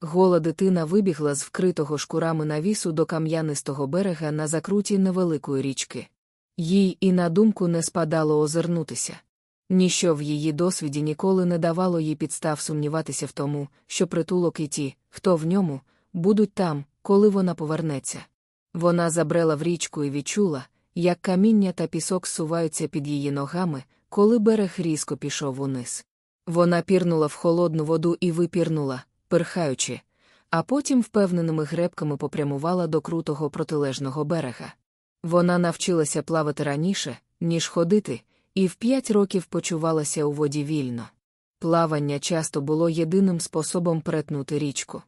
Гола дитина вибігла з вкритого шкурами навісу до кам'янистого берега на закруті невеликої річки. Їй і на думку не спадало озирнутися. Ніщо в її досвіді ніколи не давало їй підстав сумніватися в тому, що притулок і ті, хто в ньому, будуть там, коли вона повернеться. Вона забрела в річку і відчула, як каміння та пісок суваються під її ногами, коли берег різко пішов униз. Вона пірнула в холодну воду і випірнула, перхаючи, а потім впевненими гребками попрямувала до крутого протилежного берега. Вона навчилася плавати раніше, ніж ходити, і в п'ять років почувалася у воді вільно. Плавання часто було єдиним способом перетнути річку.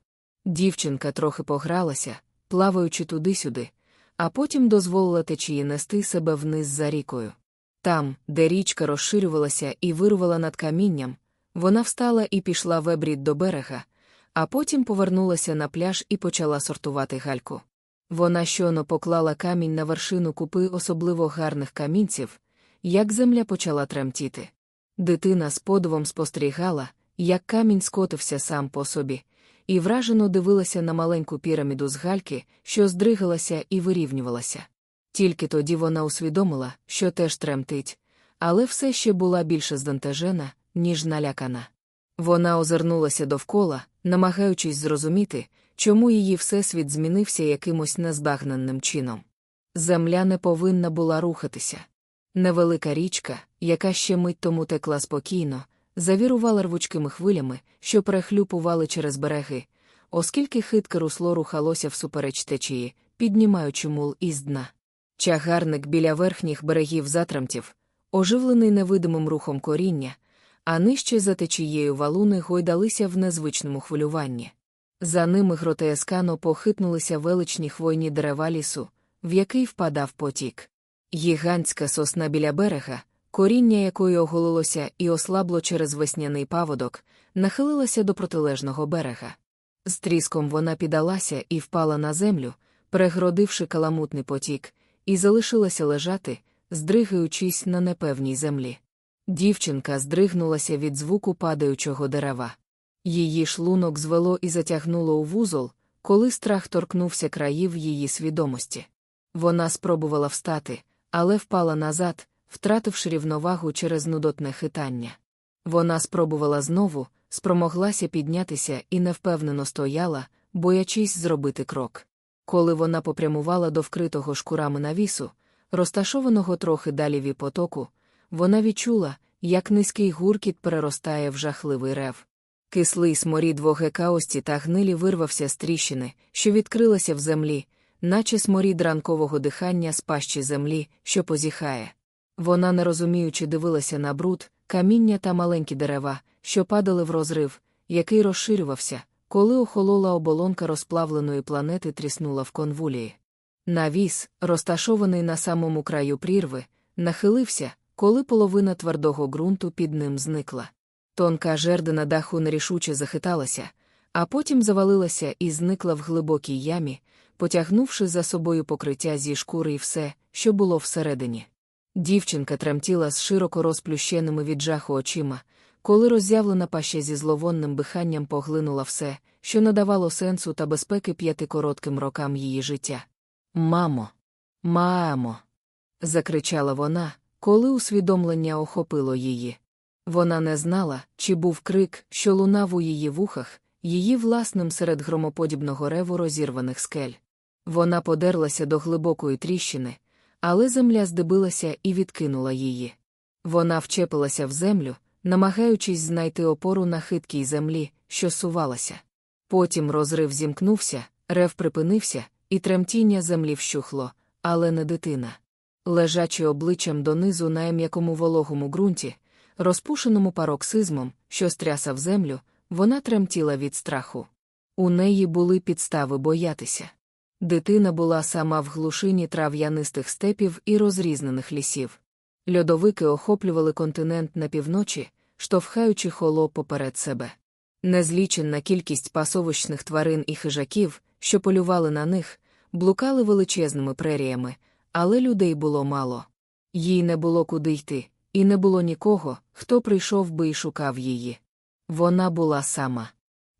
Дівчинка трохи погралася, плаваючи туди-сюди, а потім дозволила течії нести себе вниз за рікою. Там, де річка розширювалася і вирувала над камінням, вона встала і пішла в ебрід до берега, а потім повернулася на пляж і почала сортувати гальку. Вона щойно поклала камінь на вершину купи особливо гарних камінців, як земля почала тремтіти. Дитина з подивом спостерігала, як камінь скотився сам по собі, і вражено дивилася на маленьку піраміду з гальки, що здригалася і вирівнювалася. Тільки тоді вона усвідомила, що теж тремтить, але все ще була більше здентежена, ніж налякана. Вона озирнулася довкола, намагаючись зрозуміти, чому її всесвіт змінився якимось незбагненним чином. Земля не повинна була рухатися. Невелика річка, яка ще мить тому текла спокійно, завірувала рвучкими хвилями, що перехлюпували через береги, оскільки хитке русло рухалося всупереч течії, піднімаючи мул із дна. Чагарник біля верхніх берегів затрамтів, оживлений невидимим рухом коріння, а нижче за течією валуни гойдалися в незвичному хвилюванні. За ними гротескано похитнулися величні хвойні дерева лісу, в який впадав потік. Гігантська сосна біля берега, коріння якої оголилося і ослабло через весняний паводок, нахилилася до протилежного берега. З тріском вона піддалася і впала на землю, перегородивши каламутний потік, і залишилася лежати, здригаючись на непевній землі. Дівчинка здригнулася від звуку падаючого дерева. Її шлунок звело і затягнуло у вузол, коли страх торкнувся країв її свідомості. Вона спробувала встати, але впала назад, втративши рівновагу через нудотне хитання. Вона спробувала знову, спромоглася піднятися і невпевнено стояла, боячись зробити крок. Коли вона попрямувала до вкритого шкурами навісу, розташованого трохи далі від потоку, вона відчула, як низький гуркіт переростає в жахливий рев. Кислий сморід вогекаості та гнилі вирвався з тріщини, що відкрилася в землі, наче сморід ранкового дихання з пащі землі, що позіхає. Вона нерозуміючи дивилася на бруд, каміння та маленькі дерева, що падали в розрив, який розширювався, коли охолола оболонка розплавленої планети тріснула в конвулії. Навіс, розташований на самому краю прірви, нахилився, коли половина твердого ґрунту під ним зникла. Тонка жерда на даху нерішуче захиталася, а потім завалилася і зникла в глибокій ямі, потягнувши за собою покриття зі шкури і все, що було всередині. Дівчинка тремтіла з широко розплющеними від жаху очима, коли роззявлена паща зі зловонним биханням поглинула все, що надавало сенсу та безпеки п'яти коротким рокам її життя. Мамо, мамо. закричала вона, коли усвідомлення охопило її. Вона не знала, чи був крик, що лунав у її вухах, її власним серед громоподібного реву розірваних скель. Вона подерлася до глибокої тріщини, але земля здибилася і відкинула її. Вона вчепилася в землю, намагаючись знайти опору на хиткій землі, що сувалася. Потім розрив зімкнувся, рев припинився, і тремтіння землі вщухло, але не дитина. Лежачи обличчям донизу на м'якому вологому ґрунті, розпушеному пароксизмом, що стрясав землю, вона тремтіла від страху. У неї були підстави боятися. Дитина була сама в глушині трав'янистих степів і розрізнених лісів. Льодовики охоплювали континент на півночі, штовхаючи холо поперед себе. Незліченна кількість пасовищних тварин і хижаків, що полювали на них, блукали величезними преріями, але людей було мало. Їй не було куди йти, і не було нікого, хто прийшов би і шукав її. Вона була сама.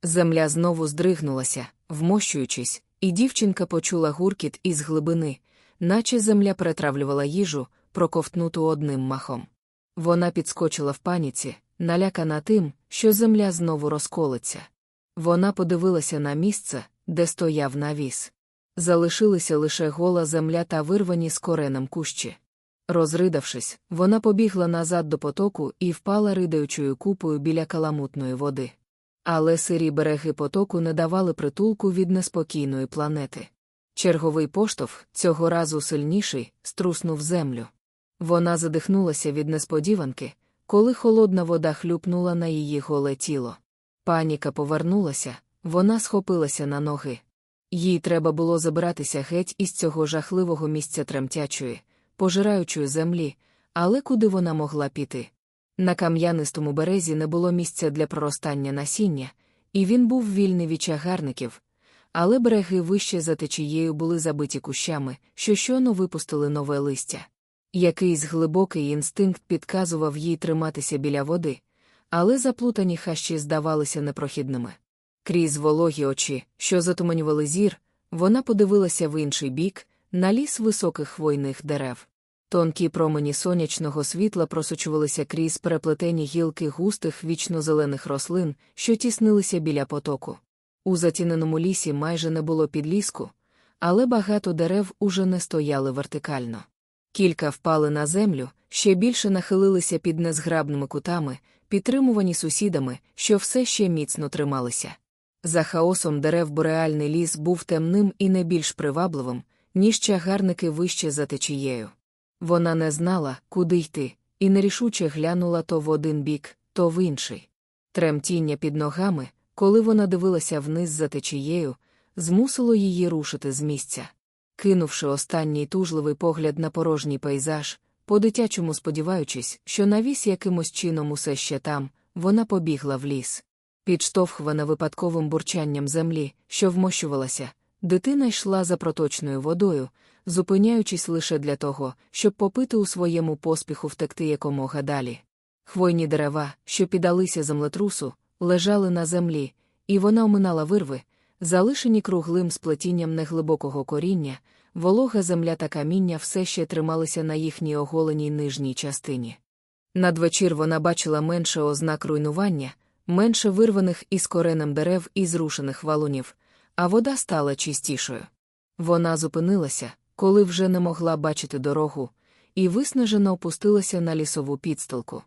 Земля знову здригнулася, вмощуючись, і дівчинка почула гуркіт із глибини, наче земля перетравлювала їжу, проковтнуту одним махом. Вона підскочила в паніці, налякана тим, що земля знову розколиться. Вона подивилася на місце, де стояв навіс. Залишилися лише гола земля та вирвані з коренем кущі. Розридавшись, вона побігла назад до потоку і впала ридаючою купою біля каламутної води. Але сирі береги потоку не давали притулку від неспокійної планети. Черговий поштовх, цього разу сильніший, струснув землю. Вона задихнулася від несподіванки, коли холодна вода хлюпнула на її голе тіло. Паніка повернулася, вона схопилася на ноги. Їй треба було забиратися геть із цього жахливого місця тремтячої, пожираючої землі, але куди вона могла піти? На кам'янистому березі не було місця для проростання насіння, і він був вільний від чагарників, але береги вище за течією були забиті кущами, що щойно випустили нове листя. Якийсь глибокий інстинкт підказував їй триматися біля води, але заплутані хащі здавалися непрохідними. Крізь вологі очі, що затуманювали зір, вона подивилася в інший бік, на ліс високих хвойних дерев. Тонкі промені сонячного світла просочувалися крізь переплетені гілки густих вічно-зелених рослин, що тіснилися біля потоку. У затіненому лісі майже не було підліску, але багато дерев уже не стояли вертикально. Кілька впали на землю, ще більше нахилилися під незграбними кутами, підтримувані сусідами, що все ще міцно трималися. За хаосом дерев бореальний ліс був темним і не більш привабливим, ніж чагарники вище за течією. Вона не знала, куди йти, і нерішуче глянула то в один бік, то в інший. Тремтіння під ногами, коли вона дивилася вниз за течією, змусило її рушити з місця. Кинувши останній тужливий погляд на порожній пейзаж, по-дитячому сподіваючись, що навіс якимось чином усе ще там, вона побігла в ліс. Підштовхувана випадковим бурчанням землі, що вмощувалася, дитина йшла за проточною водою, зупиняючись лише для того, щоб попити у своєму поспіху втекти якомога далі. Хвойні дерева, що піддалися землетрусу, лежали на землі, і вона оминала вирви, залишені круглим сплетінням неглибокого коріння, волога земля та каміння все ще трималися на їхній оголеній нижній частині. Надвечір вона бачила менше ознак руйнування, менше вирваних із коренем дерев і зрушених валунів, а вода стала чистішою. Вона зупинилася, коли вже не могла бачити дорогу, і виснажено опустилася на лісову підстилку.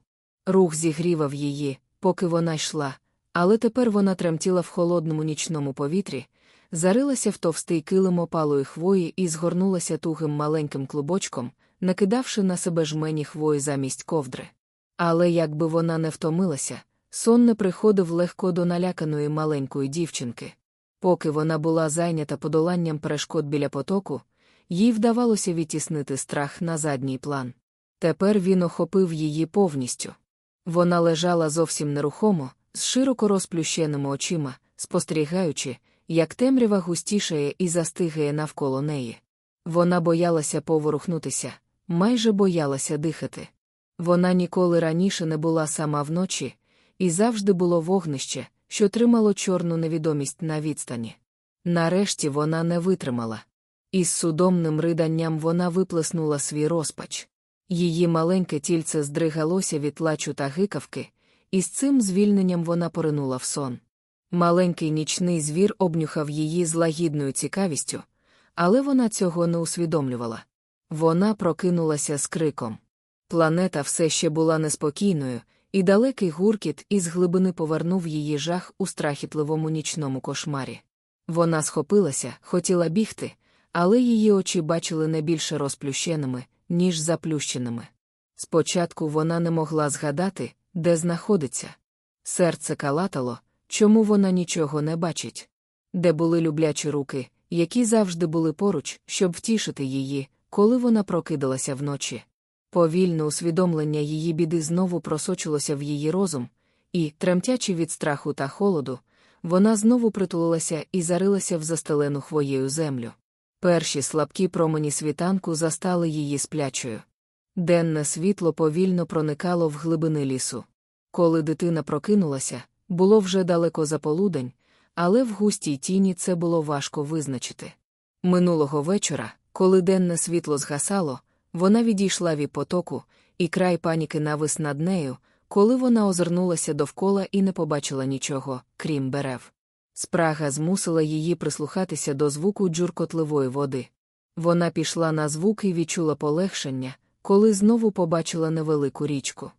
Рух зігрівав її, поки вона йшла, але тепер вона тремтіла в холодному нічному повітрі, зарилася в товстий килим опалої хвої і згорнулася тугим маленьким клубочком, накидавши на себе жмені хвої замість ковдри. Але якби вона не втомилася, сон не приходив легко до наляканої маленької дівчинки. Поки вона була зайнята подоланням перешкод біля потоку, їй вдавалося відтіснити страх на задній план. Тепер він охопив її повністю. Вона лежала зовсім нерухомо, з широко розплющеними очима, спостерігаючи, як темрява густішає і застигає навколо неї. Вона боялася поворухнутися, майже боялася дихати. Вона ніколи раніше не була сама вночі, і завжди було вогнище, що тримало чорну невідомість на відстані. Нарешті вона не витримала. Із судомним риданням вона виплеснула свій розпач. Її маленьке тільце здригалося від плачу та гикавки, і з цим звільненням вона поринула в сон. Маленький нічний звір обнюхав її з лагідною цікавістю, але вона цього не усвідомлювала. Вона прокинулася з криком. Планета все ще була неспокійною, і далекий гуркіт із глибини повернув її жах у страхітливому нічному кошмарі. Вона схопилася, хотіла бігти, але її очі бачили не більше розплющеними, ніж заплющеними. Спочатку вона не могла згадати, де знаходиться. Серце калатало, чому вона нічого не бачить, де були люблячі руки, які завжди були поруч, щоб втішити її, коли вона прокидалася вночі. Повільне усвідомлення її біди знову просочилося в її розум, і, тремтячи від страху та холоду, вона знову притулилася і зарилася в застелену хвоєю землю. Перші слабкі промені світанку застали її сплячою. Денне світло повільно проникало в глибини лісу. Коли дитина прокинулася, було вже далеко за полудень, але в густій тіні це було важко визначити. Минулого вечора, коли денне світло згасало, вона відійшла від потоку, і край паніки навис над нею, коли вона озирнулася довкола і не побачила нічого, крім берев. Спрага змусила її прислухатися до звуку джуркотливої води. Вона пішла на звук і відчула полегшення, коли знову побачила невелику річку.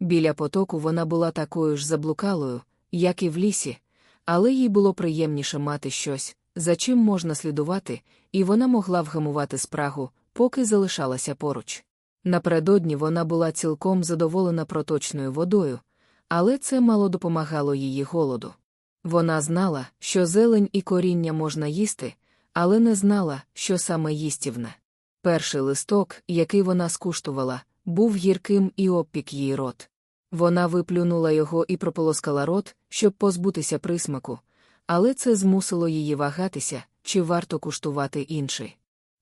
Біля потоку вона була такою ж заблукалою, як і в лісі, але їй було приємніше мати щось, за чим можна слідувати, і вона могла вгамувати спрагу, поки залишалася поруч. Напередодні вона була цілком задоволена проточною водою, але це мало допомагало її голоду. Вона знала, що зелень і коріння можна їсти, але не знала, що саме їстівне. Перший листок, який вона скуштувала, був гірким і обпік її рот. Вона виплюнула його і прополоскала рот, щоб позбутися присмаку, але це змусило її вагатися, чи варто куштувати інший.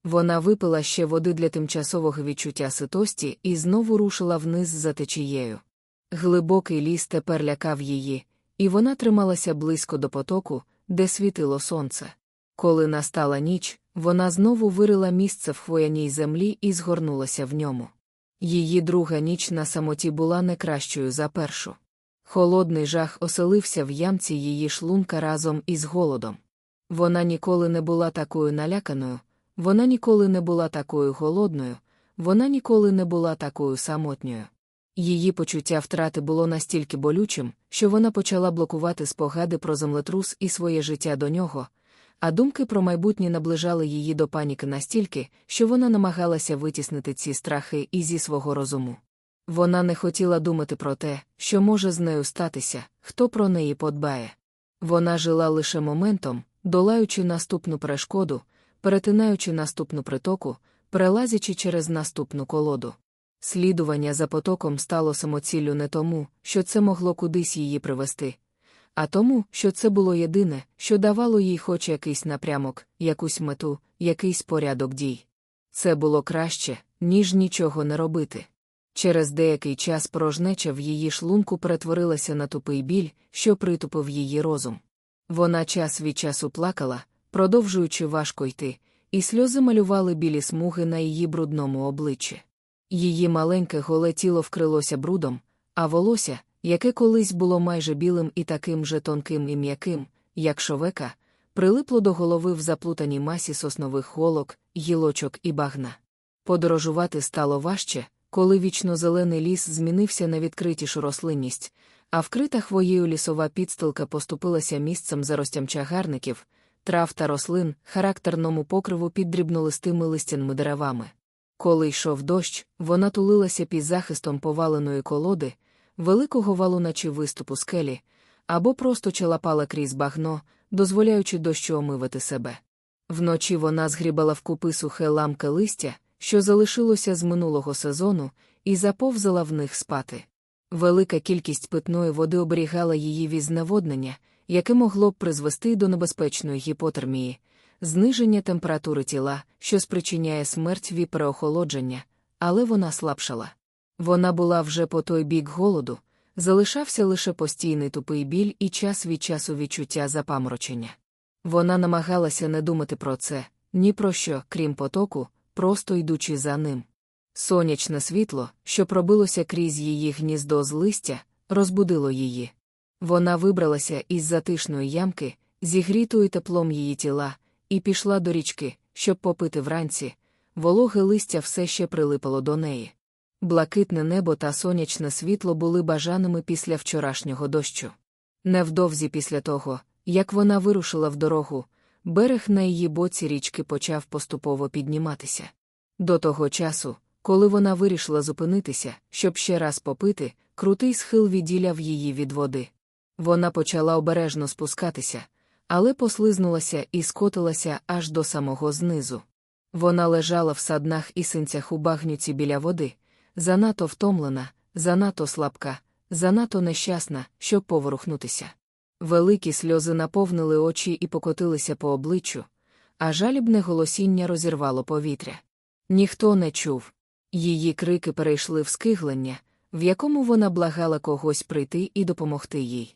Вона випила ще води для тимчасового відчуття ситості і знову рушила вниз за течією. Глибокий ліс тепер лякав її, і вона трималася близько до потоку, де світило сонце. Коли настала ніч, вона знову вирила місце в хвояній землі і згорнулася в ньому. Її друга ніч на самоті була не кращою за першу. Холодний жах оселився в ямці її шлунка разом із голодом. Вона ніколи не була такою наляканою, вона ніколи не була такою голодною, вона ніколи не була такою самотньою. Її почуття втрати було настільки болючим, що вона почала блокувати спогади про землетрус і своє життя до нього, а думки про майбутнє наближали її до паніки настільки, що вона намагалася витіснити ці страхи і зі свого розуму. Вона не хотіла думати про те, що може з нею статися, хто про неї подбає. Вона жила лише моментом, долаючи наступну перешкоду, перетинаючи наступну притоку, перелазячи через наступну колоду. Слідування за потоком стало самоціллю не тому, що це могло кудись її привести, а тому, що це було єдине, що давало їй хоч якийсь напрямок, якусь мету, якийсь порядок дій. Це було краще, ніж нічого не робити. Через деякий час порожнеча в її шлунку перетворилася на тупий біль, що притупив її розум. Вона час від часу плакала, продовжуючи важко йти, і сльози малювали білі смуги на її брудному обличчі. Її маленьке голе тіло вкрилося брудом, а волосся, яке колись було майже білим і таким же тонким і м'яким, як шовека, прилипло до голови в заплутаній масі соснових голок, гілочок і багна. Подорожувати стало важче, коли вічно-зелений ліс змінився на відкритішу рослинність, а вкрита хвоєю лісова підстилка поступилася місцем заростям чагарників, трав та рослин, характерному покриву під дрібнолистими листяними деревами. Коли йшов дощ, вона тулилася під захистом поваленої колоди, великого валуна чи виступу скелі, або просто челапала крізь багно, дозволяючи дощу омивати себе. Вночі вона згрібала вкупи сухе ламке листя, що залишилося з минулого сезону, і заповзала в них спати. Велика кількість питної води оберігала її від зневоднення, яке могло б призвести до небезпечної гіпотермії, зниження температури тіла, що спричиняє смерть від переохолодження, але вона слабшала. Вона була вже по той бік голоду, залишався лише постійний тупий біль і час від часу відчуття запаморочення. Вона намагалася не думати про це, ні про що, крім потоку, просто йдучи за ним. Сонячне світло, що пробилося крізь її гніздо з листя, розбудило її. Вона вибралася із затишної ямки, зігрітою теплом її тіла, і пішла до річки, щоб попити вранці, вологе листя все ще прилипало до неї. Блакитне небо та сонячне світло були бажаними після вчорашнього дощу. Невдовзі після того, як вона вирушила в дорогу, берег на її боці річки почав поступово підніматися. До того часу, коли вона вирішила зупинитися, щоб ще раз попити, крутий схил відділяв її від води. Вона почала обережно спускатися, але послизнулася і скотилася аж до самого знизу. Вона лежала в саднах і синцях у багнюці біля води, занадто втомлена, занадто слабка, занадто нещасна, щоб поворухнутися. Великі сльози наповнили очі і покотилися по обличчю, а жалібне голосіння розірвало повітря. Ніхто не чув. Її крики перейшли в скиглення, в якому вона благала когось прийти і допомогти їй.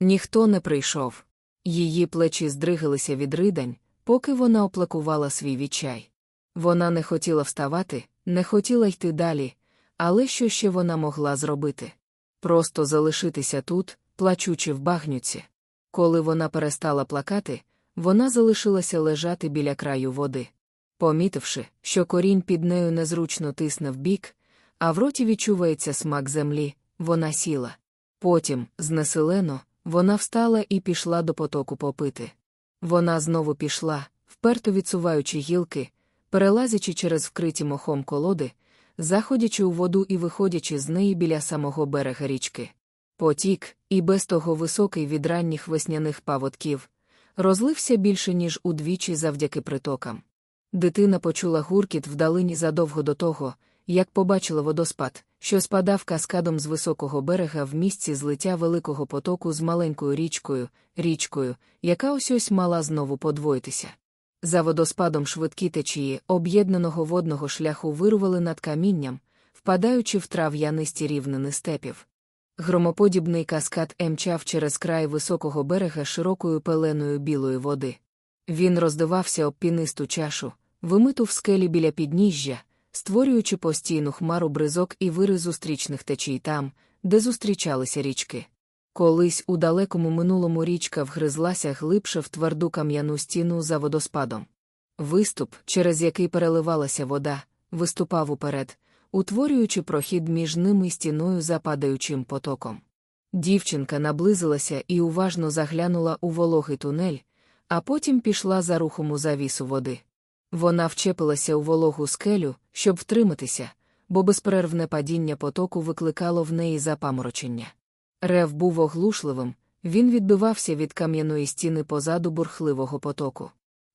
Ніхто не прийшов. Її плечі здригалися від ридань, поки вона оплакувала свій відчай. Вона не хотіла вставати, не хотіла йти далі, але що ще вона могла зробити? Просто залишитися тут, плачучи в багнюці. Коли вона перестала плакати, вона залишилася лежати біля краю води. Помітивши, що корінь під нею незручно тисне в бік, а в роті відчувається смак землі, вона сіла. Потім, знеселено, вона встала і пішла до потоку попити. Вона знову пішла, вперто відсуваючи гілки, перелазячи через вкриті мохом колоди, заходячи у воду і виходячи з неї біля самого берега річки. Потік, і без того високий від ранніх весняних паводків, розлився більше, ніж удвічі завдяки притокам. Дитина почула гуркіт вдалині задовго до того, як побачила водоспад, що спадав каскадом з високого берега в місці злиття великого потоку з маленькою річкою, річкою, яка ось ось мала знову подвоїтися. За водоспадом швидкі течії об'єднаного водного шляху вирували над камінням, впадаючи в трав'янисті рівнини степів. Громоподібний каскад емчав через край високого берега широкою пеленою білої води. Він роздивався об пінисту чашу, вимиту в скелі біля підніжжя, створюючи постійну хмару бризок і вири зустрічних течій там, де зустрічалися річки. Колись у далекому минулому річка вгризлася глибше в тверду кам'яну стіну за водоспадом. Виступ, через який переливалася вода, виступав уперед, утворюючи прохід між ними стіною за падаючим потоком. Дівчинка наблизилася і уважно заглянула у вологий тунель, а потім пішла за рухом у завісу води. Вона вчепилася у вологу скелю, щоб втриматися, бо безперервне падіння потоку викликало в неї запаморочення. Рев був оглушливим, він відбивався від кам'яної стіни позаду бурхливого потоку.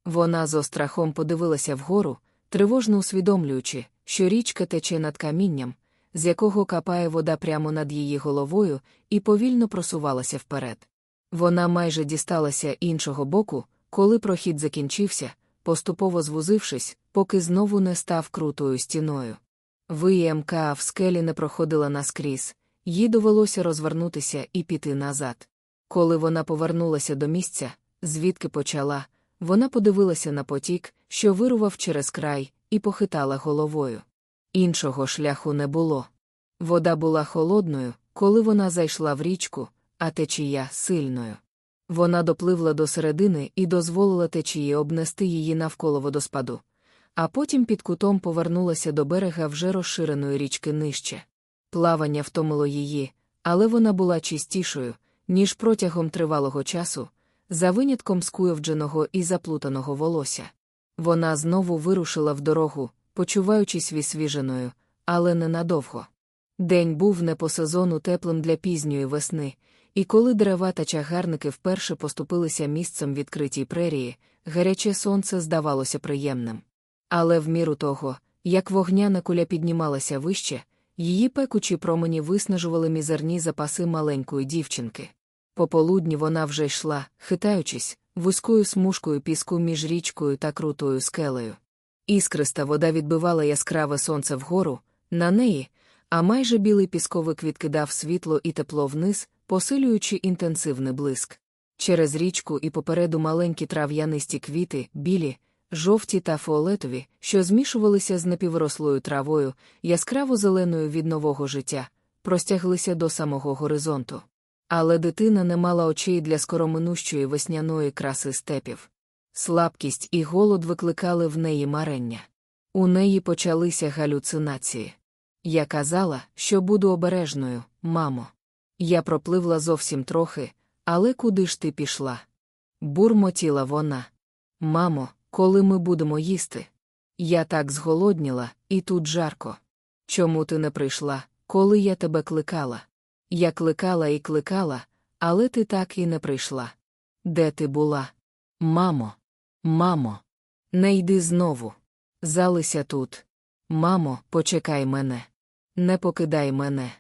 Вона з острахом подивилася вгору, тривожно усвідомлюючи, що річка тече над камінням, з якого капає вода прямо над її головою, і повільно просувалася вперед. Вона майже дісталася іншого боку, коли прохід закінчився, поступово звузившись, поки знову не став крутою стіною. ВІМК в скелі не проходила наскрізь, їй довелося розвернутися і піти назад. Коли вона повернулася до місця, звідки почала, вона подивилася на потік, що вирував через край, і похитала головою. Іншого шляху не було. Вода була холодною, коли вона зайшла в річку, а течія сильною. Вона допливла до середини і дозволила течії обнести її навколо водоспаду, а потім під кутом повернулася до берега вже розширеної річки нижче. Плавання втомило її, але вона була чистішою, ніж протягом тривалого часу, за винятком скуйовдженого і заплутаного волосся. Вона знову вирушила в дорогу, почуваючись вісвіженою, але ненадовго. День був не по сезону теплим для пізньої весни, і коли дерева та чагарники вперше поступилися місцем відкритій прерії, гаряче сонце здавалося приємним. Але в міру того, як вогняна куля піднімалася вище, її пекучі промені виснажували мізерні запаси маленької дівчинки. Пополудні вона вже йшла, хитаючись, вузькою смужкою піску між річкою та крутою скелею. Іскриста вода відбивала яскраве сонце вгору, на неї, а майже білий пісковик відкидав світло і тепло вниз, посилюючи інтенсивний блиск. Через річку і попереду маленькі трав'янисті квіти, білі, жовті та фіолетові, що змішувалися з напіврослою травою, яскраво зеленою від нового життя, простяглися до самого горизонту. Але дитина не мала очей для скороминущої весняної краси степів. Слабкість і голод викликали в неї марення. У неї почалися галюцинації. Я казала, що буду обережною, мамо. Я пропливла зовсім трохи, але куди ж ти пішла? Бурмотіла вона. Мамо, коли ми будемо їсти? Я так зголодніла, і тут жарко. Чому ти не прийшла, коли я тебе кликала? Я кликала і кликала, але ти так і не прийшла. Де ти була? Мамо, мамо, не йди знову. Залися тут. Мамо, почекай мене. Не покидай мене.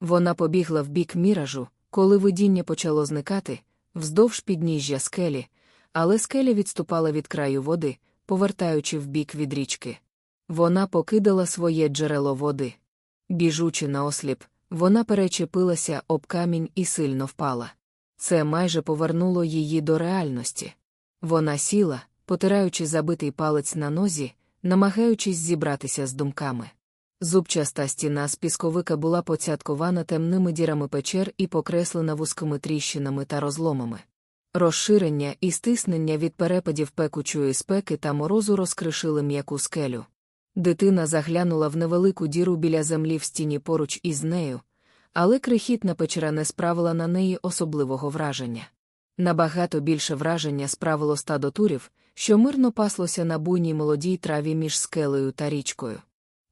Вона побігла в бік міражу, коли видіння почало зникати, вздовж підніжжя скелі, але скеля відступала від краю води, повертаючи в бік від річки. Вона покидала своє джерело води. Біжучи на осліп, вона перечепилася об камінь і сильно впала. Це майже повернуло її до реальності. Вона сіла, потираючи забитий палець на нозі, намагаючись зібратися з думками. Зубчаста стіна з пісковика була поцяткована темними дірами печер і покреслена вузькими тріщинами та розломами. Розширення і стиснення від перепадів пекучої спеки та морозу розкришили м'яку скелю. Дитина заглянула в невелику діру біля землі в стіні поруч із нею, але крихітна печера не справила на неї особливого враження. Набагато більше враження справило стадо турів, що мирно паслося на буйній молодій траві між скелею та річкою.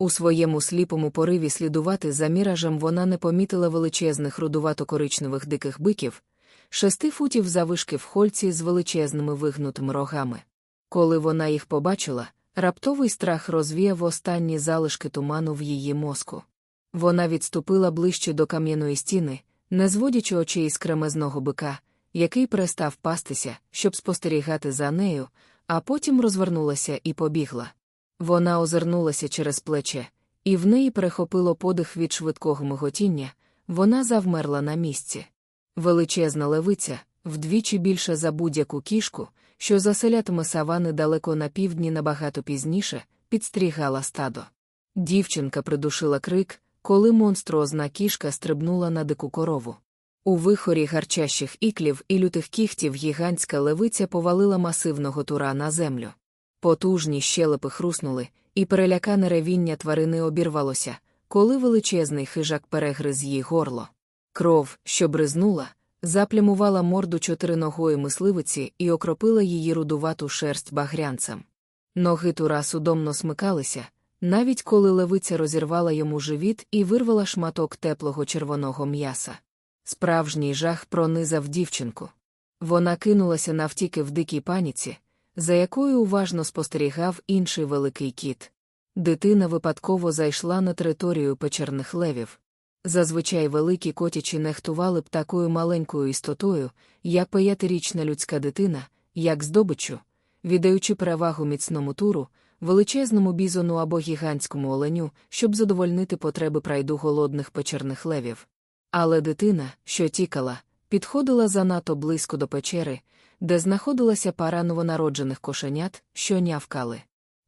У своєму сліпому пориві слідувати за міражем вона не помітила величезних рудувато-коричневих диких биків, шести футів завишки в хольці з величезними вигнутими рогами. Коли вона їх побачила, раптовий страх розвіяв останні залишки туману в її мозку. Вона відступила ближче до кам'яної стіни, не зводячи очей з кремезного бика, який перестав пастися, щоб спостерігати за нею, а потім розвернулася і побігла. Вона озирнулася через плече, і в неї перехопило подих від швидкого миготіння, вона завмерла на місці. Величезна левиця, вдвічі більше за будь-яку кішку, що заселятиме савани далеко на півдні набагато пізніше, підстрігала стадо. Дівчинка придушила крик, коли монструозна кішка стрибнула на дику корову. У вихорі гарчащих іклів і лютих кіхтів гігантська левиця повалила масивного тура на землю. Потужні щелепи хруснули, і перелякане ревіння тварини обірвалося, коли величезний хижак перегриз їй горло. Кров, що бризнула, заплямувала морду чотириногої мисливиці і окропила її рудувату шерсть багрянцем. Ноги тура судомно смикалися, навіть коли левиця розірвала йому живіт і вирвала шматок теплого червоного м'яса. Справжній жах пронизав дівчинку. Вона кинулася навтіки в дикій паніці, за якою уважно спостерігав інший великий кіт. Дитина випадково зайшла на територію печерних левів. Зазвичай великі котячі нехтували б такою маленькою істотою, як п'ятирічна людська дитина, як здобичу, віддаючи перевагу міцному туру, величезному бізону або гігантському оленю, щоб задовольнити потреби прайду голодних печерних левів. Але дитина, що тікала, підходила занадто близько до печери, де знаходилася пара новонароджених кошенят, що нявкали.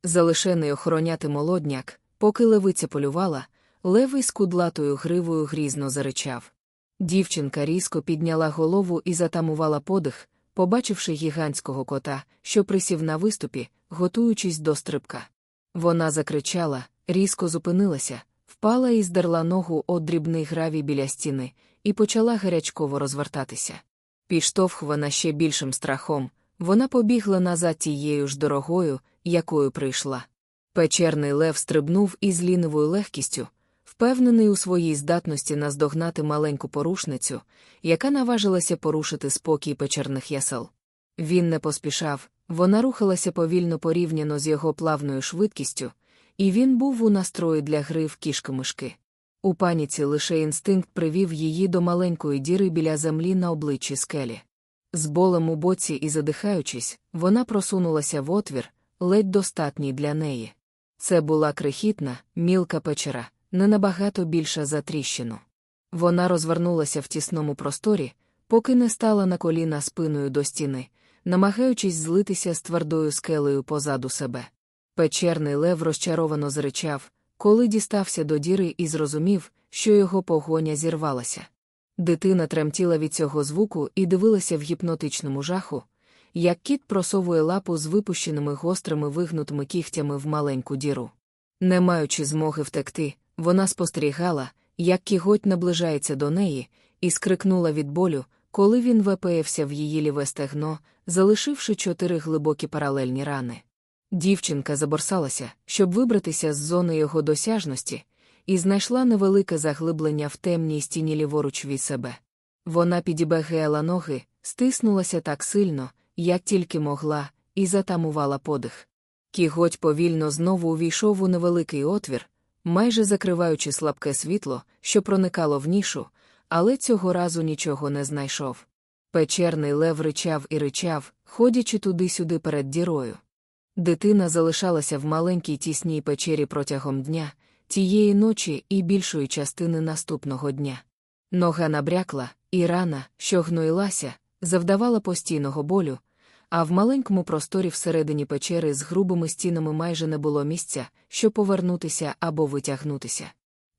Залишений охороняти молодняк, поки левиця полювала, левий з кудлатою гривою грізно заричав. Дівчинка різко підняла голову і затамувала подих, побачивши гігантського кота, що присів на виступі, готуючись до стрибка. Вона закричала, різко зупинилася, впала і здерла ногу от дрібний гравій біля стіни, і почала гарячково розвертатися. Піштовхувана ще більшим страхом, вона побігла назад тією ж дорогою, якою прийшла. Печерний лев стрибнув із лінивою легкістю, впевнений у своїй здатності наздогнати маленьку порушницю, яка наважилася порушити спокій печерних ясел. Він не поспішав, вона рухалася повільно порівняно з його плавною швидкістю, і він був у настрої для гри в кішки-мишки. У паніці лише інстинкт привів її до маленької діри біля землі на обличчі скелі. З болем у боці і задихаючись, вона просунулася в отвір, ледь достатній для неї. Це була крихітна, мілка печера, не набагато більша за тріщину. Вона розвернулася в тісному просторі, поки не стала на коліна спиною до стіни, намагаючись злитися з твердою скелею позаду себе. Печерний лев розчаровано зричав, коли дістався до діри і зрозумів, що його погоня зірвалася. Дитина тремтіла від цього звуку і дивилася в гіпнотичному жаху, як кіт просовує лапу з випущеними гострими вигнутими кігтями в маленьку діру. Не маючи змоги втекти, вона спостерігала, як кіготь наближається до неї, і скрикнула від болю, коли він випеявся в її ліве стегно, залишивши чотири глибокі паралельні рани. Дівчинка заборсалася, щоб вибратися з зони його досяжності, і знайшла невелике заглиблення в темній стіні ліворуч від себе. Вона підібегеяла ноги, стиснулася так сильно, як тільки могла, і затамувала подих. Кіготь повільно знову увійшов у невеликий отвір, майже закриваючи слабке світло, що проникало в нішу, але цього разу нічого не знайшов. Печерний лев ричав і ричав, ходячи туди-сюди перед дірою. Дитина залишалася в маленькій тісній печері протягом дня, тієї ночі і більшої частини наступного дня. Нога набрякла, і рана, що гноїлася, завдавала постійного болю, а в маленькому просторі всередині печери з грубими стінами майже не було місця, щоб повернутися або витягнутися.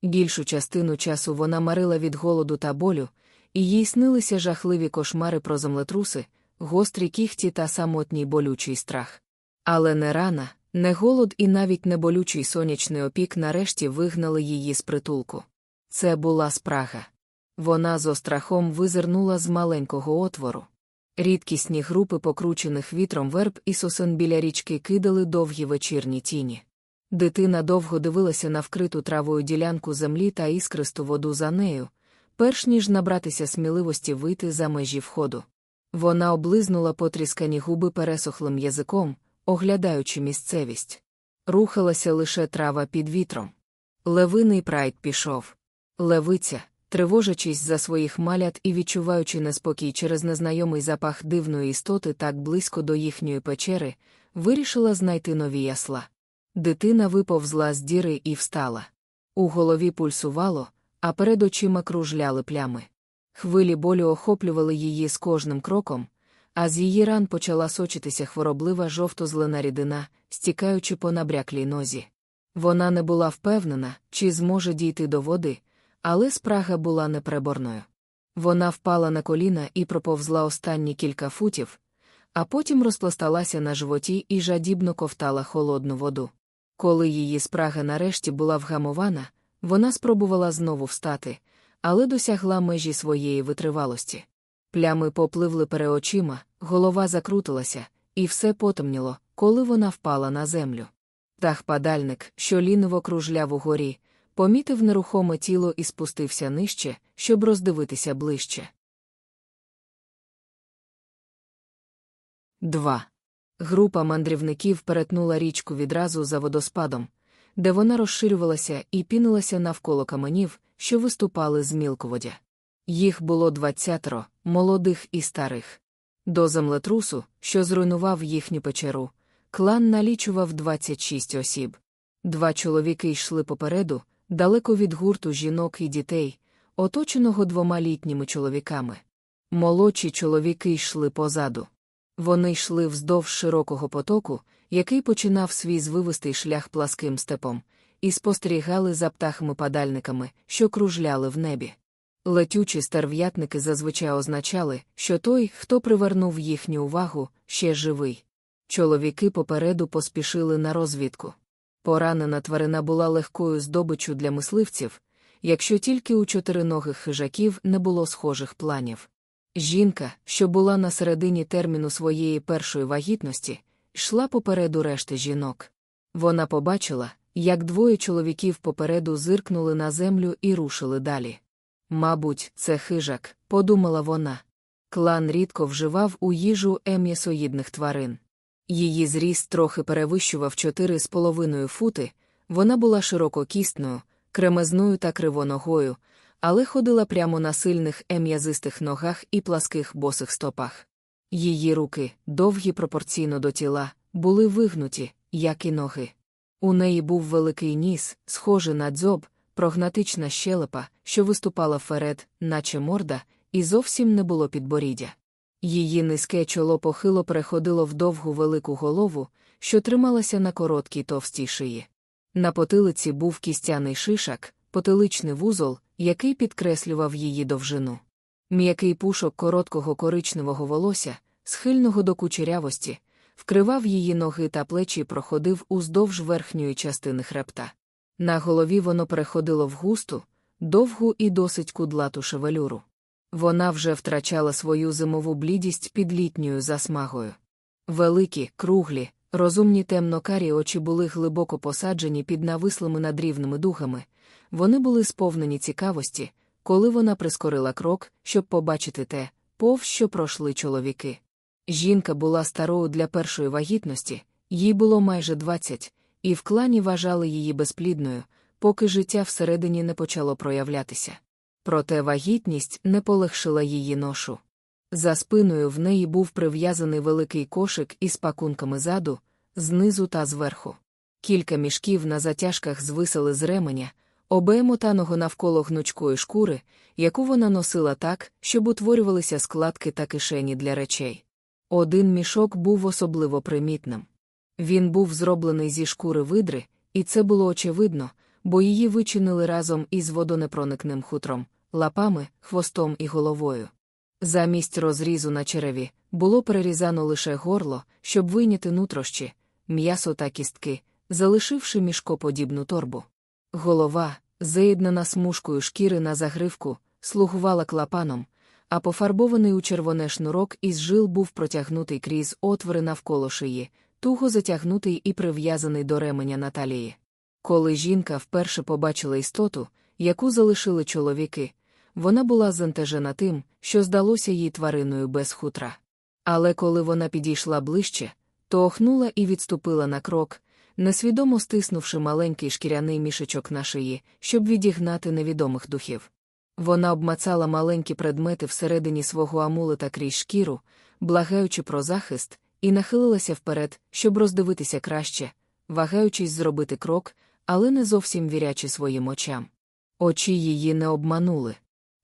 Більшу частину часу вона марила від голоду та болю, і їй снилися жахливі кошмари про землетруси, гострі кіхті та самотній болючий страх. Але не рана, не голод і навіть не болючий сонячний опік нарешті вигнали її з притулку. Це була спрага. Вона з острахом визирнула з маленького отвору. Рідкісні групи покручених вітром верб і сосен біля річки кидали довгі вечірні тіні. Дитина довго дивилася на вкриту травою ділянку землі та іскристу воду за нею, перш ніж набратися сміливості вийти за межі входу. Вона облизнула потріскані губи пересохлим язиком, оглядаючи місцевість. Рухалася лише трава під вітром. Левиний прайд пішов. Левиця, тривожачись за своїх малят і відчуваючи неспокій через незнайомий запах дивної істоти так близько до їхньої печери, вирішила знайти нові ясла. Дитина виповзла з діри і встала. У голові пульсувало, а перед очима кружляли плями. Хвилі болю охоплювали її з кожним кроком, а з її ран почала сочитися хвороблива жовто-зелена рідина, стікаючи по набряклій нозі. Вона не була впевнена, чи зможе дійти до води, але спрага була непреборною. Вона впала на коліна і проповзла останні кілька футів, а потім розпласталася на животі і жадібно ковтала холодну воду. Коли її спрага нарешті була вгамована, вона спробувала знову встати, але досягла межі своєї витривалості. Плями попливли перед очима, голова закрутилася, і все потемніло, коли вона впала на землю. Тах-падальник, що ліново кружляв угорі, помітив нерухоме тіло і спустився нижче, щоб роздивитися ближче. 2. Група мандрівників перетнула річку відразу за водоспадом, де вона розширювалася і пінилася навколо каменів, що виступали з мілководя. Їх було двадцятеро, молодих і старих. До землетрусу, що зруйнував їхню печеру, клан налічував 26 осіб. Два чоловіки йшли попереду, далеко від гурту жінок і дітей, оточеного двома літніми чоловіками. Молодші чоловіки йшли позаду. Вони йшли вздовж широкого потоку, який починав свій звивистий шлях пласким степом, і спостерігали за птахами-падальниками, що кружляли в небі. Летючі старв'ятники зазвичай означали, що той, хто привернув їхню увагу, ще живий. Чоловіки попереду поспішили на розвідку. Поранена тварина була легкою здобиччю для мисливців, якщо тільки у чотириногих хижаків не було схожих планів. Жінка, що була на середині терміну своєї першої вагітності, йшла попереду решти жінок. Вона побачила, як двоє чоловіків попереду зиркнули на землю і рушили далі. Мабуть, це хижак, подумала вона. Клан рідко вживав у їжу ем'ясоїдних тварин. Її зріст трохи перевищував чотири з половиною фути, вона була ширококісною, кремезною та кривоногою, але ходила прямо на сильних ем'язистих ногах і пласких босих стопах. Її руки, довгі пропорційно до тіла, були вигнуті, як і ноги. У неї був великий ніс, схожий на дзьоб, прогнатична щелепа, що виступала вперед, наче морда, і зовсім не було підборіддя. Її низьке чоло похило переходило в довгу велику голову, що трималася на короткій товстій шиї. На потилиці був кістяний шишак, потиличний вузол, який підкреслював її довжину. М'який пушок короткого коричневого волосся, схильного до кучерявості, вкривав її ноги та плечі і проходив уздовж верхньої частини хребта. На голові воно переходило в густу, довгу і досить кудлату шевелюру. Вона вже втрачала свою зимову блідість під літньою засмагою. Великі, круглі, розумні темнокарі очі були глибоко посаджені під навислими надрівними дугами, вони були сповнені цікавості, коли вона прискорила крок, щоб побачити те, пов що пройшли чоловіки. Жінка була старою для першої вагітності, їй було майже двадцять, і в клані вважали її безплідною, поки життя всередині не почало проявлятися. Проте вагітність не полегшила її ношу. За спиною в неї був прив'язаний великий кошик із пакунками заду, знизу та зверху. Кілька мішків на затяжках звисали з ременя, обемотаного навколо гнучкої шкури, яку вона носила так, щоб утворювалися складки та кишені для речей. Один мішок був особливо примітним. Він був зроблений зі шкури видри, і це було очевидно, бо її вичинили разом із водонепроникним хутром, лапами, хвостом і головою. Замість розрізу на череві було перерізано лише горло, щоб вийняти нутрощі, м'ясо та кістки, залишивши мішкоподібну торбу. Голова, заєднана смужкою шкіри на загривку, слугувала клапаном, а пофарбований у червоне шнурок із жил був протягнутий крізь отвори навколо шиї, туго затягнутий і прив'язаний до ременя Наталії. Коли жінка вперше побачила істоту, яку залишили чоловіки, вона була зантежена тим, що здалося їй твариною без хутра. Але коли вона підійшла ближче, то охнула і відступила на крок, несвідомо стиснувши маленький шкіряний мішечок на шиї, щоб відігнати невідомих духів. Вона обмацала маленькі предмети всередині свого амулета крізь шкіру, благаючи про захист, і нахилилася вперед, щоб роздивитися краще, вагаючись зробити крок, але не зовсім вірячи своїм очам. Очі її не обманули.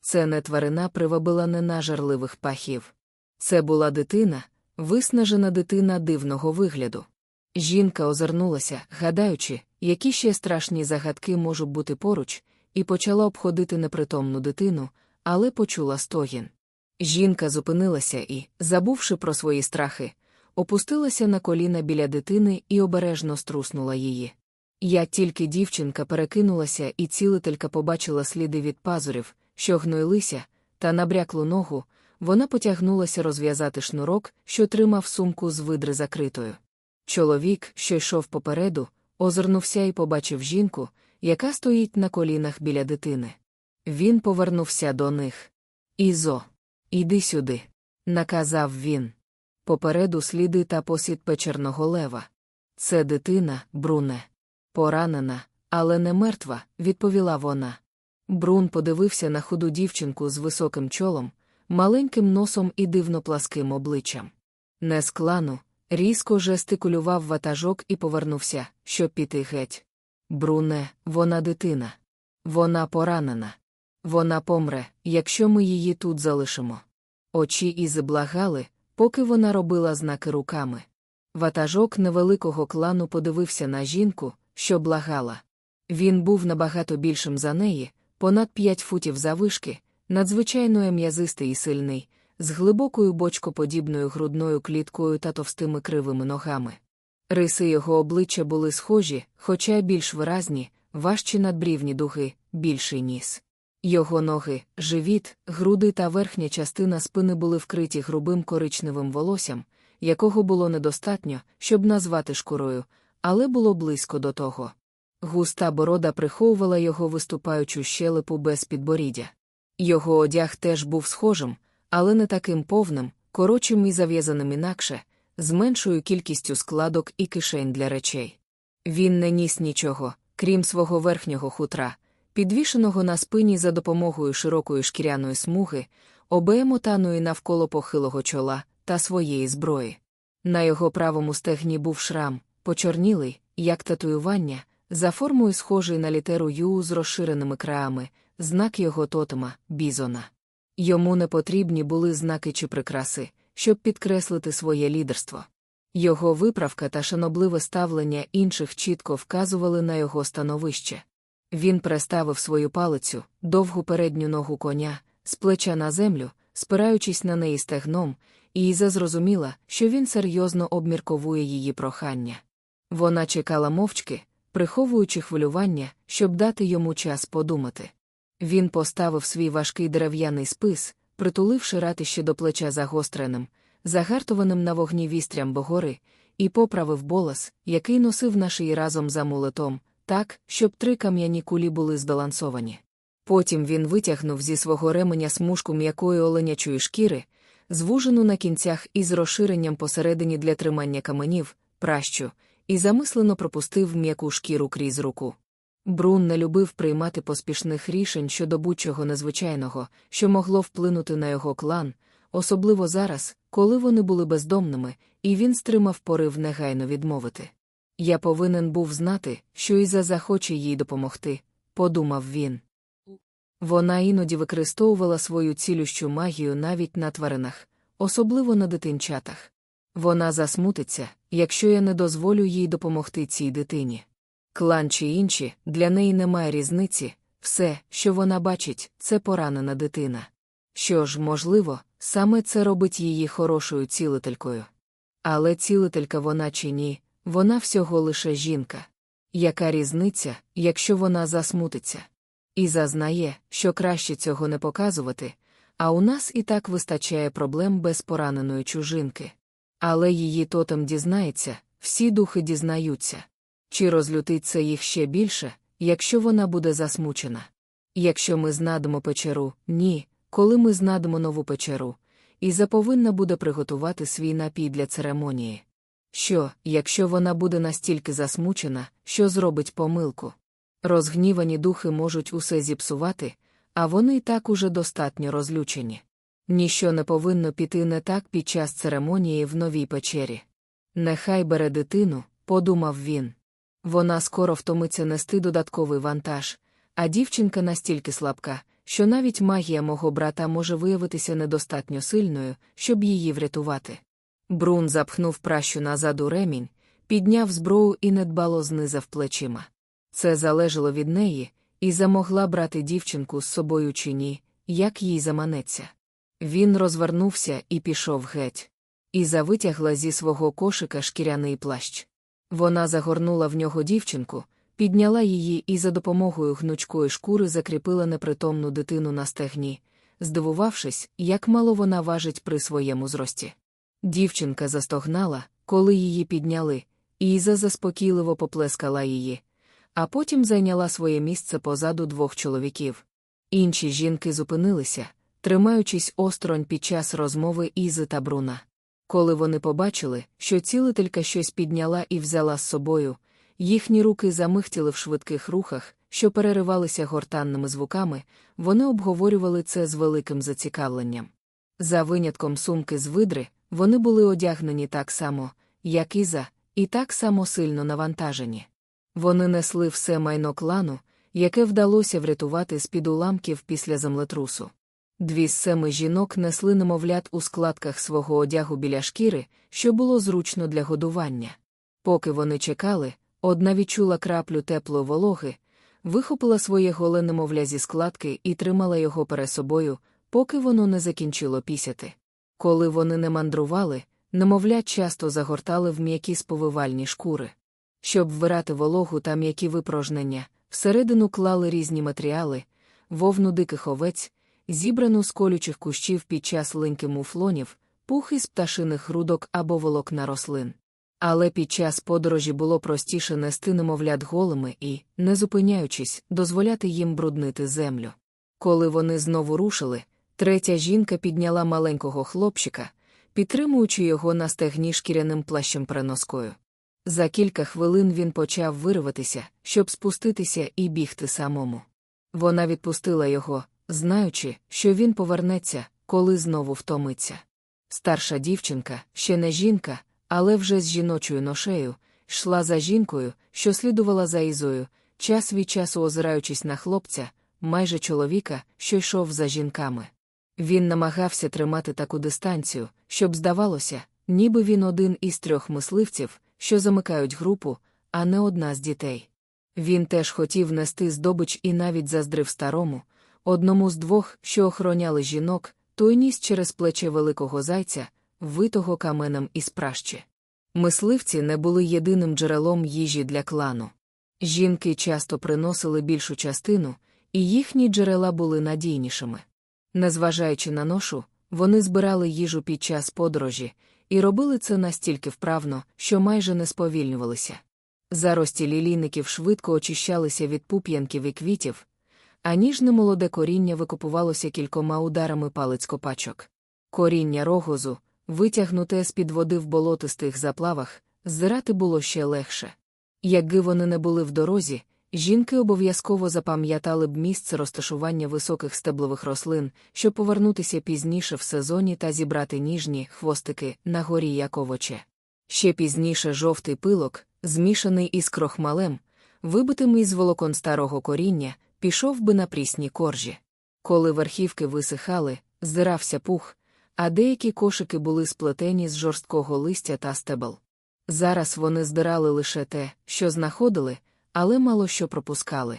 Це не тварина привабила ненажерливих пахів. Це була дитина, виснажена дитина дивного вигляду. Жінка озирнулася, гадаючи, які ще страшні загадки можуть бути поруч, і почала обходити непритомну дитину, але почула стогін. Жінка зупинилася і, забувши про свої страхи, опустилася на коліна біля дитини і обережно струснула її. Як тільки дівчинка перекинулася і цілителька побачила сліди від пазурів, що гноїлися, та набряклу ногу, вона потягнулася розв'язати шнурок, що тримав сумку з видри закритою. Чоловік, що йшов попереду, озирнувся і побачив жінку, яка стоїть на колінах біля дитини. Він повернувся до них. Ізо, іди сюди, наказав він. Попереду сліди та посід печерного лева. Це дитина, Бруне. Поранена, але не мертва, відповіла вона. Брун подивився на худу дівчинку з високим чолом, маленьким носом і дивно пласким обличчям. Не з клану, різко жестикулював ватажок і повернувся, щоб піти геть. Бруне, вона дитина. Вона поранена. Вона помре, якщо ми її тут залишимо. Очі Ізи благали, поки вона робила знаки руками. Ватажок невеликого клану подивився на жінку, що благала. Він був набагато більшим за неї, понад п'ять футів завишки, надзвичайно м'язистий і сильний, з глибокою бочкоподібною грудною кліткою та товстими кривими ногами. Риси його обличчя були схожі, хоча більш виразні, важчі надбрівні дуги, більший ніс. Його ноги, живіт, груди та верхня частина спини були вкриті грубим коричневим волоссям, якого було недостатньо, щоб назвати шкурою, але було близько до того. Густа борода приховувала його виступаючу щелепу без підборіддя. Його одяг теж був схожим, але не таким повним, коротшим і зав'язаним інакше, з меншою кількістю складок і кишень для речей. Він не ніс нічого, крім свого верхнього хутра, підвішеного на спині за допомогою широкої шкіряної смуги, обемотаної навколо похилого чола та своєї зброї. На його правому стегні був шрам, почорнілий, як татуювання, за формою схожий на літеру Ю з розширеними краями, знак його тотема, бізона. Йому не потрібні були знаки чи прикраси, щоб підкреслити своє лідерство. Його виправка та шанобливе ставлення інших чітко вказували на його становище. Він приставив свою палицю, довгу передню ногу коня, з плеча на землю, спираючись на неї стегном, і Іза зрозуміла, що він серйозно обмірковує її прохання. Вона чекала мовчки, приховуючи хвилювання, щоб дати йому час подумати. Він поставив свій важкий дерев'яний спис, притуливши ратище до плеча загостреним, загартованим на вогні вістрям богори, і поправив болас, який носив на шиї разом за мулетом, так, щоб три кам'яні кулі були здолансовані. Потім він витягнув зі свого ременя смужку м'якої оленячої шкіри, звужену на кінцях із розширенням посередині для тримання каменів, пращу, і замислено пропустив м'яку шкіру крізь руку. Брун не любив приймати поспішних рішень щодо будь-чого незвичайного, що могло вплинути на його клан, особливо зараз, коли вони були бездомними, і він стримав порив негайно відмовити. Я повинен був знати, що Іза захоче їй допомогти, подумав він. Вона іноді використовувала свою цілющу магію навіть на тваринах, особливо на дитинчатах. Вона засмутиться, якщо я не дозволю їй допомогти цій дитині. Клан чи інші, для неї немає різниці, все, що вона бачить, це поранена дитина. Що ж, можливо, саме це робить її хорошою цілителькою. Але цілителька вона чи ні, вона всього лише жінка. Яка різниця, якщо вона засмутиться? І зазнає, що краще цього не показувати, а у нас і так вистачає проблем без пораненої чужинки. Але її тотем дізнається, всі духи дізнаються. Чи розлютить це їх ще більше, якщо вона буде засмучена? Якщо ми знадимо печеру, ні, коли ми знадимо нову печеру, Іза повинна буде приготувати свій напій для церемонії. Що, якщо вона буде настільки засмучена, що зробить помилку? Розгнівані духи можуть усе зіпсувати, а вони й так уже достатньо розлючені. Ніщо не повинно піти не так під час церемонії в новій печері. Нехай бере дитину, подумав він. Вона скоро втомиться нести додатковий вантаж, а дівчинка настільки слабка, що навіть магія мого брата може виявитися недостатньо сильною, щоб її врятувати. Брун запхнув пращу назад у ремінь, підняв зброю і недбало знизав плечима. Це залежало від неї, і замогла брати дівчинку з собою чи ні, як їй заманеться. Він розвернувся і пішов геть. Іза витягла зі свого кошика шкіряний плащ. Вона загорнула в нього дівчинку, підняла її і за допомогою гнучкої шкури закріпила непритомну дитину на стегні, здивувавшись, як мало вона важить при своєму зрості. Дівчинка застогнала, коли її підняли, Іза заспокійливо поплескала її, а потім зайняла своє місце позаду двох чоловіків. Інші жінки зупинилися, тримаючись осторонь під час розмови Ізи та Бруна. Коли вони побачили, що цілителька щось підняла і взяла з собою, їхні руки замихтіли в швидких рухах, що переривалися гортанними звуками, вони обговорювали це з великим зацікавленням. За винятком сумки з видри, вони були одягнені так само, як Іза, і так само сильно навантажені. Вони несли все майно клану, яке вдалося врятувати з під уламків після землетрусу. Дві з семи жінок несли немовлят у складках свого одягу біля шкіри, що було зручно для годування. Поки вони чекали, одна відчула краплю теплої вологи, вихопила своє голе немовля зі складки і тримала його перед собою, поки воно не закінчило пісяти. Коли вони не мандрували, немовлят часто загортали в м'які сповивальні шкури. Щоб вбирати вологу та м'які випорожнення, всередину клали різні матеріали, вовну диких овець зібрану з колючих кущів під час линьки муфлонів, пух із пташиних грудок або волокна рослин. Але під час подорожі було простіше нести немовлят голими і, не зупиняючись, дозволяти їм бруднити землю. Коли вони знову рушили, третя жінка підняла маленького хлопчика, підтримуючи його на стегні шкіряним плащем переноскою. За кілька хвилин він почав вирватися, щоб спуститися і бігти самому. Вона відпустила його, знаючи, що він повернеться, коли знову втомиться. Старша дівчинка, ще не жінка, але вже з жіночою ношею, йшла за жінкою, що слідувала за Ізою, час від часу озираючись на хлопця, майже чоловіка, що йшов за жінками. Він намагався тримати таку дистанцію, щоб здавалося, ніби він один із трьох мисливців, що замикають групу, а не одна з дітей. Він теж хотів нести здобич і навіть заздрив старому, Одному з двох, що охороняли жінок, той ніс через плече великого зайця, витого каменем із пращі. Мисливці не були єдиним джерелом їжі для клану. Жінки часто приносили більшу частину, і їхні джерела були надійнішими. Незважаючи на ношу, вони збирали їжу під час подорожі і робили це настільки вправно, що майже не сповільнювалися. Зарості лілійників швидко очищалися від пуп'янків і квітів, а ніжне молоде коріння викопувалося кількома ударами палець копачок. Коріння рогозу, витягнуте з під води в болотистих заплавах, зирати було ще легше. Якби вони не були в дорозі, жінки обов'язково запам'ятали б місце розташування високих стеблових рослин, щоб повернутися пізніше в сезоні та зібрати ніжні хвостики на горі як овоче. Ще пізніше жовтий пилок, змішаний із крохмалем, вибитим із волокон старого коріння, пішов би на прісні коржі. Коли верхівки висихали, здирався пух, а деякі кошики були сплетені з жорсткого листя та стебел. Зараз вони здирали лише те, що знаходили, але мало що пропускали.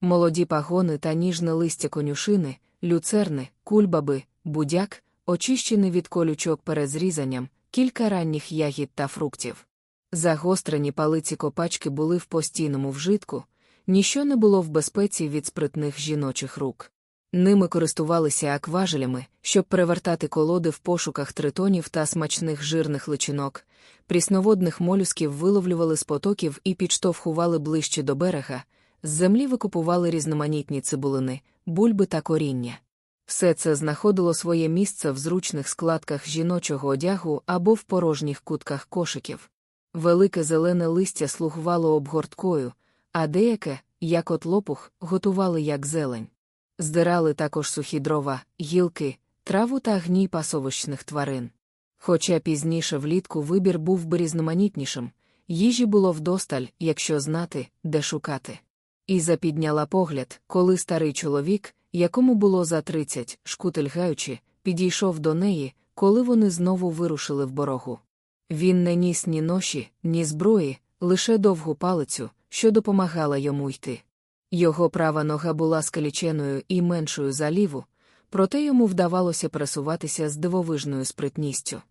Молоді пагони та ніжне листя конюшини, люцерни, кульбаби, будяк, очищені від колючок перед зрізанням, кілька ранніх ягід та фруктів. Загострені палиці копачки були в постійному вжитку, ніщо не було в безпеці від спритних жіночих рук. Ними користувалися акважелями, щоб перевертати колоди в пошуках тритонів та смачних жирних личинок, прісноводних молюсків виловлювали з потоків і підштовхували ближче до берега, з землі викупували різноманітні цибулини, бульби та коріння. Все це знаходило своє місце в зручних складках жіночого одягу або в порожніх кутках кошиків. Велике зелене листя слугувало обгорткою, а деяке, як от лопух, готували як зелень. Здирали також сухі дрова, гілки, траву та гній пасовищних тварин. Хоча пізніше влітку вибір був би різноманітнішим, їжі було вдосталь, якщо знати, де шукати. Іза підняла погляд, коли старий чоловік, якому було за тридцять, шкутильгаючи, підійшов до неї, коли вони знову вирушили в борогу. Він не ніс ні ноші, ні зброї, лише довгу палицю, що допомагала йому йти. Його права нога була скаліченою і меншою за ліву, проте йому вдавалося пересуватися з дивовижною спритністю.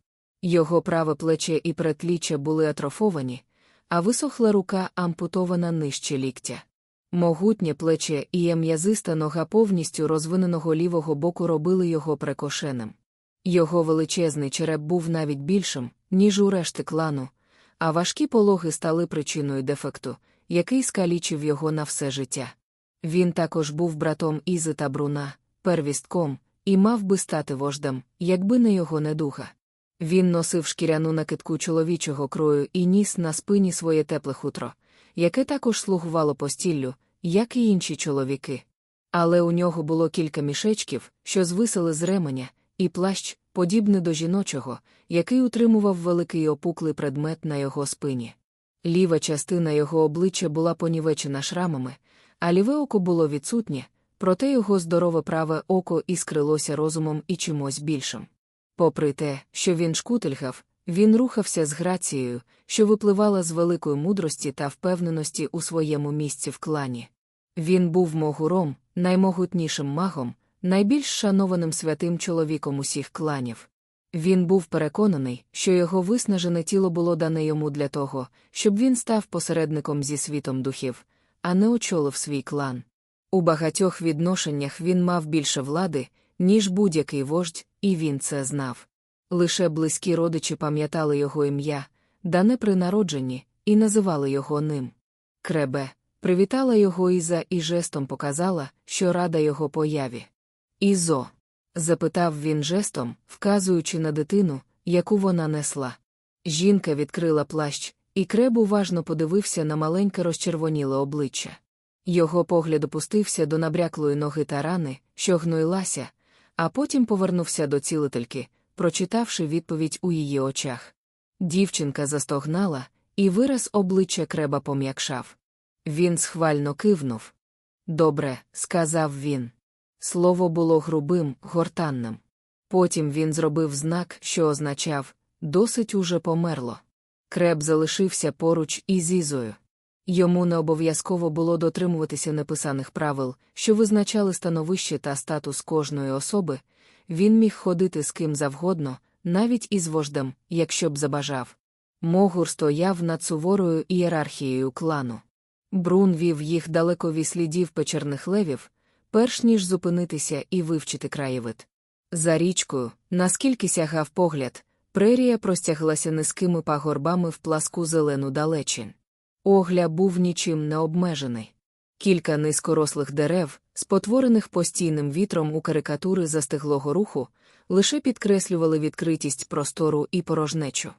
Його праве плече і претліччя були атрофовані, а висохла рука ампутована нижче ліктя. Могутнє плече і м'язиста нога повністю розвиненого лівого боку робили його прекошеним. Його величезний череп був навіть більшим, ніж у решти клану, а важкі пологи стали причиною дефекту, який скалічив його на все життя. Він також був братом Ізи та Бруна, первістком, і мав би стати вождем, якби не його недуга. Він носив шкіряну накидку чоловічого крою і ніс на спині своє тепле хутро, яке також слугувало постіллю, як і інші чоловіки. Але у нього було кілька мішечків, що звисали з ременя, і плащ, подібний до жіночого, який утримував великий опуклий предмет на його спині. Ліва частина його обличчя була понівечена шрамами, а ліве око було відсутнє, проте його здорове праве око іскрилося розумом і чимось більшим. Попри те, що він шкутильгав, він рухався з грацією, що випливала з великої мудрості та впевненості у своєму місці в клані. Він був могуром, наймогутнішим магом, найбільш шанованим святим чоловіком усіх кланів. Він був переконаний, що його виснажене тіло було дане йому для того, щоб він став посередником зі світом духів, а не очолив свій клан. У багатьох відношеннях він мав більше влади, ніж будь-який вождь, і він це знав. Лише близькі родичі пам'ятали його ім'я, дане при народженні, і називали його ним. Кребе, привітала його Іза і жестом показала, що рада його появі. Ізо. Запитав він жестом, вказуючи на дитину, яку вона несла. Жінка відкрила плащ, і креб уважно подивився на маленьке розчервоніле обличчя. Його погляд опустився до набряклої ноги та рани, що гноїлася, а потім повернувся до цілительки, прочитавши відповідь у її очах. Дівчинка застогнала, і вираз обличчя креба пом'якшав. Він схвально кивнув. Добре, сказав він. Слово було грубим, гортанним. Потім він зробив знак, що означав досить уже померло. Креб залишився поруч із Ізою. Йому не обов'язково було дотримуватися неписаних правил, що визначали становище та статус кожної особи, він міг ходити з ким завгодно, навіть із вождем, якщо б забажав. Могур стояв над суворою ієрархією клану. Брун вів їх далеко від слідів печерних левів, перш ніж зупинитися і вивчити краєвид. За річкою, наскільки сягав погляд, прерія простяглася низькими пагорбами в пласку зелену далечин. Огля був нічим не обмежений. Кілька низькорослих дерев, спотворених постійним вітром у карикатури застиглого руху, лише підкреслювали відкритість простору і порожнечу.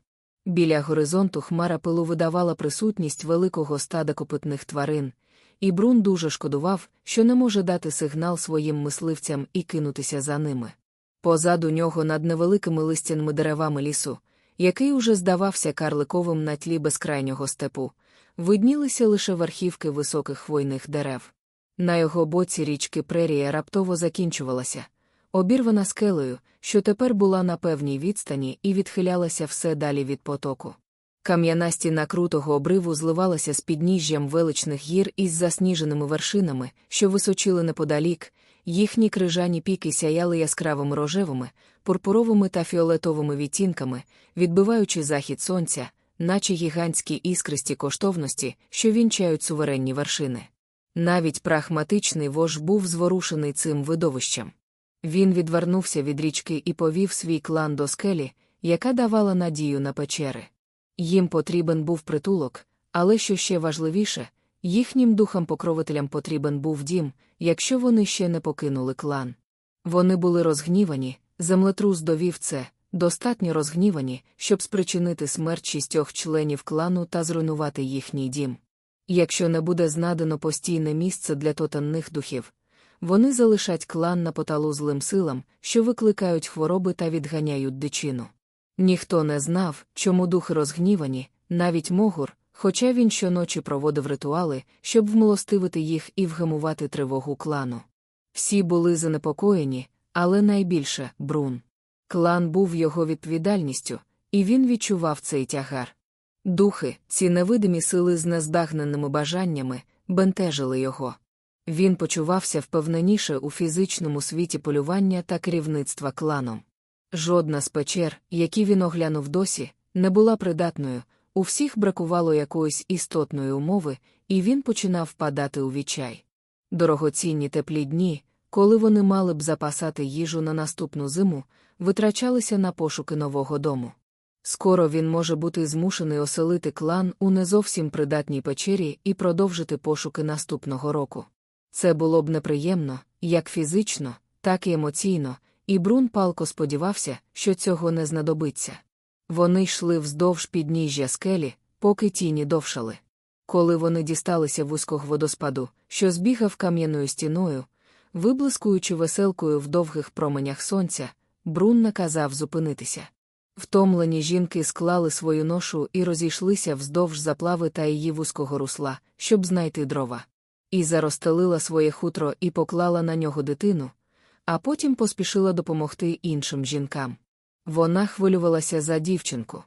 Біля горизонту хмара пилу видавала присутність великого стада копитних тварин, і Брун дуже шкодував, що не може дати сигнал своїм мисливцям і кинутися за ними. Позаду нього над невеликими листяними деревами лісу, який уже здавався карликовим на тлі безкрайнього степу, виднілися лише верхівки високих хвойних дерев. На його боці річки Прерія раптово закінчувалася, обірвана скелею, що тепер була на певній відстані і відхилялася все далі від потоку. Кам'яна стіна крутого обриву зливалася з підніжжям величних гір із засніженими вершинами, що височили неподалік, їхні крижані піки сяяли яскравими рожевими, пурпуровими та фіолетовими відтінками, відбиваючи захід сонця, наче гігантські іскристі коштовності, що вінчають суверенні вершини. Навіть прагматичний вож був зворушений цим видовищем. Він відвернувся від річки і повів свій клан до скелі, яка давала надію на печери. Їм потрібен був притулок, але що ще важливіше, їхнім духам-покровителям потрібен був дім, якщо вони ще не покинули клан. Вони були розгнівані, землетрус довів це, достатньо розгнівані, щоб спричинити смерть шістьох членів клану та зруйнувати їхній дім. Якщо не буде знадано постійне місце для тотанних духів, вони залишать клан на поталу злим силам, що викликають хвороби та відганяють дичину. Ніхто не знав, чому духи розгнівані, навіть Могур, хоча він щоночі проводив ритуали, щоб вмилостивити їх і вгамувати тривогу клану. Всі були занепокоєні, але найбільше брун. Клан був його відповідальністю, і він відчував цей тягар. Духи, ці невидимі сили з нездагненими бажаннями, бентежили його. Він почувався впевненіше у фізичному світі полювання та керівництва кланом. Жодна з печер, які він оглянув досі, не була придатною, у всіх бракувало якоїсь істотної умови, і він починав впадати у відчай. Дорогоцінні теплі дні, коли вони мали б запасати їжу на наступну зиму, витрачалися на пошуки нового дому. Скоро він може бути змушений оселити клан у не зовсім придатній печері і продовжити пошуки наступного року. Це було б неприємно, як фізично, так і емоційно, і Брун палко сподівався, що цього не знадобиться. Вони йшли вздовж підніжжя скелі, поки тіні довшали. Коли вони дісталися вузького водоспаду, що збігав кам'яною стіною, виблискуючи веселкою в довгих променях сонця, Брун наказав зупинитися. Втомлені жінки склали свою ношу і розійшлися вздовж заплави та її вузького русла, щоб знайти дрова. І заростелила своє хутро і поклала на нього дитину, а потім поспішила допомогти іншим жінкам. Вона хвилювалася за дівчинку.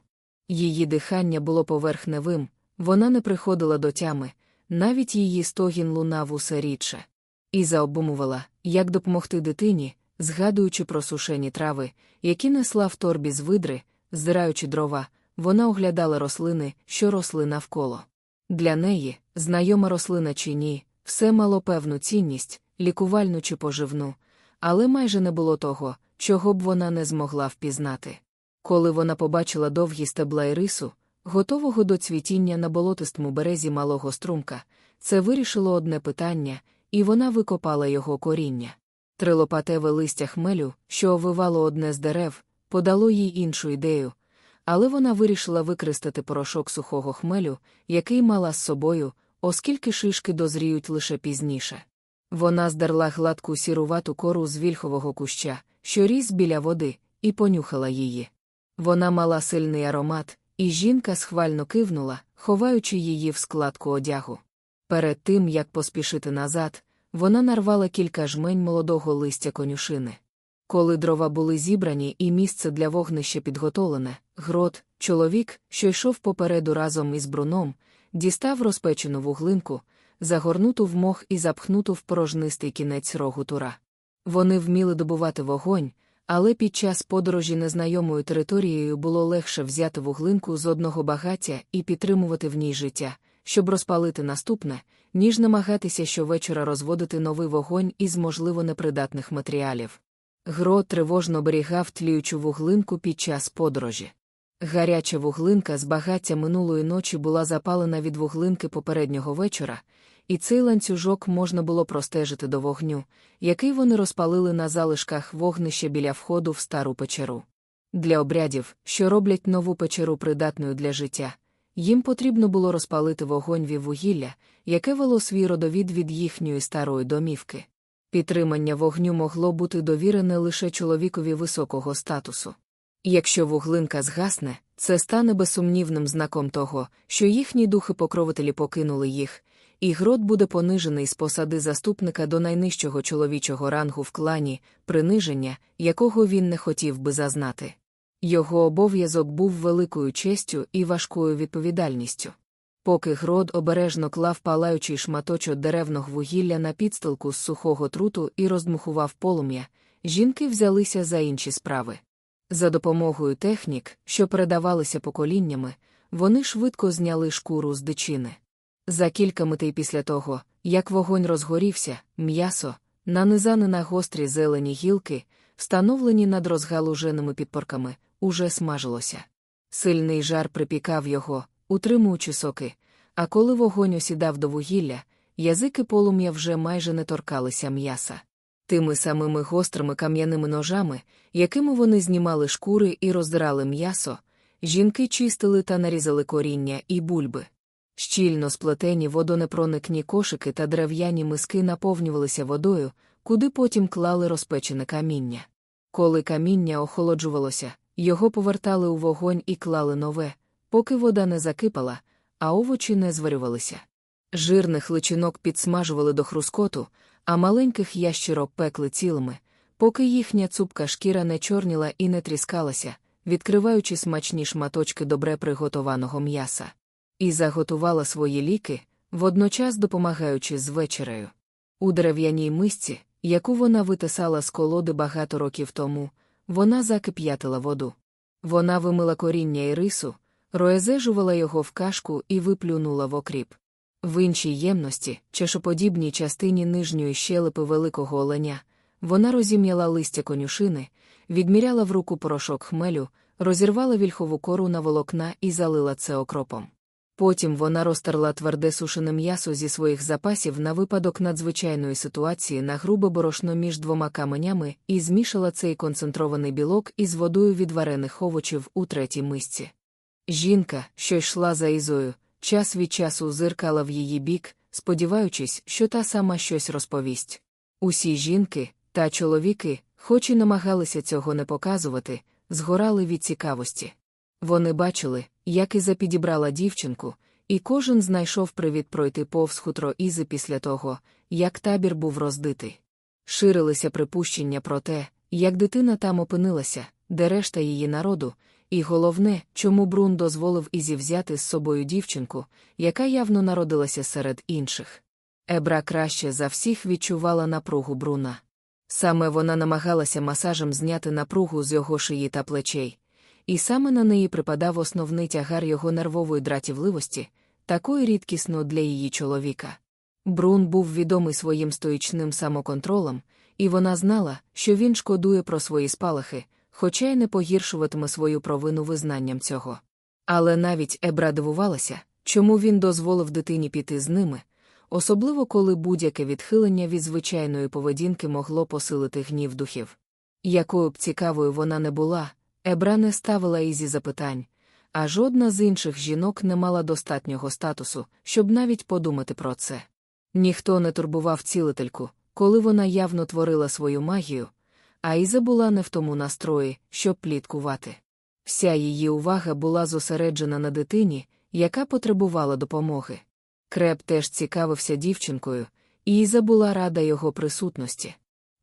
Її дихання було поверхневим, вона не приходила до тями, навіть її стогін лунав усе рідше. І заобумувала, як допомогти дитині, згадуючи про сушені трави, які несла в торбі з видри, здираючи дрова, вона оглядала рослини, що росли навколо. Для неї, знайома рослина чи ні, все мало певну цінність, лікувальну чи поживну, але майже не було того, чого б вона не змогла впізнати. Коли вона побачила довгі стебла і рису, готового до цвітіння на болотистому березі малого струмка, це вирішило одне питання, і вона викопала його коріння. Трилопатеве листя хмелю, що овивало одне з дерев, подало їй іншу ідею, але вона вирішила використати порошок сухого хмелю, який мала з собою, оскільки шишки дозріють лише пізніше. Вона здерла гладку сірувату кору з вільхового куща, що ріс біля води, і понюхала її. Вона мала сильний аромат, і жінка схвально кивнула, ховаючи її в складку одягу. Перед тим, як поспішити назад, вона нарвала кілька жмень молодого листя конюшини. Коли дрова були зібрані і місце для вогнища підготовлене, грот, чоловік, що йшов попереду разом із бруном, дістав розпечену вуглинку, загорнуту в мох і запхнуту в порожнистий кінець рогу тура. Вони вміли добувати вогонь, але під час подорожі незнайомою територією було легше взяти вуглинку з одного багаття і підтримувати в ній життя, щоб розпалити наступне, ніж намагатися щовечора розводити новий вогонь із можливо непридатних матеріалів. Гро тривожно берігав тліючу вуглинку під час подорожі. Гаряча вуглинка з багаття минулої ночі була запалена від вуглинки попереднього вечора, і цей ланцюжок можна було простежити до вогню, який вони розпалили на залишках вогнища біля входу в стару печеру. Для обрядів, що роблять нову печеру придатною для життя, їм потрібно було розпалити вогонь вів вугілля, яке вело свій родовід від їхньої старої домівки. Підтримання вогню могло бути довірене лише чоловікові високого статусу. Якщо вуглинка згасне, Це стане безсумнівним знаком того, що їхні духи покровителі покинули їх, і грот буде понижений з посади заступника до найнижчого чоловічого рангу в клані, приниження, якого він не хотів би зазнати. Його обов'язок був великою честю і важкою відповідальністю. Поки грод обережно клав палаючий шматочок деревного вугілля на підстилку з сухого труту і роздмухував полум'я, жінки взялися за інші справи. За допомогою технік, що передавалися поколіннями, вони швидко зняли шкуру з дичини. За кілька митей після того, як вогонь розгорівся, м'ясо, нанизане на гострі зелені гілки, встановлені над розгалуженими підпорками, уже смажилося. Сильний жар припікав його, утримуючи соки, а коли вогонь осідав до вугілля, язики полум'я вже майже не торкалися м'яса. Тими самими гострими кам'яними ножами, якими вони знімали шкури і роздирали м'ясо, жінки чистили та нарізали коріння і бульби. Щільно сплетені водонепроникні кошики та дерев'яні миски наповнювалися водою, куди потім клали розпечене каміння. Коли каміння охолоджувалося, його повертали у вогонь і клали нове, поки вода не закипала, а овочі не зварювалися. Жирних личинок підсмажували до хрускоту, а маленьких ящерок пекли цілими, поки їхня цупка шкіра не чорніла і не тріскалася, відкриваючи смачні шматочки добре приготованого м'яса. І заготувала свої ліки, водночас допомагаючи з вечерею. У дерев'яній мисці, яку вона витисала з колоди багато років тому, вона закип'ятила воду. Вона вимила коріння і рису, роезежувала його в кашку і виплюнула в окріп. В іншій ємності, чешоподібній частині нижньої щелепи великого оленя, вона розім'яла листя конюшини, відміряла в руку порошок хмелю, розірвала вільхову кору на волокна і залила це окропом. Потім вона розтерла тверде сушене м'ясо зі своїх запасів на випадок надзвичайної ситуації на грубе борошно між двома каменями і змішала цей концентрований білок із водою від варених овочів у третій мисці. Жінка, що йшла за Ізою, час від часу зиркала в її бік, сподіваючись, що та сама щось розповість. Усі жінки та чоловіки, хоч і намагалися цього не показувати, згорали від цікавості. Вони бачили, як Іза підібрала дівчинку, і кожен знайшов привід пройти повз хутро Ізи після того, як табір був роздитий. Ширилися припущення про те, як дитина там опинилася, де решта її народу, і головне, чому Брун дозволив Ізі взяти з собою дівчинку, яка явно народилася серед інших. Ебра краще за всіх відчувала напругу Бруна. Саме вона намагалася масажем зняти напругу з його шиї та плечей, і саме на неї припадав основний тягар його нервової дратівливості, такої рідкісно для її чоловіка. Брун був відомий своїм стоїчним самоконтролем, і вона знала, що він шкодує про свої спалахи, хоча й не погіршуватиме свою провину визнанням цього. Але навіть Ебра дивувалася, чому він дозволив дитині піти з ними, особливо коли будь-яке відхилення від звичайної поведінки могло посилити гнів духів. Якою б цікавою вона не була, Ебра не ставила Ізі запитань, а жодна з інших жінок не мала достатнього статусу, щоб навіть подумати про це. Ніхто не турбував цілительку, коли вона явно творила свою магію, а Іза була не в тому настрої, щоб пліткувати. Вся її увага була зосереджена на дитині, яка потребувала допомоги. Креп теж цікавився дівчинкою, і Іза була рада його присутності.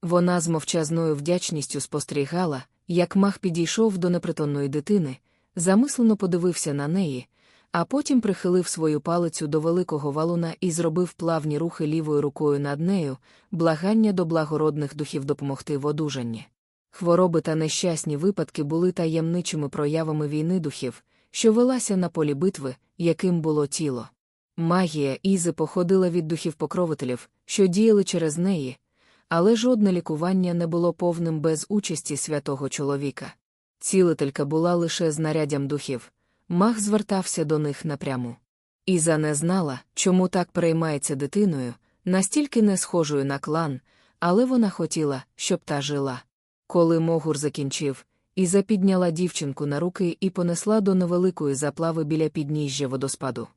Вона з мовчазною вдячністю спостерігала, як мах підійшов до непритомної дитини, замислено подивився на неї, а потім прихилив свою палицю до великого валуна і зробив плавні рухи лівою рукою над нею, благання до благородних духів допомогти в одужанні. Хвороби та нещасні випадки були таємничими проявами війни духів, що велася на полі битви, яким було тіло. Магія Ізи походила від духів покровителів, що діяли через неї, але жодне лікування не було повним без участі святого чоловіка. Цілителька була лише знаряддям духів, мах звертався до них напряму. Іза не знала, чому так переймається дитиною, настільки не схожою на клан, але вона хотіла, щоб та жила. Коли Могур закінчив, Іза підняла дівчинку на руки і понесла до невеликої заплави біля підніжжя водоспаду.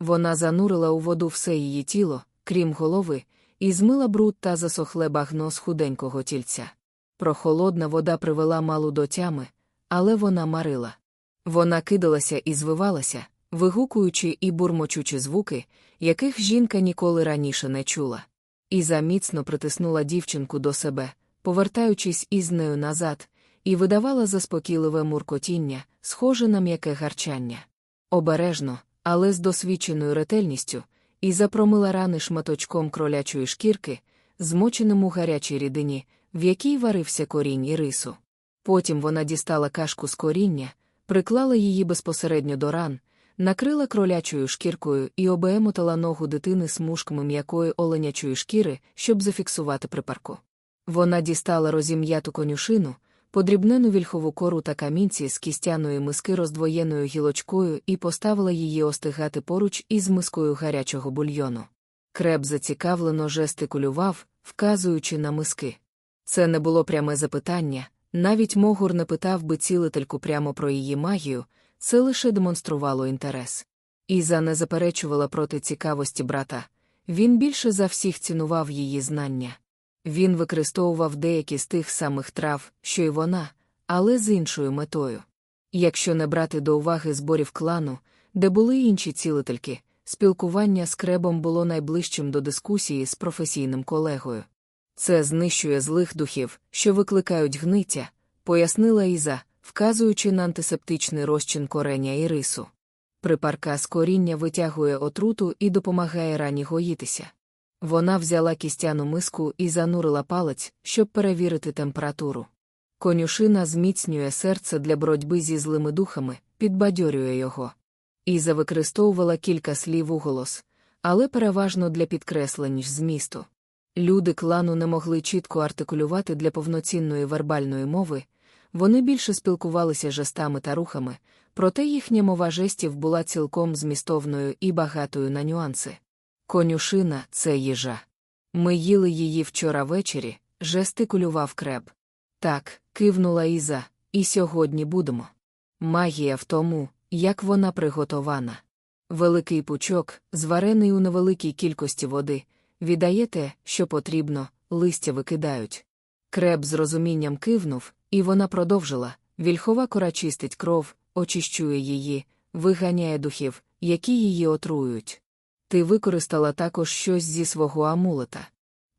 Вона занурила у воду все її тіло, крім голови, і змила бруд та засохле багно з худенького тільця. Прохолодна вода привела малу до тями, але вона марила. Вона кидалася і звивалася, вигукуючи і бурмочучи звуки, яких жінка ніколи раніше не чула. Іза міцно притиснула дівчинку до себе, повертаючись із нею назад, і видавала заспокійливе муркотіння, схоже на м'яке гарчання. Обережно, але з досвідченою ретельністю, і запромила рани шматочком кролячої шкірки, змоченим у гарячій рідині, в якій варився корінь і рису. Потім вона дістала кашку з коріння, приклала її безпосередньо до ран, накрила кролячою шкіркою і обемотала ногу дитини смужками м'якої оленячої шкіри, щоб зафіксувати припарку. Вона дістала розім'яту конюшину, подрібнену вільхову кору та камінці з кістяної миски роздвоєною гілочкою і поставила її остигати поруч із мискою гарячого бульйону. Креб зацікавлено жестикулював, вказуючи на миски. Це не було пряме запитання, навіть Могур не питав би цілительку прямо про її магію, це лише демонструвало інтерес. Іза не заперечувала проти цікавості брата, він більше за всіх цінував її знання. Він використовував деякі з тих самих трав, що й вона, але з іншою метою. Якщо не брати до уваги зборів клану, де були інші цілительки, спілкування з кребом було найближчим до дискусії з професійним колегою. Це знищує злих духів, що викликають гниття, пояснила Іза, вказуючи на антисептичний розчин кореня і рису. Припарка з коріння витягує отруту і допомагає рані гоїтися. Вона взяла кістяну миску і занурила палець, щоб перевірити температуру. Конюшина зміцнює серце для боротьби зі злими духами, підбадьорює його. Іза використовувала кілька слів у голос, але переважно для підкреслень змісту. Люди клану не могли чітко артикулювати для повноцінної вербальної мови, вони більше спілкувалися жестами та рухами, проте їхня мова жестів була цілком змістовною і багатою на нюанси. Конюшина це їжа. Ми їли її вчора ввечері, жестикулював креб. Так, кивнула Іза, і сьогодні будемо. Магія в тому, як вона приготована. Великий пучок, зварений у невеликій кількості води, віддає те, що потрібно, листя викидають. Креб з розумінням кивнув, і вона продовжила вільхова кора чистить кров, очищує її, виганяє духів, які її отрують. Ти використала також щось зі свого амулета.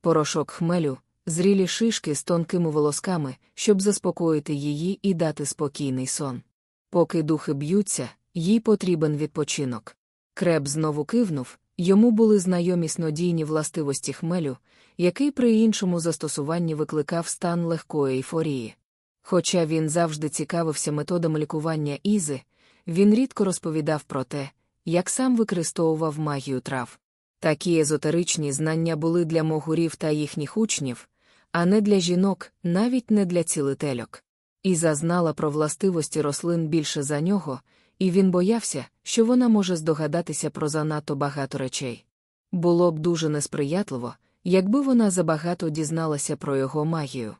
Порошок хмелю, зрілі шишки з тонкими волосками, щоб заспокоїти її і дати спокійний сон. Поки духи б'ються, їй потрібен відпочинок. Креб знову кивнув, йому були знайомі снодійні властивості хмелю, який при іншому застосуванні викликав стан легкої ейфорії. Хоча він завжди цікавився методами лікування Ізи, він рідко розповідав про те, як сам використовував магію трав. Такі езотеричні знання були для могурів та їхніх учнів, а не для жінок, навіть не для цілительок. Іза знала про властивості рослин більше за нього, і він боявся, що вона може здогадатися про занадто багато речей. Було б дуже несприятливо, якби вона забагато дізналася про його магію.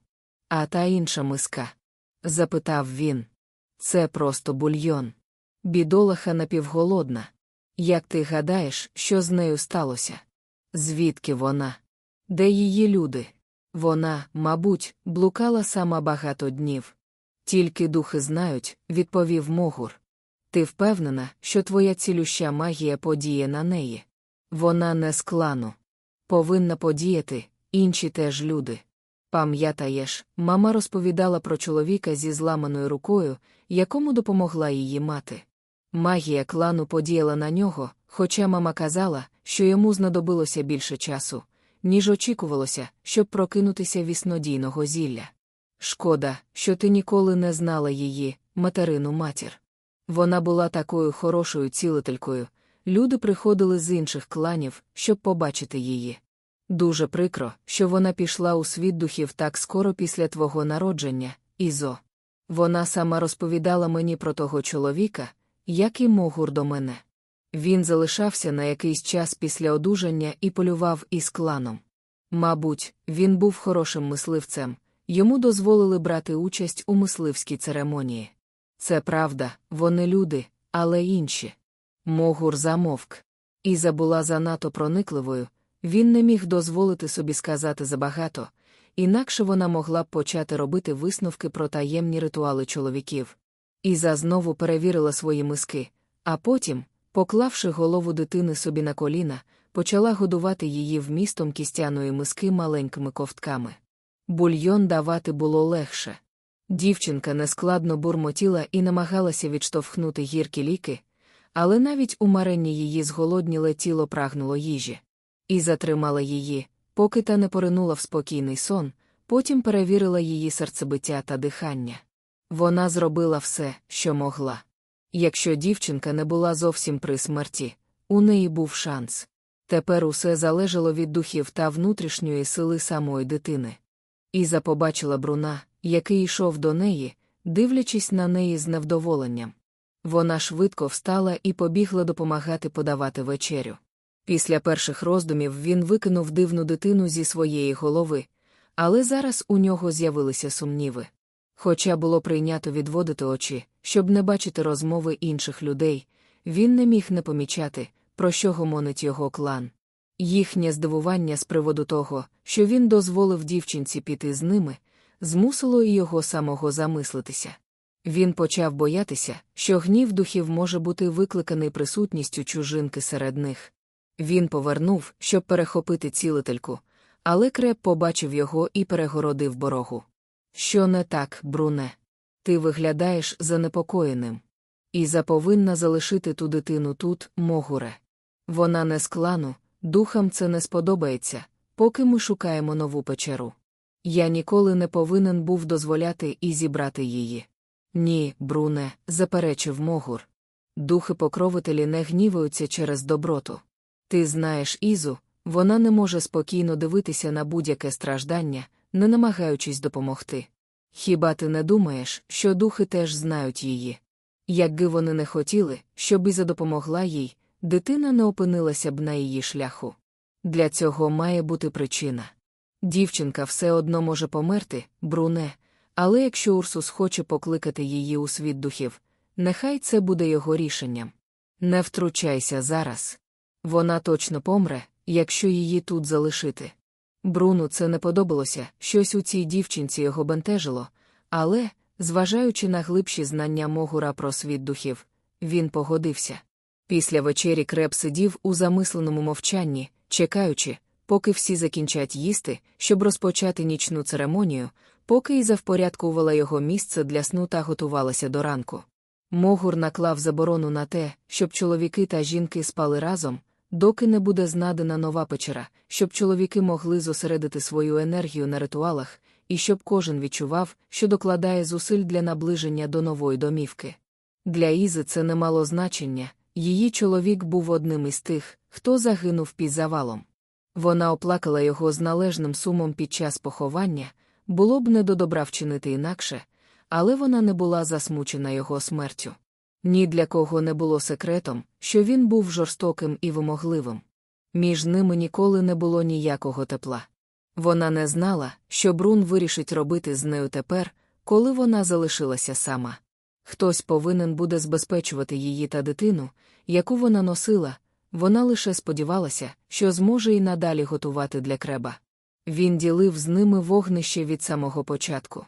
А та інша миска? запитав він. Це просто бульйон. Бідолаха напівголодна. Як ти гадаєш, що з нею сталося? Звідки вона? Де її люди? Вона, мабуть, блукала сама багато днів. Тільки духи знають, відповів Могур. Ти впевнена, що твоя цілюща магія подіє на неї? Вона не з клану. Повинна подіяти, інші теж люди. Пам'ятаєш, мама розповідала про чоловіка зі зламаною рукою, якому допомогла її мати. Магія клану подіяла на нього, хоча мама казала, що йому знадобилося більше часу, ніж очікувалося, щоб прокинутися віснодійного зілля. Шкода, що ти ніколи не знала її, материну матір. Вона була такою хорошою цілителькою. Люди приходили з інших кланів, щоб побачити її. Дуже прикро, що вона пішла у світ духів так скоро після твого народження, Ізо. Вона сама розповідала мені про того чоловіка, як і могур до мене. Він залишався на якийсь час після одужання і полював із кланом. Мабуть, він був хорошим мисливцем, йому дозволили брати участь у мисливській церемонії. Це правда, вони люди, але інші. Могур замовк. Іза була занадто проникливою, він не міг дозволити собі сказати забагато, інакше вона могла б почати робити висновки про таємні ритуали чоловіків. Іза знову перевірила свої миски, а потім, поклавши голову дитини собі на коліна, почала годувати її вмістом кістяної миски маленькими ковтками. Бульйон давати було легше. Дівчинка нескладно бурмотіла і намагалася відштовхнути гіркі ліки, але навіть у маренні її зголодніле тіло прагнуло їжі. І затримала її, поки та не поринула в спокійний сон, потім перевірила її серцебиття та дихання. Вона зробила все, що могла. Якщо дівчинка не була зовсім при смерті, у неї був шанс. Тепер усе залежало від духів та внутрішньої сили самої дитини. Іза побачила бруна, який йшов до неї, дивлячись на неї з невдоволенням. Вона швидко встала і побігла допомагати подавати вечерю. Після перших роздумів він викинув дивну дитину зі своєї голови, але зараз у нього з'явилися сумніви. Хоча було прийнято відводити очі, щоб не бачити розмови інших людей, він не міг не помічати, про що гомонить його клан. Їхнє здивування з приводу того, що він дозволив дівчинці піти з ними, змусило і його самого замислитися. Він почав боятися, що гнів духів може бути викликаний присутністю чужинки серед них. Він повернув, щоб перехопити цілительку, але креп побачив його і перегородив борогу. Що не так, Бруне? Ти виглядаєш занепокоєним. Іза повинна залишити ту дитину тут, могуре. Вона не з клану, духам це не сподобається, поки ми шукаємо нову печеру. Я ніколи не повинен був дозволяти і зібрати її. Ні, Бруне, заперечив Могур. Духи покровителі не гніваються через доброту. Ти знаєш Ізу, вона не може спокійно дивитися на будь-яке страждання, не намагаючись допомогти. Хіба ти не думаєш, що духи теж знають її? Якби вони не хотіли, щоб Іза допомогла їй, дитина не опинилася б на її шляху. Для цього має бути причина. Дівчинка все одно може померти, бруне, але якщо Урсус хоче покликати її у світ духів, нехай це буде його рішенням. Не втручайся зараз. Вона точно помре, якщо її тут залишити. Бруну це не подобалося, щось у цій дівчинці його бентежило, але, зважаючи на глибші знання Могура про світ духів, він погодився. Після вечері креп сидів у замисленому мовчанні, чекаючи, поки всі закінчать їсти, щоб розпочати нічну церемонію, поки і завпорядкувала його місце для сну та готувалася до ранку. Могур наклав заборону на те, щоб чоловіки та жінки спали разом, доки не буде знадена нова печера, щоб чоловіки могли зосередити свою енергію на ритуалах, і щоб кожен відчував, що докладає зусиль для наближення до нової домівки. Для Ізи це не мало значення, її чоловік був одним із тих, хто загинув під завалом. Вона оплакала його з належним сумом під час поховання, було б не до добра вчинити інакше, але вона не була засмучена його смертю. Ні для кого не було секретом, що він був жорстоким і вимогливим. Між ними ніколи не було ніякого тепла. Вона не знала, що Брун вирішить робити з нею тепер, коли вона залишилася сама. Хтось повинен буде збезпечувати її та дитину, яку вона носила, вона лише сподівалася, що зможе і надалі готувати для креба. Він ділив з ними вогнище від самого початку.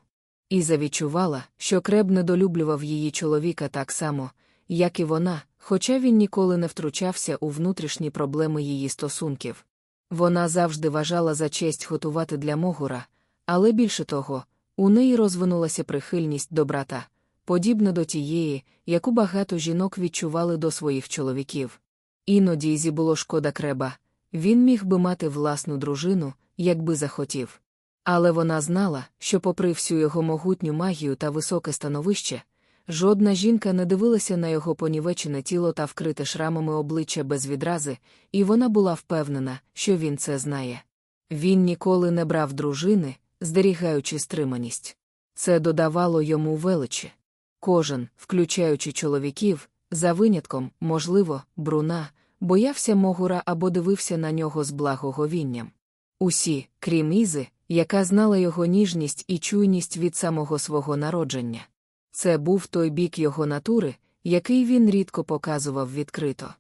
Іза відчувала, що креб недолюблював її чоловіка так само, як і вона, хоча він ніколи не втручався у внутрішні проблеми її стосунків. Вона завжди вважала за честь готувати для Могура, але більше того, у неї розвинулася прихильність до брата, подібна до тієї, яку багато жінок відчували до своїх чоловіків. Іноді Ізі було шкода креба, він міг би мати власну дружину, якби захотів. Але вона знала, що, попри всю його могутню магію та високе становище, жодна жінка не дивилася на його понівечене тіло та вкрите шрамами обличчя без відрази, і вона була впевнена, що він це знає. Він ніколи не брав дружини, здерігаючи стриманість. Це додавало йому величі. Кожен, включаючи чоловіків, за винятком, можливо, бруна, боявся могура або дивився на нього з благоговінням. Усі, крім Ізи, яка знала його ніжність і чуйність від самого свого народження. Це був той бік його натури, який він рідко показував відкрито.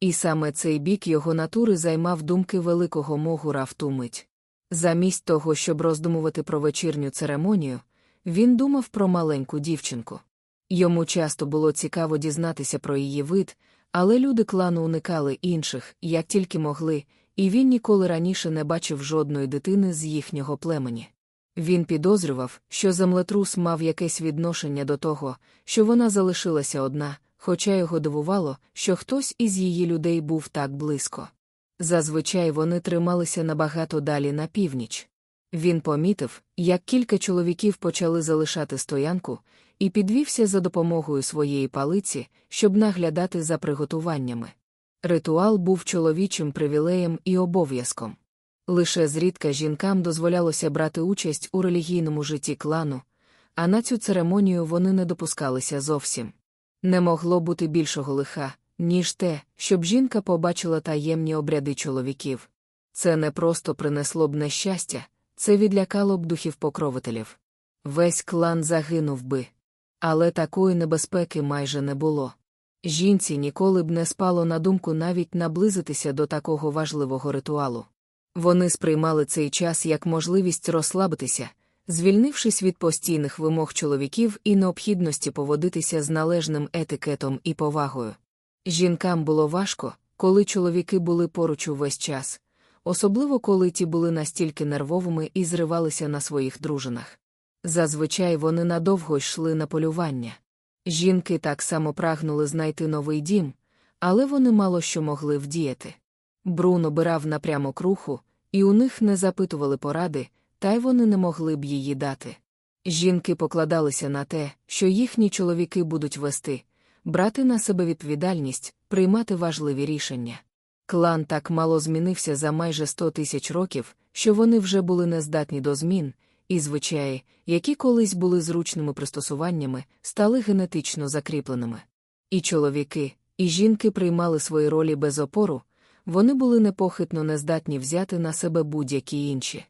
І саме цей бік його натури займав думки великого могура в ту мить. Замість того, щоб роздумувати про вечірню церемонію, він думав про маленьку дівчинку. Йому часто було цікаво дізнатися про її вид, але люди клану уникали інших, як тільки могли, і він ніколи раніше не бачив жодної дитини з їхнього племені. Він підозрював, що землетрус мав якесь відношення до того, що вона залишилася одна, хоча його дивувало, що хтось із її людей був так близько. Зазвичай вони трималися набагато далі на північ. Він помітив, як кілька чоловіків почали залишати стоянку, і підвівся за допомогою своєї палиці, щоб наглядати за приготуваннями. Ритуал був чоловічим привілеєм і обов'язком. Лише зрідка жінкам дозволялося брати участь у релігійному житті клану, а на цю церемонію вони не допускалися зовсім. Не могло бути більшого лиха, ніж те, щоб жінка побачила таємні обряди чоловіків. Це не просто принесло б нещастя, це відлякало б духів покровителів. Весь клан загинув би. Але такої небезпеки майже не було. Жінці ніколи б не спало на думку навіть наблизитися до такого важливого ритуалу. Вони сприймали цей час як можливість розслабитися, звільнившись від постійних вимог чоловіків і необхідності поводитися з належним етикетом і повагою. Жінкам було важко, коли чоловіки були поруч увесь час, особливо коли ті були настільки нервовими і зривалися на своїх дружинах. Зазвичай вони надовго йшли на полювання. Жінки так само прагнули знайти новий дім, але вони мало що могли вдіяти. Брун обирав напрямок руху, і у них не запитували поради, та й вони не могли б її дати. Жінки покладалися на те, що їхні чоловіки будуть вести, брати на себе відповідальність, приймати важливі рішення. Клан так мало змінився за майже сто тисяч років, що вони вже були нездатні до змін, і звичаї, які колись були зручними пристосуваннями, стали генетично закріпленими. І чоловіки, і жінки приймали свої ролі без опору, вони були непохитно нездатні взяти на себе будь-які інші.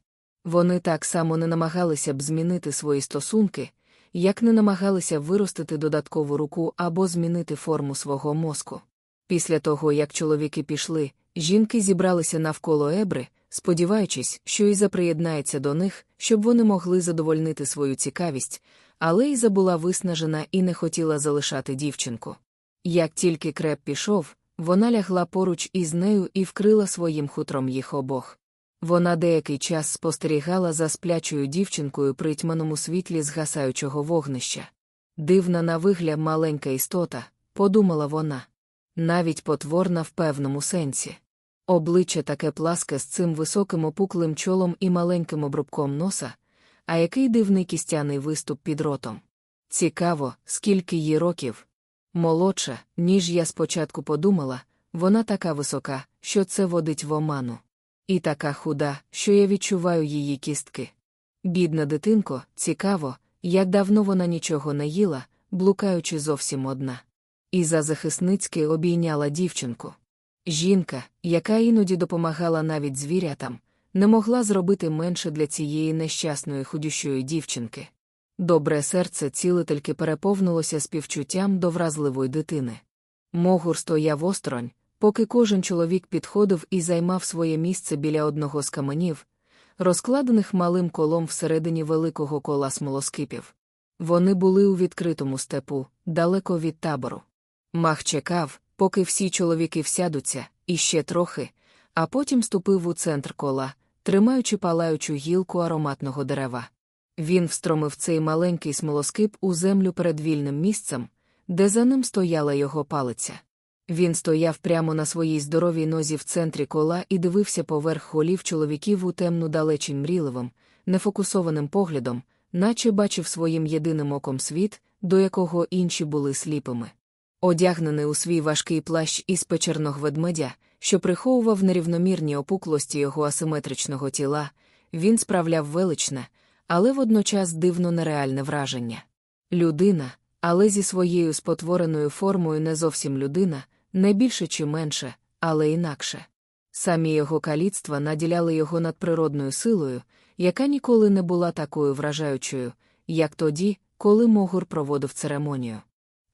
Вони так само не намагалися б змінити свої стосунки, як не намагалися виростити додаткову руку або змінити форму свого мозку. Після того, як чоловіки пішли, жінки зібралися навколо ебри, сподіваючись, що Іза приєднається до них, щоб вони могли задовольнити свою цікавість, але Іза була виснажена і не хотіла залишати дівчинку. Як тільки креп пішов, вона лягла поруч із нею і вкрила своїм хутром їх обох. Вона деякий час спостерігала за сплячою дівчинкою при тьманому світлі згасаючого вогнища. Дивна на вигляд маленька істота, подумала вона. Навіть потворна в певному сенсі. Обличчя таке пласке з цим високим опуклим чолом і маленьким обрубком носа, а який дивний кістяний виступ під ротом. Цікаво, скільки їй років. Молодша, ніж я спочатку подумала, вона така висока, що це водить в оману. І така худа, що я відчуваю її кістки. Бідна дитинко, цікаво, як давно вона нічого не їла, блукаючи зовсім одна. І за захисницьки обійняла дівчинку. Жінка, яка іноді допомагала навіть звірятам, не могла зробити менше для цієї нещасної худющої дівчинки. Добре серце цілительки переповнилося співчуттям до вразливої дитини. Могур стояв осторонь, поки кожен чоловік підходив і займав своє місце біля одного з каменів, розкладених малим колом всередині великого кола смолоскипів. Вони були у відкритому степу, далеко від табору. Мах чекав, поки всі чоловіки всядуться, іще трохи, а потім ступив у центр кола, тримаючи палаючу гілку ароматного дерева. Він встромив цей маленький смолоскип у землю перед вільним місцем, де за ним стояла його палиця. Він стояв прямо на своїй здоровій нозі в центрі кола і дивився поверх холів чоловіків у темну далечінь мріливим, нефокусованим поглядом, наче бачив своїм єдиним оком світ, до якого інші були сліпими. Одягнений у свій важкий плащ із печерного ведмедя, що приховував нерівномірні опуклості його асиметричного тіла, він справляв величне, але водночас дивно нереальне враження. Людина, але зі своєю спотвореною формою не зовсім людина, не більше чи менше, але інакше. Самі його каліцтва наділяли його надприродною силою, яка ніколи не була такою вражаючою, як тоді, коли Могур проводив церемонію.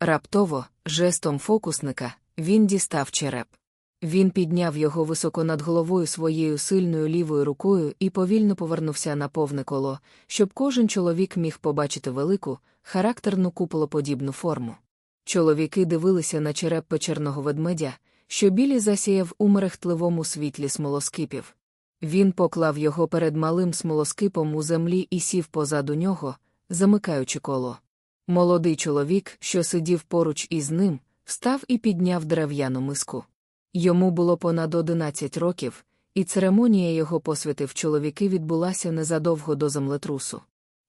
Раптово, жестом фокусника, він дістав череп. Він підняв його високо над головою своєю сильною лівою рукою і повільно повернувся на повне коло, щоб кожен чоловік міг побачити велику, характерну куполоподібну форму. Чоловіки дивилися на череп печерного ведмедя, що білі засіяв у мерехтливому світлі смолоскипів. Він поклав його перед малим смолоскипом у землі і сів позаду нього, замикаючи коло. Молодий чоловік, що сидів поруч із ним, встав і підняв дерев'яну миску. Йому було понад одинадцять років, і церемонія його посвяти в чоловіки відбулася незадовго до землетрусу.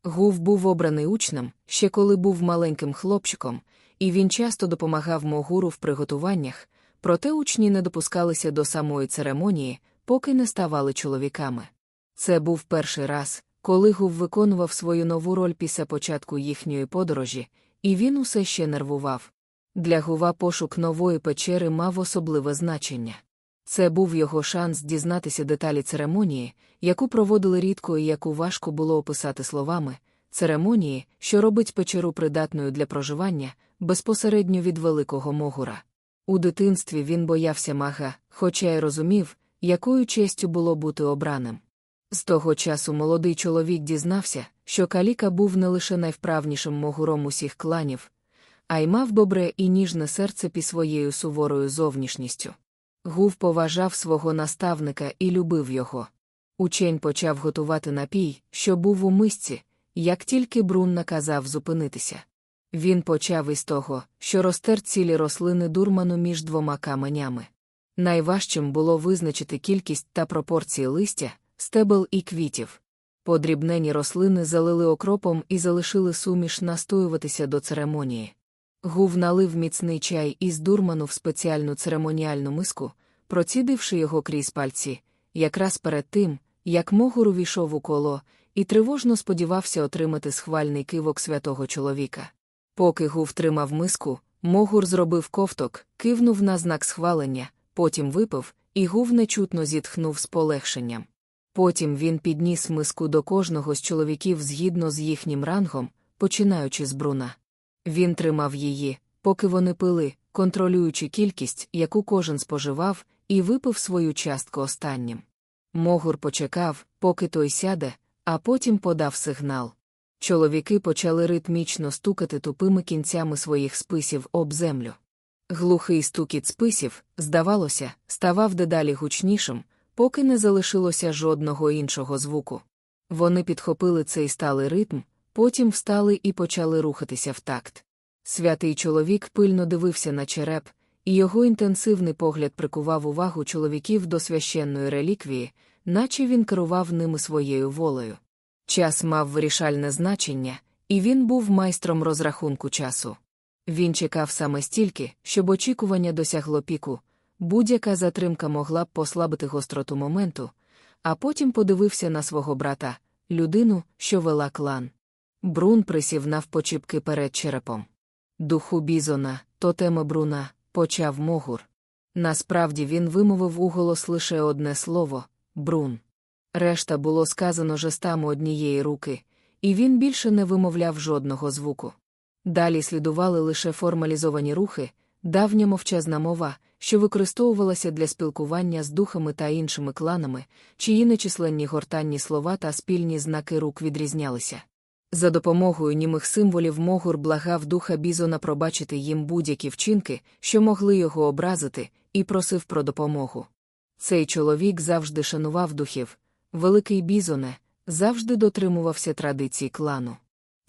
Гув був обраний учнем, ще коли був маленьким хлопчиком, і він часто допомагав Могуру в приготуваннях, проте учні не допускалися до самої церемонії, поки не ставали чоловіками. Це був перший раз, коли Гув виконував свою нову роль після початку їхньої подорожі, і він усе ще нервував. Для Гува пошук нової печери мав особливе значення. Це був його шанс дізнатися деталі церемонії, яку проводили рідко і яку важко було описати словами, церемонії, що робить печеру придатною для проживання, безпосередньо від великого могура. У дитинстві він боявся мага, хоча й розумів, якою честю було бути обраним. З того часу молодий чоловік дізнався, що Каліка був не лише найвправнішим могуром усіх кланів, а й мав добре і ніжне серце під своєю суворою зовнішністю. Гув поважав свого наставника і любив його. Учень почав готувати напій, що був у мисці, як тільки Брун наказав зупинитися. Він почав із того, що розтер цілі рослини дурману між двома каменями. Найважчим було визначити кількість та пропорції листя, стебел і квітів. Подрібнені рослини залили окропом і залишили суміш настоюватися до церемонії. Гув налив міцний чай із дурману в спеціальну церемоніальну миску, процідивши його крізь пальці, якраз перед тим, як Могур увійшов у коло, і тривожно сподівався отримати схвальний кивок святого чоловіка. Поки Гув тримав миску, Могур зробив ковток, кивнув на знак схвалення, потім випив, і Гув нечутно зітхнув з полегшенням. Потім він підніс миску до кожного з чоловіків згідно з їхнім рангом, починаючи з бруна. Він тримав її, поки вони пили, контролюючи кількість, яку кожен споживав, і випив свою частку останнім. Могур почекав, поки той сяде, а потім подав сигнал. Чоловіки почали ритмічно стукати тупими кінцями своїх списів об землю. Глухий стукіт списів, здавалося, ставав дедалі гучнішим, поки не залишилося жодного іншого звуку. Вони підхопили цей сталий ритм, потім встали і почали рухатися в такт. Святий чоловік пильно дивився на череп, і його інтенсивний погляд прикував увагу чоловіків до священної реліквії, наче він керував ними своєю волею. Час мав вирішальне значення, і він був майстром розрахунку часу. Він чекав саме стільки, щоб очікування досягло піку, будь-яка затримка могла б послабити гостроту моменту, а потім подивився на свого брата, людину, що вела клан. Брун присів навпочіпки перед черепом. Духу бізона, тотема бруна, почав могур. Насправді він вимовив уголос лише одне слово брун. Решта було сказано жестами однієї руки, і він більше не вимовляв жодного звуку. Далі слідували лише формалізовані рухи, давня мовчазна мова, що використовувалася для спілкування з духами та іншими кланами, чиї нечисленні гортанні слова та спільні знаки рук відрізнялися. За допомогою німих символів Могур благав духа Бізона пробачити їм будь-які вчинки, що могли його образити, і просив про допомогу. Цей чоловік завжди шанував духів, великий Бізоне, завжди дотримувався традицій клану.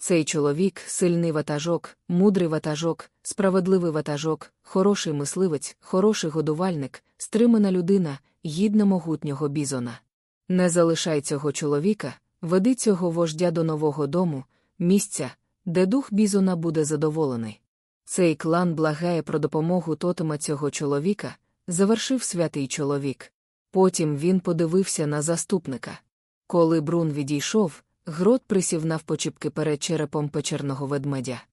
Цей чоловік сильний ватажок, мудрий ватажок, справедливий ватажок, хороший мисливець, хороший годувальник, стримана людина, гідна могутнього бізона. Не залишай цього чоловіка, веди цього вождя до нового дому, місця, де дух бізона буде задоволений. Цей клан благає про допомогу тотема цього чоловіка, завершив святий чоловік. Потім він подивився на заступника. Коли Брун відійшов, Грот присів навпочіпки перед черепом печерного ведмедя.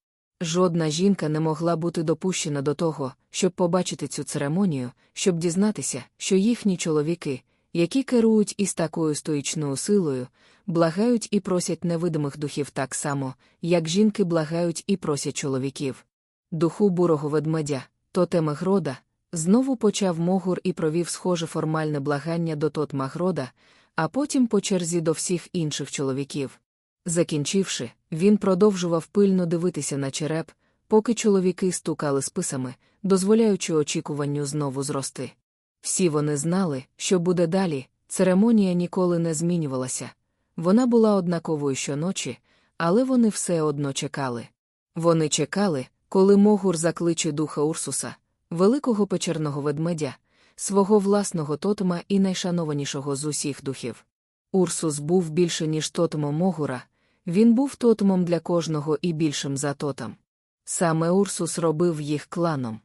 Жодна жінка не могла бути допущена до того, щоб побачити цю церемонію, щоб дізнатися, що їхні чоловіки, які керують із такою стоїчною силою, благають і просять невидимих духів так само, як жінки благають і просять чоловіків. Духу бурого ведмедя, тотеми грода, Знову почав Могур і провів схоже формальне благання до тот Магрода, а потім по черзі до всіх інших чоловіків. Закінчивши, він продовжував пильно дивитися на череп, поки чоловіки стукали списами, дозволяючи очікуванню знову зрости. Всі вони знали, що буде далі, церемонія ніколи не змінювалася. Вона була однаковою щоночі, але вони все одно чекали. Вони чекали, коли Могур закличе духа Урсуса, великого печерного ведмедя, свого власного тотема і найшанованішого з усіх духів. Урсус був більше, ніж тотемом Могура, він був тотемом для кожного і більшим за тотем. Саме Урсус робив їх кланом.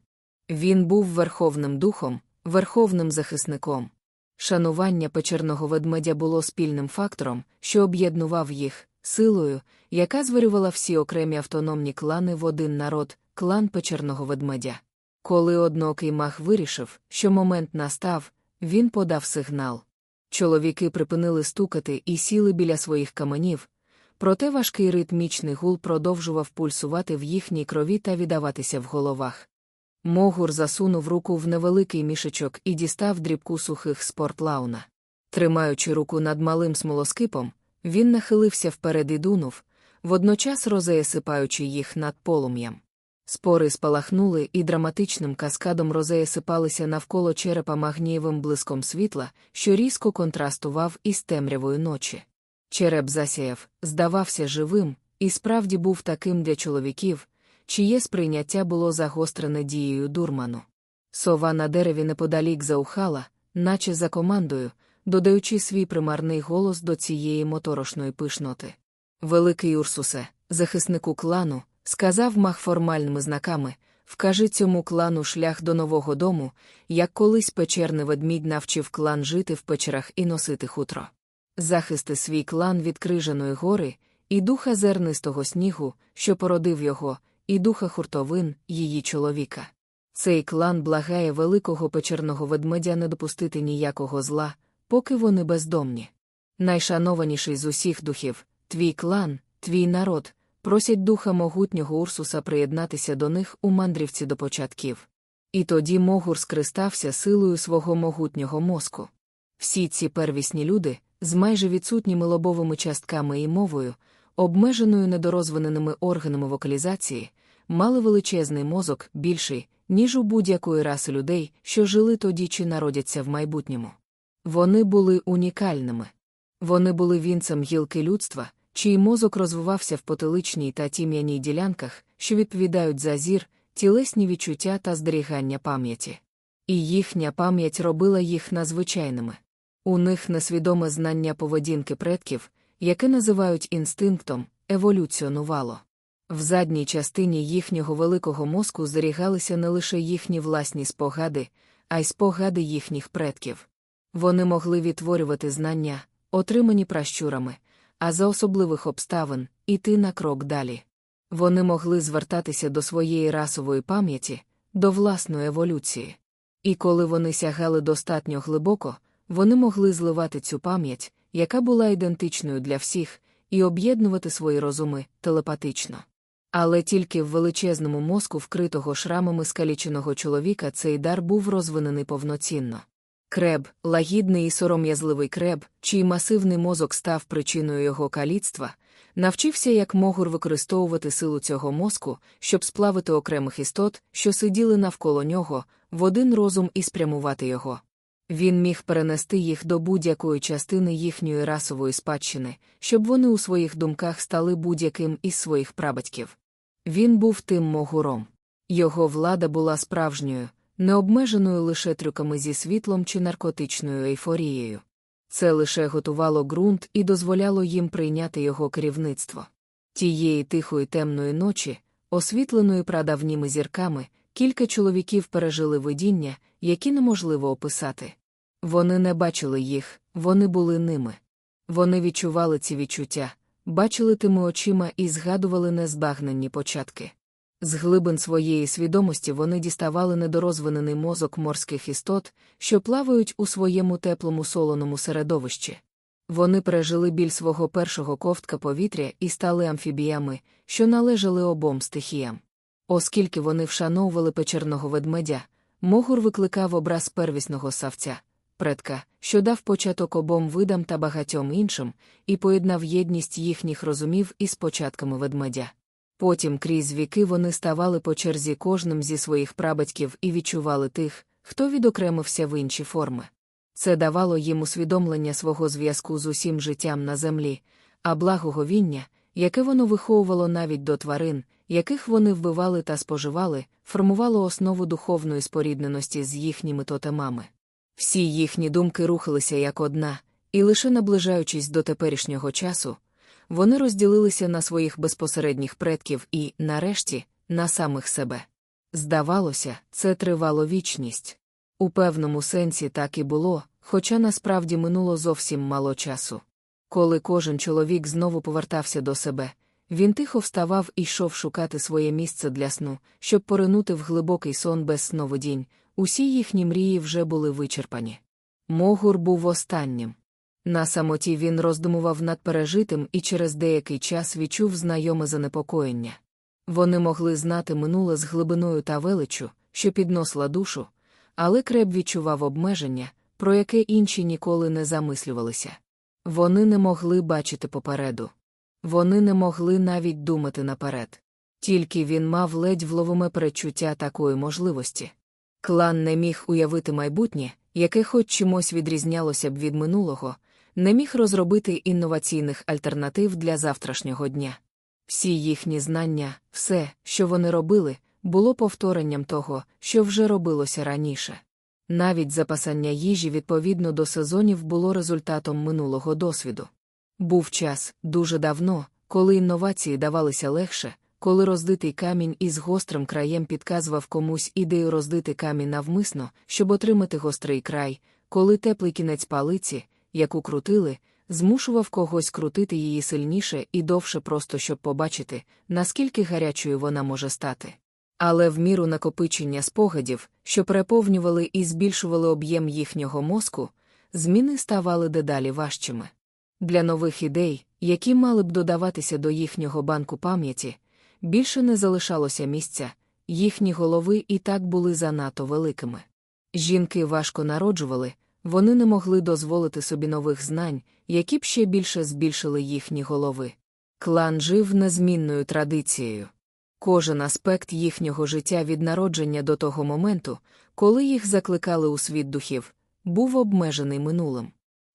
Він був верховним духом, верховним захисником. Шанування печерного ведмедя було спільним фактором, що об'єднував їх, силою, яка зварювала всі окремі автономні клани в один народ, клан печерного ведмедя. Коли однокий мах вирішив, що момент настав, він подав сигнал. Чоловіки припинили стукати і сіли біля своїх каменів, проте важкий ритмічний гул продовжував пульсувати в їхній крові та віддаватися в головах. Могур засунув руку в невеликий мішечок і дістав дрібку сухих спортлауна. Тримаючи руку над малим смолоскипом, він нахилився вперед і дунув, водночас розеясипаючи їх над полум'ям. Спори спалахнули і драматичним каскадом розеї сипалися навколо черепа магнієвим блиском світла, що різко контрастував із темрявою ночі. Череп засяяв, здавався живим, і справді був таким для чоловіків, чиє сприйняття було загострене дією дурману. Сова на дереві неподалік заухала, наче за командою, додаючи свій примарний голос до цієї моторошної пишноти. Великий Урсусе, захиснику клану, сказав мах формальними знаками вкажи цьому клану шлях до нового дому, як колись печерний ведмідь навчив клан жити в печерах і носити хутро. Захисти свій клан від крижаної гори, і духа зернистого снігу, що породив його, і духа хуртовин, її чоловіка. Цей клан благає великого печерного ведмедя не допустити ніякого зла, поки вони бездомні. Найшанованіший з усіх духів, твій клан, твій народ, просять духа могутнього Урсуса приєднатися до них у мандрівці до початків. І тоді Могур скристався силою свого могутнього мозку. Всі ці первісні люди, з майже відсутніми лобовими частками і мовою, обмеженою недорозвиненими органами вокалізації, мали величезний мозок більший, ніж у будь-якої раси людей, що жили тоді чи народяться в майбутньому. Вони були унікальними. Вони були вінцем гілки людства, чий мозок розвивався в потиличній та тім'яній ділянках, що відповідають за зір, тілесні відчуття та зберігання пам'яті. І їхня пам'ять робила їх надзвичайними. У них несвідоме знання поведінки предків, яке називають інстинктом, еволюціонувало. В задній частині їхнього великого мозку зберігалися не лише їхні власні спогади, а й спогади їхніх предків. Вони могли відтворювати знання, отримані пращурами, а за особливих обставин іти на крок далі. Вони могли звертатися до своєї расової пам'яті, до власної еволюції. І коли вони сягали достатньо глибоко, вони могли зливати цю пам'ять, яка була ідентичною для всіх, і об'єднувати свої розуми телепатично. Але тільки в величезному мозку вкритого шрамами скаліченого чоловіка цей дар був розвинений повноцінно. Креб, лагідний і сором'язливий креб, чий масивний мозок став причиною його каліцтва, навчився як могур використовувати силу цього мозку, щоб сплавити окремих істот, що сиділи навколо нього, в один розум і спрямувати його. Він міг перенести їх до будь-якої частини їхньої расової спадщини, щоб вони у своїх думках стали будь-яким із своїх прабатьків. Він був тим могуром. Його влада була справжньою, не обмеженою лише трюками зі світлом чи наркотичною ейфорією. Це лише готувало ґрунт і дозволяло їм прийняти його керівництво. Тієї тихої темної ночі, освітленої прадавніми зірками, кілька чоловіків пережили видіння, які неможливо описати. Вони не бачили їх, вони були ними. Вони відчували ці відчуття, бачили тими очима і згадували незбагненні початки. З глибин своєї свідомості вони діставали недорозвинений мозок морських істот, що плавають у своєму теплому солоному середовищі. Вони пережили біль свого першого ковтка повітря і стали амфібіями, що належали обом стихіям. Оскільки вони вшановували печерного ведмедя, Могур викликав образ первісного савця, предка, що дав початок обом видам та багатьом іншим, і поєднав єдність їхніх розумів із початками ведмедя. Потім крізь віки вони ставали по черзі кожним зі своїх прабатьків і відчували тих, хто відокремився в інші форми. Це давало їм усвідомлення свого зв'язку з усім життям на землі, а благоговіння, яке воно виховувало навіть до тварин, яких вони вбивали та споживали, формувало основу духовної спорідненості з їхніми тотемами. Всі їхні думки рухалися як одна, і лише наближаючись до теперішнього часу, вони розділилися на своїх безпосередніх предків і, нарешті, на самих себе. Здавалося, це тривало вічність. У певному сенсі так і було, хоча насправді минуло зовсім мало часу. Коли кожен чоловік знову повертався до себе, він тихо вставав і йшов шукати своє місце для сну, щоб поринути в глибокий сон без сновидінь, усі їхні мрії вже були вичерпані. Могур був останнім. На самоті він роздумував над пережитим і через деякий час відчув знайоме занепокоєння. Вони могли знати минуле з глибиною та величу, що підносила душу, але креб відчував обмеження, про яке інші ніколи не замислювалися. Вони не могли бачити попереду. Вони не могли навіть думати наперед. Тільки він мав ледь вловиме перечуття такої можливості. Клан не міг уявити майбутнє, яке хоч чимось відрізнялося б від минулого, не міг розробити інноваційних альтернатив для завтрашнього дня. Всі їхні знання, все, що вони робили, було повторенням того, що вже робилося раніше. Навіть запасання їжі відповідно до сезонів було результатом минулого досвіду. Був час дуже давно, коли інновації давалися легше, коли роздитий камінь із гострим краєм підказував комусь ідею роздити камінь навмисно, щоб отримати гострий край, коли теплий кінець палиці, яку крутили, змушував когось крутити її сильніше і довше просто щоб побачити, наскільки гарячою вона може стати. Але в міру накопичення спогадів, що переповнювали і збільшували об'єм їхнього мозку, зміни ставали дедалі важчими. Для нових ідей, які мали б додаватися до їхнього банку пам'яті, більше не залишалося місця, їхні голови і так були занадто великими. Жінки важко народжували, вони не могли дозволити собі нових знань, які б ще більше збільшили їхні голови. Клан жив незмінною традицією. Кожен аспект їхнього життя від народження до того моменту, коли їх закликали у світ духів, був обмежений минулим.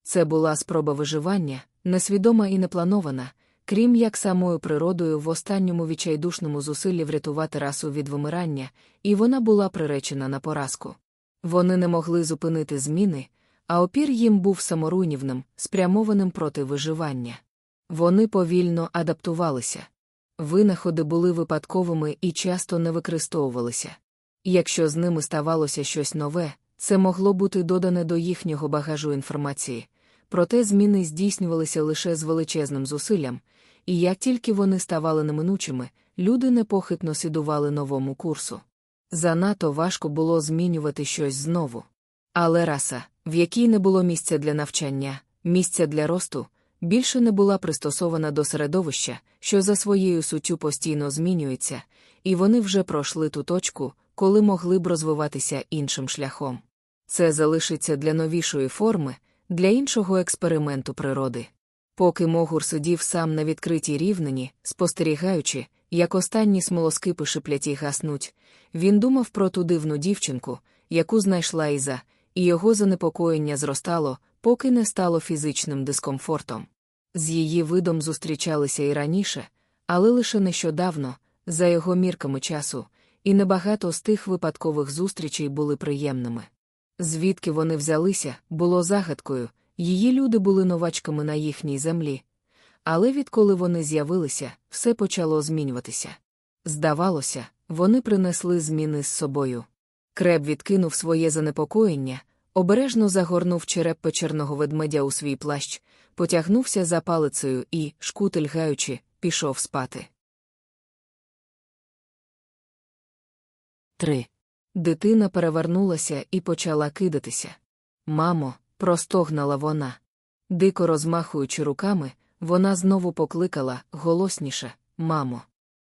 Це була спроба виживання, несвідома і непланована, крім як самою природою в останньому відчайдушному зусиллі врятувати расу від вимирання, і вона була приречена на поразку. Вони не могли зупинити зміни, а опір їм був саморуйнівним, спрямованим проти виживання. Вони повільно адаптувалися. Винаходи були випадковими і часто не використовувалися. Якщо з ними ставалося щось нове, це могло бути додане до їхнього багажу інформації, проте зміни здійснювалися лише з величезним зусиллям, і як тільки вони ставали неминучими, люди непохитно слідували новому курсу. Занадто важко було змінювати щось знову. Але раса, в якій не було місця для навчання, місця для росту, більше не була пристосована до середовища, що за своєю суттю постійно змінюється, і вони вже пройшли ту точку, коли могли б розвиватися іншим шляхом. Це залишиться для новішої форми, для іншого експерименту природи. Поки Могур сидів сам на відкритій рівнині, спостерігаючи, як останні смолоскипи шиплять гаснуть, він думав про ту дивну дівчинку, яку знайшла Іза, і його занепокоєння зростало, поки не стало фізичним дискомфортом. З її видом зустрічалися і раніше, але лише нещодавно, за його мірками часу, і небагато з тих випадкових зустрічей були приємними. Звідки вони взялися, було загадкою, її люди були новачками на їхній землі. Але відколи вони з'явилися, все почало змінюватися. Здавалося, вони принесли зміни з собою. Креб відкинув своє занепокоєння, обережно загорнув череп печерного ведмедя у свій плащ, потягнувся за палицею і, шкутель гаючи, пішов спати. 3. Дитина перевернулася і почала кидатися. Мамо, простогнала вона. Дико розмахуючи руками, вона знову покликала голосніше Мамо.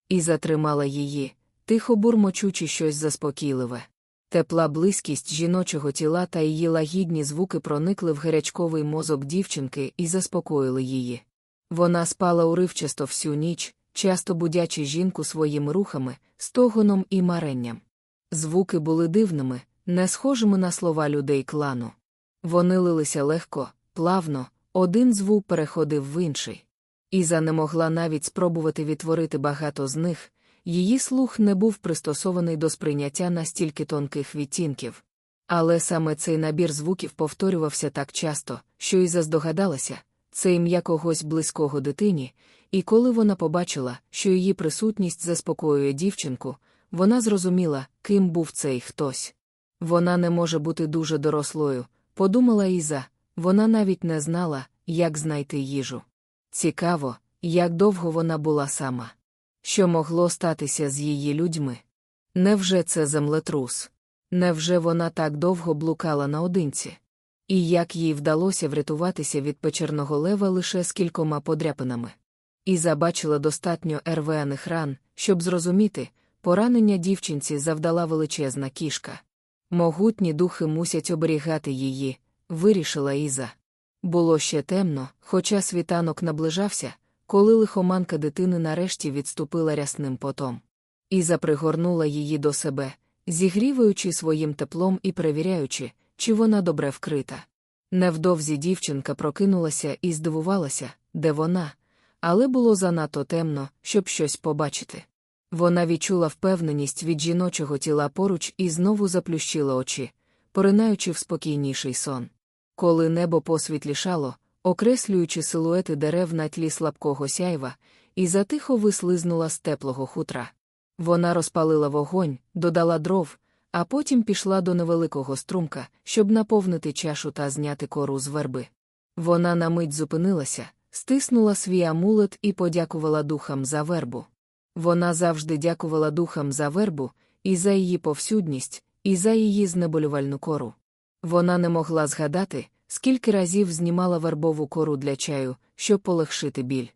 І затримала її, тихо бурмочучи щось заспокійливе. Тепла близькість жіночого тіла та її лагідні звуки проникли в гарячковий мозок дівчинки і заспокоїли її. Вона спала уривчасто всю ніч, часто будячи жінку своїми рухами, стогоном і маренням. Звуки були дивними, не схожими на слова людей клану. Вони лилися легко, плавно, один звук переходив в інший. Іза не могла навіть спробувати відтворити багато з них, її слух не був пристосований до сприйняття настільки тонких відтінків. Але саме цей набір звуків повторювався так часто, що Іза здогадалася це ім'я когось близького дитині, і коли вона побачила, що її присутність заспокоює дівчинку, вона зрозуміла, ким був цей хтось. Вона не може бути дуже дорослою, подумала Іза, вона навіть не знала, як знайти їжу. Цікаво, як довго вона була сама. Що могло статися з її людьми? Невже це землетрус? Невже вона так довго блукала наодинці? І як їй вдалося врятуватися від печерного лева лише з кількома подряпинами? І забачила достатньо ервеаних ран, щоб зрозуміти, поранення дівчинці завдала величезна кішка. Могутні духи мусять оберігати її, вирішила Іза. Було ще темно, хоча світанок наближався, коли лихоманка дитини нарешті відступила рясним потом. Іза пригорнула її до себе, зігріваючи своїм теплом і перевіряючи, чи вона добре вкрита. Невдовзі дівчинка прокинулася і здивувалася, де вона, але було занадто темно, щоб щось побачити. Вона відчула впевненість від жіночого тіла поруч і знову заплющила очі, поринаючи в спокійніший сон. Коли небо посвітлішало, окреслюючи силуети дерев на тлі слабкого сяйва, і затихо вислизнула з теплого хутра. Вона розпалила вогонь, додала дров, а потім пішла до невеликого струмка, щоб наповнити чашу та зняти кору з верби. Вона на мить зупинилася, стиснула свій амулет і подякувала духам за вербу. Вона завжди дякувала духам за вербу, і за її повсюдність, і за її знеболювальну кору. Вона не могла згадати, скільки разів знімала вербову кору для чаю, щоб полегшити біль.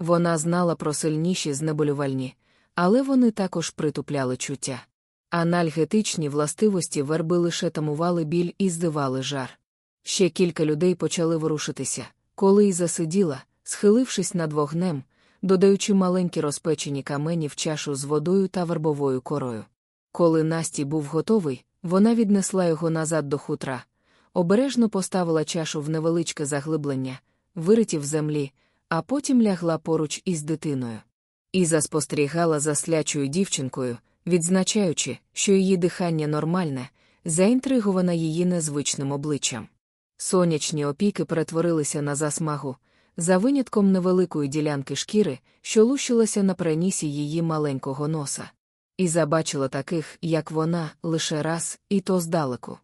Вона знала про сильніші знеболювальні, але вони також притупляли чуття. Анальгетичні властивості верби лише тамували біль і здивали жар. Ще кілька людей почали ворушитися, коли й засиділа, схилившись над вогнем, додаючи маленькі розпечені камені в чашу з водою та вербовою корою. Коли Насті був готовий, вона віднесла його назад до хутра, обережно поставила чашу в невеличке заглиблення, вириті в землі, а потім лягла поруч із дитиною. І заспостерігала за слячою дівчинкою, відзначаючи, що її дихання нормальне, заінтригована її незвичним обличчям. Сонячні опіки перетворилися на засмагу, за винятком невеликої ділянки шкіри, що лущилася на пранісі її маленького носа. І забачила таких, як вона, лише раз, і то здалеку.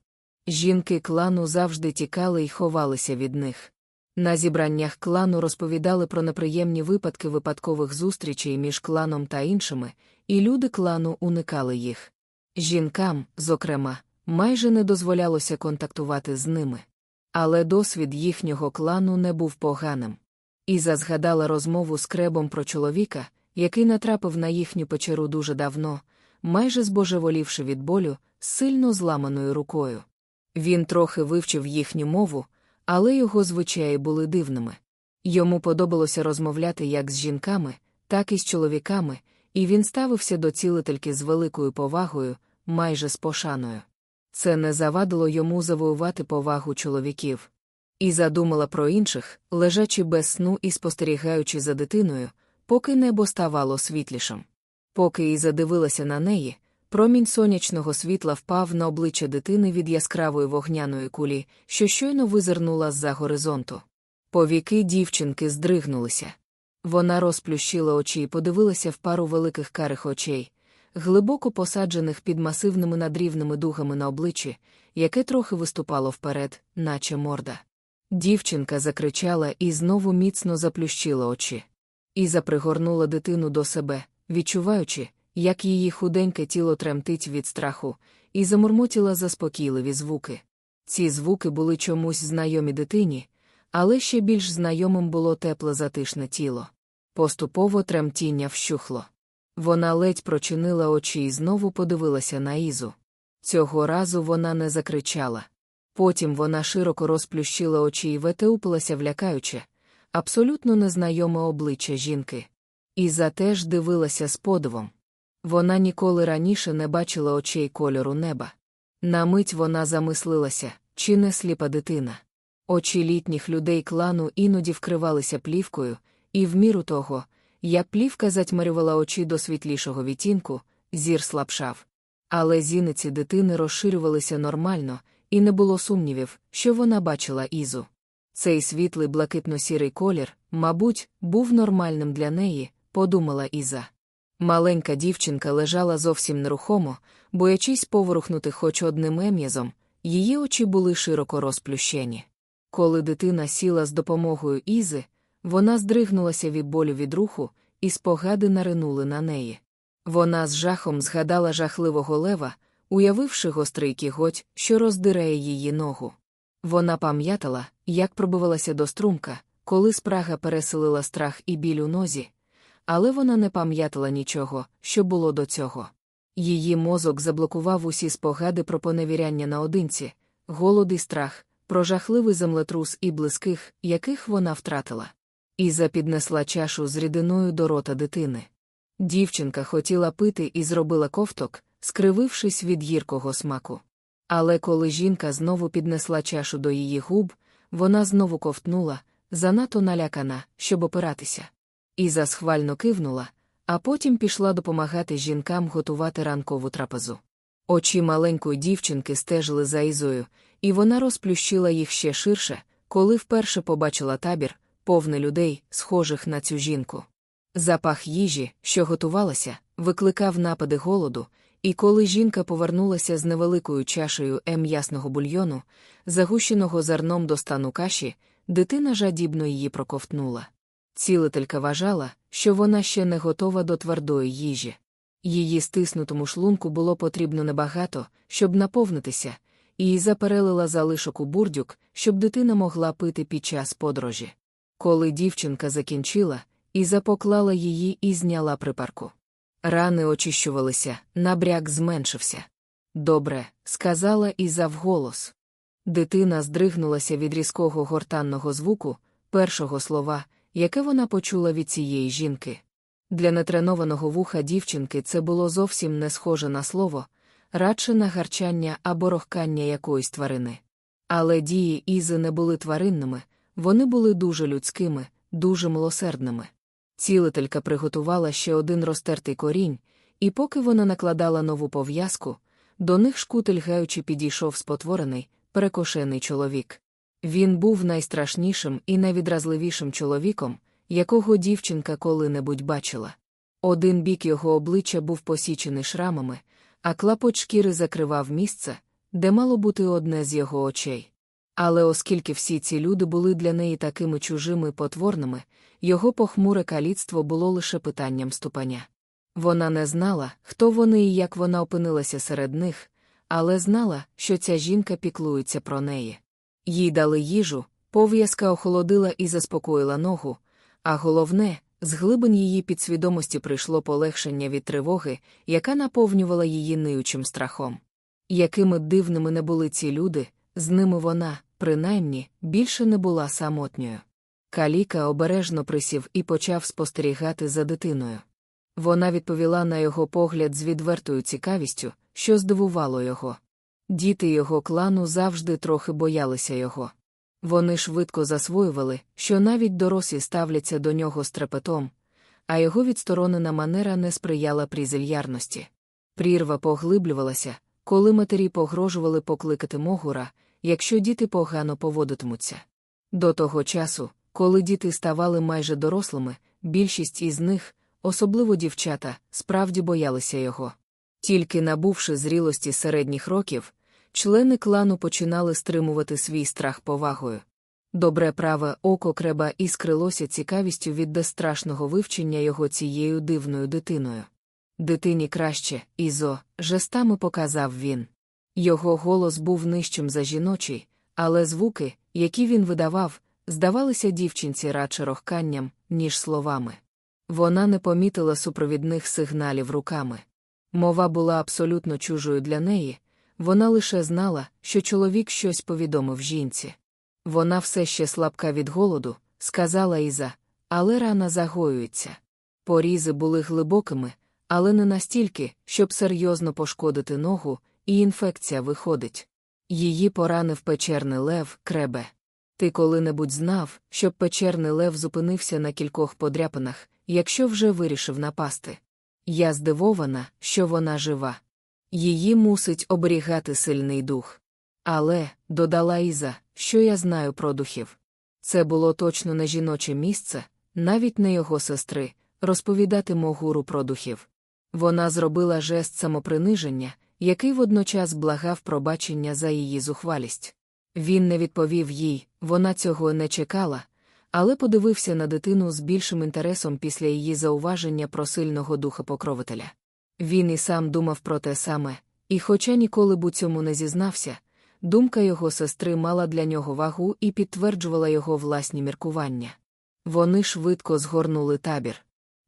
Жінки клану завжди тікали й ховалися від них. На зібраннях клану розповідали про неприємні випадки випадкових зустрічей між кланом та іншими, і люди клану уникали їх. Жінкам, зокрема, майже не дозволялося контактувати з ними. Але досвід їхнього клану не був поганим. Іза згадала розмову з кребом про чоловіка, який натрапив на їхню печеру дуже давно, майже збожеволівши від болю, сильно зламаною рукою. Він трохи вивчив їхню мову, але його звичаї були дивними. Йому подобалося розмовляти як з жінками, так і з чоловіками, і він ставився до цілительки з великою повагою, майже з пошаною. Це не завадило йому завоювати повагу чоловіків. І задумала про інших, лежачи без сну і спостерігаючи за дитиною, поки небо ставало світлішим. Поки і задивилася на неї, промінь сонячного світла впав на обличчя дитини від яскравої вогняної кулі, що щойно визирнула з-за горизонту. Повіки дівчинки здригнулися. Вона розплющила очі і подивилася в пару великих карих очей, глибоко посаджених під масивними надрівними дугами на обличчі, яке трохи виступало вперед, наче морда. Дівчинка закричала і знову міцно заплющила очі. Іза пригорнула дитину до себе, відчуваючи, як її худеньке тіло тремтить від страху, і замурмотіла заспокійливі звуки. Ці звуки були чомусь знайомі дитині, але ще більш знайомим було тепле затишне тіло. Поступово тремтіння вщухло. Вона ледь прочинила очі і знову подивилася на Ізу. Цього разу вона не закричала. Потім вона широко розплющила очі і ветеупилася влякаюче, абсолютно незнайоме обличчя жінки. І за теж дивилася з подивом. Вона ніколи раніше не бачила очей кольору неба. На мить вона замислилася, чи не сліпа дитина. Очі літніх людей клану іноді вкривалися плівкою, і в міру того, як плівка затьмарювала очі до світлішого відтінку, зір слабшав. Але зіниці дитини розширювалися нормально, і не було сумнівів, що вона бачила Ізу. Цей світлий блакитно-сірий колір, мабуть, був нормальним для неї, подумала Іза. Маленька дівчинка лежала зовсім нерухомо, боячись поворухнути хоч одним ем'язом, її очі були широко розплющені. Коли дитина сіла з допомогою Ізи, вона здригнулася від болю від руху, і спогади наринули на неї. Вона з жахом згадала жахливого лева, уявивши гострий кіготь, що роздирає її ногу. Вона пам'ятала, як пробивалася до струмка, коли спрага переселила страх і біль у нозі, але вона не пам'ятала нічого, що було до цього. Її мозок заблокував усі спогади про поневіряння наодинці, голод і страх, про жахливий землетрус і близьких, яких вона втратила. Іза піднесла чашу з рідиною до рота дитини. Дівчинка хотіла пити і зробила ковток, скривившись від гіркого смаку. Але коли жінка знову піднесла чашу до її губ, вона знову ковтнула, занадто налякана, щоб опиратися. Іза схвально кивнула, а потім пішла допомагати жінкам готувати ранкову трапезу. Очі маленької дівчинки стежили за Ізою, і вона розплющила їх ще ширше, коли вперше побачила табір, повний людей, схожих на цю жінку. Запах їжі, що готувалася, викликав напади голоду, і коли жінка повернулася з невеликою чашею ем'ясного бульйону, загущеного зерном до стану каші, дитина жадібно її проковтнула. Цілителька вважала, що вона ще не готова до твердої їжі. Її стиснутому шлунку було потрібно небагато, щоб наповнитися, і заперелила залишок у бурдюк, щоб дитина могла пити під час подорожі. Коли дівчинка закінчила, Іза поклала її і зняла припарку. Рани очищувалися, набряк зменшився. Добре, сказала Іза вголос. Дитина здригнулася від різкого гортанного звуку, першого слова, яке вона почула від цієї жінки. Для нетренованого вуха дівчинки це було зовсім не схоже на слово, радше на гарчання або рохкання якоїсь тварини. Але дії Ізи не були тваринними, вони були дуже людськими, дуже милосердними. Цілителька приготувала ще один розтертий корінь, і поки вона накладала нову пов'язку, до них шкутель гаючи підійшов спотворений, перекошений чоловік. Він був найстрашнішим і найвідразливішим чоловіком, якого дівчинка коли-небудь бачила. Один бік його обличчя був посічений шрамами, а клапоть шкіри закривав місце, де мало бути одне з його очей. Але оскільки всі ці люди були для неї такими чужими потворними, його похмуре каліцтво було лише питанням ступаня. Вона не знала, хто вони і як вона опинилася серед них, але знала, що ця жінка піклується про неї. Їй дали їжу, пов'язка охолодила і заспокоїла ногу, а головне, з глибин її підсвідомості прийшло полегшення від тривоги, яка наповнювала її ниючим страхом. Якими дивними не були ці люди, з ними вона, принаймні, більше не була самотньою. Каліка обережно присів і почав спостерігати за дитиною. Вона відповіла на його погляд з відвертою цікавістю, що здивувало його. Діти його клану завжди трохи боялися його. Вони швидко засвоювали, що навіть дорослі ставляться до нього з трепетом, а його відсторонена манера не сприяла прізельярності. Прірва поглиблювалася, коли матері погрожували покликати могура, якщо діти погано поводитимуться. До того часу, коли діти ставали майже дорослими, більшість із них, особливо дівчата, справді боялися його. Тільки набувши зрілості середніх років, члени клану починали стримувати свій страх повагою. Добре праве око креба іскрилося цікавістю від безстрашного вивчення його цією дивною дитиною. Дитині краще, Ізо, жестами показав він. Його голос був нижчим за жіночий, але звуки, які він видавав, здавалися дівчинці радше рохканням, ніж словами. Вона не помітила супровідних сигналів руками. Мова була абсолютно чужою для неї, Вона лише знала, що чоловік щось повідомив жінці. Вона все ще слабка від голоду, сказала Іза, але рана загоюється. Порізи були глибокими, але не настільки, щоб серйозно пошкодити ногу, і інфекція виходить. Її поранив печерний лев, кребе. Ти коли-небудь знав, щоб печерний лев зупинився на кількох подряпинах, якщо вже вирішив напасти. Я здивована, що вона жива. Її мусить оберігати сильний дух. Але, додала Іза, що я знаю про духів. Це було точно не жіноче місце, навіть не його сестри, розповідати Могуру про духів. Вона зробила жест самоприниження, який водночас благав пробачення за її зухвалість. Він не відповів їй, вона цього не чекала, але подивився на дитину з більшим інтересом після її зауваження про сильного духа покровителя. Він і сам думав про те саме, і, хоча ніколи б у цьому не зізнався, думка його сестри мала для нього вагу і підтверджувала його власні міркування. Вони швидко згорнули табір.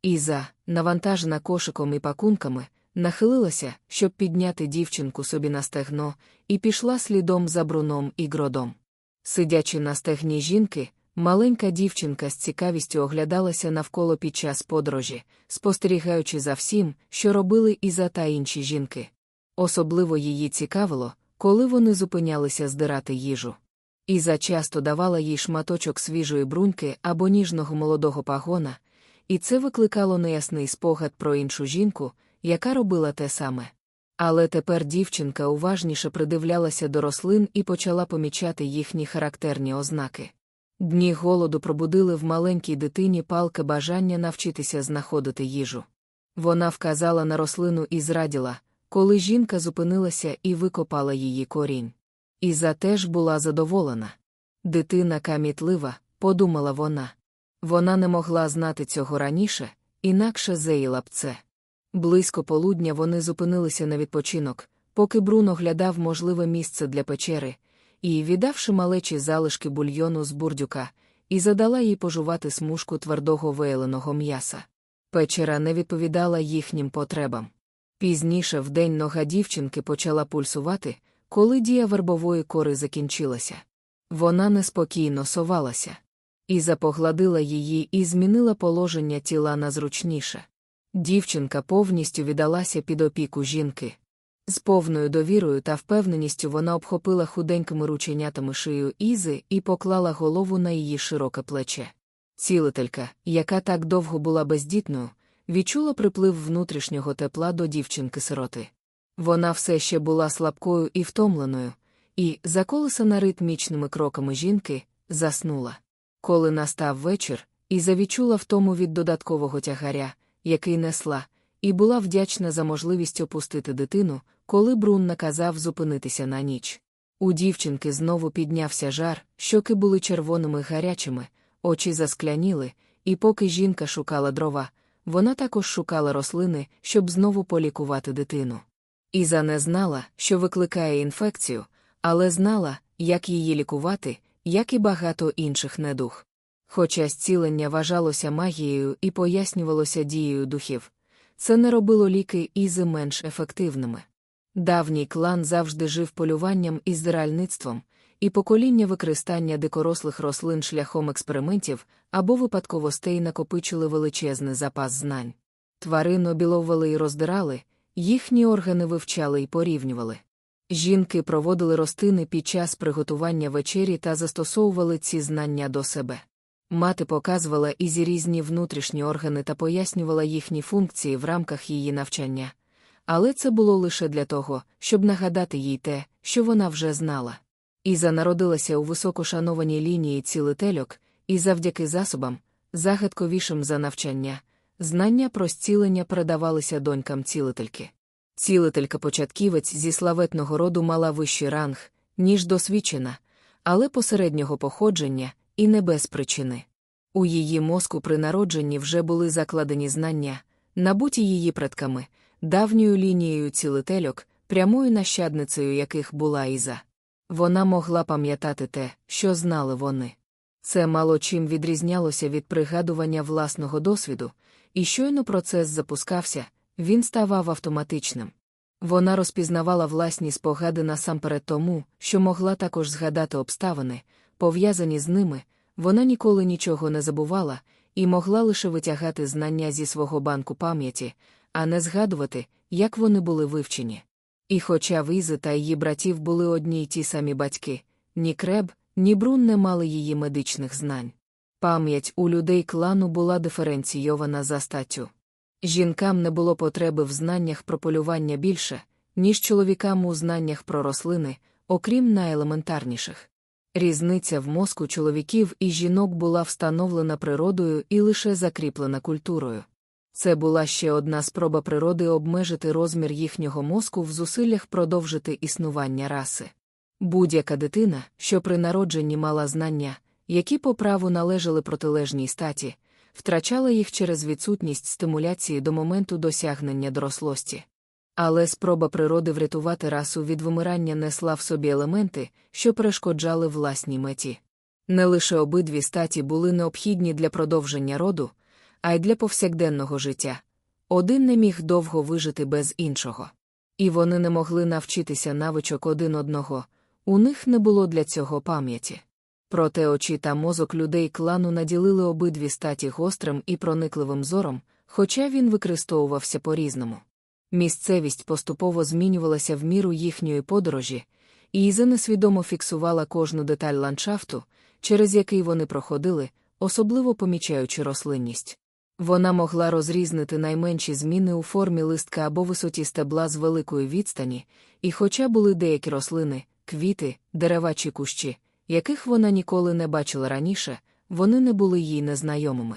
Іза, навантажена кошиком і пакунками, нахилилася, щоб підняти дівчинку собі на стегно, і пішла слідом за бруном і гродом. Сидячи на стегні жінки, маленька дівчинка з цікавістю оглядалася навколо під час подорожі, спостерігаючи за всім, що робили Іза та інші жінки. Особливо її цікавило, коли вони зупинялися здирати їжу. Іза часто давала їй шматочок свіжої бруньки або ніжного молодого пагона, і це викликало неясний спогад про іншу жінку, яка робила те саме. Але тепер дівчинка уважніше придивлялася до рослин і почала помічати їхні характерні ознаки. Дні голоду пробудили в маленькій дитині палке бажання навчитися знаходити їжу. Вона вказала на рослину і зраділа, коли жінка зупинилася і викопала її корінь. І Іза теж була задоволена. Дитина камітлива, подумала вона. Вона не могла знати цього раніше, інакше зеїла б це. Близько полудня вони зупинилися на відпочинок, поки Брун оглядав можливе місце для печери, і, віддавши малечі залишки бульйону з бурдюка, і задала їй пожувати смужку твердого вейленого м'яса. Печера не відповідала їхнім потребам. Пізніше в день нога дівчинки почала пульсувати, коли дія вербової кори закінчилася. Вона неспокійно совалася. Іза погладила її і змінила положення тіла на зручніше. Дівчинка повністю віддалася під опіку жінки. З повною довірою та впевненістю вона обхопила худенькими рученятами шию Ізи і поклала голову на її широке плече. Цілителька, яка так довго була бездітною, відчула приплив внутрішнього тепла до дівчинки-сироти. Вона все ще була слабкою і втомленою, і, заколесана ритмічними кроками жінки, заснула. Коли настав вечір, Іза відчула втому від додаткового тягаря, який несла, і була вдячна за можливість опустити дитину, коли Брун наказав зупинитися на ніч. У дівчинки знову піднявся жар, щоки були червоними гарячими, очі заскляніли, і поки жінка шукала дрова, вона також шукала рослини, щоб знову полікувати дитину. Іза не знала, що викликає інфекцію, але знала, як її лікувати, як і багато інших недух. Хоча зцілення вважалося магією і пояснювалося дією духів, це не робило ліки Ізи менш ефективними. Давній клан завжди жив полюванням і здиральництвом, і покоління використання дикорослих рослин шляхом експериментів або випадковостей накопичили величезний запас знань. Тварин обіловували і роздирали, їхні органи вивчали і порівнювали. Жінки проводили ростини під час приготування вечері та застосовували ці знання до себе. Мати показувала Ізі різні внутрішні органи та пояснювала їхні функції в рамках її навчання. Але це було лише для того, щоб нагадати їй те, що вона вже знала. Іза народилася у високошанованій лінії цілительок, і завдяки засобам, загадковішим за навчання, знання про зцілення передавалися донькам цілительки. Цілителька початківець зі славетного роду мала вищий ранг, ніж досвідчена, але посереднього походження і не без причини. У її мозку при народженні вже були закладені знання, набуті її предками, давньою лінією цілительок, прямою нащадницею яких була Іза. Вона могла пам'ятати те, що знали вони. Це мало чим відрізнялося від пригадування власного досвіду, і щойно процес запускався, він ставав автоматичним. Вона розпізнавала власні спогади насамперед тому, що могла також згадати обставини, пов'язані з ними, вона ніколи нічого не забувала і могла лише витягати знання зі свого банку пам'яті, а не згадувати, як вони були вивчені. І хоча Візи та її братів були одні й ті самі батьки, ні Креб, ні Брун не мали її медичних знань. Пам'ять у людей клану була диференційована за статтю. Жінкам не було потреби в знаннях про полювання більше, ніж чоловікам у знаннях про рослини, окрім найелементарніших. Різниця в мозку чоловіків і жінок була встановлена природою і лише закріплена культурою. Це була ще одна спроба природи обмежити розмір їхнього мозку в зусиллях продовжити існування раси. Будь-яка дитина, що при народженні мала знання, які по праву належали протилежній статі, втрачала їх через відсутність стимуляції до моменту досягнення дорослості. Але спроба природи врятувати расу від вимирання несла в собі елементи, що перешкоджали власній меті. Не лише обидві статі були необхідні для продовження роду, а й для повсякденного життя. Один не міг довго вижити без іншого. І вони не могли навчитися навичок один одного, у них не було для цього пам'яті. Проте очі та мозок людей клану наділили обидві статі гострим і проникливим зором, хоча він використовувався по-різному. Місцевість поступово змінювалася в міру їхньої подорожі, і Іза несвідомо фіксувала кожну деталь ландшафту, через який вони проходили, особливо помічаючи рослинність. Вона могла розрізнити найменші зміни у формі листка або висоті стебла з великої відстані, і хоча були деякі рослини, квіти, дерева чи кущі, яких вона ніколи не бачила раніше, вони не були їй незнайомими.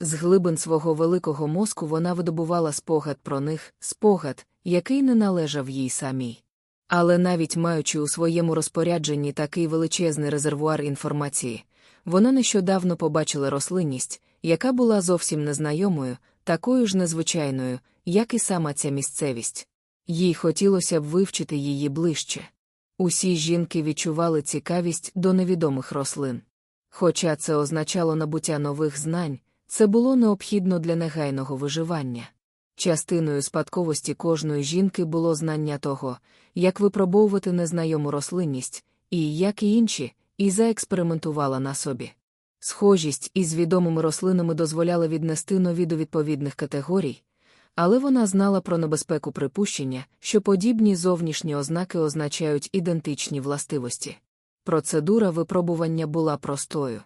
З глибин свого великого мозку вона видобувала спогад про них, спогад, який не належав їй самій. Але навіть маючи у своєму розпорядженні такий величезний резервуар інформації, вона нещодавно побачила рослинність, яка була зовсім незнайомою, такою ж незвичайною, як і сама ця місцевість. Їй хотілося б вивчити її ближче. Усі жінки відчували цікавість до невідомих рослин. Хоча це означало набуття нових знань, це було необхідно для негайного виживання. Частиною спадковості кожної жінки було знання того, як випробовувати незнайому рослинність, і, як і інші, і заекспериментувала на собі. Схожість із відомими рослинами дозволяла віднести нові до відповідних категорій, але вона знала про небезпеку припущення, що подібні зовнішні ознаки означають ідентичні властивості. Процедура випробування була простою.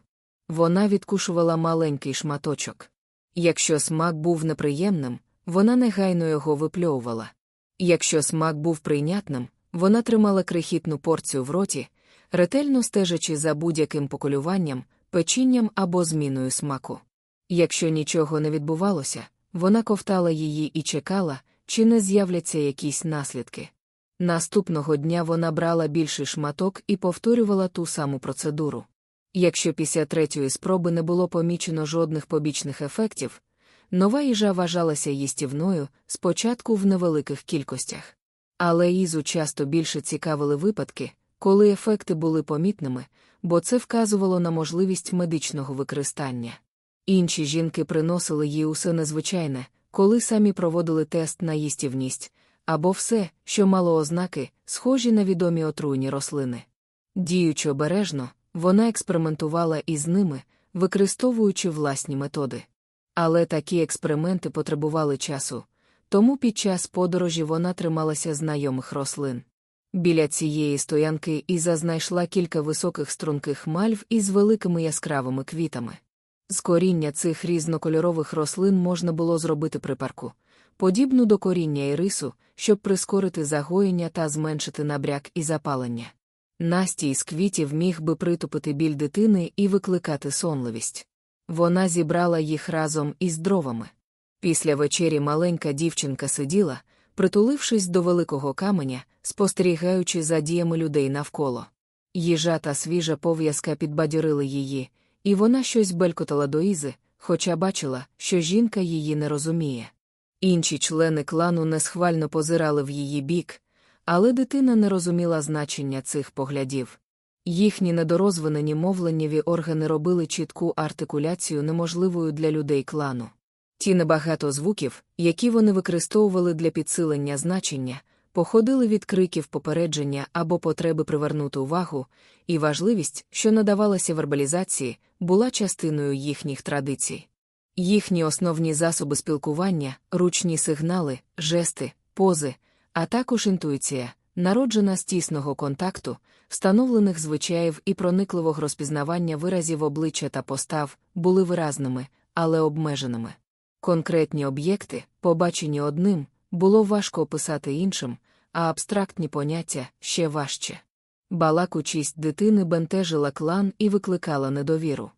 Вона відкушувала маленький шматочок. Якщо смак був неприємним, вона негайно його випльовувала. Якщо смак був прийнятним, вона тримала крихітну порцію в роті, ретельно стежачи за будь-яким поколюванням, печінням або зміною смаку. Якщо нічого не відбувалося, вона ковтала її і чекала, чи не з'являться якісь наслідки. Наступного дня вона брала більший шматок і повторювала ту саму процедуру. Якщо після третьої спроби не було помічено жодних побічних ефектів, нова їжа вважалася їстівною спочатку в невеликих кількостях. Але Ізу часто більше цікавили випадки, коли ефекти були помітними, бо це вказувало на можливість медичного використання. Інші жінки приносили їй усе незвичайне, коли самі проводили тест на їстівність, або все, що мало ознаки, схожі на відомі отруйні рослини. Діючи обережно, вона експериментувала із ними, використовуючи власні методи. Але такі експерименти потребували часу, тому під час подорожі вона трималася знайомих рослин. Біля цієї стоянки Іза знайшла кілька високих струнких мальв із великими яскравими квітами. З коріння цих різнокольорових рослин можна було зробити припарку, подібну до коріння ірису, щоб прискорити загоєння та зменшити набряк і запалення. Настій з квітів міг би притупити біль дитини і викликати сонливість. Вона зібрала їх разом із дровами. Після вечері маленька дівчинка сиділа, притулившись до великого каменя, спостерігаючи за діями людей навколо. Їжа та свіжа пов'язка підбадьорили її, і вона щось белькотала до Ізи, хоча бачила, що жінка її не розуміє. Інші члени клану несхвально позирали в її бік, але дитина не розуміла значення цих поглядів. Їхні недорозвинені мовленнєві органи робили чітку артикуляцію неможливою для людей клану. Ті небагато звуків, які вони використовували для підсилення значення, походили від криків попередження або потреби привернути увагу, і важливість, що надавалася вербалізації, була частиною їхніх традицій. Їхні основні засоби спілкування, ручні сигнали, жести, пози, а також інтуїція, народжена з тісного контакту, встановлених звичаїв і проникливого розпізнавання виразів обличчя та постав, були виразними, але обмеженими. Конкретні об'єкти, побачені одним, було важко описати іншим, а абстрактні поняття ще важче. Балакучість дитини бентежила клан і викликала недовіру.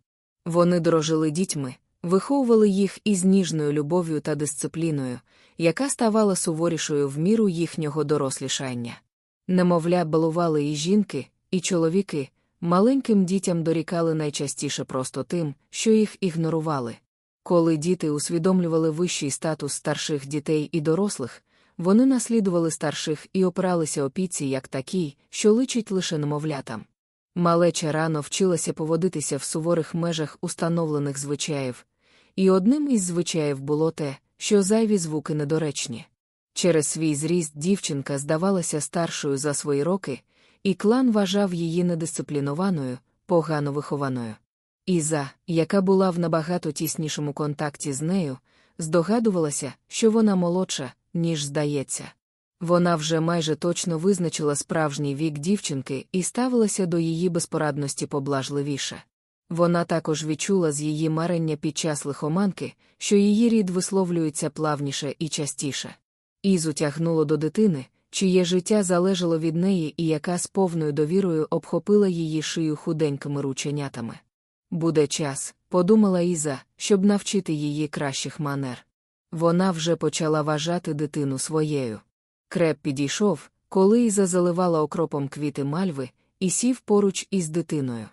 Вони дорожили дітьми, виховували їх із ніжною любов'ю та дисципліною, яка ставала суворішою в міру їхнього дорослішання. Немовля, балували і жінки, і чоловіки, маленьким дітям дорікали найчастіше просто тим, що їх ігнорували. Коли діти усвідомлювали вищий статус старших дітей і дорослих, вони наслідували старших і опиралися опіці як такій, що личить лише немовлятам. Малеча рано вчилася поводитися в суворих межах установлених звичаїв, і одним із звичаїв було те, що зайві звуки недоречні. Через свій зріст дівчинка здавалася старшою за свої роки, і клан вважав її недисциплінованою, погано вихованою. Іза, яка була в набагато тіснішому контакті з нею, здогадувалася, що вона молодша, ніж здається. Вона вже майже точно визначила справжній вік дівчинки і ставилася до її безпорадності поблажливіше. Вона також відчула з її марення під час лихоманки, що її рід висловлюється плавніше і частіше. Ізу тягнуло до дитини, чиє життя залежало від неї і яка з повною довірою обхопила її шию худенькими рученятами. Буде час, подумала Іза, щоб навчити її кращих манер. Вона вже почала вважати дитину своєю. Креп підійшов, коли Іза заливала окропом квіти мальви, і сів поруч із дитиною.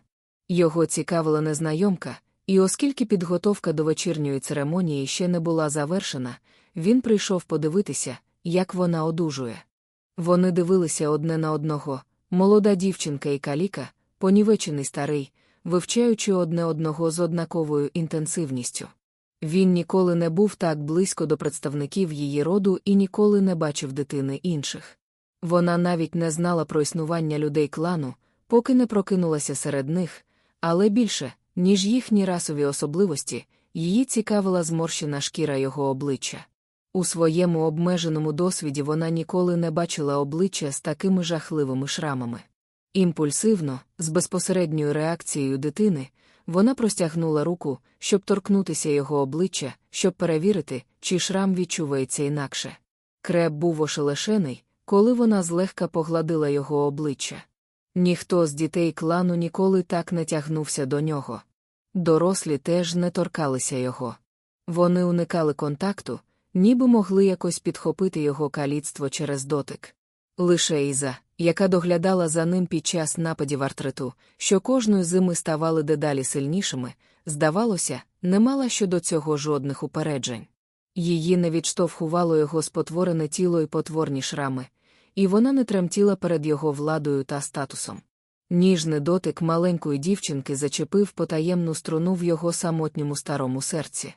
Його цікавила незнайомка, і оскільки підготовка до вечірньої церемонії ще не була завершена, він прийшов подивитися, як вона одужує. Вони дивилися одне на одного, молода дівчинка і каліка, понівечений старий, вивчаючи одне одного з однаковою інтенсивністю. Він ніколи не був так близько до представників її роду і ніколи не бачив дитини інших. Вона навіть не знала про існування людей клану, поки не прокинулася серед них, але більше, ніж їхні расові особливості, її цікавила зморщена шкіра його обличчя. У своєму обмеженому досвіді вона ніколи не бачила обличчя з такими жахливими шрамами. Імпульсивно, з безпосередньою реакцією дитини, вона простягнула руку, щоб торкнутися його обличчя, щоб перевірити, чи шрам відчувається інакше. Креб був ошелешений, коли вона злегка погладила його обличчя. Ніхто з дітей клану ніколи так не тягнувся до нього. Дорослі теж не торкалися його. Вони уникали контакту, ніби могли якось підхопити його каліцтво через дотик. Лише Іза, яка доглядала за ним під час нападів артриту, що кожної зими ставали дедалі сильнішими, здавалося, не мала щодо цього жодних упереджень. Її не відштовхувало його спотворене тіло і потворні шрами, і вона не тремтіла перед його владою та статусом. Ніжний дотик маленької дівчинки зачепив потаємну струну в його самотньому старому серці.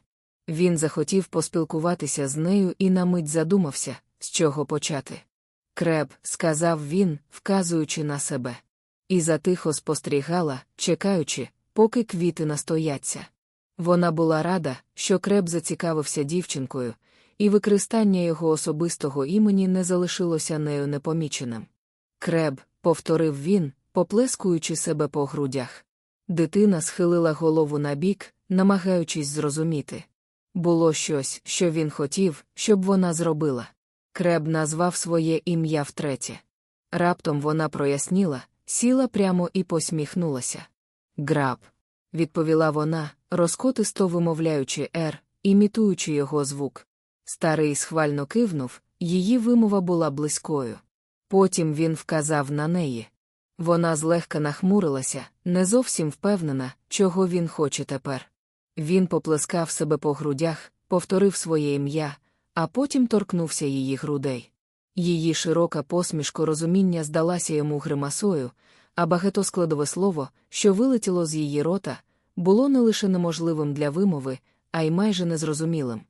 Він захотів поспілкуватися з нею і на мить задумався, з чого почати. Креб, сказав він, вказуючи на себе. І затихо спостерігала, чекаючи, поки квіти настояться. Вона була рада, що креб зацікавився дівчинкою, і використання його особистого імені не залишилося нею непоміченим. Креб, повторив він, поплескуючи себе по грудях. Дитина схилила голову набік, намагаючись зрозуміти. Було щось, що він хотів, щоб вона зробила. Креб назвав своє ім'я втретє. Раптом вона проясніла, сіла прямо і посміхнулася. Граб, відповіла вона, розкотисто вимовляючи «р», імітуючи його звук. Старий схвально кивнув, її вимова була близькою. Потім він вказав на неї. Вона злегка нахмурилася, не зовсім впевнена, чого він хоче тепер. Він поплескав себе по грудях, повторив своє ім'я, а потім торкнувся її грудей. Її широка посмішка розуміння здалася йому гримасою, а багатоскладове слово, що вилетіло з її рота, було не лише неможливим для вимови, а й майже незрозумілим.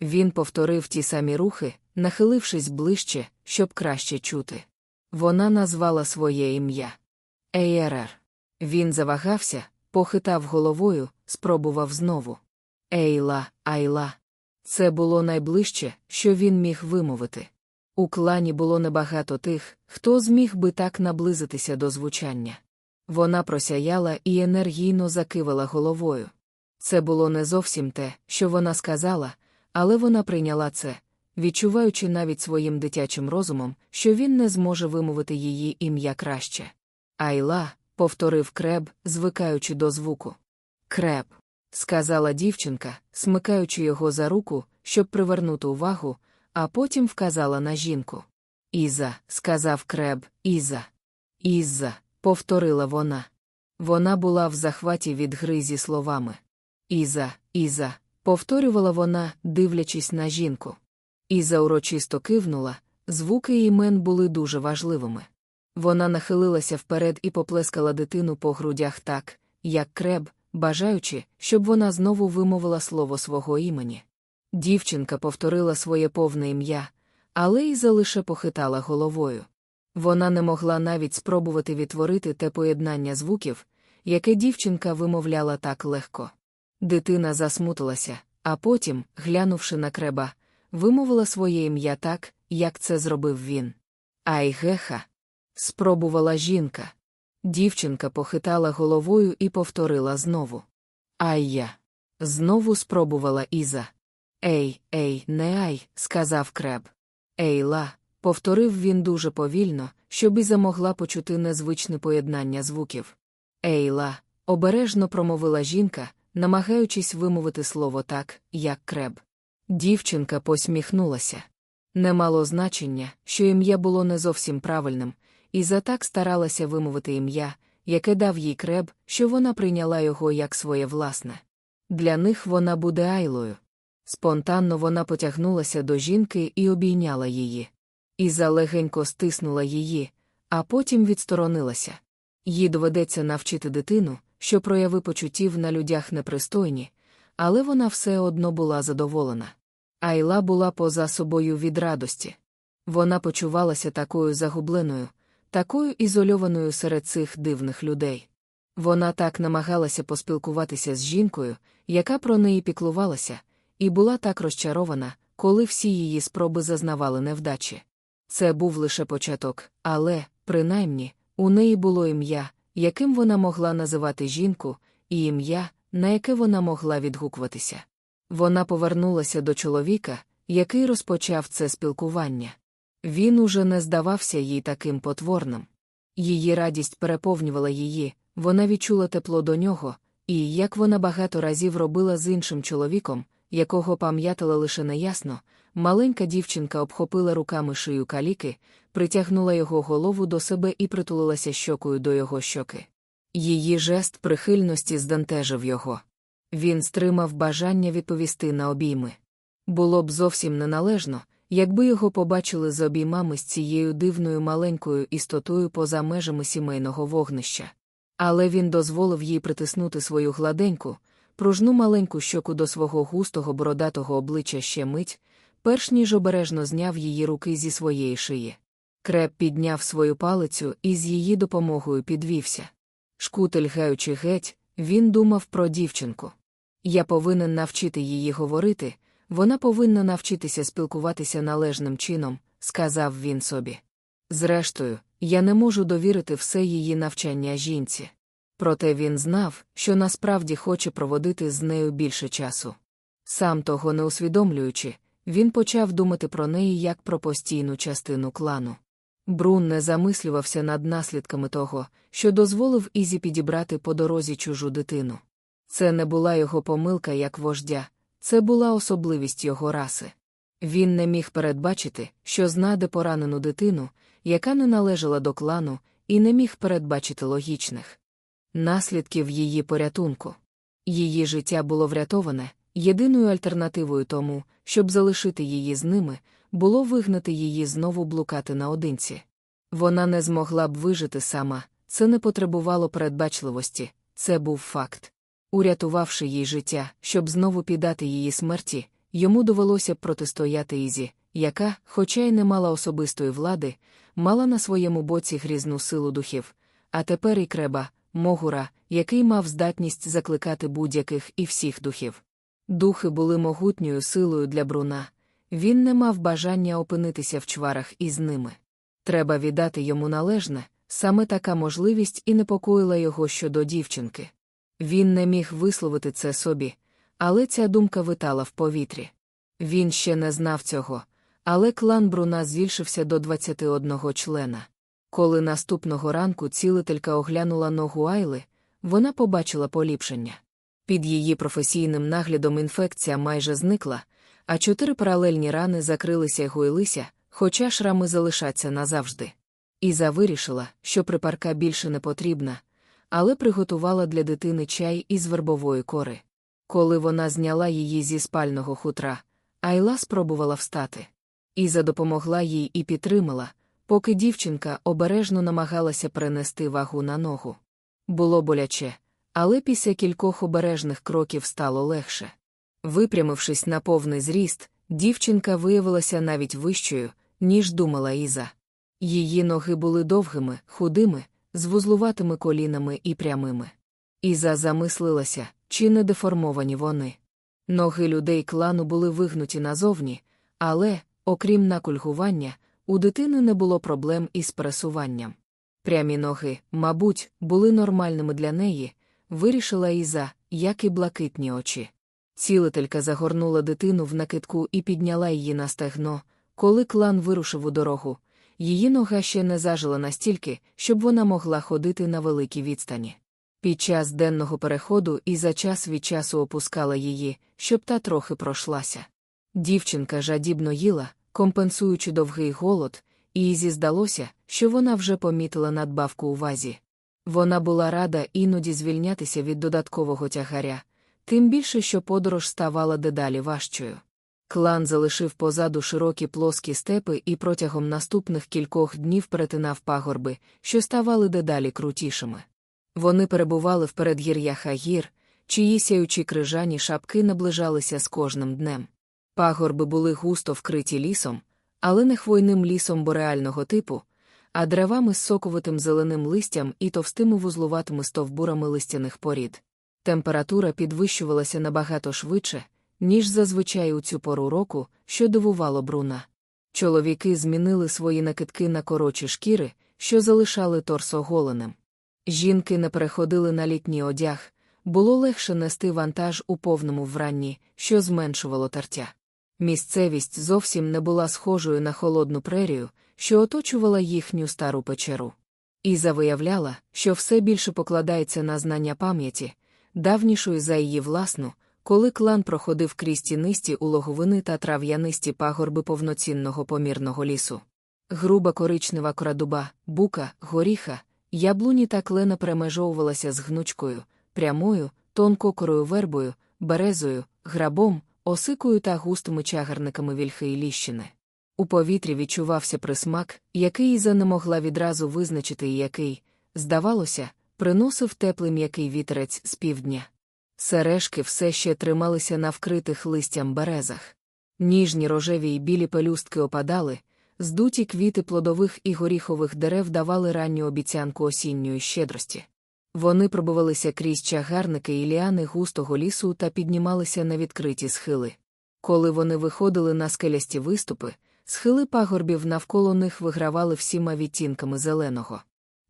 Він повторив ті самі рухи, нахилившись ближче, щоб краще чути. Вона назвала своє ім'я. Ейерер. Він завагався, похитав головою, спробував знову. Ейла, айла. Це було найближче, що він міг вимовити. У клані було небагато тих, хто зміг би так наблизитися до звучання. Вона просяяла і енергійно закивала головою. Це було не зовсім те, що вона сказала, але вона прийняла це, відчуваючи навіть своїм дитячим розумом, що він не зможе вимовити її ім'я краще. Айла, повторив креб, звикаючи до звуку. Креб, сказала дівчинка, смикаючи його за руку, щоб привернути увагу, а потім вказала на жінку. Іза, сказав креб, Іза. Іза, повторила вона. Вона була в захваті від гри зі словами. Іза, Іза, повторювала вона, дивлячись на жінку. Іза урочисто кивнула, звуки імен були дуже важливими. Вона нахилилася вперед і поплескала дитину по грудях так, як креб, бажаючи, щоб вона знову вимовила слово свого імені. Дівчинка повторила своє повне ім'я, але Іза лише похитала головою. Вона не могла навіть спробувати відтворити те поєднання звуків, яке дівчинка вимовляла так легко. Дитина засмутилася, а потім, глянувши на креба, вимовила своє ім'я так, як це зробив він. Айгеха. Спробувала жінка. Дівчинка похитала головою і повторила знову. Ай я. Знову спробувала Іза. Ей, ей, не ай, сказав креб. Ейла, повторив він дуже повільно, щоб Іза могла почути незвичне поєднання звуків. Ейла, обережно промовила жінка, намагаючись вимовити слово так, як креб. Дівчинка посміхнулася. Не мало значення, що ім'я було не зовсім правильним, і за так старалася вимовити ім'я, яке дав їй креб, що вона прийняла його як своє власне. Для них вона буде Айлою. Спонтанно вона потягнулася до жінки і обійняла її. Іза легенько стиснула її, а потім відсторонилася. Їй доведеться навчити дитину, що прояви почуттів на людях непристойні, але вона все одно була задоволена. Айла була поза собою від радості. Вона почувалася такою загубленою, такою ізольованою серед цих дивних людей. Вона так намагалася поспілкуватися з жінкою, яка про неї піклувалася, і була так розчарована, коли всі її спроби зазнавали невдачі. Це був лише початок, але, принаймні, у неї було ім'я, яким вона могла називати жінку, і ім'я, на яке вона могла відгукуватися. Вона повернулася до чоловіка, який розпочав це спілкування. Він уже не здавався їй таким потворним. Її радість переповнювала її, вона відчула тепло до нього, і, як вона багато разів робила з іншим чоловіком, якого пам'ятала лише неясно, маленька дівчинка обхопила руками шию каліки, притягнула його голову до себе і притулилася щокою до його щоки. Її жест прихильності здентежив його. Він стримав бажання відповісти на обійми. Було б зовсім неналежно, якби його побачили з обіймами з цією дивною маленькою істотою поза межами сімейного вогнища. Але він дозволив їй притиснути свою гладеньку, пружну маленьку щоку до свого густого бородатого обличчя ще мить, перш ніж обережно зняв її руки зі своєї шиї. Креп підняв свою палицю і з її допомогою підвівся. Шкутель гаючи геть, він думав про дівчинку. Я повинен навчити її говорити, вона повинна навчитися спілкуватися належним чином, сказав він собі. Зрештою, я не можу довірити все її навчання жінці. Проте він знав, що насправді хоче проводити з нею більше часу. Сам того не усвідомлюючи, він почав думати про неї як про постійну частину клану. Брун не замислювався над наслідками того, що дозволив Ізі підібрати по дорозі чужу дитину. Це не була його помилка як вождя, це була особливість його раси. Він не міг передбачити, що знаде поранену дитину, яка не належала до клану, і не міг передбачити логічних наслідків її порятунку. Її життя було врятоване, єдиною альтернативою тому, щоб залишити її з ними, було вигнати її знову блукати наодинці. Вона не змогла б вижити сама, це не потребувало передбачливості, це був факт. Урятувавши їй життя, щоб знову піддати її смерті, йому довелося протистояти Ізі, яка, хоча й не мала особистої влади, мала на своєму боці грізну силу духів, а тепер і креба, Могура, який мав здатність закликати будь-яких і всіх духів. Духи були могутньою силою для Бруна, він не мав бажання опинитися в чварах із ними. Треба віддати йому належне, саме така можливість і непокоїла його щодо дівчинки. Він не міг висловити це собі, але ця думка витала в повітрі. Він ще не знав цього, але клан Бруна збільшився до 21 члена. Коли наступного ранку цілителька оглянула ногу Айли, вона побачила поліпшення. Під її професійним наглядом інфекція майже зникла, а чотири паралельні рани закрилися й гуїлися, хоча шрами залишаться назавжди. Іза вирішила, що припарка більше не потрібна, але приготувала для дитини чай із вербової кори. Коли вона зняла її зі спального хутра, Айла спробувала встати. Іза допомогла їй і підтримала, поки дівчинка обережно намагалася перенести вагу на ногу. Було боляче, але після кількох обережних кроків стало легше. Випрямившись на повний зріст, дівчинка виявилася навіть вищою, ніж думала Іза. Її ноги були довгими, худими, з вузлуватими колінами і прямими. Іза замислилася, чи не деформовані вони. Ноги людей клану були вигнуті назовні, але, окрім накульгування, у дитини не було проблем із пересуванням. Прямі ноги, мабуть, були нормальними для неї, вирішила Іза, як і блакитні очі. Цілителька загорнула дитину в накидку і підняла її на стегно, коли клан вирушив у дорогу. Її нога ще не зажила настільки, щоб вона могла ходити на великій відстані. Під час денного переходу і за час від часу опускала її, щоб та трохи пройшлася. Дівчинка жадібно їла, компенсуючи довгий голод, і Ізі здалося, що вона вже помітила надбавку у вазі. Вона була рада іноді звільнятися від додаткового тягаря, тим більше, що подорож ставала дедалі важчою. Клан залишив позаду широкі плоскі степи і протягом наступних кількох днів перетинав пагорби, що ставали дедалі крутішими. Вони перебували в передгір'ях Агір, чиї сяючі крижані шапки наближалися з кожним днем. Пагорби були густо вкриті лісом, але не хвойним лісом бореального типу, а деревами з соковитим зеленим листям і товстими вузлуватими стовбурами листяних порід. Температура підвищувалася набагато швидше, ніж зазвичай у цю пору року, що дивувало Бруна. Чоловіки змінили свої накидки на коротші шкіри, що залишали торсо голеним. Жінки не переходили на літній одяг, було легше нести вантаж у повному вранні, що зменшувало тертя. Місцевість зовсім не була схожою на холодну прерію, що оточувала їхню стару печеру. Іза виявляла, що все більше покладається на знання пам'яті, давнішої за її власну, коли клан проходив крізь тінисті улоговини та трав'янисті пагорби повноцінного помірного лісу. Груба коричнева корадуба, бука, горіха, яблуні та клена перемежовувалася з гнучкою, прямою, тонкокорою вербою, березою, грабом, осикою та густими чагарниками вільхи і ліщини. У повітрі відчувався присмак, який Іза не могла відразу визначити і який, здавалося, приносив теплий м'який вітерець з півдня. Сережки все ще трималися на вкритих листям березах. Ніжні рожеві й білі пелюстки опадали, здуті квіти плодових і горіхових дерев давали ранню обіцянку осінньої щедрості. Вони пробувалися крізь чагарники і ліани густого лісу та піднімалися на відкриті схили. Коли вони виходили на скелясті виступи, схили пагорбів навколо них вигравали всіма відтінками зеленого.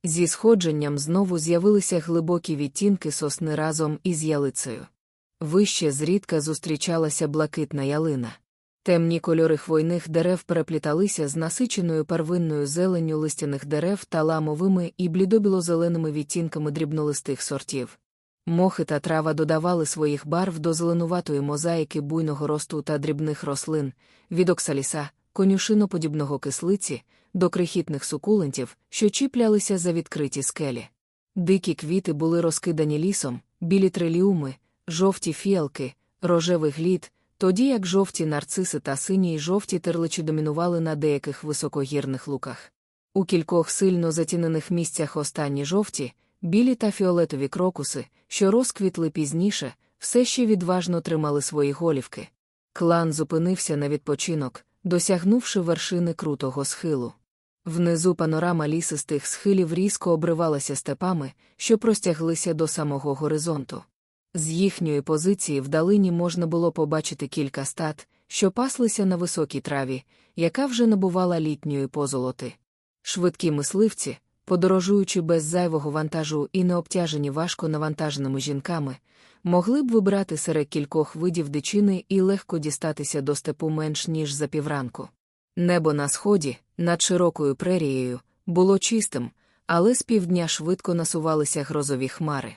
Зі сходженням знову з'явилися глибокі відтінки сосни разом із ялицею. Вище зрідка зустрічалася блакитна ялина. Темні кольори хвойних дерев перепліталися з насиченою первинною зеленню листяних дерев та ламовими і блідобіло-зеленими відтінками дрібнолистих сортів. Мохи та трава додавали своїх барв до зеленуватої мозаїки буйного росту та дрібних рослин, від оксаліса, конюшиноподібного кислиці, до крихітних сукулентів, що чіплялися за відкриті скелі. Дикі квіти були розкидані лісом, білі триліуми, жовті фіалки, рожевий глід, тоді як жовті нарциси та сині й жовті терличі домінували на деяких високогірних луках. У кількох сильно затінених місцях останні жовті, білі та фіолетові крокуси, що розквітли пізніше, все ще відважно тримали свої голівки. Клан зупинився на відпочинок, досягнувши вершини крутого схилу. Внизу панорама лісистих схилів різко обривалася степами, що простяглися до самого горизонту. З їхньої позиції в далині можна було побачити кілька стат, що паслися на високій траві, яка вже набувала літньої позолоти. Швидкі мисливці, подорожуючи без зайвого вантажу і не обтяжені важко навантаженими жінками, могли б вибрати серед кількох видів дичини і легко дістатися до степу менш ніж за півранку. Небо на сході, над широкою прерією, було чистим, але з півдня швидко насувалися грозові хмари.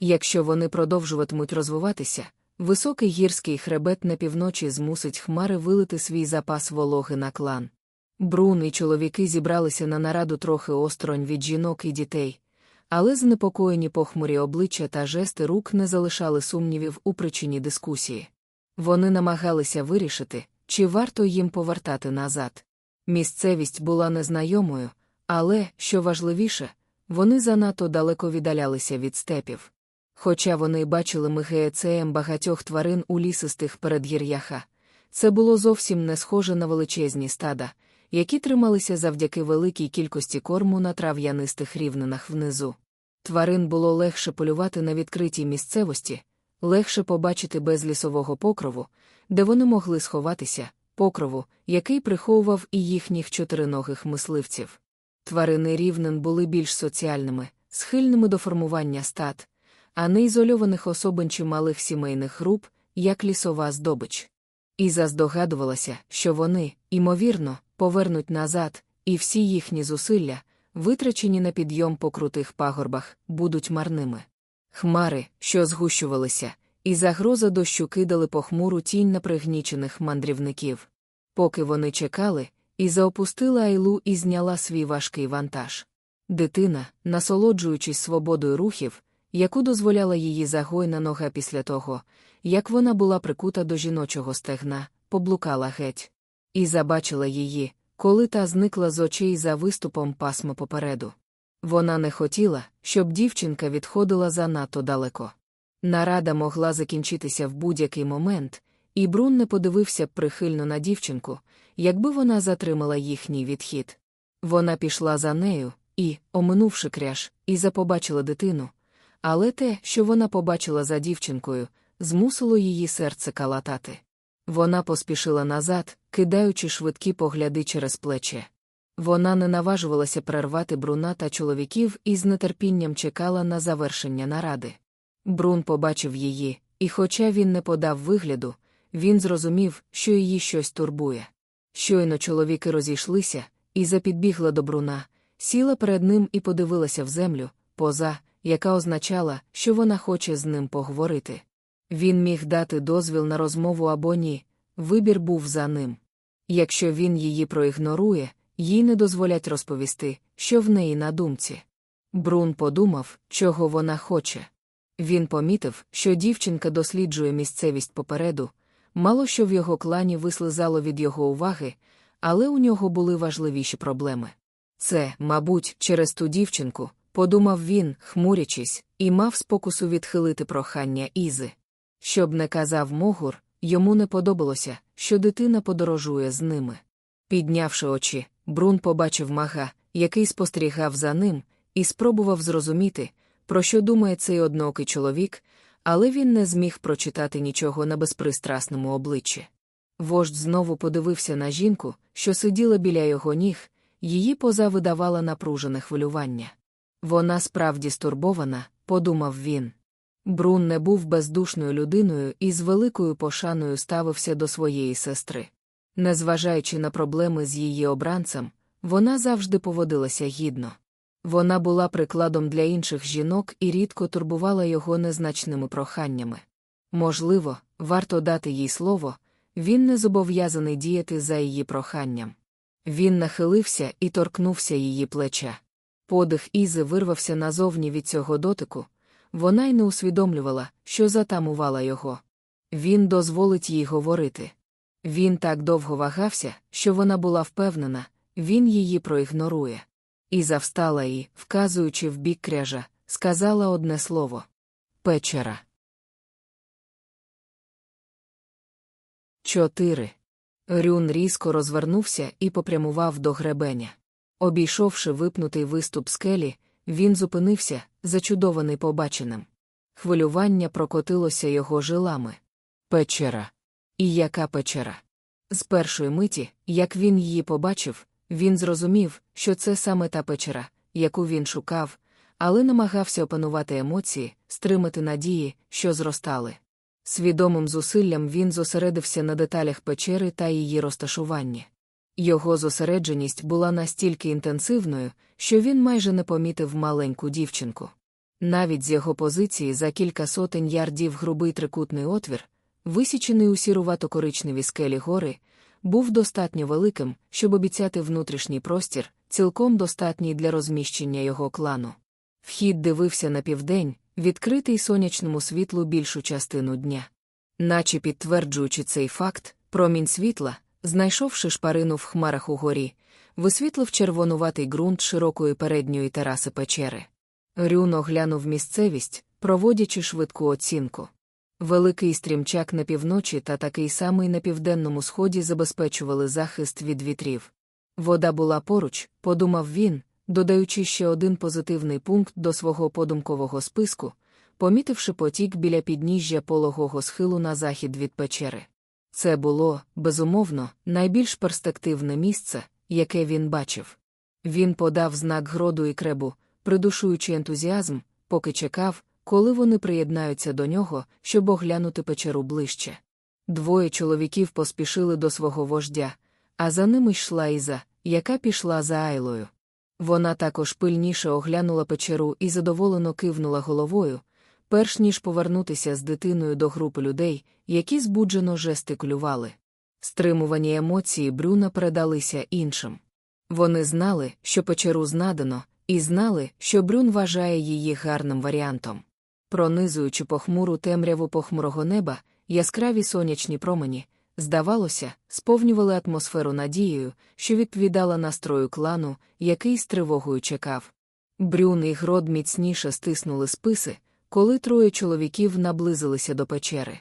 Якщо вони продовжуватимуть розвиватися, високий гірський хребет на півночі змусить хмари вилити свій запас вологи на клан. Брун і чоловіки зібралися на нараду трохи осторонь від жінок і дітей, але знепокоєні похмурі обличчя та жести рук не залишали сумнівів у причині дискусії. Вони намагалися вирішити, чи варто їм повертати назад. Місцевість була незнайомою, але, що важливіше, вони занадто далеко віддалялися від степів. Хоча вони бачили мигеецеєм багатьох тварин у лісистих передгір'яха, це було зовсім не схоже на величезні стада, які трималися завдяки великій кількості корму на трав'янистих рівнинах внизу. Тварин було легше полювати на відкритій місцевості, легше побачити без лісового покрову, де вони могли сховатися, покрову, який приховував і їхніх чотириногих мисливців. Тварини рівнин були більш соціальними, схильними до формування стад, а не ізольованих особин чи малих сімейних груп, як лісова здобич. Іза здогадувалася, що вони, імовірно, повернуть назад, і всі їхні зусилля, витрачені на підйом по крутих пагорбах, будуть марними. Хмари, що згущувалися, і загроза дощу кидали похмуру тінь на пригнічених мандрівників. Поки вони чекали, Іза опустила Айлу і зняла свій важкий вантаж. Дитина, насолоджуючись свободою рухів, яку дозволяла її загойна нога після того, як вона була прикута до жіночого стегна, поблукала геть. І забачила її, коли та зникла з очей за виступом пасма попереду. Вона не хотіла, щоб дівчинка відходила занадто далеко. Нарада могла закінчитися в будь-який момент, і Брун не подивився б прихильно на дівчинку, якби вона затримала їхній відхід. Вона пішла за нею і, оминувши кряж, і запобачила дитину. Але те, що вона побачила за дівчинкою, змусило її серце калатати. Вона поспішила назад, кидаючи швидкі погляди через плече. Вона не наважувалася перервати Бруна та чоловіків і з нетерпінням чекала на завершення наради. Брун побачив її, і, хоча він не подав вигляду, він зрозумів, що її щось турбує. Щойно чоловіки розійшлися, і запідбігла до Бруна, сіла перед ним і подивилася в землю, поза, яка означала, що вона хоче з ним поговорити. Він міг дати дозвіл на розмову або ні, вибір був за ним. Якщо він її проігнорує, їй не дозволять розповісти, що в неї на думці. Брун подумав, чого вона хоче. Він помітив, що дівчинка досліджує місцевість попереду, мало що в його клані вислизало від його уваги, але у нього були важливіші проблеми. Це, мабуть, через ту дівчинку, подумав він, хмурячись, і мав спокусу відхилити прохання Ізи. Щоб не казав Могур, йому не подобалося, що дитина подорожує з ними. Піднявши очі, Брун побачив мага, який спостерігав за ним, і спробував зрозуміти, про що думає цей однокий чоловік, але він не зміг прочитати нічого на безпристрасному обличчі. Вождь знову подивився на жінку, що сиділа біля його ніг, її поза видавала напружене хвилювання. Вона справді стурбована, подумав він. Брун не був бездушною людиною і з великою пошаною ставився до своєї сестри. Незважаючи на проблеми з її обранцем, вона завжди поводилася гідно. Вона була прикладом для інших жінок і рідко турбувала його незначними проханнями. Можливо, варто дати їй слово, він не зобов'язаний діяти за її проханням. Він нахилився і торкнувся її плеча. Подих Ізи вирвався назовні від цього дотику, вона й не усвідомлювала, що затамувала його. Він дозволить їй говорити. Він так довго вагався, що вона була впевнена, він її проігнорує. І завстала і, вказуючи в бік кряжа, сказала одне слово Печера. 4. Рюн різко розвернувся і попрямував до гребеня. Обійшовши випнутий виступ скелі, він зупинився, зачудований побаченим. Хвилювання прокотилося його жилами. Печера. І яка печера? З першої миті, як він її побачив, він зрозумів, що це саме та печера, яку він шукав, але намагався опанувати емоції, стримати надії, що зростали. Свідомим зусиллям він зосередився на деталях печери та її розташуванні. Його зосередженість була настільки інтенсивною, що він майже не помітив маленьку дівчинку. Навіть з його позиції за кілька сотень ярдів грубий трикутний отвір, висічений у сірувато-коричневій скелі гори, був достатньо великим, щоб обіцяти внутрішній простір, цілком достатній для розміщення його клану. Вхід дивився на південь, відкритий сонячному світлу більшу частину дня. Наче підтверджуючи цей факт, промінь світла, знайшовши шпарину в хмарах угорі, висвітлив червонуватий ґрунт широкої передньої тераси печери. Рюн оглянув місцевість, проводячи швидку оцінку. Великий стрімчак на півночі та такий самий на південному сході забезпечували захист від вітрів. Вода була поруч, подумав він, додаючи ще один позитивний пункт до свого подумкового списку, помітивши потік біля підніжжя пологого схилу на захід від печери. Це було, безумовно, найбільш перспективне місце, яке він бачив. Він подав знак гроду і кребу, придушуючи ентузіазм, поки чекав, коли вони приєднаються до нього, щоб оглянути печеру ближче. Двоє чоловіків поспішили до свого вождя, а за ними йшла Іза, яка пішла за Айлою. Вона також пильніше оглянула печеру і задоволено кивнула головою, перш ніж повернутися з дитиною до групи людей, які збуджено жестикулювали. Стримувані емоції Брюна передалися іншим. Вони знали, що печеру знадано, і знали, що Брюн вважає її гарним варіантом. Пронизуючи похмуру темряву похмурого неба, яскраві сонячні промені, здавалося, сповнювали атмосферу надією, що відповідала настрою клану, який з тривогою чекав. Брюн і грод міцніше стиснули списи, коли троє чоловіків наблизилися до печери.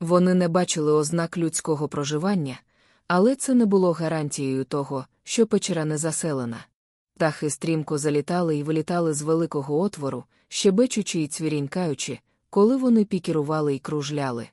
Вони не бачили ознак людського проживання, але це не було гарантією того, що печера не заселена. Птахи стрімко залітали і вилітали з великого отвору, щебечучи і цвірінькаючи, коли вони пікірували і кружляли.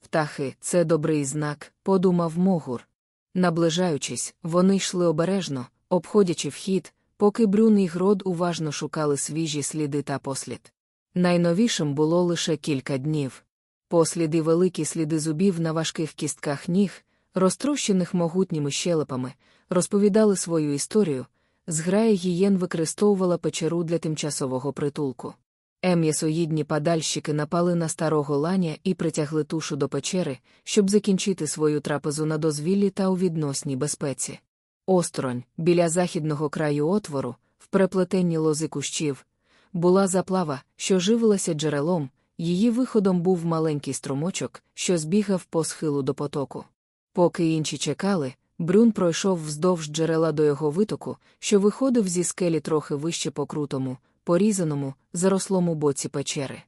Птахи, це добрий знак, подумав Могур. Наближаючись, вони йшли обережно, обходячи вхід, поки Брюн і Грод уважно шукали свіжі сліди та послід. Найновішим було лише кілька днів. Посліди великі сліди зубів на важких кістках ніг, розтрощених могутніми щелепами, розповідали свою історію. Зграя гієн використовувала печеру для тимчасового притулку. Ем'ясоїдні падальщики напали на старого ланя і притягли тушу до печери, щоб закінчити свою трапезу на дозвіллі та у відносній безпеці. Осторонь, біля західного краю отвору, в переплетенні лози кущів, була заплава, що живилася джерелом, її виходом був маленький струмочок, що збігав по схилу до потоку. Поки інші чекали, Брюн пройшов вздовж джерела до його витоку, що виходив зі скелі трохи вище по крутому, порізаному, зарослому боці печери.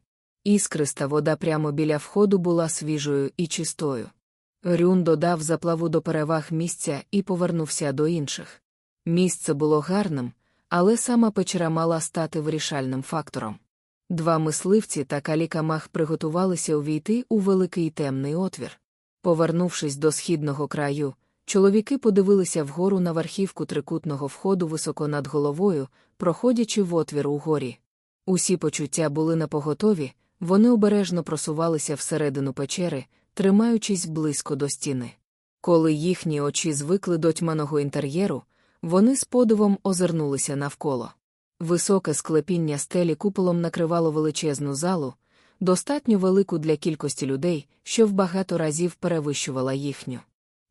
Іскриста вода прямо біля входу була свіжою і чистою. Рюн додав заплаву до переваг місця і повернувся до інших. Місце було гарним, але сама печера мала стати вирішальним фактором. Два мисливці та калікамах приготувалися увійти у великий темний отвір. Повернувшись до східного краю, чоловіки подивилися вгору на верхівку трикутного входу високо над головою, проходячи в отвір у горі. Усі почуття були напоготові, вони обережно просувалися всередину печери, тримаючись близько до стіни. Коли їхні очі звикли до тьманого інтер'єру, вони з подивом озирнулися навколо. Високе склепіння стелі куполом накривало величезну залу, достатньо велику для кількості людей, що в багато разів перевищувала їхню.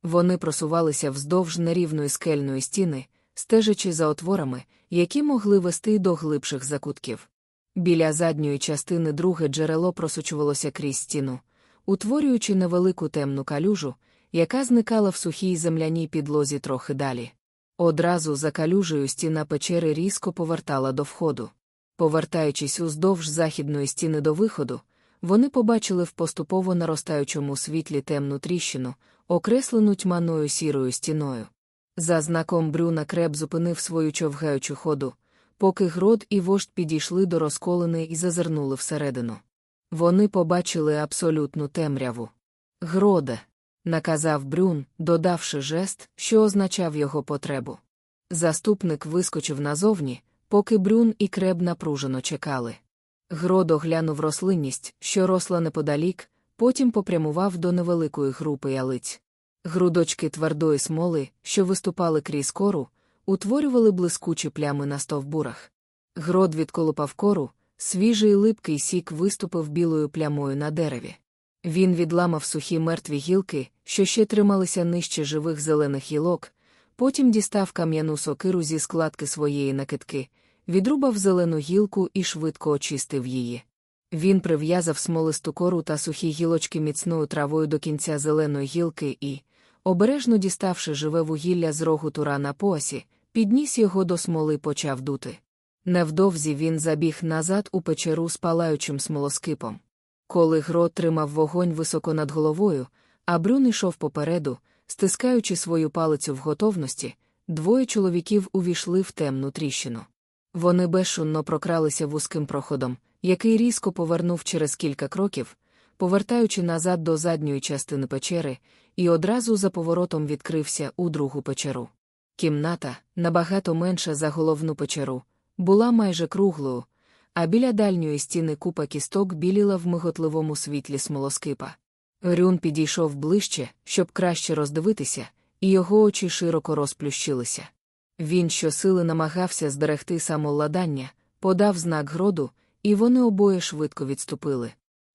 Вони просувалися вздовж нерівної скельної стіни, стежачи за отворами, які могли вести до глибших закутків. Біля задньої частини друге джерело просочувалося крізь стіну, утворюючи невелику темну калюжу, яка зникала в сухій земляній підлозі трохи далі. Одразу за калюжею стіна печери різко повертала до входу. Повертаючись уздовж західної стіни до виходу, вони побачили в поступово наростаючому світлі темну тріщину, окреслену тьманою сірою стіною. За знаком Брюна Креб зупинив свою човгаючу ходу, поки грод і вождь підійшли до розколини і зазирнули всередину. Вони побачили абсолютну темряву. Гроде, наказав Брюн, додавши жест, що означав його потребу. Заступник вискочив назовні, поки Брюн і креб напружено чекали. Грод оглянув рослинність, що росла неподалік, потім попрямував до невеликої групи ялиць. Грудочки твердої смоли, що виступали крізь кору, утворювали блискучі плями на стовбурах. Грод відколупав кору, свіжий липкий сік виступив білою плямою на дереві. Він відламав сухі мертві гілки, що ще трималися нижче живих зелених гілок, потім дістав кам'яну сокиру зі складки своєї накидки, відрубав зелену гілку і швидко очистив її. Він прив'язав смолисту кору та сухі гілочки міцною травою до кінця зеленої гілки і, обережно діставши живе вугілля з рогу тура на поясі, підніс його до смоли почав дути. Невдовзі він забіг назад у печеру з палаючим смолоскипом. Коли грот тримав вогонь високо над головою, а Брюн йшов попереду, стискаючи свою палицю в готовності, двоє чоловіків увійшли в темну тріщину. Вони безшумно прокралися вузьким проходом, який різко повернув через кілька кроків, повертаючи назад до задньої частини печери, і одразу за поворотом відкрився у другу печеру. Кімната, набагато менша за головну печеру, була майже круглою, а біля дальньої стіни купа кісток біліла в миготливому світлі смолоскипа. Рюн підійшов ближче, щоб краще роздивитися, і його очі широко розплющилися. Він щосили намагався зберегти самовладання, подав знак гроду, і вони обоє швидко відступили.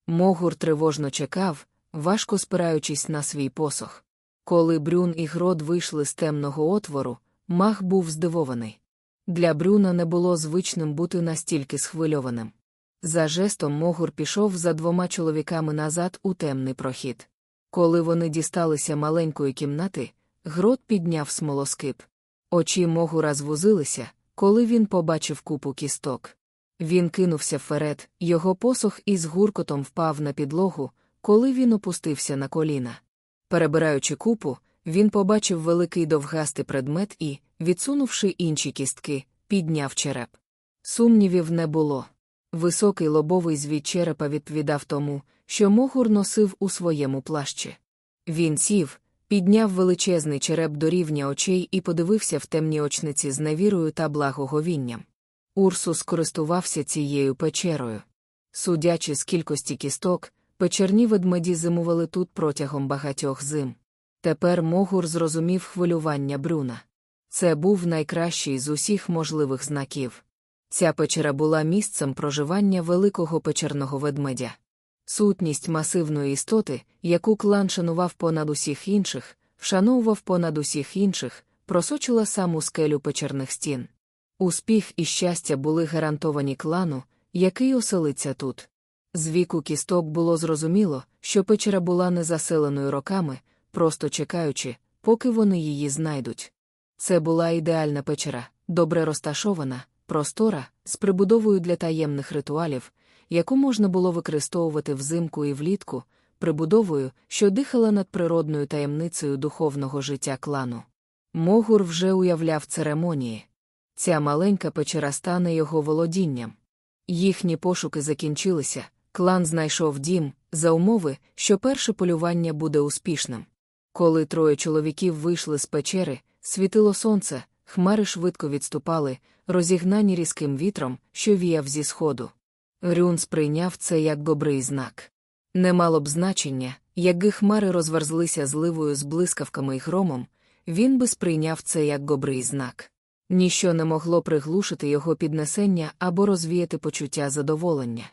Могур тривожно чекав, важко спираючись на свій посох. Коли Брюн і грод вийшли з темного отвору, мах був здивований. Для Брюна не було звичним бути настільки схвильованим. За жестом Могур пішов за двома чоловіками назад у темний прохід. Коли вони дісталися маленької кімнати, грот підняв смолоскип. Очі Могура звузилися, коли він побачив купу кісток. Він кинувся вперед, його посох із гуркотом впав на підлогу, коли він опустився на коліна. Перебираючи купу, він побачив великий довгастий предмет і, відсунувши інші кістки, підняв череп. Сумнівів не було. Високий лобовий звід черепа відповідав тому, що Могур носив у своєму плащі. Він сів, підняв величезний череп до рівня очей і подивився в темні очниці з невірою та благоговінням. Урсус користувався цією печерою. Судячи з кількості кісток, печерні ведмеді зимували тут протягом багатьох зим. Тепер Могур зрозумів хвилювання Брюна. Це був найкращий з усіх можливих знаків. Ця печера була місцем проживання великого печерного ведмедя. Сутність масивної істоти, яку клан шанував понад усіх інших, вшановував понад усіх інших, просочила саму скелю печерних стін. Успіх і щастя були гарантовані клану, який оселиться тут. З віку кісток було зрозуміло, що печера була не заселеною роками, просто чекаючи, поки вони її знайдуть. Це була ідеальна печера, добре розташована, простора, з прибудовою для таємних ритуалів, яку можна було використовувати взимку і влітку, прибудовою, що дихала над природною таємницею духовного життя клану. Могур вже уявляв церемонії. Ця маленька печера стане його володінням. Їхні пошуки закінчилися, клан знайшов дім, за умови, що перше полювання буде успішним. Коли троє чоловіків вийшли з печери, світило сонце, хмари швидко відступали, розігнані різким вітром, що віяв зі сходу. Рюн сприйняв це як добрий знак. Не мало б значення, якби хмари розверзлися зливою з блискавками й громом, він би сприйняв це як добрий знак. Ніщо не могло приглушити його піднесення або розвіяти почуття задоволення.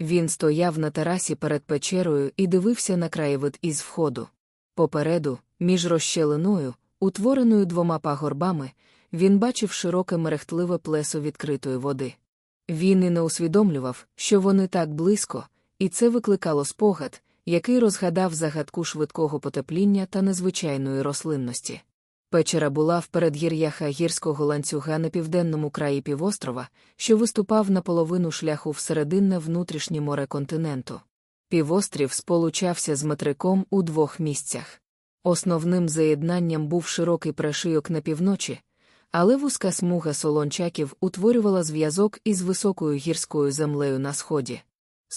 Він стояв на терасі перед печерою і дивився на краєвид із входу. Попереду, між розщелиною, утвореною двома пагорбами, він бачив широке мерехтливе плесо відкритої води. Він і не усвідомлював, що вони так близько, і це викликало спогад, який розгадав загадку швидкого потепління та незвичайної рослинності. Печера була в передгір'ях гірського ланцюга на південному краї півострова, що виступав на половину шляху в серединне внутрішнє море континенту. Півострів сполучався з материком у двох місцях. Основним заєднанням був широкий прешийок на півночі, але вузька смуга солончаків утворювала зв'язок із високою гірською землею на сході.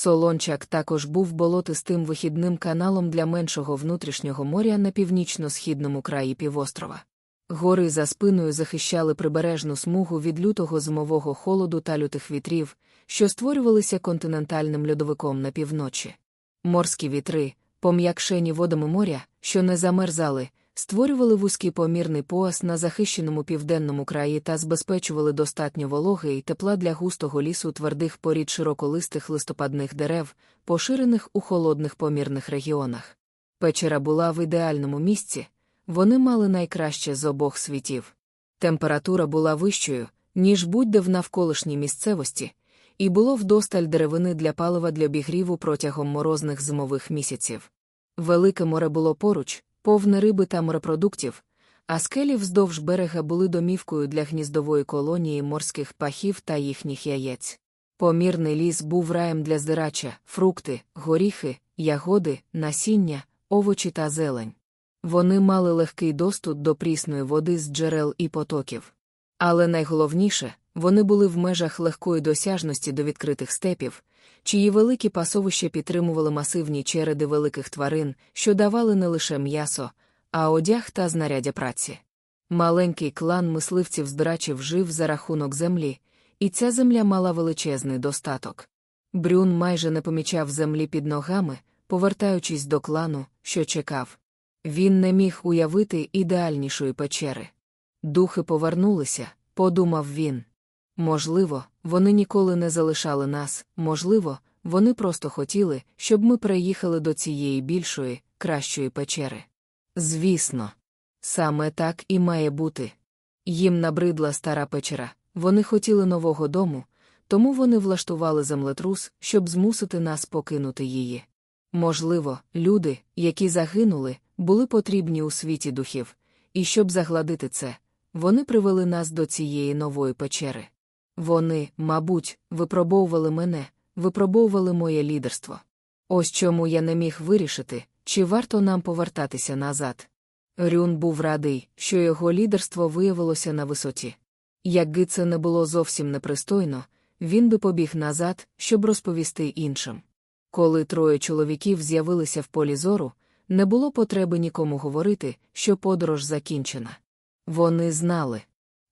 Солончак також був болотистим вихідним каналом для меншого внутрішнього моря на північно-східному краї півострова. Гори за спиною захищали прибережну смугу від лютого зимового холоду та лютих вітрів, що створювалися континентальним льодовиком на півночі. Морські вітри, пом'якшені водами моря, що не замерзали, створювали вузький помірний пояс на захищеному південному краї та забезпечували достатньо вологи і тепла для густого лісу твердих порід широколистих листопадних дерев, поширених у холодних помірних регіонах. Печера була в ідеальному місці, вони мали найкраще з обох світів. Температура була вищою, ніж будь-де в навколишній місцевості, і було вдосталь деревини для палива для обігріву протягом морозних зимових місяців. Велике море було поруч, повне риби та морепродуктів, а скелі вздовж берега були домівкою для гніздової колонії морських пахів та їхніх яєць. Помірний ліс був раєм для здирача, фрукти, горіхи, ягоди, насіння, овочі та зелень. Вони мали легкий доступ до прісної води з джерел і потоків. Але найголовніше, вони були в межах легкої досяжності до відкритих степів, чиї великі пасовища підтримували масивні череди великих тварин, що давали не лише м'ясо, а одяг та знаряддя праці. Маленький клан мисливців збирачів жив за рахунок землі, і ця земля мала величезний достаток. Брюн майже не помічав землі під ногами, повертаючись до клану, що чекав. Він не міг уявити ідеальнішої печери. Духи повернулися, подумав він. Можливо, вони ніколи не залишали нас, можливо, вони просто хотіли, щоб ми приїхали до цієї більшої, кращої печери. Звісно, саме так і має бути. Їм набридла стара печера, вони хотіли нового дому, тому вони влаштували землетрус, щоб змусити нас покинути її. Можливо, люди, які загинули, були потрібні у світі духів, і щоб загладити це, вони привели нас до цієї нової печери. Вони, мабуть, випробовували мене, випробовували моє лідерство. Ось чому я не міг вирішити, чи варто нам повертатися назад. Рюн був радий, що його лідерство виявилося на висоті. Якби це не було зовсім непристойно, він би побіг назад, щоб розповісти іншим. Коли троє чоловіків з'явилися в полі зору, не було потреби нікому говорити, що подорож закінчена. Вони знали.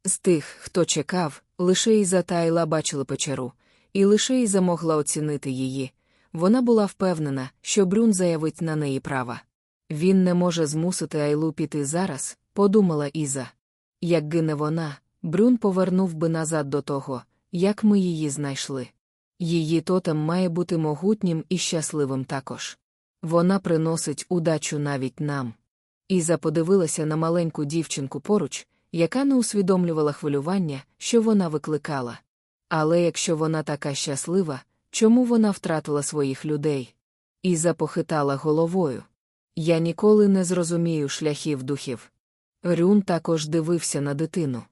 З тих, хто чекав, лише Іза та Айла бачили печеру, і лише Іза могла оцінити її. Вона була впевнена, що Брюн заявить на неї права. Він не може змусити Айлу піти зараз, подумала Іза. Якби не вона, Брюн повернув би назад до того, як ми її знайшли. Її тотем має бути могутнім і щасливим також. Вона приносить удачу навіть нам. Іза подивилася на маленьку дівчинку поруч, яка не усвідомлювала хвилювання, що вона викликала. Але якщо вона така щаслива, чому вона втратила своїх людей? Іза похитала головою. Я ніколи не зрозумію шляхів духів. Рюн також дивився на дитину.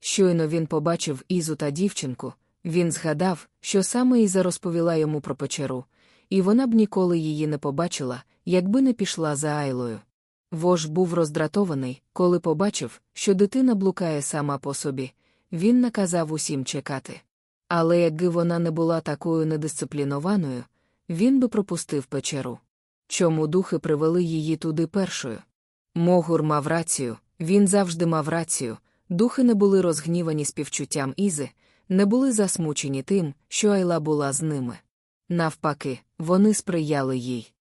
Щойно він побачив Ізу та дівчинку, він згадав, що саме Іза розповіла йому про печеру, і вона б ніколи її не побачила, якби не пішла за Айлою. Вож був роздратований, коли побачив, що дитина блукає сама по собі, він наказав усім чекати. Але якби вона не була такою недисциплінованою, він би пропустив печеру. Чому духи привели її туди першою? Могур мав рацію, він завжди мав рацію, духи не були розгнівані співчуттям Ізи, не були засмучені тим, що Айла була з ними. Навпаки, вони сприяли їй.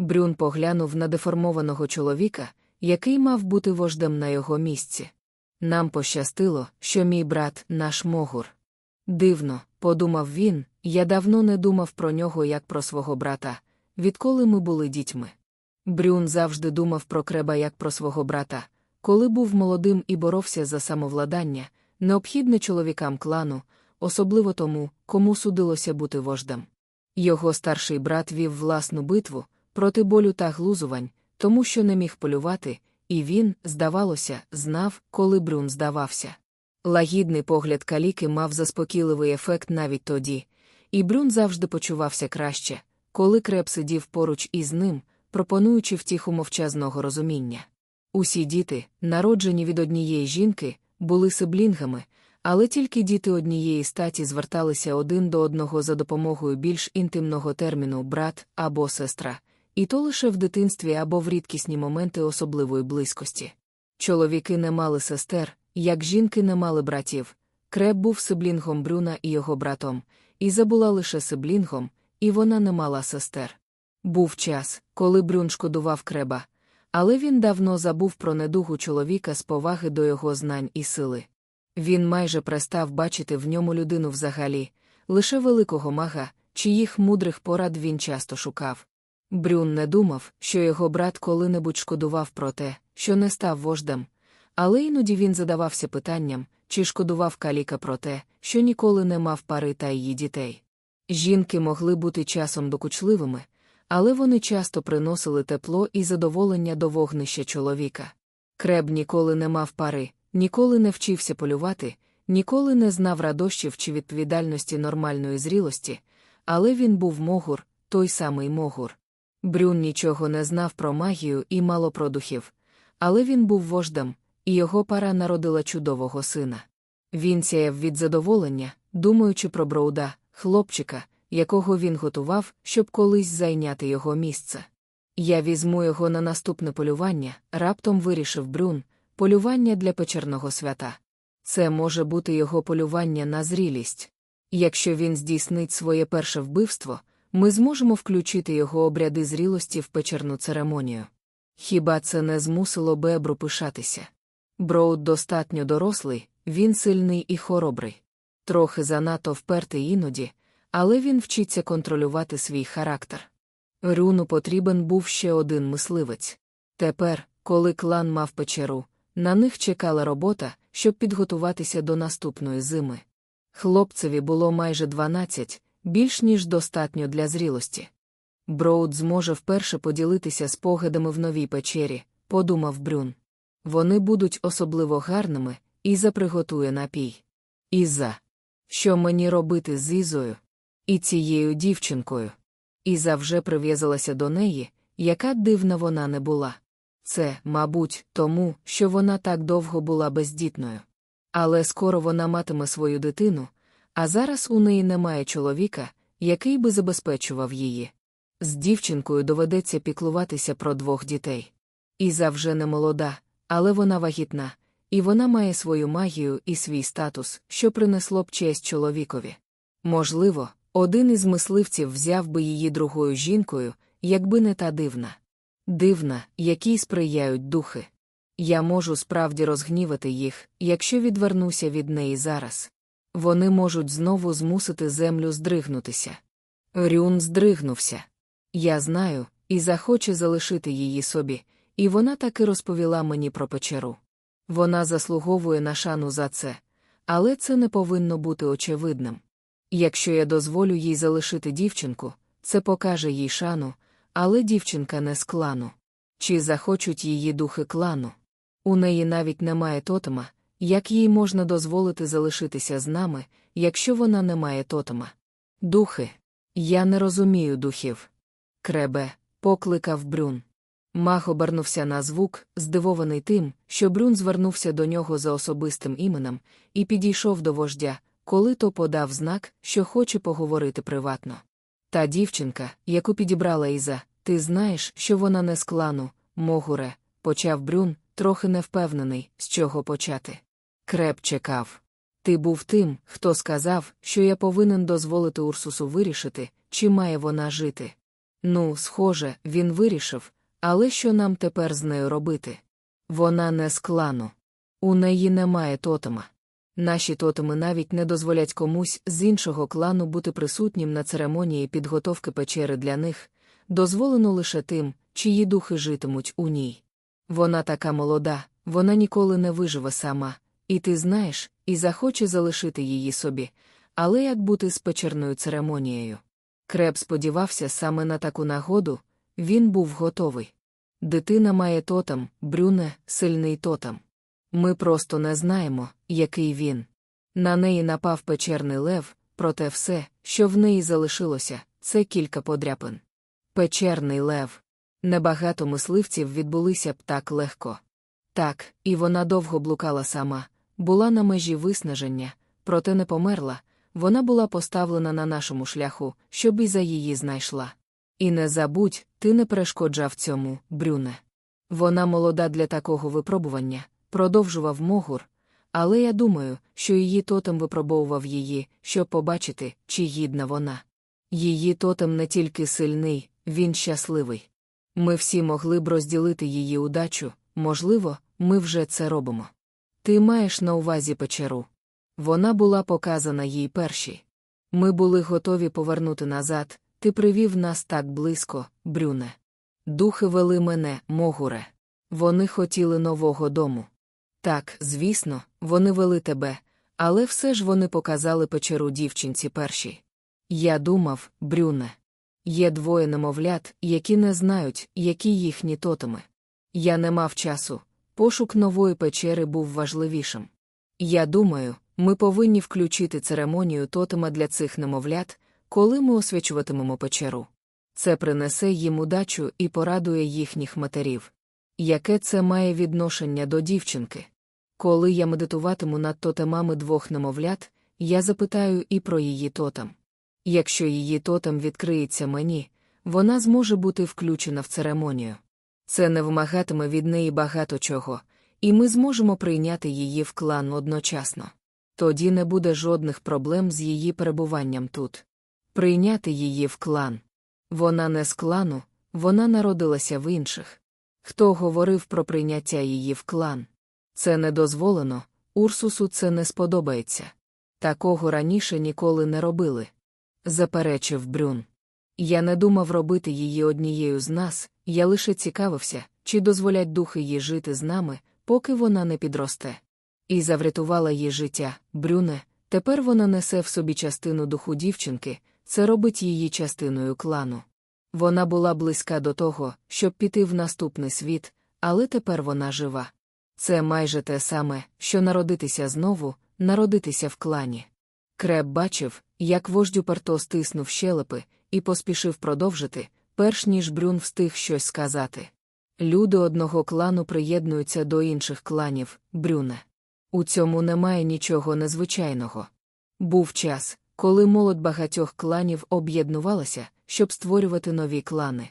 Брюн поглянув на деформованого чоловіка, який мав бути вождем на його місці. Нам пощастило, що мій брат наш могур. Дивно, подумав він, я давно не думав про нього як про свого брата, відколи ми були дітьми. Брюн завжди думав про креба як про свого брата, коли був молодим і боровся за самовладання, необхідне чоловікам клану, особливо тому, кому судилося бути вождем. Його старший брат вів власну битву проти болю та глузувань, тому що не міг полювати, і він, здавалося, знав, коли Брюн здавався. Лагідний погляд каліки мав заспокійливий ефект навіть тоді, і Брюн завжди почувався краще, коли креп сидів поруч із ним, пропонуючи втіху мовчазного розуміння. Усі діти, народжені від однієї жінки, були сиблінгами, але тільки діти однієї статі зверталися один до одного за допомогою більш інтимного терміну брат або сестра, і то лише в дитинстві або в рідкісні моменти особливої близькості. Чоловіки не мали сестер, як жінки не мали братів. Креб був сиблінгом Брюна і його братом, і забула лише сиблінгом, і вона не мала сестер. Був час, коли Брюн шкодував креба, але він давно забув про недугу чоловіка з поваги до його знань і сили. Він майже перестав бачити в ньому людину взагалі, лише великого мага, чиїх мудрих порад він часто шукав. Брюн не думав, що його брат коли-небудь шкодував про те, що не став вождем, але іноді він задавався питанням, чи шкодував каліка про те, що ніколи не мав пари та її дітей. Жінки могли бути часом докучливими, але вони часто приносили тепло і задоволення до вогнища чоловіка. Креб ніколи не мав пари, ніколи не вчився полювати, ніколи не знав радощів чи відповідальності нормальної зрілості, але він був могур, той самий могур. Брюн нічого не знав про магію і мало про духів, але він був вождем, і його пара народила чудового сина. Він сяяв від задоволення, думаючи про броуда, хлопчика, якого він готував, щоб колись зайняти його місце. Я візьму його на наступне полювання, раптом вирішив Брюн, полювання для печерного свята. Це може бути його полювання на зрілість. Якщо він здійснить своє перше вбивство, ми зможемо включити його обряди зрілості в печерну церемонію. Хіба це не змусило Бебру пишатися? Броуд достатньо дорослий, він сильний і хоробрий. Трохи занадто впертий іноді, але він вчиться контролювати свій характер. Рюну потрібен був ще один мисливець. Тепер, коли клан мав печеру, на них чекала робота, щоб підготуватися до наступної зими. Хлопцеві було майже 12, більш ніж достатньо для зрілості. Броуд зможе вперше поділитися спогадами в новій печері, подумав Брюн. Вони будуть особливо гарними, Іза приготує напій. Іза. Що мені робити з Ізою? І цією дівчинкою. Іза вже прив'язалася до неї, яка дивна вона не була. Це, мабуть, тому, що вона так довго була бездітною. Але скоро вона матиме свою дитину, а зараз у неї немає чоловіка, який би забезпечував її. З дівчинкою доведеться піклуватися про двох дітей. Іза вже не молода, але вона вагітна, і вона має свою магію і свій статус, що принесло б честь чоловікові. Можливо, один із мисливців взяв би її другою жінкою, якби не та дивна. Дивна, якій сприяють духи. Я можу справді розгнівати їх, якщо відвернуся від неї зараз. Вони можуть знову змусити землю здригнутися. Рюн здригнувся. Я знаю, і захоче залишити її собі, і вона таки розповіла мені про печеру. Вона заслуговує на шану за це, але це не повинно бути очевидним. Якщо я дозволю їй залишити дівчинку, це покаже їй шану, але дівчинка не з клану. Чи захочуть її духи клану? У неї навіть немає тотема, як їй можна дозволити залишитися з нами, якщо вона не має тотема? Духи. Я не розумію духів. Кребе, покликав Брюн. Мах обернувся на звук, здивований тим, що Брюн звернувся до нього за особистим іменем, і підійшов до вождя, коли то подав знак, що хоче поговорити приватно. Та дівчинка, яку підібрала Іза, ти знаєш, що вона не з клану, Могуре, почав Брюн, трохи невпевнений, з чого почати. Креп чекав. Ти був тим, хто сказав, що я повинен дозволити Урсусу вирішити, чи має вона жити. Ну, схоже, він вирішив, але що нам тепер з нею робити? Вона не з клану. У неї немає тотема. Наші тотеми навіть не дозволять комусь з іншого клану бути присутнім на церемонії підготовки печери для них, дозволено лише тим, чиї духи житимуть у ній. Вона така молода, вона ніколи не виживе сама, і ти знаєш, і захоче залишити її собі, але як бути з печерною церемонією? Креб сподівався саме на таку нагоду, він був готовий. Дитина має тотем, брюне, сильний тотем. Ми просто не знаємо, який він. На неї напав печерний лев, проте все, що в неї залишилося, це кілька подряпин. Печерний лев. Небагато мисливців відбулися б так легко. Так, і вона довго блукала сама, була на межі виснаження, проте не померла, вона була поставлена на нашому шляху, щоб і за її знайшла. І не забудь, ти не перешкоджав цьому, Брюне. Вона молода для такого випробування, продовжував Могур, але я думаю, що її тотем випробовував її, щоб побачити, чи гідна вона. Її тотем не тільки сильний, він щасливий. Ми всі могли б розділити її удачу, можливо, ми вже це робимо. Ти маєш на увазі печеру. Вона була показана їй першій. Ми були готові повернути назад, ти привів нас так близько, Брюне. Духи вели мене, Могуре. Вони хотіли нового дому. Так, звісно, вони вели тебе, але все ж вони показали печеру дівчинці першій. Я думав, Брюне. Є двоє немовлят, які не знають, які їхні тотеми. Я не мав часу. Пошук нової печери був важливішим. Я думаю, ми повинні включити церемонію тотема для цих немовлят, коли ми освячуватимемо печеру. Це принесе їм удачу і порадує їхніх матерів. Яке це має відношення до дівчинки? Коли я медитуватиму над тотемами двох немовлят, я запитаю і про її тотем. Якщо її тотем відкриється мені, вона зможе бути включена в церемонію. Це не вимагатиме від неї багато чого, і ми зможемо прийняти її в клан одночасно. Тоді не буде жодних проблем з її перебуванням тут. Прийняти її в клан. Вона не з клану, вона народилася в інших. Хто говорив про прийняття її в клан? Це не дозволено, Урсусу це не сподобається. Такого раніше ніколи не робили. Заперечив Брюн. Я не думав робити її однією з нас, я лише цікавився, чи дозволять духи їй жити з нами, поки вона не підросте. І заврятувала їй життя, Брюне, тепер вона несе в собі частину духу дівчинки, це робить її частиною клану. Вона була близька до того, щоб піти в наступний світ, але тепер вона жива. Це майже те саме, що народитися знову, народитися в клані. Креб бачив, як вождь уперто стиснув щелепи, і поспішив продовжити, перш ніж Брюн встиг щось сказати. Люди одного клану приєднуються до інших кланів, Брюне. У цьому немає нічого незвичайного. Був час, коли молодь багатьох кланів об'єднувалася, щоб створювати нові клани.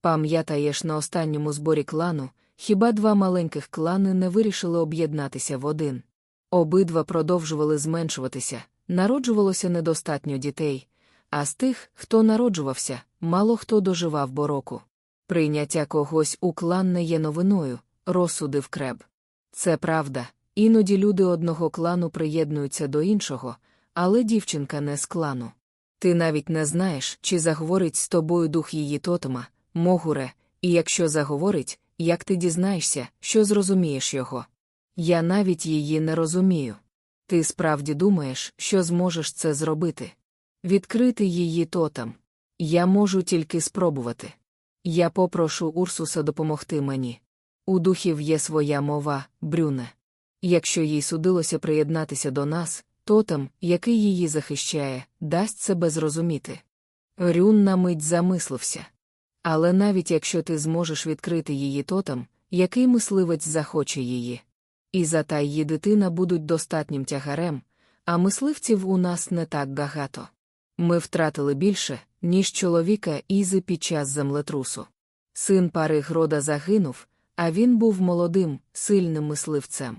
Пам'ятаєш на останньому зборі клану, хіба два маленьких клани не вирішили об'єднатися в один. Обидва продовжували зменшуватися, народжувалося недостатньо дітей, а з тих, хто народжувався, мало хто доживав бо року. Прийняття когось у клан не є новиною, розсудив креб. Це правда, іноді люди одного клану приєднуються до іншого, але дівчинка не з клану. Ти навіть не знаєш, чи заговорить з тобою дух її тотема, могуре, і якщо заговорить, як ти дізнаєшся, що зрозумієш його. Я навіть її не розумію. Ти справді думаєш, що зможеш це зробити? Відкрити її тотем. Я можу тільки спробувати. Я попрошу Урсуса допомогти мені. У духів є своя мова, Брюне. Якщо їй судилося приєднатися до нас, тотем, який її захищає, дасть себе зрозуміти. Рюн на мить замислився. Але навіть якщо ти зможеш відкрити її тотем, який мисливець захоче її. Іза та її дитина будуть достатнім тягарем, а мисливців у нас не так багато. Ми втратили більше, ніж чоловіка Ізи під час землетрусу. Син пари Грода загинув, а він був молодим, сильним мисливцем.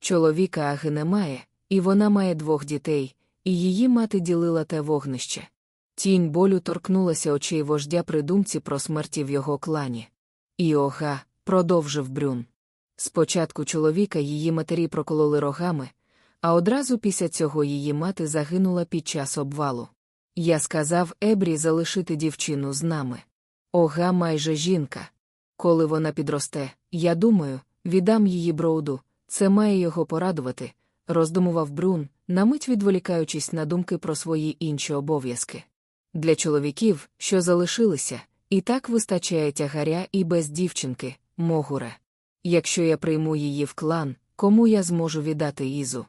Чоловіка Аги немає, і вона має двох дітей, і її мати ділила те вогнище. Тінь болю торкнулася очей вождя при думці про смерті в його клані. І ога, продовжив Брюн. Спочатку чоловіка її матері прокололи рогами, а одразу після цього її мати загинула під час обвалу. Я сказав Ебрі залишити дівчину з нами. Ога майже жінка. Коли вона підросте, я думаю, віддам її броуду, це має його порадувати, роздумував Брун, на мить відволікаючись на думки про свої інші обов'язки. Для чоловіків, що залишилися, і так вистачає тягаря і без дівчинки, могуре. Якщо я прийму її в клан, кому я зможу віддати Ізу?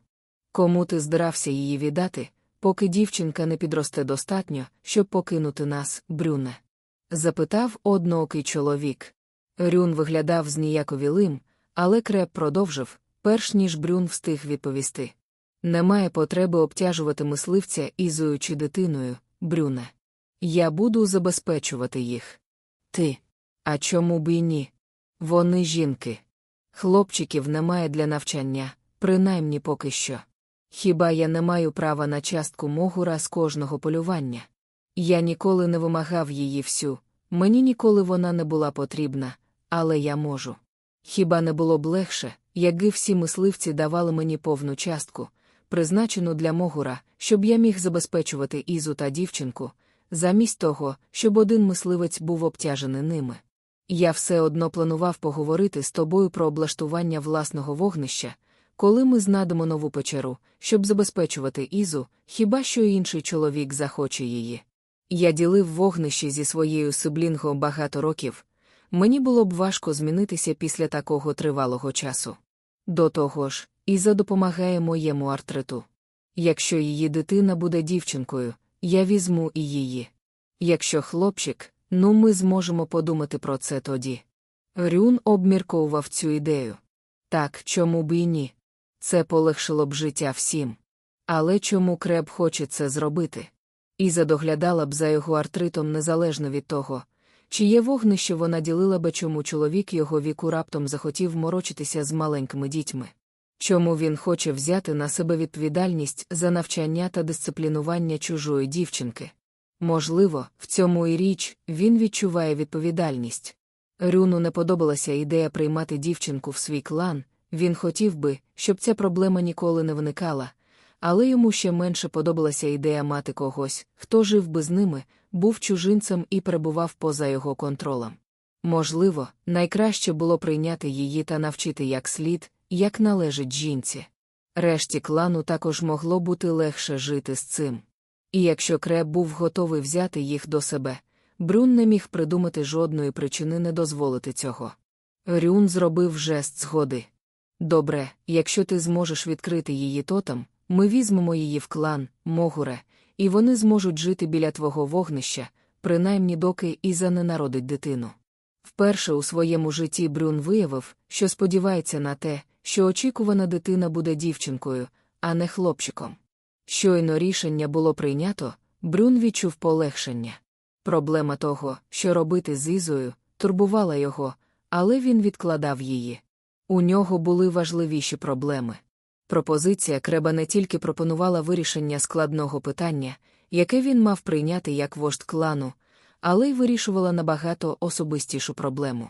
Кому ти здрався її віддати, поки дівчинка не підросте достатньо, щоб покинути нас, Брюне? запитав одноокий чоловік. Рюн виглядав зніяковілим, але креп продовжив, перш ніж Брюн встиг відповісти. Немає потреби обтяжувати мисливця ізою чи дитиною, Брюне. Я буду забезпечувати їх. Ти. А чому б і ні? Вони жінки. Хлопчиків немає для навчання, принаймні поки що. Хіба я не маю права на частку могура з кожного полювання? Я ніколи не вимагав її всю, мені ніколи вона не була потрібна, але я можу. Хіба не було б легше, якби всі мисливці давали мені повну частку, призначену для могура, щоб я міг забезпечувати Ізу та дівчинку, замість того, щоб один мисливець був обтяжений ними. Я все одно планував поговорити з тобою про облаштування власного вогнища, коли ми знайдемо нову печеру, щоб забезпечувати Ізу, хіба що інший чоловік захоче її. Я ділив вогнище зі своєю сиблінго багато років. Мені було б важко змінитися після такого тривалого часу. До того ж, Іза допомагає моєму артриту. Якщо її дитина буде дівчинкою, я візьму і її. Якщо хлопчик, ну ми зможемо подумати про це тоді. Рюн обмірковував цю ідею. Так, чому б і ні? Це полегшило б життя всім. Але чому креб хоче це зробити? Іза доглядала б за його артритом незалежно від того, чиє вогнище вона ділила би, чому чоловік його віку раптом захотів морочитися з маленькими дітьми. Чому він хоче взяти на себе відповідальність за навчання та дисциплінування чужої дівчинки? Можливо, в цьому і річ він відчуває відповідальність. Рюну не подобалася ідея приймати дівчинку в свій клан, він хотів би, щоб ця проблема ніколи не виникала, але йому ще менше подобалася ідея мати когось, хто жив би з ними, був чужинцем і перебував поза його контролем. Можливо, найкраще було прийняти її та навчити як слід, як належить жінці. Решті клану також могло бути легше жити з цим. І якщо Креб був готовий взяти їх до себе, Брюн не міг придумати жодної причини не дозволити цього. Рюн зробив жест згоди. Добре, якщо ти зможеш відкрити її тотем, ми візьмемо її в клан, Могуре, і вони зможуть жити біля твого вогнища, принаймні доки Іза не народить дитину. Вперше у своєму житті Брюн виявив, що сподівається на те, що очікувана дитина буде дівчинкою, а не хлопчиком. Щойно рішення було прийнято, Брюн відчув полегшення. Проблема того, що робити з Ізою, турбувала його, але він відкладав її. У нього були важливіші проблеми. Пропозиція Креба не тільки пропонувала вирішення складного питання, яке він мав прийняти як вождь клану, але й вирішувала набагато особистішу проблему.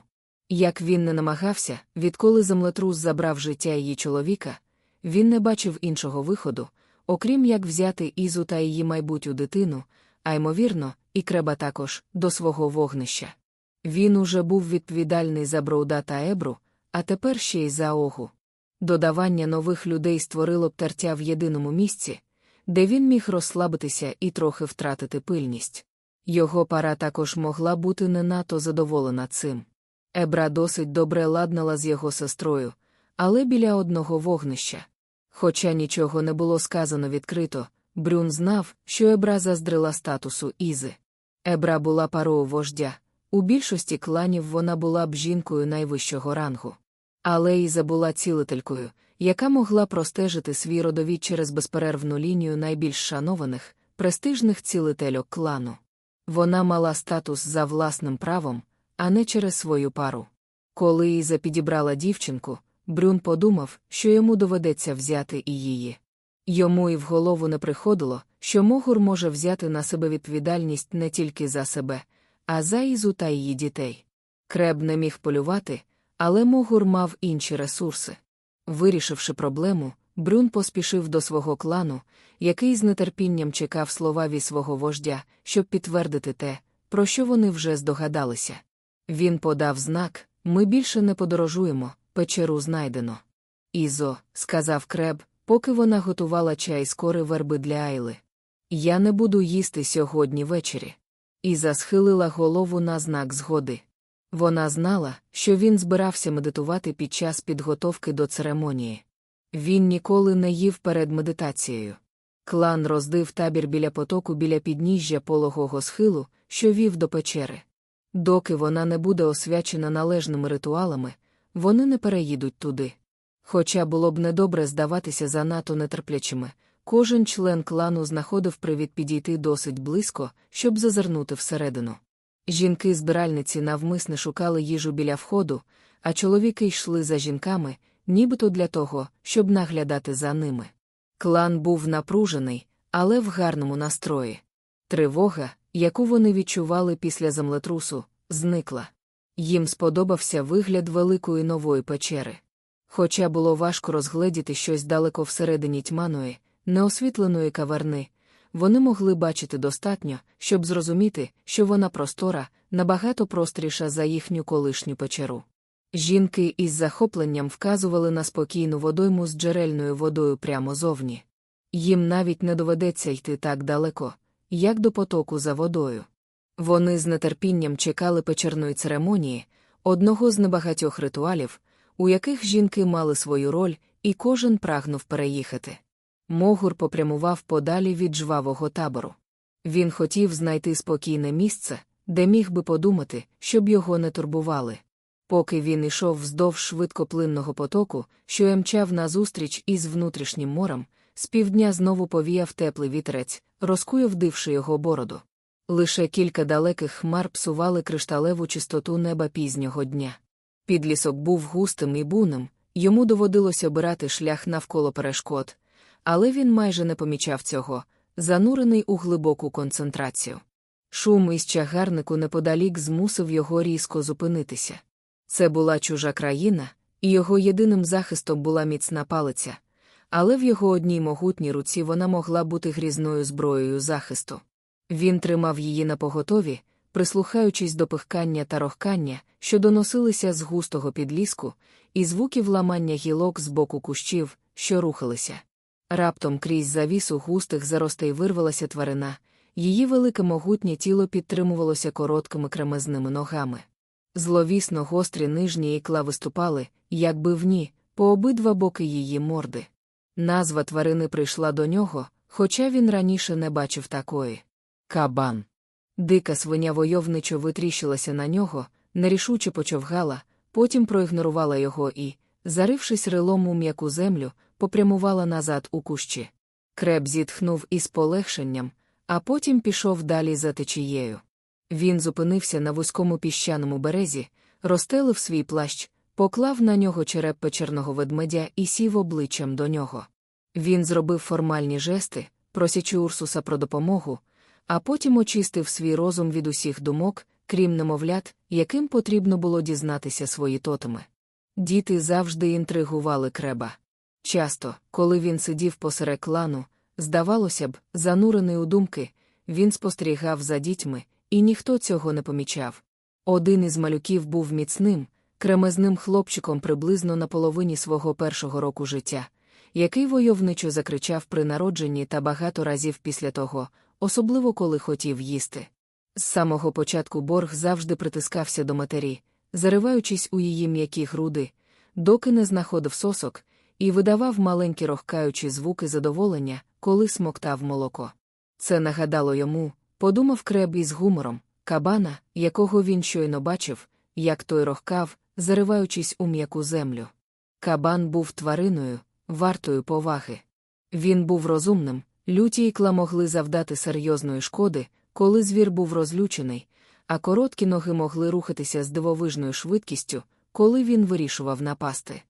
Як він не намагався, відколи землетрус забрав життя її чоловіка, він не бачив іншого виходу, окрім як взяти Ізу та її майбутню дитину, а ймовірно, і креба також, до свого вогнища. Він уже був відповідальний за Броуда та Ебру, а тепер ще й за огу. Додавання нових людей створило б тертя в єдиному місці, де він міг розслабитися і трохи втратити пильність. Його пара також могла бути не надто задоволена цим. Ебра досить добре ладнала з його сестрою, але біля одного вогнища. Хоча нічого не було сказано відкрито, Брюн знав, що Ебра заздрила статусу Ізи. Ебра була парою вождя, у більшості кланів вона була б жінкою найвищого рангу. Але Іза була цілителькою, яка могла простежити свій родовід через безперервну лінію найбільш шанованих, престижних цілительок клану. Вона мала статус за власним правом, а не через свою пару. Коли Іза підібрала дівчинку, Брюн подумав, що йому доведеться взяти і її. Йому і в голову не приходило, що Могур може взяти на себе відповідальність не тільки за себе, а за Ізу та її дітей. Креб не міг полювати, але Могур мав інші ресурси. Вирішивши проблему, Брюн поспішив до свого клану, який з нетерпінням чекав слова від свого вождя, щоб підтвердити те, про що вони вже здогадалися. Він подав знак ми більше не подорожуємо, печеру знайдено. Ізо, сказав креб, поки вона готувала чай з кори верби для Айли. Я не буду їсти сьогодні ввечері. Іза схилила голову на знак згоди. Вона знала, що він збирався медитувати під час підготовки до церемонії. Він ніколи не їв перед медитацією. Клан роздив табір біля потоку біля підніжжя пологого схилу, що вів до печери. Доки вона не буде освячена належними ритуалами, вони не переїдуть туди. Хоча було б недобре здаватися занадто нетерплячими, кожен член клану знаходив привід підійти досить близько, щоб зазирнути всередину. Жінки-збиральниці навмисне шукали їжу біля входу, а чоловіки йшли за жінками, нібито для того, щоб наглядати за ними. Клан був напружений, але в гарному настрої. Тривога, яку вони відчували після землетрусу, зникла. Їм сподобався вигляд великої нової печери. Хоча було важко розгледіти щось далеко всередині тьманої, неосвітленої каверни, вони могли бачити достатньо, щоб зрозуміти, що вона простора, набагато простріша за їхню колишню печеру. Жінки із захопленням вказували на спокійну водойму з джерельною водою прямо зовні. Їм навіть не доведеться йти так далеко, як до потоку за водою. Вони з нетерпінням чекали печерної церемонії, одного з небагатьох ритуалів, у яких жінки мали свою роль, і кожен прагнув переїхати. Могур попрямував подалі від жвавого табору. Він хотів знайти спокійне місце, де міг би подумати, щоб його не турбували. Поки він ішов вздовж швидкоплинного потоку, що емчав назустріч із внутрішнім морем, з півдня знову повіяв теплий вітерець, розкуйовдивши його бороду. Лише кілька далеких хмар псували кришталеву чистоту неба пізнього дня. Підлісок був густим і буним, йому доводилося обирати шлях навколо перешкод, але він майже не помічав цього, занурений у глибоку концентрацію. Шум із чагарнику неподалік змусив його різко зупинитися. Це була чужа країна, і його єдиним захистом була міцна палиця, але в його одній могутній руці вона могла бути грізною зброєю захисту. Він тримав її на поготові, прислухаючись до пихкання та рохкання, що доносилися з густого підліску, і звуків ламання гілок з боку кущів, що рухалися. Раптом крізь завісу густих заростей вирвалася тварина, її велике могутнє тіло підтримувалося короткими кремезними ногами. Зловісно гострі нижні ікла виступали, якби в ні, по обидва боки її морди. Назва тварини прийшла до нього, хоча він раніше не бачив такої. Кабан. Дика свиня войовничо витріщилася на нього, нерішуче почовгала, потім проігнорувала його і, зарившись рилом у м'яку землю, попрямувала назад у кущі. Креб зітхнув із полегшенням, а потім пішов далі за течією. Він зупинився на вузькому піщаному березі, розстелив свій плащ, поклав на нього череп печерного ведмедя і сів обличчям до нього. Він зробив формальні жести, просячи Урсуса про допомогу, а потім очистив свій розум від усіх думок, крім немовлят, яким потрібно було дізнатися свої тотеми. Діти завжди інтригували креба. Часто, коли він сидів посеред клану, здавалося б, занурений у думки, він спостерігав за дітьми, і ніхто цього не помічав. Один із малюків був міцним, кремезним хлопчиком приблизно на половині свого першого року життя, який войовничо закричав при народженні та багато разів після того, особливо коли хотів їсти. З самого початку борг завжди притискався до матері, зариваючись у її м'які груди, доки не знаходив сосок, і видавав маленькі рохкаючі звуки задоволення, коли смоктав молоко. Це нагадало йому, подумав креб із гумором, кабана, якого він щойно бачив, як той рохкав, зариваючись у м'яку землю. Кабан був твариною, вартою поваги. Він був розумним, люті ікла могли завдати серйозної шкоди, коли звір був розлючений, а короткі ноги могли рухатися з дивовижною швидкістю, коли він вирішував напасти.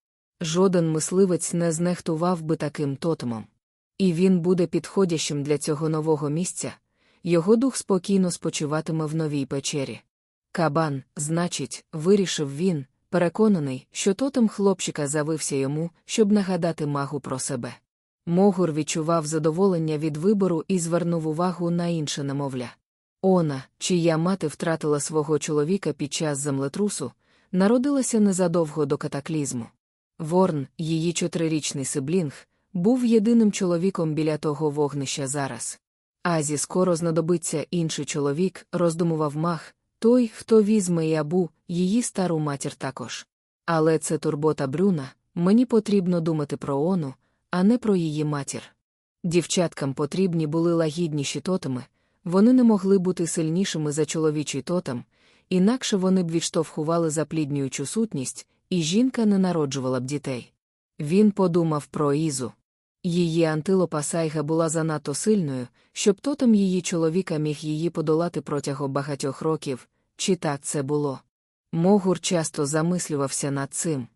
Жоден мисливець не знехтував би таким тотемом. І він буде підходящим для цього нового місця, його дух спокійно спочиватиме в новій печері. Кабан, значить, вирішив він, переконаний, що тотем хлопчика завився йому, щоб нагадати магу про себе. Могур відчував задоволення від вибору і звернув увагу на інше немовля. Она, чия мати втратила свого чоловіка під час землетрусу, народилася незадовго до катаклізму. Ворн, її чотирирічний сиблінг, був єдиним чоловіком біля того вогнища зараз. Азі скоро знадобиться інший чоловік, роздумував мах, той, хто візьме ябу, її стару матір також. Але це турбота Брюна, мені потрібно думати про ону, а не про її матір. Дівчаткам потрібні були лагідніші тотеми, вони не могли бути сильнішими за чоловічий тотем, інакше вони б відштовхували запліднюючу сутність, і жінка не народжувала б дітей. Він подумав про Ізу. Її антилопа Сайга була занадто сильною, щоб тотем її чоловіка міг її подолати протягом багатьох років, чи так це було. Могур часто замислювався над цим.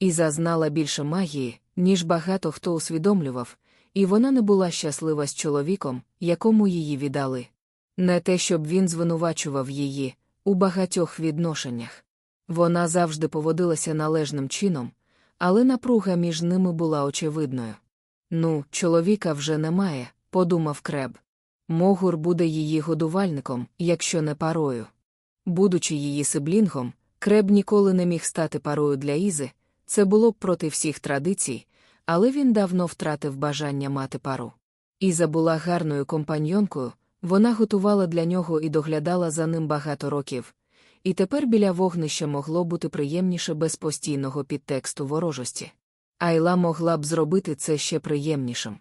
Іза знала більше магії, ніж багато хто усвідомлював, і вона не була щаслива з чоловіком, якому її віддали. Не те, щоб він звинувачував її у багатьох відношеннях. Вона завжди поводилася належним чином, але напруга між ними була очевидною. Ну, чоловіка вже немає, подумав креб. Могур буде її годувальником, якщо не парою. Будучи її сиблінгом, креб ніколи не міг стати парою для Ізи, це було б проти всіх традицій, але він давно втратив бажання мати пару. Іза була гарною компаньонкою, вона готувала для нього і доглядала за ним багато років, і тепер біля вогнища могло бути приємніше без постійного підтексту ворожості. Айла могла б зробити це ще приємнішим.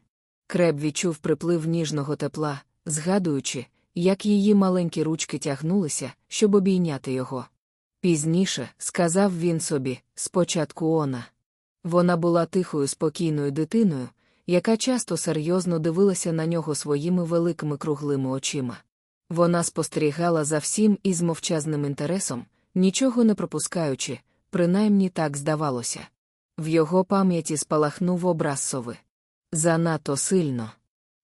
Креб відчув приплив ніжного тепла, згадуючи, як її маленькі ручки тягнулися, щоб обійняти його. Пізніше, сказав він собі, спочатку она. Вона була тихою, спокійною дитиною, яка часто серйозно дивилася на нього своїми великими круглими очима. Вона спостерігала за всім із мовчазним інтересом, нічого не пропускаючи, принаймні так здавалося. В його пам'яті спалахнув образ сови. Занадто сильно.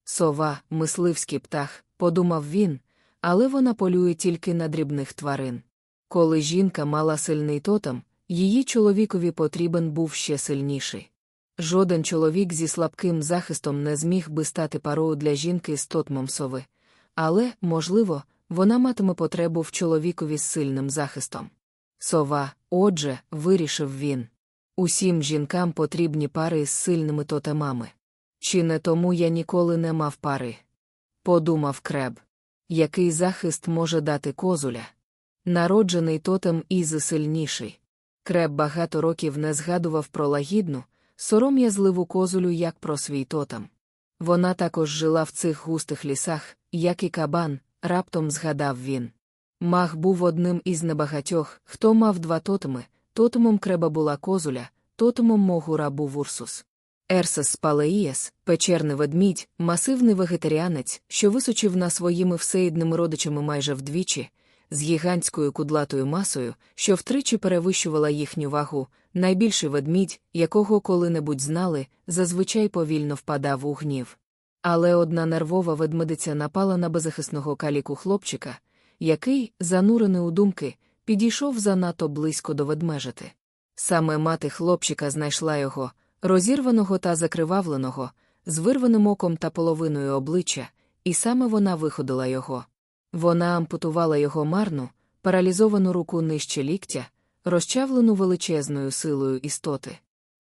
Сова, мисливський птах, подумав він, але вона полює тільки на дрібних тварин. Коли жінка мала сильний тотем, її чоловікові потрібен був ще сильніший. Жоден чоловік зі слабким захистом не зміг би стати парою для жінки з тотмом сови, але, можливо, вона матиме потребу в чоловікові з сильним захистом. Сова, отже, вирішив він. Усім жінкам потрібні пари з сильними тотемами. Чи не тому я ніколи не мав пари? Подумав креб. Який захист може дати козуля? Народжений тотем Ізи сильніший. Креб багато років не згадував про лагідну, сором'язливу козулю як про свій тотем. Вона також жила в цих густих лісах, як і кабан, раптом згадав він. Мах був одним із небагатьох, хто мав два тотеми, тотемом креба була козуля, тотемом могура був Урсус. Ерсес Палеїас, печерний ведмідь, масивний вегетаріанець, що височив на своїми всеїдними родичами майже вдвічі, з гігантською кудлатою масою, що втричі перевищувала їхню вагу, найбільший ведмідь, якого коли-небудь знали, зазвичай повільно впадав у гнів. Але одна нервова ведмедиця напала на беззахисного каліку хлопчика, який, занурений у думки, підійшов занадто близько до ведмежити. Саме мати хлопчика знайшла його, розірваного та закривавленого, з вирваним оком та половиною обличчя, і саме вона виходила його. Вона ампутувала його марну, паралізовану руку нижче ліктя, розчавлену величезною силою істоти.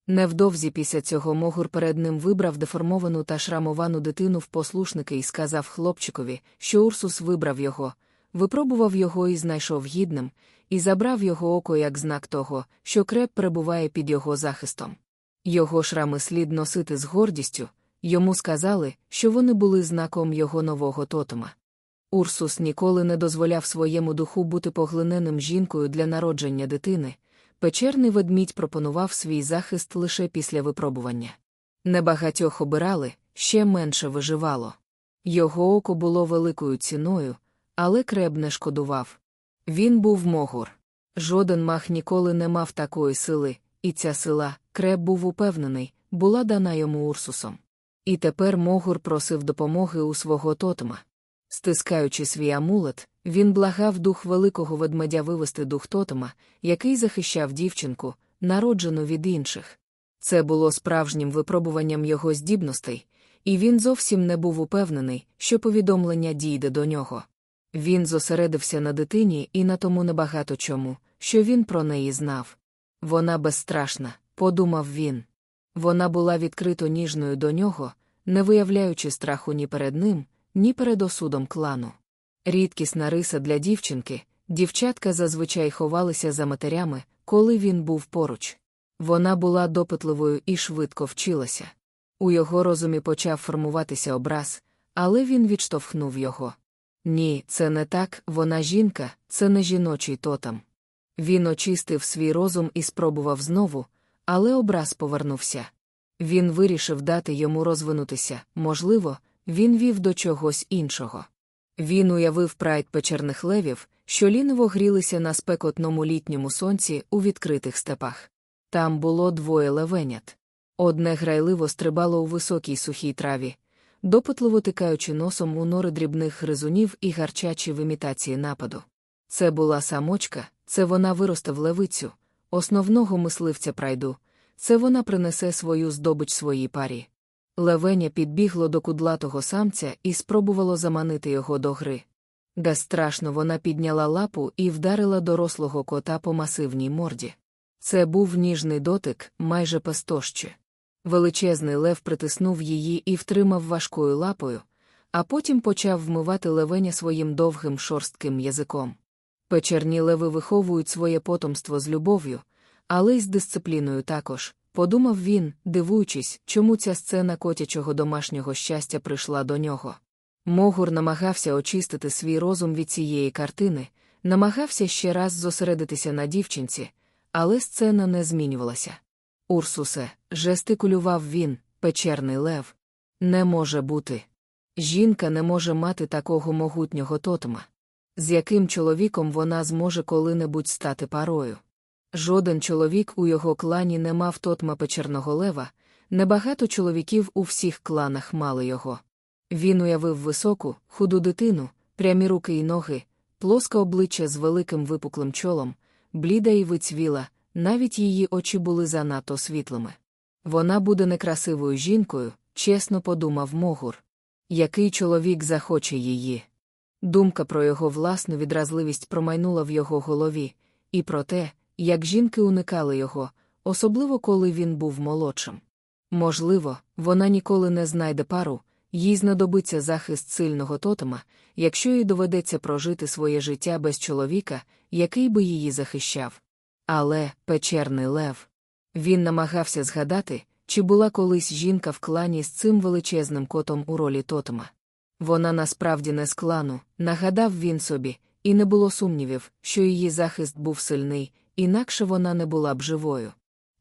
Невдовзі після цього Могур перед ним вибрав деформовану та шрамовану дитину в послушники і сказав хлопчикові, що Урсус вибрав його, випробував його і знайшов гідним, і забрав його око як знак того, що креп перебуває під його захистом. Його шрами слід носити з гордістю, йому сказали, що вони були знаком його нового тотема. Урсус ніколи не дозволяв своєму духу бути поглиненим жінкою для народження дитини. Печерний ведмідь пропонував свій захист лише після випробування. Небагатьох обирали, ще менше виживало. Його око було великою ціною, але креб не шкодував. Він був могур. Жоден мах ніколи не мав такої сили, і ця сила, креб був упевнений, була дана йому Урсусом. І тепер могур просив допомоги у свого тотема. Стискаючи свій амулет, він благав дух великого ведмедя вивести дух тотема, який захищав дівчинку, народжену від інших. Це було справжнім випробуванням його здібностей, і він зовсім не був упевнений, що повідомлення дійде до нього. Він зосередився на дитині і на тому небагато чому, що він про неї знав. Вона безстрашна, подумав він. Вона була відкрито ніжною до нього, не виявляючи страху ні перед ним, ні перед осудом клану. Рідкісна риса для дівчинки, дівчатка зазвичай ховалися за матерями, коли він був поруч. Вона була допитливою і швидко вчилася. У його розумі почав формуватися образ, але він відштовхнув його. Ні, це не так, вона жінка, це не жіночий тотем. Він очистив свій розум і спробував знову, але образ повернувся. Він вирішив дати йому розвинутися, можливо, він вів до чогось іншого. Він уявив прайд печерних левів, що ліново грілися на спекотному літньому сонці у відкритих степах. Там було двоє левенят. Одне грайливо стрибало у високій сухій траві, допитливо тикаючи носом у нори дрібних гризунів і гарчачі в імітації нападу. Це була самочка, це вона виросте в левицю, основного мисливця прайду, це вона принесе свою здобич своїй парі. Левеня підбігло до кудлатого самця і спробувало заманити його до гри. Безстрашно вона підняла лапу і вдарила дорослого кота по масивній морді. Це був ніжний дотик, майже пестощі. Величезний лев притиснув її і втримав важкою лапою, а потім почав вмивати левеня своїм довгим шорстким язиком. Печерні леви виховують своє потомство з любов'ю, але й з дисципліною також, подумав він, дивуючись, чому ця сцена котячого домашнього щастя прийшла до нього. Могур намагався очистити свій розум від цієї картини, намагався ще раз зосередитися на дівчинці, але сцена не змінювалася. Урсусе, жестикулював він, печерний лев. Не може бути. Жінка не може мати такого могутнього тотема. З яким чоловіком вона зможе коли-небудь стати парою. Жоден чоловік у його клані не мав тотма печерного лева, небагато чоловіків у всіх кланах мали його. Він уявив високу, худу дитину, прямі руки й ноги, плоске обличчя з великим випуклим чолом, бліда і вицвіла, навіть її очі були занадто світлими. Вона буде некрасивою жінкою, чесно подумав Могур. Який чоловік захоче її? Думка про його власну відразливість промайнула в його голові, і про те, як жінки уникали його, особливо коли він був молодшим. Можливо, вона ніколи не знайде пару, їй знадобиться захист сильного тотема, якщо їй доведеться прожити своє життя без чоловіка, який би її захищав. Але печерний лев. Він намагався згадати, чи була колись жінка в клані з цим величезним котом у ролі тотема. Вона насправді не з клану, нагадав він собі, і не було сумнівів, що її захист був сильний, інакше вона не була б живою.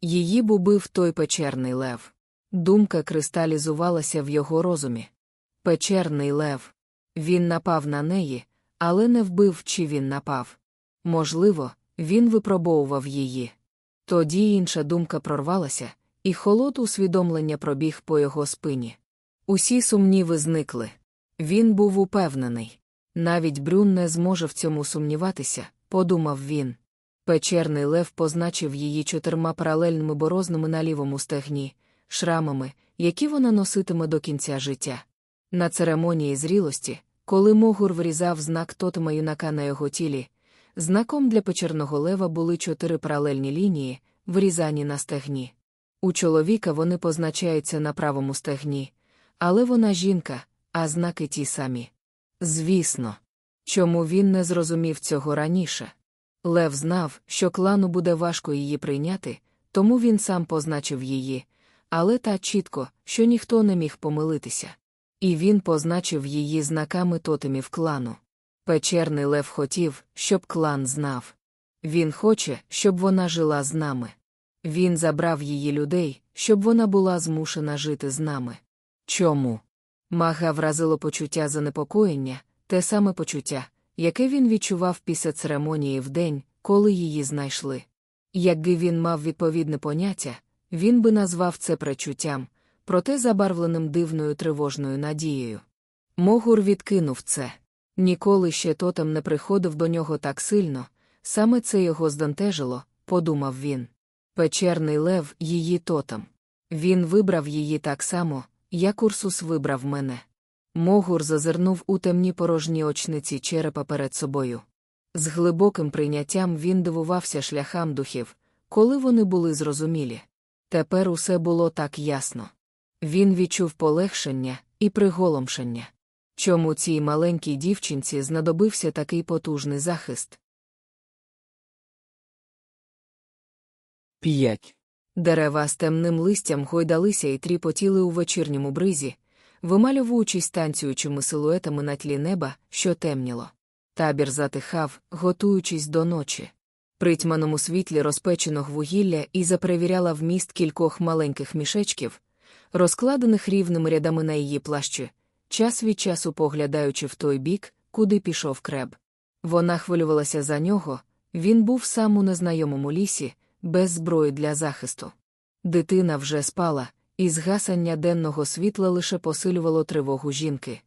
Її б убив той печерний лев. Думка кристалізувалася в його розумі. Печерний лев. Він напав на неї, але не вбив, чи він напав. Можливо, він випробовував її. Тоді інша думка прорвалася, і холод усвідомлення пробіг по його спині. Усі сумніви зникли. Він був упевнений. Навіть Брюн не зможе в цьому сумніватися, подумав він. Печерний лев позначив її чотирма паралельними борозними на лівому стегні, шрамами, які вона носитиме до кінця життя. На церемонії зрілості, коли Могур врізав знак тотема юнака на його тілі, знаком для печерного лева були чотири паралельні лінії, врізані на стегні. У чоловіка вони позначаються на правому стегні, але вона жінка, а знаки ті самі. Звісно. Чому він не зрозумів цього раніше? Лев знав, що клану буде важко її прийняти, тому він сам позначив її, але та чітко, що ніхто не міг помилитися. І він позначив її знаками тотемів клану. Печерний Лев хотів, щоб клан знав. Він хоче, щоб вона жила з нами. Він забрав її людей, щоб вона була змушена жити з нами. Чому? Мага вразило почуття занепокоєння, те саме почуття, яке він відчував після церемонії в день, коли її знайшли. Якби він мав відповідне поняття, він би назвав це пречуттям, проте забарвленим дивною тривожною надією. Могур відкинув це. Ніколи ще тотем не приходив до нього так сильно, саме це його здантежило, подумав він. Печерний лев її тотем. Він вибрав її так само, як Урсус вибрав мене. Могур зазирнув у темні порожні очниці черепа перед собою. З глибоким прийняттям він дивувався шляхам духів, коли вони були зрозумілі. Тепер усе було так ясно. Він відчув полегшення і приголомшення. Чому цій маленькій дівчинці знадобився такий потужний захист? 5. Дерева з темним листям гойдалися і тріпотіли у вечірньому бризі, вимальовуючись танцюючими силуетами на тлі неба, що темніло. Табір затихав, готуючись до ночі. При тьманому світлі розпеченого вугілля і заперевіряла вміст кількох маленьких мішечків, розкладених рівними рядами на її плащі, час від часу поглядаючи в той бік, куди пішов креб. Вона хвилювалася за нього, він був сам у незнайомому лісі, без зброї для захисту. Дитина вже спала, і згасання денного світла лише посилювало тривогу жінки.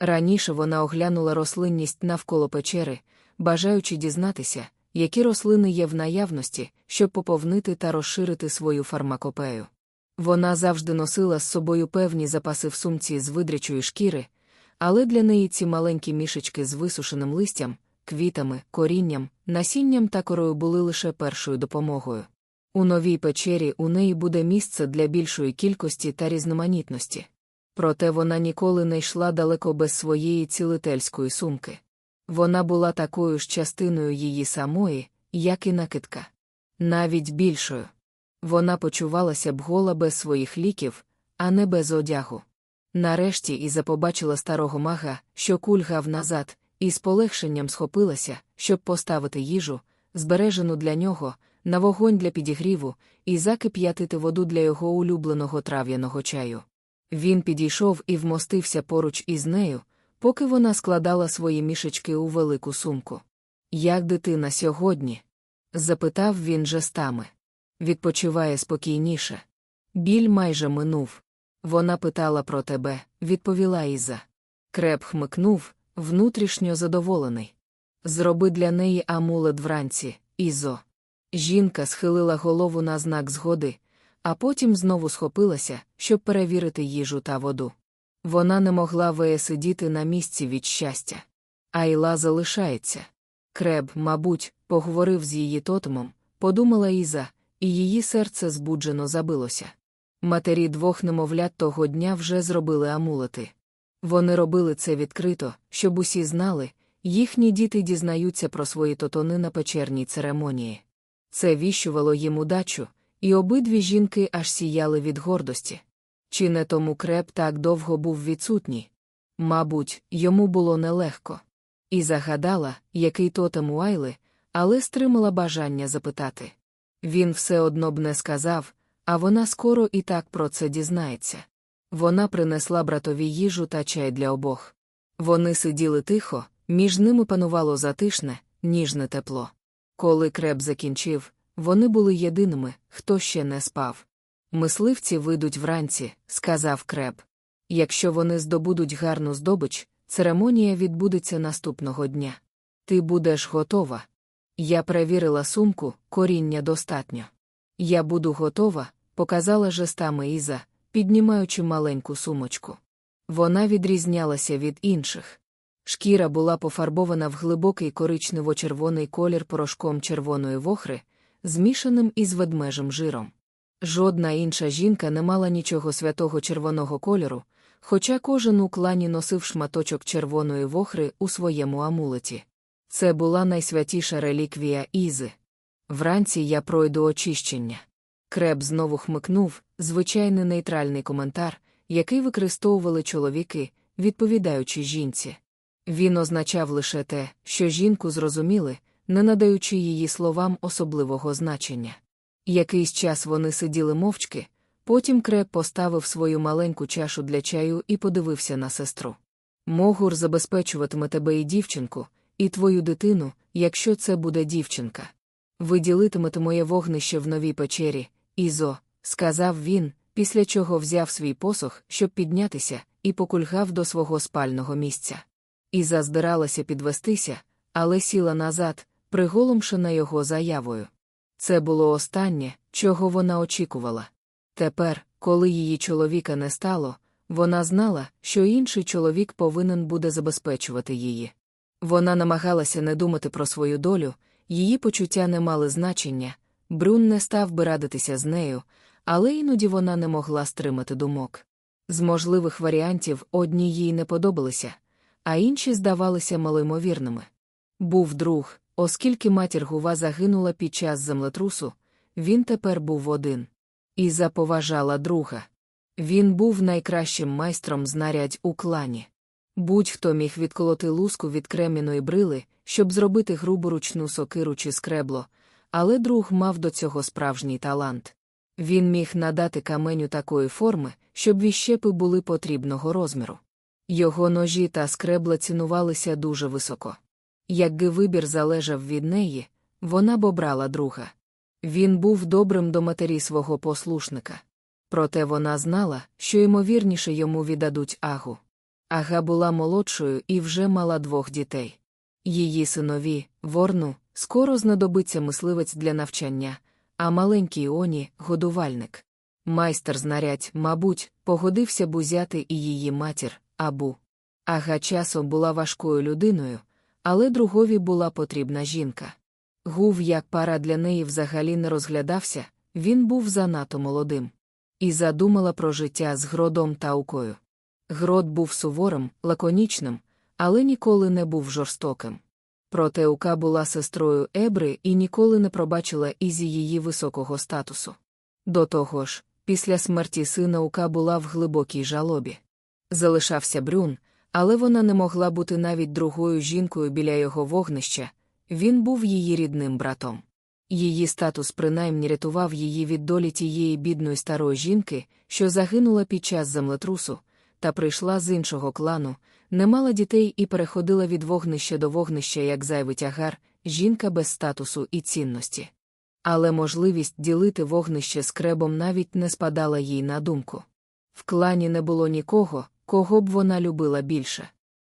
Раніше вона оглянула рослинність навколо печери, бажаючи дізнатися, які рослини є в наявності, щоб поповнити та розширити свою фармакопею. Вона завжди носила з собою певні запаси в сумці з видрячої шкіри, але для неї ці маленькі мішечки з висушеним листям, квітами, корінням, насінням та корою були лише першою допомогою. У новій печері у неї буде місце для більшої кількості та різноманітності. Проте вона ніколи не йшла далеко без своєї цілительської сумки. Вона була такою ж частиною її самої, як і накидка. Навіть більшою. Вона почувалася б гола без своїх ліків, а не без одягу. Нарешті Іза побачила старого мага, що кульгав назад, і з полегшенням схопилася, щоб поставити їжу, збережену для нього, на вогонь для підігріву, і закип'ятити воду для його улюбленого трав'яного чаю. Він підійшов і вмостився поруч із нею, поки вона складала свої мішечки у велику сумку. Як дитина сьогодні? запитав він жестами. Відпочиває спокійніше. Біль майже минув. Вона питала про тебе, відповіла Іза. Креп хмикнув, внутрішньо задоволений. Зроби для неї амулет вранці, Ізо. Жінка схилила голову на знак згоди, а потім знову схопилася, щоб перевірити їжу та воду. Вона не могла веє на місці від щастя. Айла залишається. Креб, мабуть, поговорив з її тотемом, подумала Іза, і її серце збуджено забилося. Матері двох немовлят того дня вже зробили амулети. Вони робили це відкрито, щоб усі знали, їхні діти дізнаються про свої тотони на печерній церемонії. Це віщувало їм удачу, і обидві жінки аж сіяли від гордості. Чи не тому креп так довго був відсутній? Мабуть, йому було нелегко. І загадала, який тотем у Айли, але стримала бажання запитати. Він все одно б не сказав, а вона скоро і так про це дізнається. Вона принесла братові їжу та чай для обох. Вони сиділи тихо, між ними панувало затишне, ніжне тепло. Коли креп закінчив, вони були єдиними, хто ще не спав. Мисливці вийдуть вранці, сказав креп. Якщо вони здобудуть гарну здобич, церемонія відбудеться наступного дня. Ти будеш готова. Я перевірила сумку, коріння достатньо. Я буду готова, показала жестами Іза, піднімаючи маленьку сумочку. Вона відрізнялася від інших. Шкіра була пофарбована в глибокий коричнево-червоний колір порошком червоної вохри, змішаним із ведмежим жиром. Жодна інша жінка не мала нічого святого червоного кольору, хоча кожен у клані носив шматочок червоної вохри у своєму амулеті. Це була найсвятіша реліквія Ізи. Вранці я пройду очищення. Креб знову хмикнув, звичайний нейтральний коментар, який використовували чоловіки, відповідаючи жінці. Він означав лише те, що жінку зрозуміли, не надаючи її словам особливого значення. Якийсь час вони сиділи мовчки, потім креп поставив свою маленьку чашу для чаю і подивився на сестру. Могур забезпечуватиме тебе і дівчинку, і твою дитину, якщо це буде дівчинка. Ви ділитимете моє вогнище в новій печері, Ізо, сказав він, після чого взяв свій посох, щоб піднятися, і покульгав до свого спального місця. Іза здиралася підвестися, але сіла назад, приголомшена його заявою. Це було останнє, чого вона очікувала. Тепер, коли її чоловіка не стало, вона знала, що інший чоловік повинен буде забезпечувати її. Вона намагалася не думати про свою долю, її почуття не мали значення, Брун не став би радитися з нею, але іноді вона не могла стримати думок. З можливих варіантів одні їй не подобалися, а інші здавалися малоймовірними. Був друг, оскільки матір Гува загинула під час землетрусу, він тепер був один. Іза поважала друга. Він був найкращим майстром знарядь у клані. Будь-хто міг відколоти луску від креміної брили, щоб зробити грубу ручну сокиру чи скребло, але друг мав до цього справжній талант. Він міг надати каменю такої форми, щоб віщепи були потрібного розміру. Його ножі та скребла цінувалися дуже високо. Якби вибір залежав від неї, вона б обрала друга. Він був добрим до матері свого послушника. Проте вона знала, що ймовірніше йому віддадуть агу. Ага була молодшою і вже мала двох дітей. Її синові, ворну, скоро знадобиться мисливець для навчання, а маленький Оні годувальник. Майстер знарядь, мабуть, погодився б узяти і її матір, абу. Ага часом була важкою людиною, але другові була потрібна жінка. Гув як пара для неї взагалі не розглядався, він був занадто молодим. І задумала про життя з гродом та укою. Грод був суворим, лаконічним, але ніколи не був жорстоким. Проте Ука була сестрою Ебри і ніколи не пробачила Ізі її високого статусу. До того ж, після смерті сина Ука була в глибокій жалобі. Залишався Брюн, але вона не могла бути навіть другою жінкою біля його вогнища, він був її рідним братом. Її статус принаймні рятував її від долі тієї бідної старої жінки, що загинула під час землетрусу, та прийшла з іншого клану, не мала дітей і переходила від вогнища до вогнища як зайвий тягар, жінка без статусу і цінності. Але можливість ділити вогнище з кребом навіть не спадала їй на думку. В клані не було нікого, кого б вона любила більше.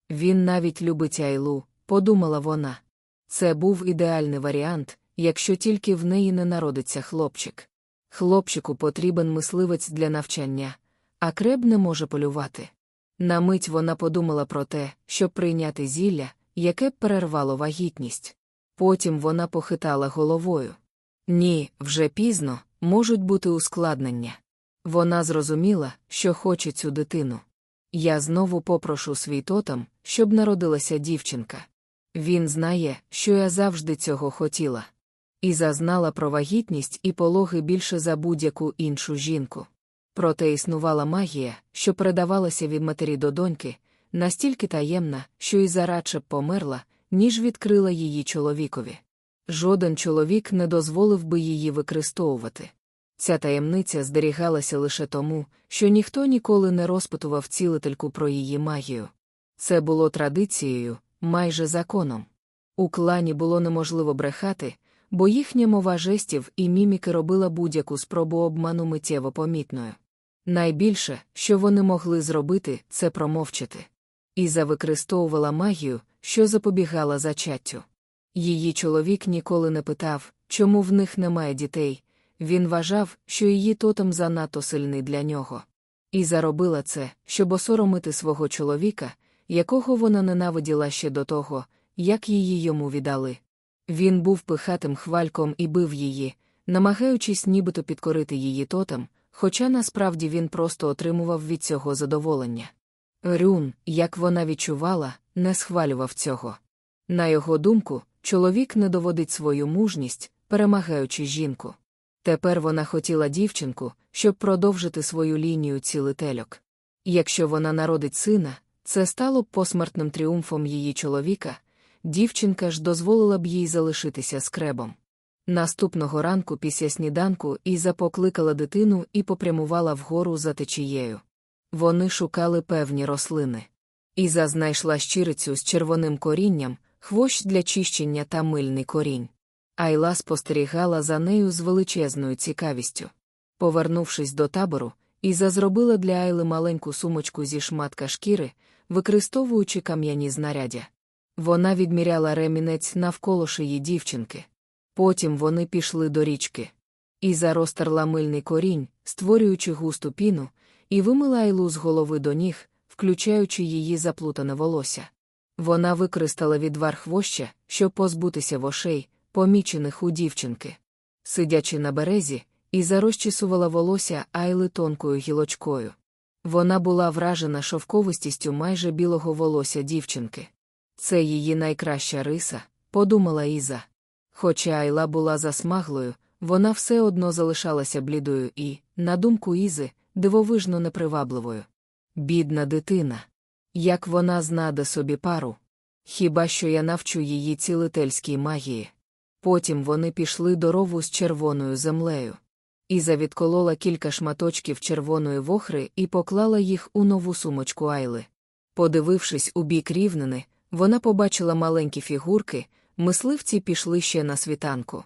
Він навіть любить Айлу, подумала вона. Це був ідеальний варіант, якщо тільки в неї не народиться хлопчик. Хлопчику потрібен мисливець для навчання, а креб не може полювати. На мить вона подумала про те, щоб прийняти зілля, яке б перервало вагітність. Потім вона похитала головою. Ні, вже пізно, можуть бути ускладнення. Вона зрозуміла, що хоче цю дитину. Я знову попрошу свій тотам, щоб народилася дівчинка. Він знає, що я завжди цього хотіла. І зазнала про вагітність і пологи більше за будь-яку іншу жінку. Проте існувала магія, що передавалася від матері до доньки, настільки таємна, що і зарадше б померла, ніж відкрила її чоловікові. Жоден чоловік не дозволив би її використовувати. Ця таємниця здерігалася лише тому, що ніхто ніколи не розпитував цілительку про її магію. Це було традицією, майже законом. У клані було неможливо брехати, бо їхня мова жестів і міміки робила будь-яку спробу обману миттєво помітною. Найбільше, що вони могли зробити, це промовчати. Іза використовувала магію, що запобігала зачаттю. Її чоловік ніколи не питав, чому в них немає дітей. Він вважав, що її тотем занадто сильний для нього. І заробила це, щоб осоромити свого чоловіка, якого вона ненавиділа ще до того, як її йому віддали. Він був пихатим хвальком і бив її, намагаючись нібито підкорити її тотем, хоча насправді він просто отримував від цього задоволення. Рюн, як вона відчувала, не схвалював цього. На його думку, чоловік не доводить свою мужність, перемагаючи жінку. Тепер вона хотіла дівчинку, щоб продовжити свою лінію цілительок. Якщо вона народить сина, це стало б посмертним тріумфом її чоловіка, дівчинка ж дозволила б їй залишитися скребом. Наступного ранку після сніданку Іза покликала дитину і попрямувала вгору за течією. Вони шукали певні рослини. Іза знайшла щирицю з червоним корінням, хвощ для чищення та мильний корінь. Айла спостерігала за нею з величезною цікавістю. Повернувшись до табору, Іза зробила для Айли маленьку сумочку зі шматка шкіри, використовуючи кам'яні знаряддя. Вона відміряла ремінець навколо шиї дівчинки. Потім вони пішли до річки. Іза розтерла мильний корінь, створюючи густу піну, і вимила Айлу з голови до ніг, включаючи її заплутане волосся. Вона використала відвар хвоща, щоб позбутися вошей, помічених у дівчинки. Сидячи на березі, Іза розчісувала волосся Айли тонкою гілочкою. Вона була вражена шовковистістю майже білого волосся дівчинки. Це її найкраща риса, подумала Іза. Хоча Айла була засмаглою, вона все одно залишалася блідою і, на думку Ізи, дивовижно непривабливою. Бідна дитина. Як вона знаде собі пару. Хіба що я навчу її цілительській магії. Потім вони пішли до рову з червоною землею. Іза відколола кілька шматочків червоної вохри і поклала їх у нову сумочку Айли. Подивившись у бік рівнини, вона побачила маленькі фігурки, мисливці пішли ще на світанку.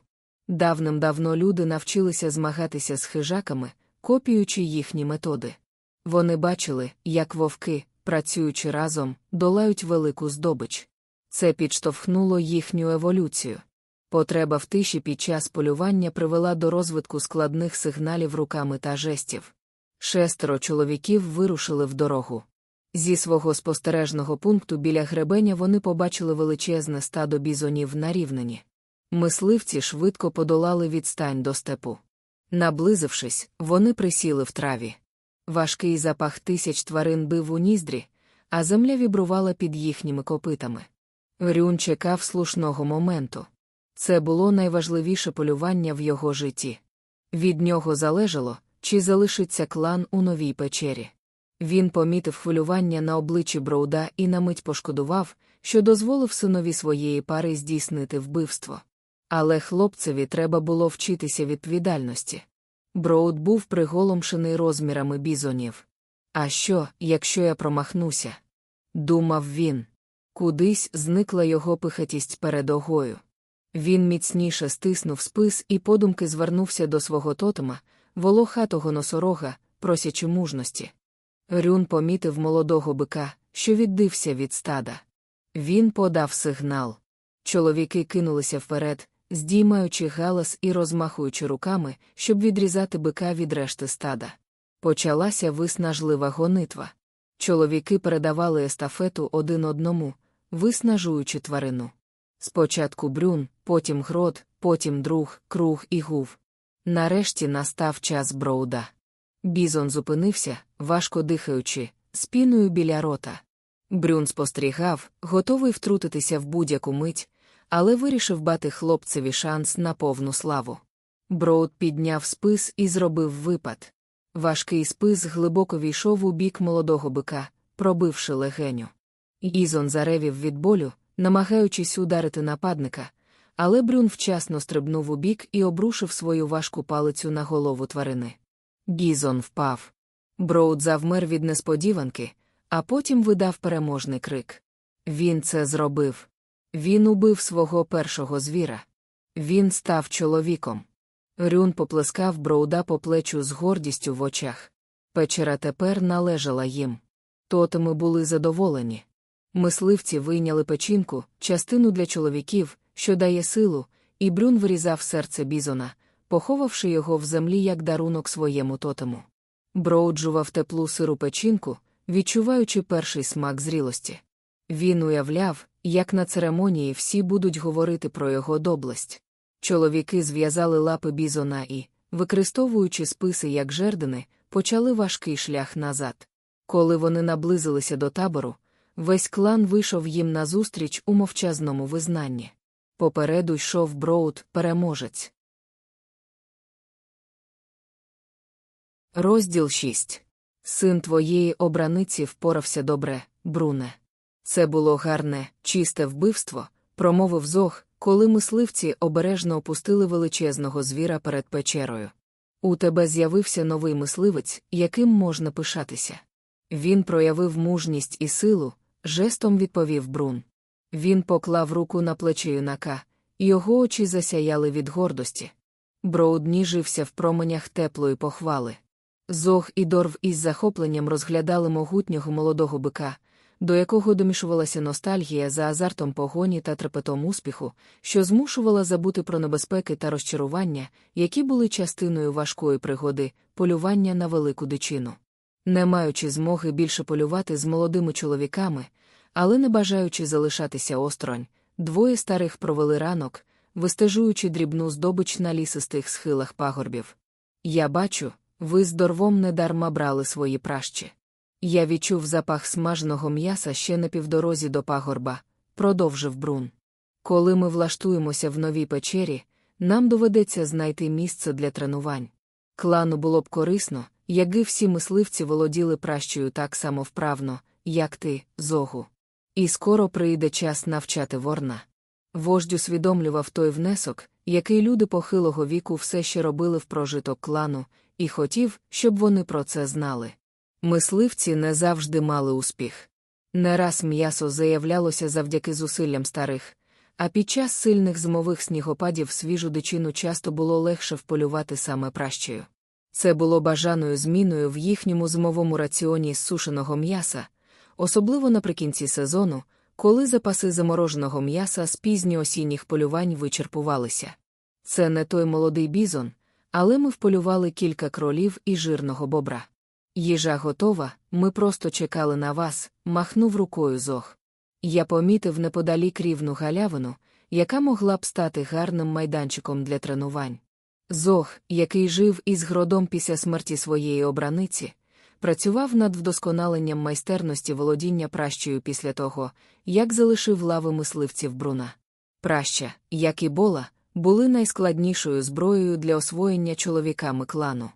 Давним-давно люди навчилися змагатися з хижаками, копіюючи їхні методи. Вони бачили, як вовки, працюючи разом, долають велику здобич. Це підштовхнуло їхню еволюцію. Потреба в тиші під час полювання привела до розвитку складних сигналів руками та жестів. Шестеро чоловіків вирушили в дорогу. Зі свого спостережного пункту біля гребеня вони побачили величезне стадо бізонів на рівнині. Мисливці швидко подолали відстань до степу. Наблизившись, вони присіли в траві. Важкий запах тисяч тварин бив у ніздрі, а земля вібрувала під їхніми копитами. Рюн чекав слушного моменту. Це було найважливіше полювання в його житті. Від нього залежало, чи залишиться клан у новій печері. Він помітив хвилювання на обличчі Броуда і на мить пошкодував, що дозволив синові своєї пари здійснити вбивство. Але хлопцеві треба було вчитися відповідальності. Броуд був приголомшений розмірами бізонів. А що, якщо я промахнуся? Думав він. Кудись зникла його пихатість перед огою. Він міцніше стиснув спис і подумки звернувся до свого тотема, волохатого носорога, просячи мужності. Рюн помітив молодого бика, що віддився від стада. Він подав сигнал. Чоловіки кинулися вперед, здіймаючи галас і розмахуючи руками, щоб відрізати бика від решти стада. Почалася виснажлива гонитва. Чоловіки передавали естафету один одному, виснажуючи тварину. Спочатку брюн, потім грот, потім друг, круг і гув. Нарешті настав час броуда. Бізон зупинився, важко дихаючи, спіною біля рота. Брюн спостерігав, готовий втрутитися в будь-яку мить, але вирішив бати хлопцеві шанс на повну славу. Броуд підняв спис і зробив випад. Важкий спис глибоко ввійшов у бік молодого бика, пробивши легеню. Бізон заревів від болю, намагаючись ударити нападника, але Брун вчасно стрибнув убік і обрушив свою важку палицю на голову тварини. Бізон впав. Броуд завмер від несподіванки, а потім видав переможний крик. Він це зробив. Він убив свого першого звіра. Він став чоловіком. Рюн поплескав Броуда по плечу з гордістю в очах. Печера тепер належала їм. Тотеми були задоволені. Мисливці вийняли печінку, частину для чоловіків, що дає силу, і Брюн вирізав серце бізона, поховавши його в землі як дарунок своєму тотему. Броуджував теплу сиру печінку, відчуваючи перший смак зрілості. Він уявляв, як на церемонії всі будуть говорити про його доблесть. Чоловіки зв'язали лапи бізона і, використовуючи списи як жердини, почали важкий шлях назад. Коли вони наблизилися до табору, весь клан вийшов їм назустріч у мовчазному визнанні. Попереду йшов Броуд, переможець. Розділ 6. Син твоєї обраниці впорався добре, Бруне. Це було гарне, чисте вбивство, промовив зох, коли мисливці обережно опустили величезного звіра перед печерою. У тебе з'явився новий мисливець, яким можна пишатися. Він проявив мужність і силу, жестом відповів Брун. Він поклав руку на плече юнака, його очі засяяли від гордості. Броуд ніжився в променях теплої похвали. Зог і Дорв із захопленням розглядали могутнього молодого бика, до якого домішувалася ностальгія за азартом погоні та трепетом успіху, що змушувала забути про небезпеки та розчарування, які були частиною важкої пригоди, полювання на велику дичину. Не маючи змоги більше полювати з молодими чоловіками, але не бажаючи залишатися осторонь, двоє старих провели ранок, вистежуючи дрібну здобич на лісистих схилах пагорбів. Я бачу, ви з дорвом недарма брали свої пращі. Я відчув запах смаженого м'яса ще на півдорозі до пагорба, продовжив Брун. Коли ми влаштуємося в новій печері, нам доведеться знайти місце для тренувань. Клану було б корисно, якби всі мисливці володіли пращою так само вправно, як ти, зогу. І скоро прийде час навчати ворна. Вождь усвідомлював той внесок, який люди похилого віку все ще робили в прожиток клану, і хотів, щоб вони про це знали. Мисливці не завжди мали успіх. Не раз м'ясо заявлялося завдяки зусиллям старих, а під час сильних зимових снігопадів свіжу дичину часто було легше вполювати саме пращею. Це було бажаною зміною в їхньому зимовому раціоні з сушеного м'яса, особливо наприкінці сезону, коли запаси замороженого м'яса з пізньоосінніх полювань вичерпувалися. Це не той молодий бізон, але ми вполювали кілька кролів і жирного бобра. Їжа готова, ми просто чекали на вас, махнув рукою зох. Я помітив неподалік рівну галявину, яка могла б стати гарним майданчиком для тренувань. Зох, який жив із гродом після смерті своєї обраниці, працював над вдосконаленням майстерності володіння пращою після того, як залишив лави мисливців бруна. Праща, як і бола, були найскладнішою зброєю для освоєння чоловіками клану.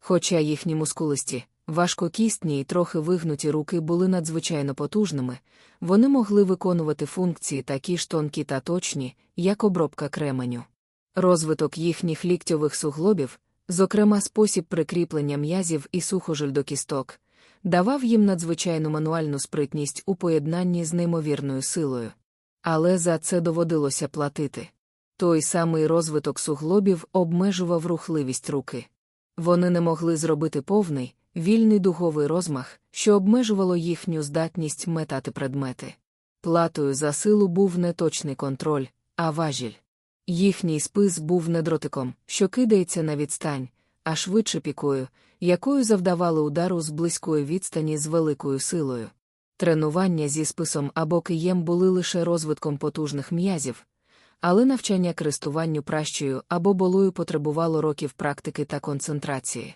Хоча їхні мускулисті, важкокістні і трохи вигнуті руки були надзвичайно потужними, вони могли виконувати функції такі ж тонкі та точні, як обробка кременю. Розвиток їхніх ліктьових суглобів, зокрема спосіб прикріплення м'язів і сухожиль до кісток, давав їм надзвичайну мануальну спритність у поєднанні з неймовірною силою. Але за це доводилося платити. Той самий розвиток суглобів обмежував рухливість руки. Вони не могли зробити повний, вільний дуговий розмах, що обмежувало їхню здатність метати предмети. Платою за силу був не точний контроль, а важіль. Їхній спис був не дротиком, що кидається на відстань, а швидше пікою, якою завдавали удару з близької відстані з великою силою. Тренування зі списом або києм були лише розвитком потужних м'язів, але навчання користуванню пращею або болою потребувало років практики та концентрації.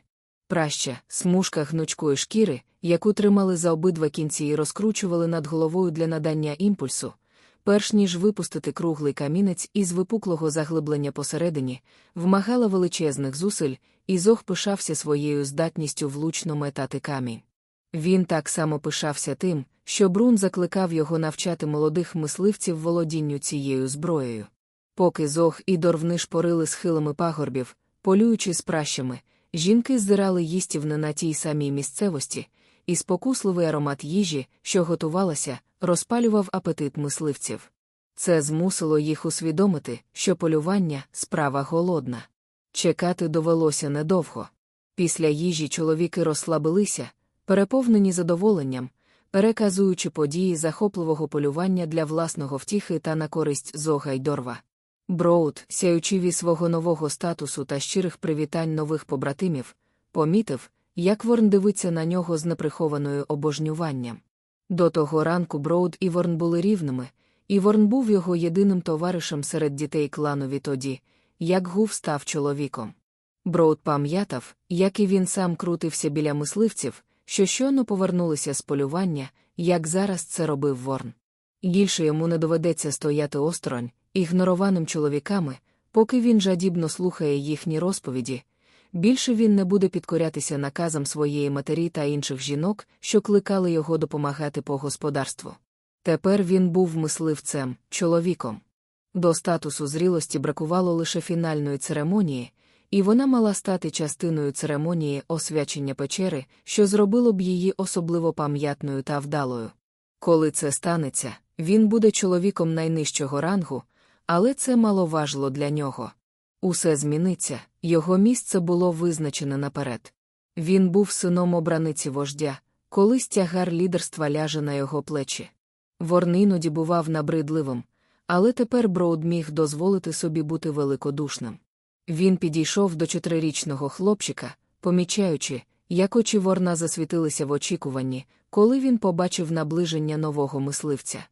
Праща, смужка гнучкої шкіри, яку тримали за обидва кінці і розкручували над головою для надання імпульсу, перш ніж випустити круглий камінець із випуклого заглиблення посередині, вмагала величезних зусиль, і зох пишався своєю здатністю влучно метати камінь. Він так само пишався тим, що Брун закликав його навчати молодих мисливців володінню цією зброєю. Поки зох і дорвни шпорили схилами пагорбів, полюючи з пращами, жінки здирали їстівне на тій самій місцевості, і спокусливий аромат їжі, що готувалася, розпалював апетит мисливців. Це змусило їх усвідомити, що полювання справа голодна. Чекати довелося недовго. Після їжі чоловіки розслабилися, переповнені задоволенням, переказуючи події захопливого полювання для власного втіхи та на користь зога й дорва. Броуд, сяючи від свого нового статусу та щирих привітань нових побратимів, помітив, як Ворн дивиться на нього з неприхованим обожнюванням. До того ранку Броуд і Ворн були рівними, і Ворн був його єдиним товаришем серед дітей клану відтоді, як Гув став чоловіком. Броуд пам'ятав, як і він сам крутився біля мисливців, що щойно повернулися з полювання, як зараз це робив Ворн. Більше йому не доведеться стояти осторонь, ігнорованим чоловіками, поки він жадібно слухає їхні розповіді. Більше він не буде підкорятися наказам своєї матері та інших жінок, що кликали його допомагати по господарству. Тепер він був мисливцем, чоловіком. До статусу зрілості бракувало лише фінальної церемонії, і вона мала стати частиною церемонії освячення печери, що зробило б її особливо пам'ятною та вдалою. Коли це станеться, він буде чоловіком найнижчого рангу, але це мало важливо для нього. Усе зміниться, його місце було визначене наперед. Він був сином обраниці вождя, колись тягар лідерства ляже на його плечі. Ворн іноді бував набридливим, але тепер Броуд міг дозволити собі бути великодушним. Він підійшов до чотирирічного хлопчика, помічаючи, як очі ворна засвітилися в очікуванні, коли він побачив наближення нового мисливця.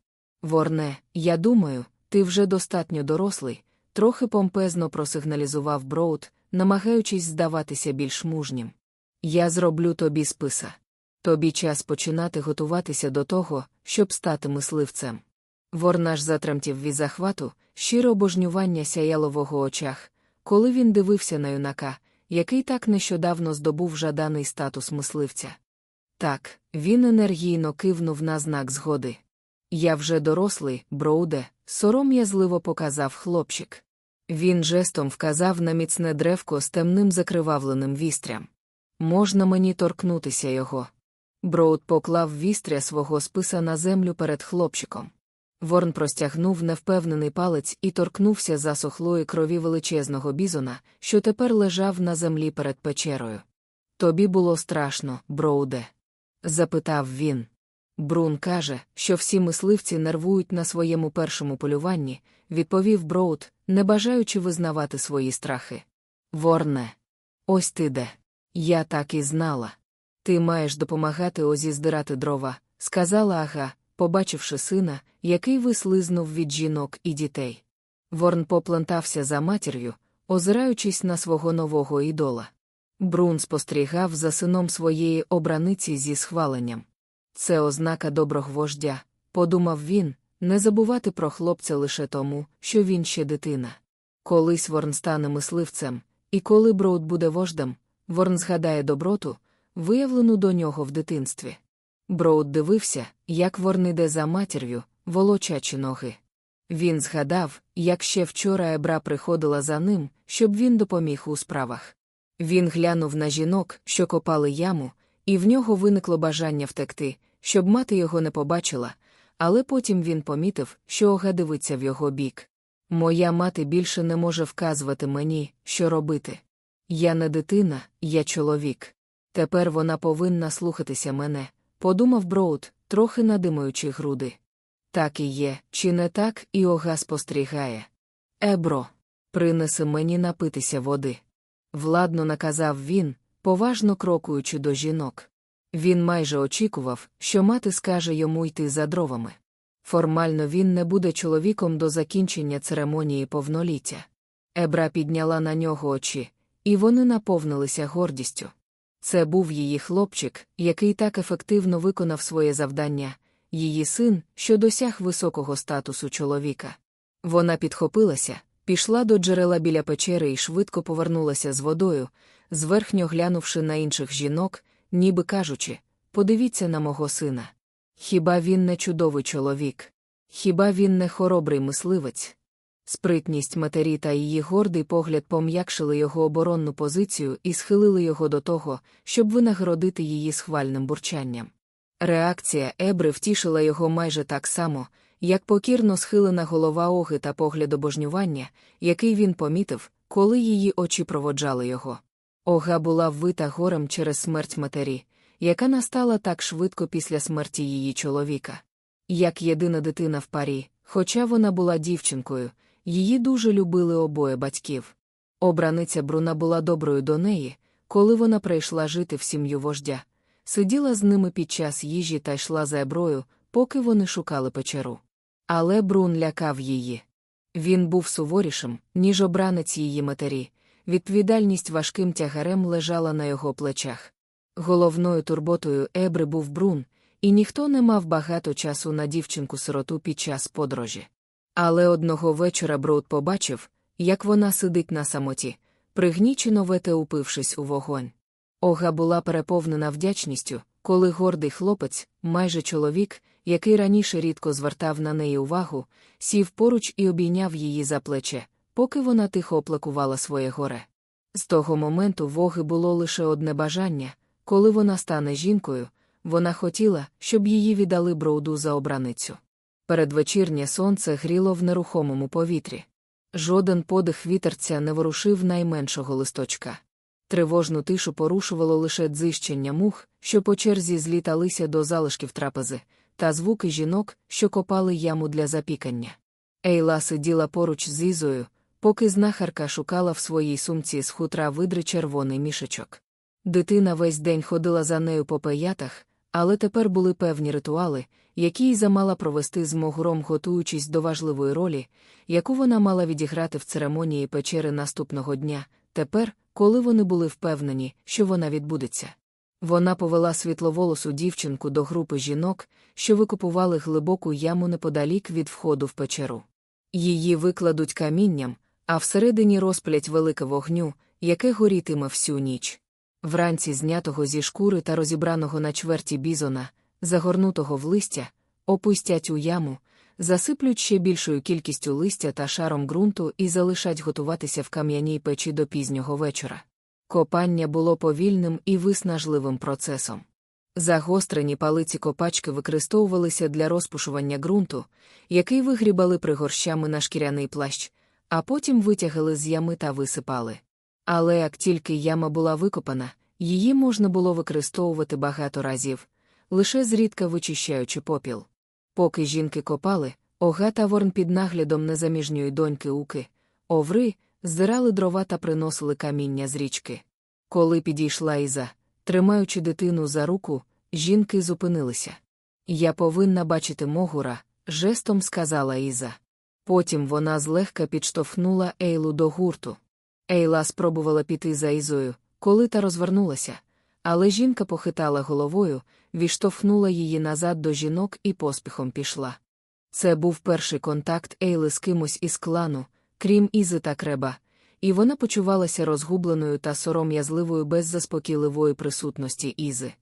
Ворне, я думаю, ти вже достатньо дорослий, трохи помпезно просигналізував Броуд, намагаючись здаватися більш мужнім. Я зроблю тобі списа. Тобі час починати готуватися до того, щоб стати мисливцем. Ворнаш затремтів від захвату, щире обожнювання сяяло в очах, коли він дивився на юнака, який так нещодавно здобув жаданий статус мисливця. Так, він енергійно кивнув на знак згоди. Я вже дорослий, броуде, сором'язливо показав хлопчик. Він жестом вказав на міцне древко з темним закривавленим вістрям. Можна мені торкнутися його. Броуд поклав вістря свого списа на землю перед хлопчиком. Ворн простягнув невпевнений палець і торкнувся засохлої крові величезного бізона, що тепер лежав на землі перед печерою. Тобі було страшно, броуде? запитав він. Брун каже, що всі мисливці нервують на своєму першому полюванні, відповів Броуд, не бажаючи визнавати свої страхи. Ворне, ось ти де. Я так і знала. Ти маєш допомагати Озі здирати дрова, сказала Ага, побачивши сина, який вислизнув від жінок і дітей. Ворн поплентався за матір'ю, озираючись на свого нового ідола. Брун спостерігав за сином своєї обраниці зі схваленням. Це ознака доброго вождя, подумав він, не забувати про хлопця лише тому, що він ще дитина. Колись Ворн стане мисливцем, і коли Броуд буде вождем, Ворн згадає доброту, виявлену до нього в дитинстві. Броуд дивився, як Ворн іде за матір'ю, волочачи ноги. Він згадав, як ще вчора Ебра приходила за ним, щоб він допоміг у справах. Він глянув на жінок, що копали яму, і в нього виникло бажання втекти, щоб мати його не побачила, але потім він помітив, що Ога дивиться в його бік. Моя мати більше не може вказувати мені, що робити. Я не дитина, я чоловік. Тепер вона повинна слухатися мене, подумав Броуд, трохи надимаючи груди. Так і є, чи не так, і ога спостерігає. Ебро, принеси мені напитися води. Владно наказав він, поважно крокуючи до жінок. Він майже очікував, що мати скаже йому йти за дровами. Формально він не буде чоловіком до закінчення церемонії повноліття. Ебра підняла на нього очі, і вони наповнилися гордістю. Це був її хлопчик, який так ефективно виконав своє завдання, її син, що досяг високого статусу чоловіка. Вона підхопилася, пішла до джерела біля печери і швидко повернулася з водою, зверхньо глянувши на інших жінок, ніби кажучи подивіться на мого сина. Хіба він не чудовий чоловік? Хіба він не хоробрий мисливець? Спритність матері та її гордий погляд пом'якшили його оборонну позицію і схилили його до того, щоб винагородити її схвальним бурчанням. Реакція Ебри втішила його майже так само, як покірно схилена голова оги та погляд обожнювання, який він помітив, коли її очі проводжали його. Ога була ввита горем через смерть матері, яка настала так швидко після смерті її чоловіка. Як єдина дитина в парі, хоча вона була дівчинкою, її дуже любили обоє батьків. Обраниця Бруна була доброю до неї, коли вона прийшла жити в сім'ю вождя, сиділа з ними під час їжі та йшла за еброю, поки вони шукали печеру. Але Брун лякав її. Він був суворішим, ніж обранець її матері, відповідальність важким тягарем лежала на його плечах. Головною турботою Ебри був Брун, і ніхто не мав багато часу на дівчинку сироту під час подорожі. Але одного вечора Броуд побачив, як вона сидить на самоті, пригнічено вете упившись у вогонь. Ога була переповнена вдячністю, коли гордий хлопець, майже чоловік, який раніше рідко звертав на неї увагу, сів поруч і обійняв її за плече, поки вона тихо оплакувала своє горе. З того моменту воги було лише одне бажання коли вона стане жінкою, вона хотіла, щоб її віддали броуду за обраницю. Передвечірнє сонце гріло в нерухомому повітрі. Жоден подих вітерця не ворушив найменшого листочка. Тривожну тишу порушувало лише дзищення мух, що по черзі зліталися до залишків трапези, та звуки жінок, що копали яму для запікання. Ейла сиділа поруч з Ізою, поки знахарка шукала в своїй сумці з хутра видри червоний мішечок. Дитина весь день ходила за нею по пеятах, але тепер були певні ритуали, які й замала провести з Могуром, готуючись до важливої ролі, яку вона мала відіграти в церемонії печери наступного дня, тепер, коли вони були впевнені, що вона відбудеться. Вона повела світловолосу дівчинку до групи жінок, що викупували глибоку яму неподалік від входу в печеру. Її викладуть камінням, а всередині розпалять велике вогню, яке горітиме всю ніч. Вранці знятого зі шкури та розібраного на чверті бізона, загорнутого в листя, опустять у яму, засиплють ще більшою кількістю листя та шаром ґрунту і залишать готуватися в кам'яній печі до пізнього вечора. Копання було повільним і виснажливим процесом. Загострені палиці копачки використовувалися для розпушування ґрунту, який вигрібали пригорщами на шкіряний плащ, а потім витягали з ями та висипали. Але як тільки яма була викопана, її можна було використовувати багато разів, лише зрідка вичищаючи попіл. Поки жінки копали, Ога та Ворн під наглядом незаміжньої доньки Уки, оври, здирали дрова та приносили каміння з річки. Коли підійшла Іза, тримаючи дитину за руку, жінки зупинилися. Я повинна бачити Могура, жестом сказала Іза. Потім вона злегка підштовхнула Ейлу до гурту. Ейла спробувала піти за Ізою, коли та розвернулася, але жінка похитала головою, відштовхнула її назад до жінок і поспіхом пішла. Це був перший контакт Ейли з кимось із клану, крім Ізи та Креба, і вона почувалася розгубленою та сором'язливою без заспокійливої присутності Ізи.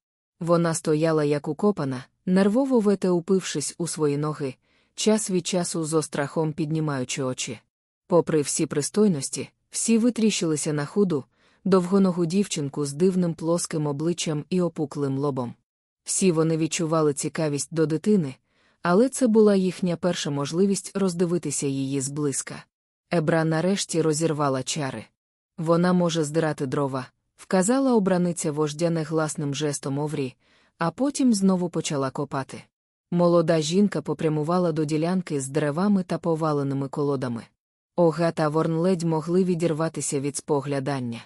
Вона стояла як укопана, нервово вете упившись у свої ноги, час від часу з острахом піднімаючи очі. Попри всі пристойності, всі витріщилися на худу, довгоногу дівчинку з дивним плоским обличчям і опуклим лобом. Всі вони відчували цікавість до дитини, але це була їхня перша можливість роздивитися її зблизька. Ебра нарешті розірвала чари. Вона може здирати дрова, вказала обраниця вождя негласним жестом оврі, а потім знову почала копати. Молода жінка попрямувала до ділянки з деревами та поваленими колодами. Ога та Ворн ледь могли відірватися від споглядання.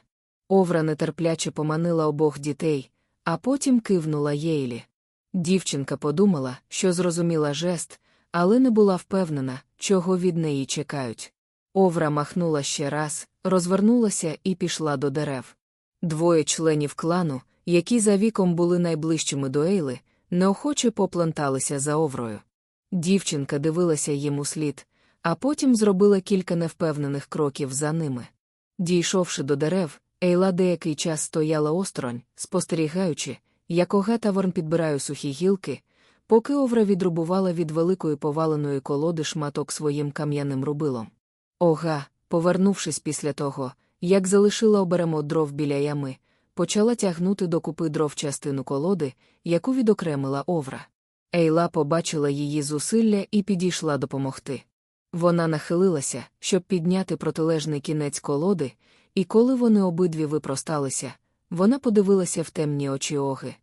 Овра нетерпляче поманила обох дітей, а потім кивнула Єйлі. Дівчинка подумала, що зрозуміла жест, але не була впевнена, чого від неї чекають. Овра махнула ще раз, розвернулася і пішла до дерев. Двоє членів клану, які за віком були найближчими до Ейли, неохоче попленталися за оврою. Дівчинка дивилася їм у слід, а потім зробила кілька невпевнених кроків за ними. Дійшовши до дерев, Ейла деякий час стояла осторонь, спостерігаючи, як Ога та Ворн підбирає сухі гілки, поки овра відрубувала від великої поваленої колоди шматок своїм кам'яним рубилом. Ога, повернувшись після того, як залишила оберемо дров біля ями, почала тягнути до купи дров частину колоди, яку відокремила овра. Ейла побачила її зусилля і підійшла допомогти. Вона нахилилася, щоб підняти протилежний кінець колоди, і коли вони обидві випросталися, вона подивилася в темні очі оги.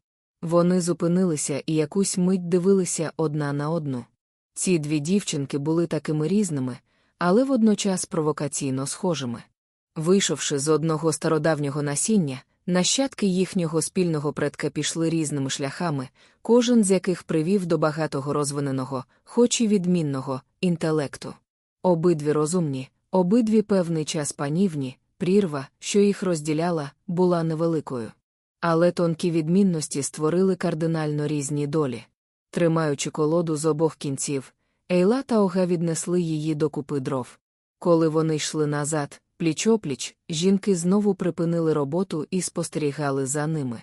Вони зупинилися і якусь мить дивилися одна на одну. Ці дві дівчинки були такими різними, але водночас провокаційно схожими. Вийшовши з одного стародавнього насіння, нащадки їхнього спільного предка пішли різними шляхами, кожен з яких привів до багатого розвиненого, хоч і відмінного, інтелекту. Обидві розумні, обидві певний час панівні, прірва, що їх розділяла, була невеликою. Але тонкі відмінності створили кардинально різні долі. Тримаючи колоду з обох кінців, Ейла та Ога віднесли її до купи дров. Коли вони йшли назад, пліч-опліч, жінки знову припинили роботу і спостерігали за ними.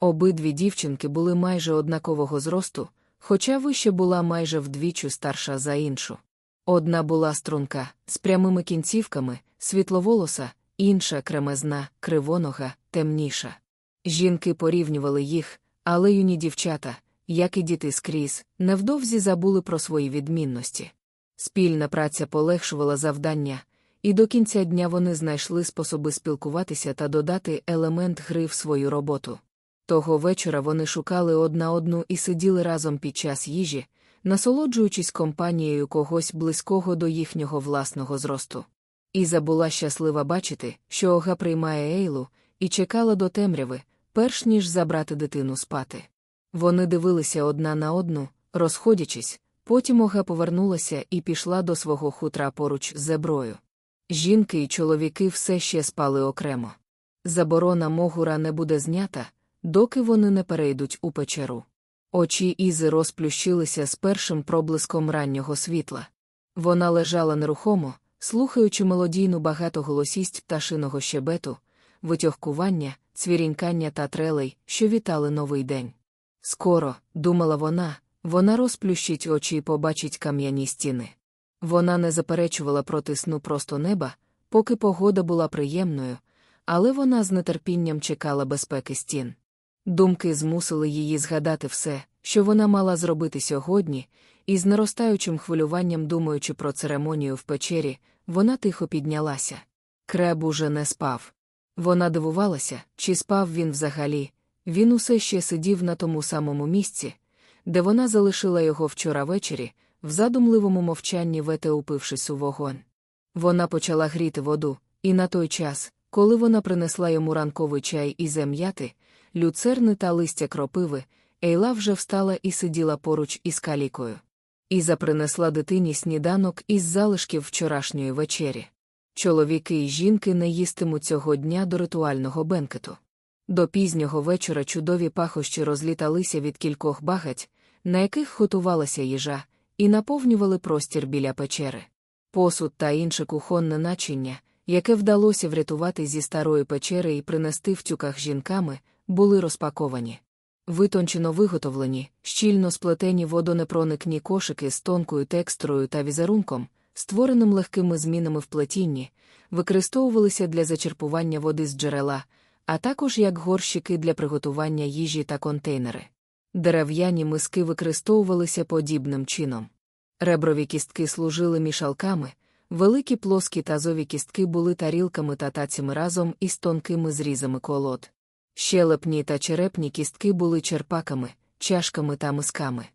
Обидві дівчинки були майже однакового зросту, хоча вище була майже вдвічі старша за іншу. Одна була струнка, з прямими кінцівками, світловолоса, інша кремезна, кривонога, темніша. Жінки порівнювали їх, але юні дівчата, як і діти скрізь, невдовзі забули про свої відмінності. Спільна праця полегшувала завдання, і до кінця дня вони знайшли способи спілкуватися та додати елемент гри в свою роботу. Того вечора вони шукали одна одну і сиділи разом під час їжі, насолоджуючись компанією когось близького до їхнього власного зросту. Іза була щаслива бачити, що Ога приймає Ейлу, і чекала до темряви, перш ніж забрати дитину спати. Вони дивилися одна на одну, розходячись, потім Ога повернулася і пішла до свого хутра поруч з зеброю. Жінки і чоловіки все ще спали окремо. Заборона Могура не буде знята, доки вони не перейдуть у печеру. Очі Ізи розплющилися з першим проблиском раннього світла. Вона лежала нерухомо, слухаючи мелодійну багатоголосість пташиного щебету, витьохкування, цвірінькання та трелей, що вітали новий день. Скоро, думала вона, вона розплющить очі і побачить кам'яні стіни. Вона не заперечувала проти сну просто неба, поки погода була приємною, але вона з нетерпінням чекала безпеки стін. Думки змусили її згадати все, що вона мала зробити сьогодні, і з наростаючим хвилюванням, думаючи про церемонію в печері, вона тихо піднялася. Креб уже не спав. Вона дивувалася, чи спав він взагалі. Він усе ще сидів на тому самому місці, де вона залишила його вчора ввечері, в задумливому мовчанні вете упившись у вогонь. Вона почала гріти воду, і на той час, коли вона принесла йому ранковий чай і зем'яти, люцерни та листя кропиви, Ейла вже встала і сиділа поруч із калікою. Іза принесла дитині сніданок із залишків вчорашньої вечері. Чоловіки і жінки не їстимуть цього дня до ритуального бенкету. До пізнього вечора чудові пахощі розліталися від кількох багать, на яких готувалася їжа, і наповнювали простір біля печери. Посуд та інше кухонне начиння, яке вдалося врятувати зі старої печери і принести в тюках жінками, були розпаковані. Витончено виготовлені, щільно сплетені водонепроникні кошики з тонкою текстурою та візерунком, створеним легкими змінами в плетінні, використовувалися для зачерпування води з джерела, а також як горщики для приготування їжі та контейнери. Дерев'яні миски використовувалися подібним чином. Реброві кістки служили мішалками, великі плоскі тазові кістки були тарілками та тацями разом із тонкими зрізами колод. Щелепні та черепні кістки були черпаками, чашками та мисками.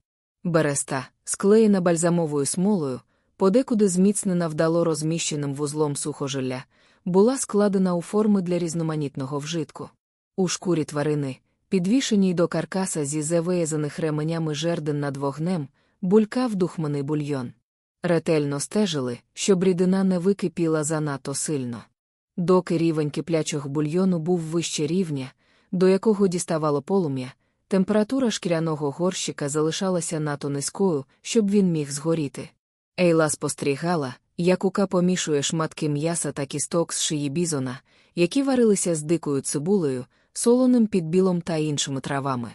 Береста, склеєна бальзамовою смолою, подекуди зміцнена вдало розміщеним вузлом сухожилля, була складена у форми для різноманітного вжитку. У шкурі тварини, підвішеній до каркаса зі завиязаних ременями жердин над вогнем, булькав духманий бульйон. Ретельно стежили, щоб рідина не википіла занадто сильно. Доки рівень киплячого бульйону був вище рівня, до якого діставало полум'я, температура шкіряного горщика залишалася надто низькою, щоб він міг згоріти. Ейла спостерігала, як ука помішує шматки м'яса та кісток з шиї бізона, які варилися з дикою цибулею, солоним підбілом та іншими травами.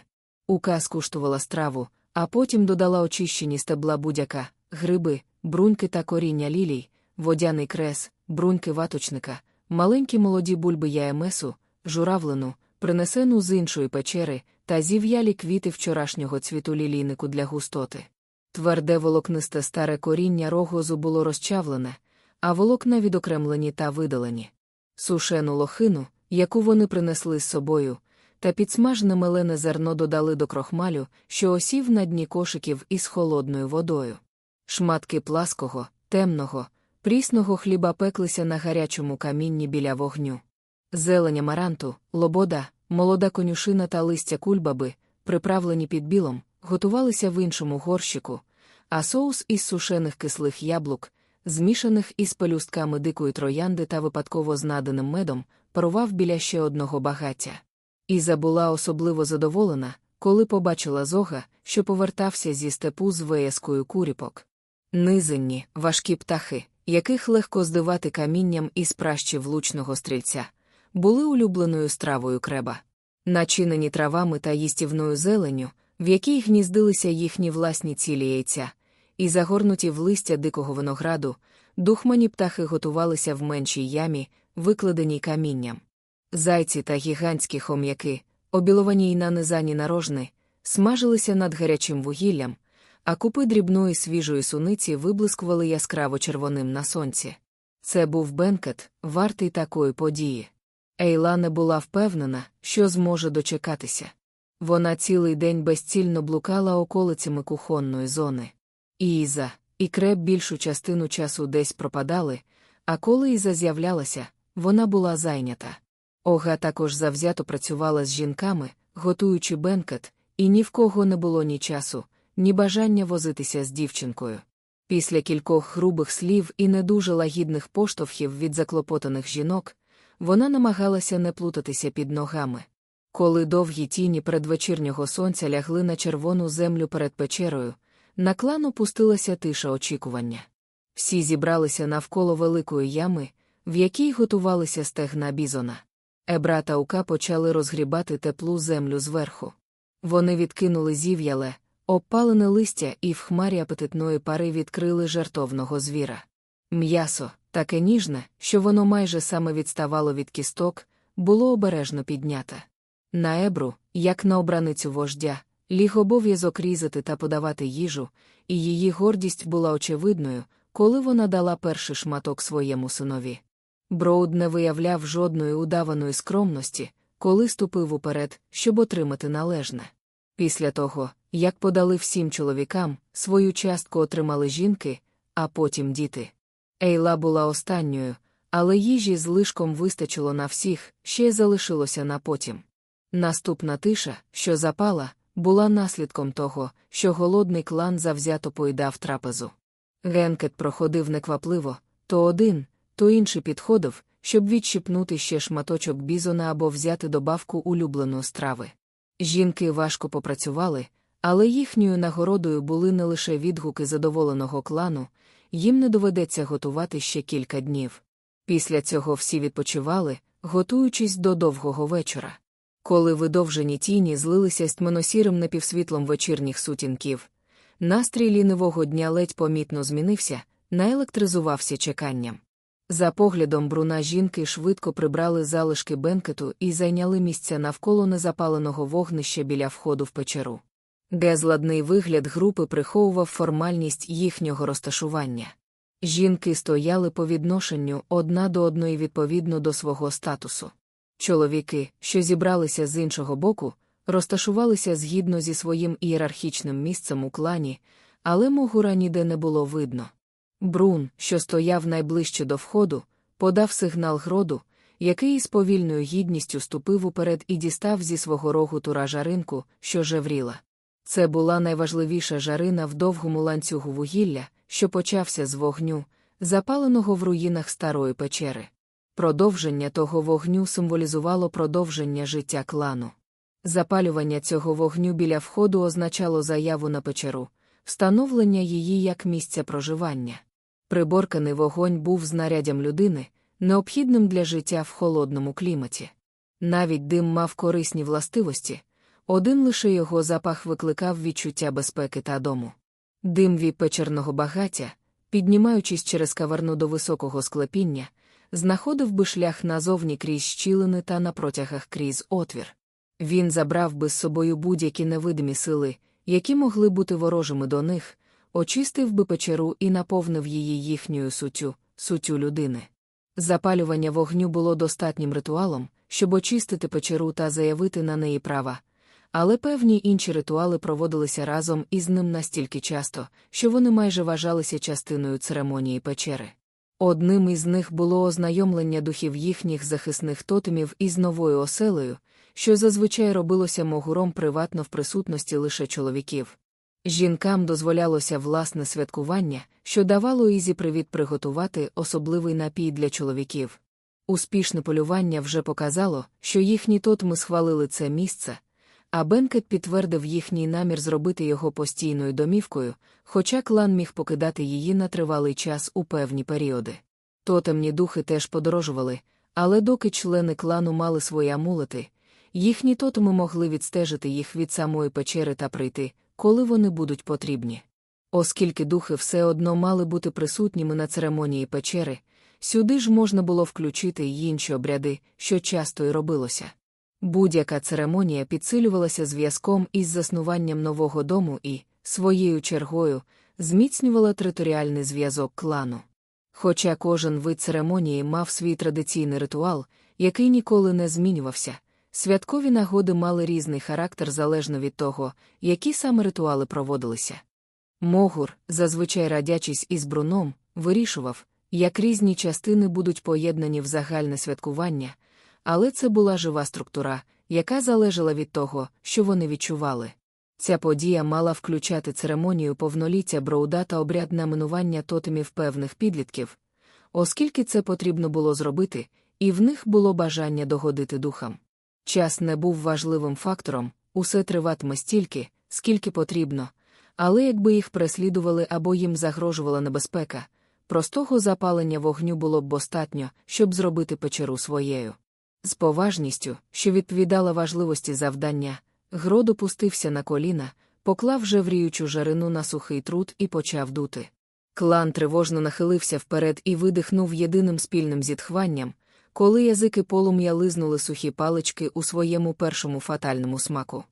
Ука скуштувала страву, а потім додала очищені стебла будяка, гриби, бруньки та коріння лілій, водяний крес, бруньки ваточника, маленькі молоді бульби яємесу, журавлину, принесену з іншої печери, та зів'ялі квіти вчорашнього цвіту лілійнику для густоти. Тверде волокнисте старе коріння рогозу було розчавлене, а волокна відокремлені та видалені. Сушену лохину, яку вони принесли з собою, та підсмажене мелене зерно додали до крохмалю, що осів на дні кошиків із холодною водою. Шматки плаского, темного, прісного хліба пеклися на гарячому камінні біля вогню. Зелень амаранту, лобода, молода конюшина та листя кульбаби, приправлені під білом, готувалися в іншому горщику, а соус із сушених кислих яблук, змішаних із пелюстками дикої троянди та випадково знаданим медом, парував біля ще одного багаття. Іза була особливо задоволена, коли побачила зога, що повертався зі степу з вияскою куріпок. Низенні, важкі птахи, яких легко здивати камінням із пращі влучного стрільця, були улюбленою стравою креба. Начинені травами та їстівною зеленню, в якій гніздилися їхні власні цілі яйця, і загорнуті в листя дикого винограду, духмані птахи готувалися в меншій ямі, викладеній камінням. Зайці та гігантські хом'яки, обіловані й нанизані нарожни, смажилися над гарячим вугіллям, а купи дрібної свіжої суниці виблискували яскраво червоним на сонці. Це був бенкет, вартий такої події. Ейла не була впевнена, що зможе дочекатися. Вона цілий день безцільно блукала околицями кухонної зони. І Іза, і креп більшу частину часу десь пропадали, а коли Іза з'являлася, вона була зайнята. Ога також завзято працювала з жінками, готуючи бенкет, і ні в кого не було ні часу, ні бажання возитися з дівчинкою. Після кількох грубих слів і не дуже лагідних поштовхів від заклопотаних жінок, вона намагалася не плутатися під ногами. Коли довгі тіні предвечірнього сонця лягли на червону землю перед печерою, на клан опустилася тиша очікування. Всі зібралися навколо великої ями, в якій готувалися стегна бізона. Ебра та ука почали розгрібати теплу землю зверху. Вони відкинули зів'яле, обпалене листя і в хмарі апетитної пари відкрили жартовного звіра. М'ясо, таке ніжне, що воно майже саме відставало від кісток, було обережно підняте. На ебру, як на обраницю вождя, ліг обов'язок різати та подавати їжу, і її гордість була очевидною, коли вона дала перший шматок своєму синові. Броуд не виявляв жодної удаваної скромності, коли ступив уперед, щоб отримати належне. Після того, як подали всім чоловікам, свою частку отримали жінки, а потім діти. Ейла була останньою, але їжі з лишком вистачило на всіх, ще й залишилося на потім. Наступна тиша, що запала, була наслідком того, що голодний клан завзято поїдав трапезу. Генкет проходив неквапливо, то один, то інший підходив, щоб відщипнути ще шматочок бізона або взяти добавку улюбленої страви. Жінки важко попрацювали, але їхньою нагородою були не лише відгуки задоволеного клану, їм не доведеться готувати ще кілька днів. Після цього всі відпочивали, готуючись до довгого вечора. Коли видовжені тіні злилися з тьмоносірим напівсвітлом вечірніх сутінків, настрій лінивого дня ледь помітно змінився, наелектризувався чеканням. За поглядом бруна жінки швидко прибрали залишки бенкету і зайняли місця навколо незапаленого вогнища біля входу в печеру. Безладний вигляд групи приховував формальність їхнього розташування. Жінки стояли по відношенню одна до одної відповідно до свого статусу. Чоловіки, що зібралися з іншого боку, розташувалися згідно зі своїм ієрархічним місцем у клані, але Могура ніде не було видно. Брун, що стояв найближче до входу, подав сигнал гроду, який із повільною гідністю ступив уперед і дістав зі свого рогу тура жаринку, що жевріла. Це була найважливіша жарина в довгому ланцюгу вугілля, що почався з вогню, запаленого в руїнах старої печери. Продовження того вогню символізувало продовження життя клану. Запалювання цього вогню біля входу означало заяву на печеру, встановлення її як місця проживання. Приборканий вогонь був знаряддям людини, необхідним для життя в холодному кліматі. Навіть дим мав корисні властивості, один лише його запах викликав відчуття безпеки та дому. Дим від печерного багаття, піднімаючись через каверну до високого склепіння, знаходив би шлях назовні крізь щілини та на протягах крізь отвір. Він забрав би з собою будь-які невидимі сили, які могли бути ворожими до них, очистив би печеру і наповнив її їхньою суттю, суттю людини. Запалювання вогню було достатнім ритуалом, щоб очистити печеру та заявити на неї права, але певні інші ритуали проводилися разом із ним настільки часто, що вони майже вважалися частиною церемонії печери. Одним із них було ознайомлення духів їхніх захисних тотемів із новою оселею, що зазвичай робилося могуром приватно в присутності лише чоловіків. Жінкам дозволялося власне святкування, що давало Ізі привід приготувати особливий напій для чоловіків. Успішне полювання вже показало, що їхні тотми схвалили це місце, а Бенкет підтвердив їхній намір зробити його постійною домівкою, хоча клан міг покидати її на тривалий час у певні періоди. Тотемні духи теж подорожували, але доки члени клану мали свої амулети, їхні тотеми могли відстежити їх від самої печери та прийти, коли вони будуть потрібні. Оскільки духи все одно мали бути присутніми на церемонії печери, сюди ж можна було включити й інші обряди, що часто й робилося. Будь-яка церемонія підсилювалася зв'язком із заснуванням нового дому і, своєю чергою, зміцнювала територіальний зв'язок клану. Хоча кожен вид церемонії мав свій традиційний ритуал, який ніколи не змінювався, святкові нагоди мали різний характер залежно від того, які саме ритуали проводилися. Могур, зазвичай радячись із бруном, вирішував, як різні частини будуть поєднані в загальне святкування але це була жива структура, яка залежала від того, що вони відчували. Ця подія мала включати церемонію повноліття броуда та обряд наменування тотемів певних підлітків, оскільки це потрібно було зробити, і в них було бажання догодити духам. Час не був важливим фактором, усе триватиме стільки, скільки потрібно, але якби їх переслідували або їм загрожувала небезпека, простого запалення вогню було б достатньо, щоб зробити печеру своєю. З поважністю, що відповідала важливості завдання, Грод опустився на коліна, поклав жевріючу жарину на сухий труд і почав дути. Клан тривожно нахилився вперед і видихнув єдиним спільним зітхванням, коли язики полум'я лизнули сухі палички у своєму першому фатальному смаку.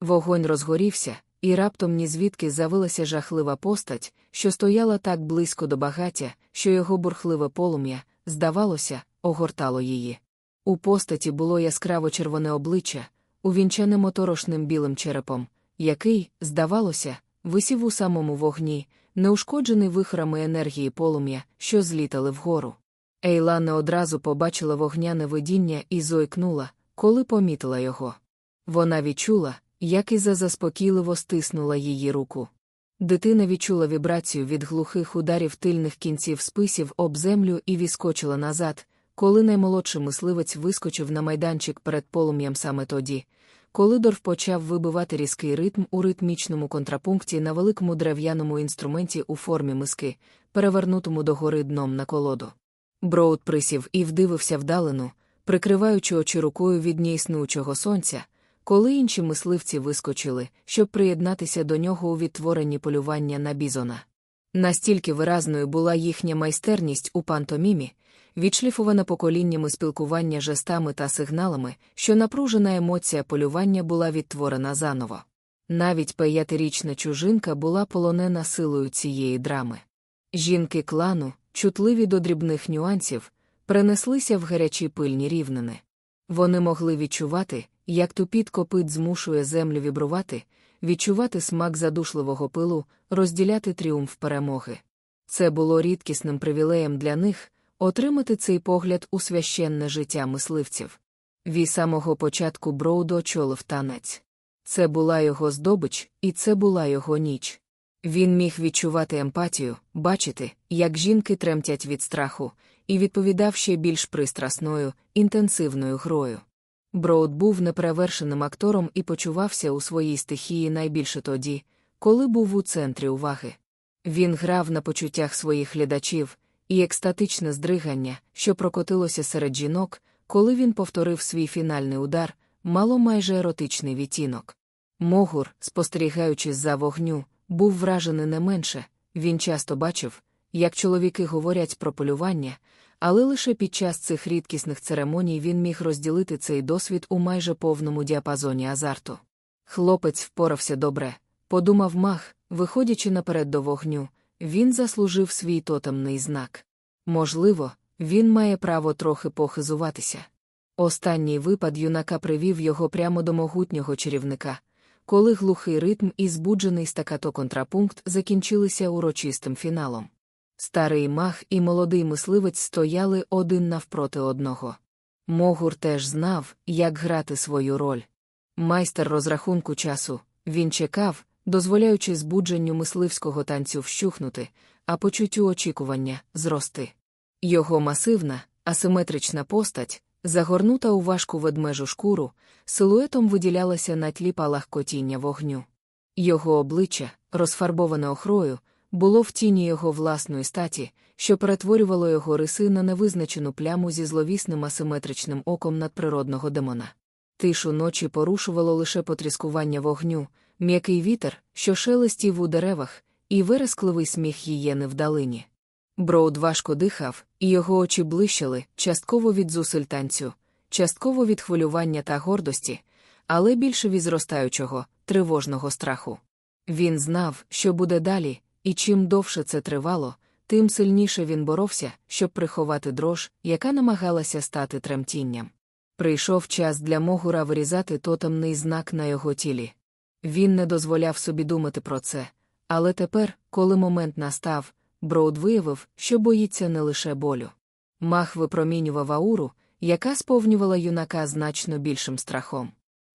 Вогонь розгорівся, і раптом ні звідки завилася жахлива постать, що стояла так близько до багаття, що його бурхливе полум'я, здавалося, огортало її. У постаті було яскраво червоне обличчя, увінчене моторошним білим черепом, який, здавалося, висів у самому вогні, неушкоджений вихорами енергії полум'я, що злітали вгору. Ейла не одразу побачила вогняне видіння і зойкнула, коли помітила його. Вона відчула, як Іза заспокійливо стиснула її руку. Дитина відчула вібрацію від глухих ударів тильних кінців списів об землю і віскочила назад, коли наймолодший мисливець вискочив на майданчик перед полум'ям саме тоді, коли Дорф почав вибивати різкий ритм у ритмічному контрапункті на великому дерев'яному інструменті у формі миски, перевернутому догори дном на колоду. Броуд присів і вдивився вдалину, прикриваючи очі рукою від неіснуючого сонця, коли інші мисливці вискочили, щоб приєднатися до нього у відтворенні полювання на бізона. Настільки виразною була їхня майстерність у пантомімі, відшліфована поколіннями спілкування жестами та сигналами, що напружена емоція полювання була відтворена заново. Навіть п'ятирічна чужинка була полонена силою цієї драми. Жінки клану, чутливі до дрібних нюансів, перенеслися в гарячі пильні рівнини. Вони могли відчувати, як тупіт копит змушує землю вібрувати, відчувати смак задушливого пилу, розділяти тріумф перемоги. Це було рідкісним привілеєм для них отримати цей погляд у священне життя мисливців. Від самого початку Броуд очолив танець. Це була його здобич, і це була його ніч. Він міг відчувати емпатію, бачити, як жінки тремтять від страху, і відповідав ще більш пристрасною, інтенсивною грою. Броуд був неперевершеним актором і почувався у своїй стихії найбільше тоді, коли був у центрі уваги. Він грав на почуттях своїх глядачів, і екстатичне здригання, що прокотилося серед жінок, коли він повторив свій фінальний удар, мало майже еротичний відтінок. Могур, спостерігаючи за вогню, був вражений не менше, він часто бачив, як чоловіки говорять про полювання, але лише під час цих рідкісних церемоній він міг розділити цей досвід у майже повному діапазоні азарту. Хлопець впорався добре, подумав мах, виходячи наперед до вогню, він заслужив свій тотемний знак. Можливо, він має право трохи похизуватися. Останній випад юнака привів його прямо до могутнього чарівника, коли глухий ритм і збуджений стакато контрапункт закінчилися урочистим фіналом. Старий мах і молодий мисливець стояли один навпроти одного. Могур теж знав, як грати свою роль. Майстер розрахунку часу, він чекав, дозволяючи збудженню мисливського танцю вщухнути, а почуттю очікування зрости. Його масивна, асиметрична постать, загорнута у важку ведмежу шкуру, силуетом виділялася на тлі палахкотіння вогню. Його обличчя, розфарбоване охрою, було в тіні його власної статі, що перетворювало його риси на невизначену пляму зі зловісним асиметричним оком надприродного демона. Тишу ночі порушувало лише потріскування вогню, м'який вітер, що шелестів у деревах, і верескливий сміх їєни в далині. Броуд важко дихав, і його очі блищали, частково від зусиль танцю, частково від хвилювання та гордості, але більше від зростаючого, тривожного страху. Він знав, що буде далі, і чим довше це тривало, тим сильніше він боровся, щоб приховати дрож, яка намагалася стати тремтінням. Прийшов час для Могура вирізати тотемний знак на його тілі. Він не дозволяв собі думати про це, але тепер, коли момент настав, Броуд виявив, що боїться не лише болю. Мах випромінював ауру, яка сповнювала юнака значно більшим страхом.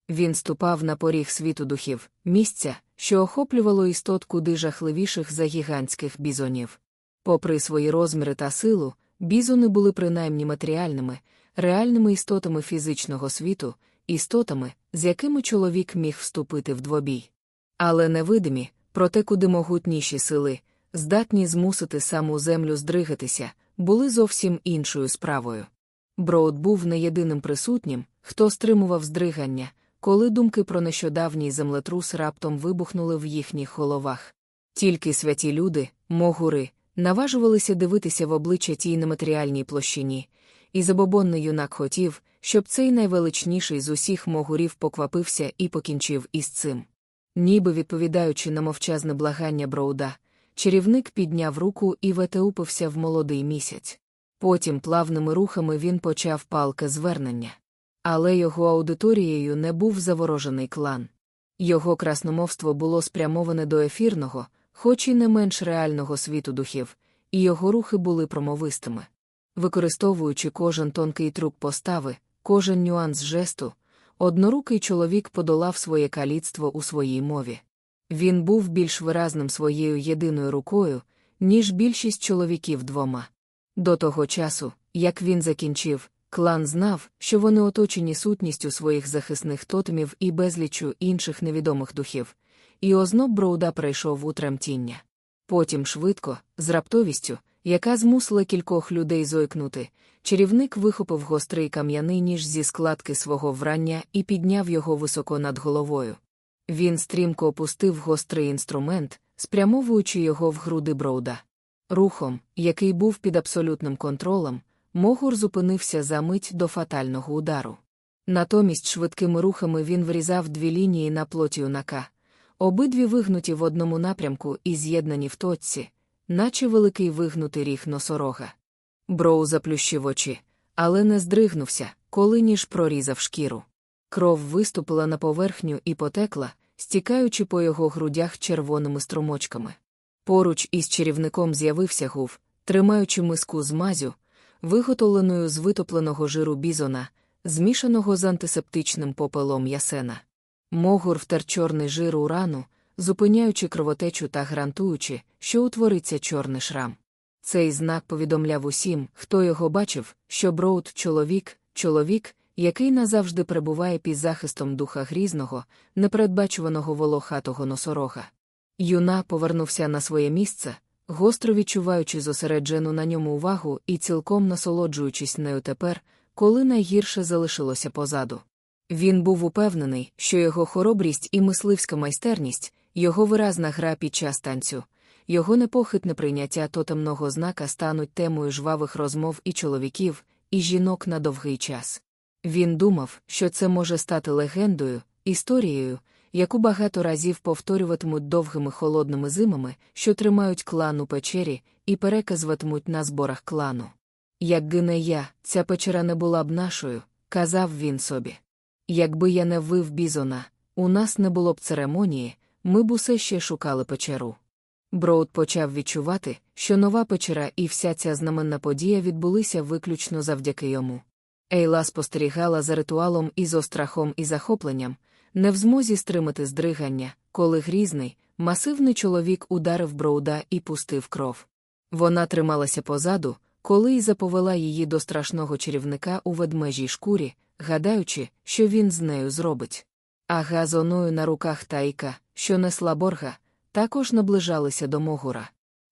Він ступав на поріг світу духів, місця, що охоплювало істот куди жахливіших за гігантських бізонів. Попри свої розміри та силу, бізони були принаймні матеріальними, реальними істотами фізичного світу, істотами, з якими чоловік міг вступити в двобій. Але невидимі, проте куди могутніші сили, здатні змусити саму землю здригатися, були зовсім іншою справою. Броуд був не єдиним присутнім, хто стримував здригання, коли думки про нещодавній землетрус раптом вибухнули в їхніх головах. Тільки святі люди, могури, наважувалися дивитися в обличчя тій нематеріальній площині, і забобонний юнак хотів, щоб цей найвеличніший з усіх могурів поквапився і покінчив із цим. Ніби відповідаючи на мовчазне благання Броуда, чарівник підняв руку і ветеупився в молодий місяць. Потім плавними рухами він почав палке звернення. Але його аудиторією не був заворожений клан. Його красномовство було спрямоване до ефірного, хоч і не менш реального світу духів, і його рухи були промовистими. Використовуючи кожен тонкий трюк постави, кожен нюанс жесту, однорукий чоловік подолав своє каліцтво у своїй мові. Він був більш виразним своєю єдиною рукою, ніж більшість чоловіків двома. До того часу, як він закінчив, клан знав, що вони оточені сутністю своїх захисних тотемів і безлічу інших невідомих духів, і озноб Броуда прийшов у тремтіння. Потім швидко, з раптовістю, яка змусила кількох людей зойкнути, чарівник вихопив гострий кам'яний ніж зі складки свого врання і підняв його високо над головою. Він стрімко опустив гострий інструмент, спрямовуючи його в груди Броуда. Рухом, який був під абсолютним контролем, Могур зупинився за мить до фатального удару. Натомість швидкими рухами він врізав дві лінії на плоті юнака, обидві вигнуті в одному напрямку і з'єднані в точці, наче великий вигнутий ріг носорога. Броу заплющив очі, але не здригнувся, коли ніж прорізав шкіру. Кров виступила на поверхню і потекла, стікаючи по його грудях червоними струмочками. Поруч із чарівником з'явився гув, тримаючи миску з мазю, виготовленою з витопленого жиру бізона, змішаного з антисептичним попелом ясена. Могур втер чорний жир у рану, зупиняючи кровотечу та гарантуючи, що утвориться чорний шрам. Цей знак повідомляв усім, хто його бачив, що Броуд чоловік, чоловік, який назавжди перебуває під захистом духа грізного, непередбачуваного волохатого носорога. Юна повернувся на своє місце, гостро відчуваючи зосереджену на ньому увагу і цілком насолоджуючись нею тепер, коли найгірше залишилося позаду. Він був упевнений, що його хоробрість і мисливська майстерність, його виразна гра під час танцю, його непохитне прийняття тотемного знака стануть темою жвавих розмов і чоловіків, і жінок на довгий час. Він думав, що це може стати легендою, історією, яку багато разів повторюватимуть довгими холодними зимами, що тримають клан у печері, і переказуватимуть на зборах клану. Як гине я, ця печера не була б нашою, казав він собі. Якби я не ввив бізона, у нас не було б церемонії, ми б усе ще шукали печеру. Броуд почав відчувати, що нова печера і вся ця знаменна подія відбулися виключно завдяки йому. Ейла спостерігала за ритуалом із острахом і захопленням, не в змозі стримати здригання, коли грізний, масивний чоловік ударив Броуда і пустив кров. Вона трималася позаду, коли й заповела її до страшного чарівника у ведмежій шкурі, гадаючи, що він з нею зробить. А газоною на руках тайка, що несла борга, також наближалися до Могура.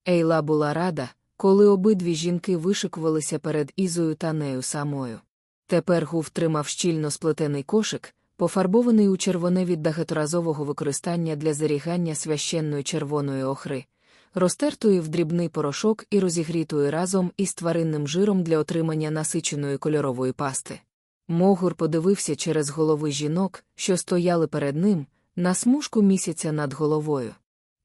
Ейла була рада, коли обидві жінки вишикувалися перед Ізою та нею самою. Тепер Гув тримав щільно сплетений кошик, пофарбований у червоне від багаторазового використання для зарігання священної червоної охри, розтертої в дрібний порошок і розігрітої разом із тваринним жиром для отримання насиченої кольорової пасти. Могур подивився через голови жінок, що стояли перед ним, на смужку місяця над головою.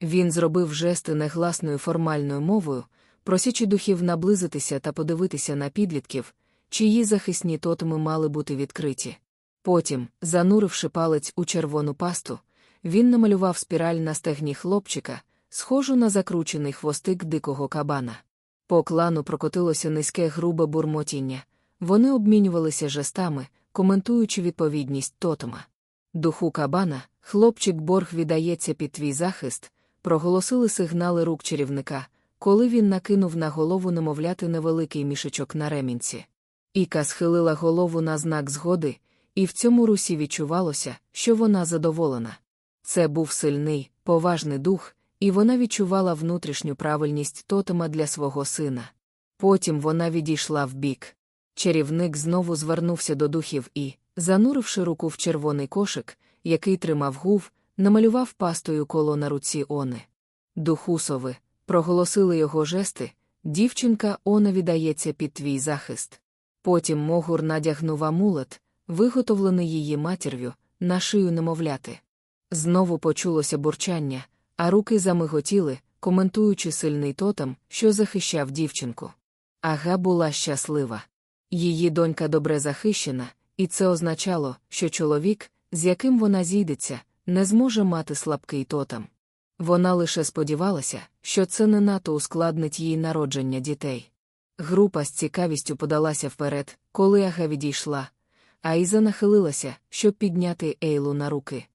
Він зробив жести негласною формальною мовою, просячи духів наблизитися та подивитися на підлітків, чиї захисні тотеми мали бути відкриті. Потім, зануривши палець у червону пасту, він намалював спіраль на стегні хлопчика, схожу на закручений хвостик дикого кабана. По клану прокотилося низьке грубе бурмотіння, вони обмінювалися жестами, коментуючи відповідність тотема. Духу кабана, хлопчик борг віддається під твій захист, проголосили сигнали рук чарівника, коли він накинув на голову немовляти невеликий мішечок на ремінці. Іка схилила голову на знак згоди, і в цьому русі відчувалося, що вона задоволена. Це був сильний, поважний дух, і вона відчувала внутрішню правильність тотема для свого сина. Потім вона відійшла вбік. Чарівник знову звернувся до духів і, зануривши руку в червоний кошик, який тримав гув, намалював пастою коло на руці Они. Духусови, проголосили його жести, дівчинка Она віддається під твій захист. Потім Могур надягнув амулет, виготовлений її матір'ю, на шию немовляти. Знову почулося бурчання, а руки замиготіли, коментуючи сильний тотем, що захищав дівчинку. Ага була щаслива. Її донька добре захищена, і це означало, що чоловік, з яким вона зійдеться, не зможе мати слабкий тотем. Вона лише сподівалася, що це не НАТО ускладнить їй народження дітей. Група з цікавістю подалася вперед, коли Ага відійшла, а нахилилася, щоб підняти Ейлу на руки.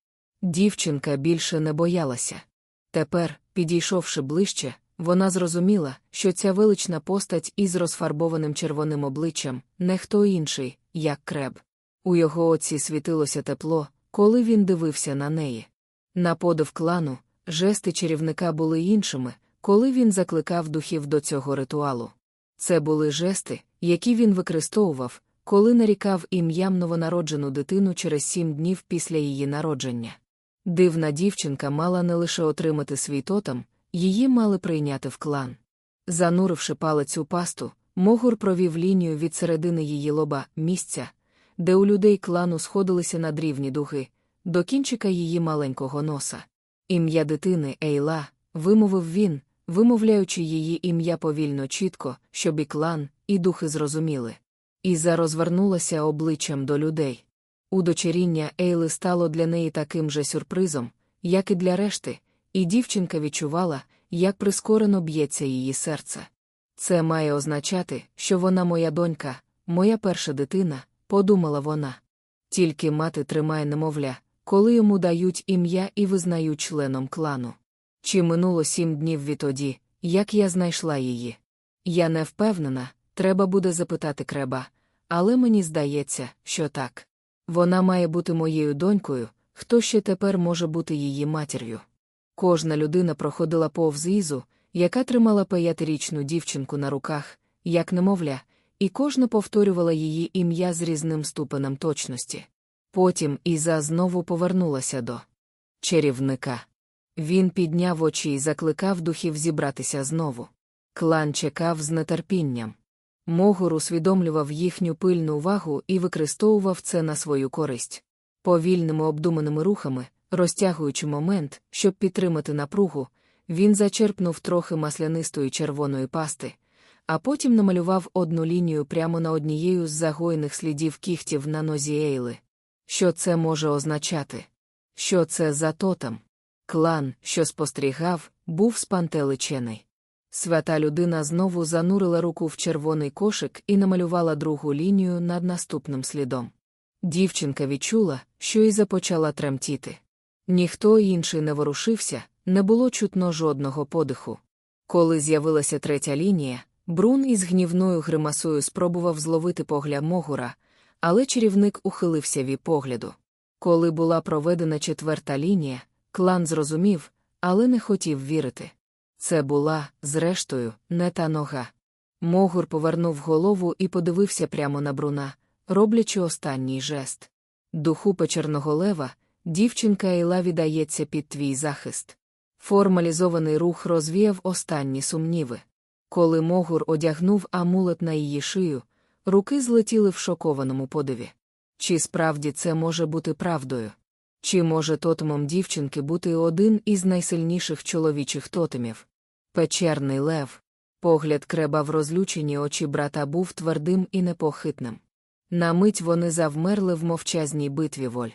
Дівчинка більше не боялася. Тепер, підійшовши ближче, вона зрозуміла, що ця велична постать із розфарбованим червоним обличчям не хто інший, як креб. У його оці світилося тепло, коли він дивився на неї. На подив клану, жести чарівника були іншими, коли він закликав духів до цього ритуалу. Це були жести, які він використовував, коли нарікав ім'ям новонароджену дитину через сім днів після її народження. Дивна дівчинка мала не лише отримати свій тотем, її мали прийняти в клан. Зануривши палець у пасту, Могур провів лінію від середини її лоба місця, де у людей клану сходилися надрівні дуги, до кінчика її маленького носа. Ім'я дитини Ейла, вимовив він, вимовляючи її ім'я повільно чітко, щоб і клан, і духи зрозуміли. Іза розвернулася обличчям до людей. Удочеріння Ейли стало для неї таким же сюрпризом, як і для решти, і дівчинка відчувала, як прискорено б'ється її серце. Це має означати, що вона моя донька, моя перша дитина, подумала вона. Тільки мати тримає немовля, коли йому дають ім'я і визнають членом клану. Чи минуло сім днів відтоді, як я знайшла її? Я не впевнена, треба буде запитати креба, але мені здається, що так. Вона має бути моєю донькою, хто ще тепер може бути її матір'ю. Кожна людина проходила повз Ізу, яка тримала п'ятирічну дівчинку на руках, як немовля, і кожна повторювала її ім'я з різним ступенем точності. Потім Іза знову повернулася до чарівника. Він підняв очі і закликав духів зібратися знову. Клан чекав з нетерпінням. Могур усвідомлював їхню пильну увагу і використовував це на свою користь. Повільними обдуманими рухами, розтягуючи момент, щоб підтримати напругу, він зачерпнув трохи маслянистої червоної пасти, а потім намалював одну лінію прямо на однією з загоєних слідів кіхтів на нозі Ейли. Що це може означати? Що це за тотем? Клан, що спостерігав, був спантеличений. Свята людина знову занурила руку в червоний кошик і намалювала другу лінію над наступним слідом. Дівчинка відчула, що і започала тремтіти. Ніхто інший не ворушився, не було чутно жодного подиху. Коли з'явилася третя лінія, Брун із гнівною гримасою спробував зловити погляд Могура, але чарівник ухилився від погляду. Коли була проведена четверта лінія, клан зрозумів, але не хотів вірити. Це була, зрештою, не та нога. Могур повернув голову і подивився прямо на бруна, роблячи останній жест. Духу печерного лева, дівчинка Ейла віддається під твій захист. Формалізований рух розвіяв останні сумніви. Коли Могур одягнув амулет на її шию, руки злетіли в шокованому подиві. Чи справді це може бути правдою? Чи може тотемом дівчинки бути один із найсильніших чоловічих тотемів? Печерний лев. Погляд креба в розлючені очі брата був твердим і непохитним. На мить вони завмерли в мовчазній битві воль.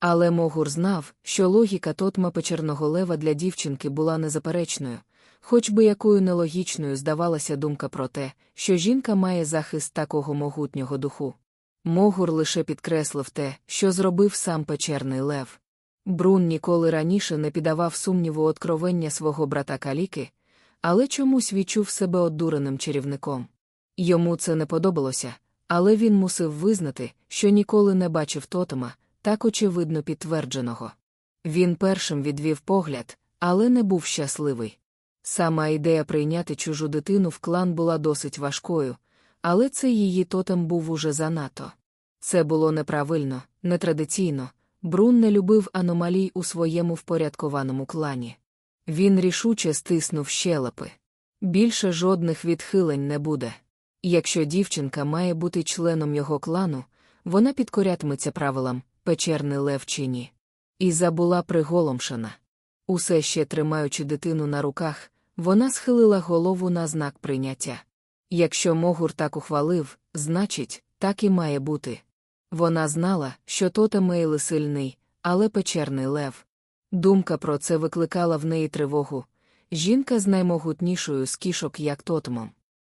Але Могур знав, що логіка тотма печерного лева для дівчинки була незаперечною, хоч би якою нелогічною здавалася думка про те, що жінка має захист такого могутнього духу. Могур лише підкреслив те, що зробив сам печерний лев. Брун ніколи раніше не піддавав сумніву откровення свого брата Каліки, але чомусь відчув себе одуреним чарівником. Йому це не подобалося, але він мусив визнати, що ніколи не бачив тотема, так очевидно підтвердженого. Він першим відвів погляд, але не був щасливий. Сама ідея прийняти чужу дитину в клан була досить важкою, але це її тотем був уже занадто. Це було неправильно, нетрадиційно. Брун не любив аномалій у своєму впорядкованому клані. Він рішуче стиснув щелепи. Більше жодних відхилень не буде. Якщо дівчинка має бути членом його клану, вона підкорятиметься правилам, печерний лев чи ні. Іза була приголомшена. Усе ще тримаючи дитину на руках, вона схилила голову на знак прийняття. Якщо Могур так ухвалив, значить, так і має бути. Вона знала, що тота Мейли сильний, але печерний лев. Думка про це викликала в неї тривогу. Жінка з наймогутнішою з кішок як тотемом.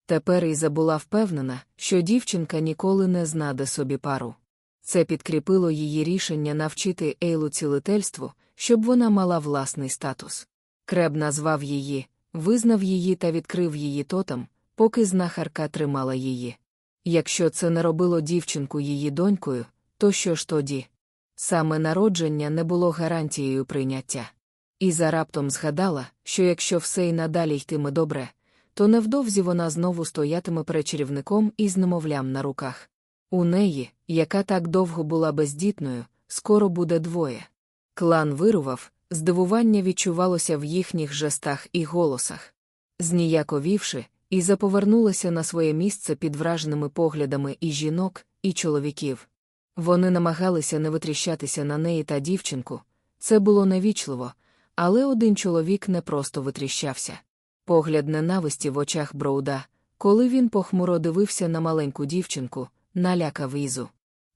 Тепер Іза була впевнена, що дівчинка ніколи не знаде собі пару. Це підкріпило її рішення навчити Ейлу цілительству, щоб вона мала власний статус. Креб назвав її, визнав її та відкрив її тотем, поки знахарка тримала її. Якщо це не робило дівчинку її донькою, то що ж тоді? Саме народження не було гарантією прийняття. Іза раптом згадала, що якщо все й надалі йтиме добре, то невдовзі вона знову стоятиме перед чарівником із немовлям на руках. У неї, яка так довго була бездітною, скоро буде двоє. Клан вирував, здивування відчувалося в їхніх жестах і голосах. Зніяковівши, Іза повернулася на своє місце під враженими поглядами і жінок, і чоловіків. Вони намагалися не витріщатися на неї та дівчинку. Це було невічливо, але один чоловік не просто витріщався. Погляд ненависті в очах Броуда, коли він похмуро дивився на маленьку дівчинку, налякав Ізу.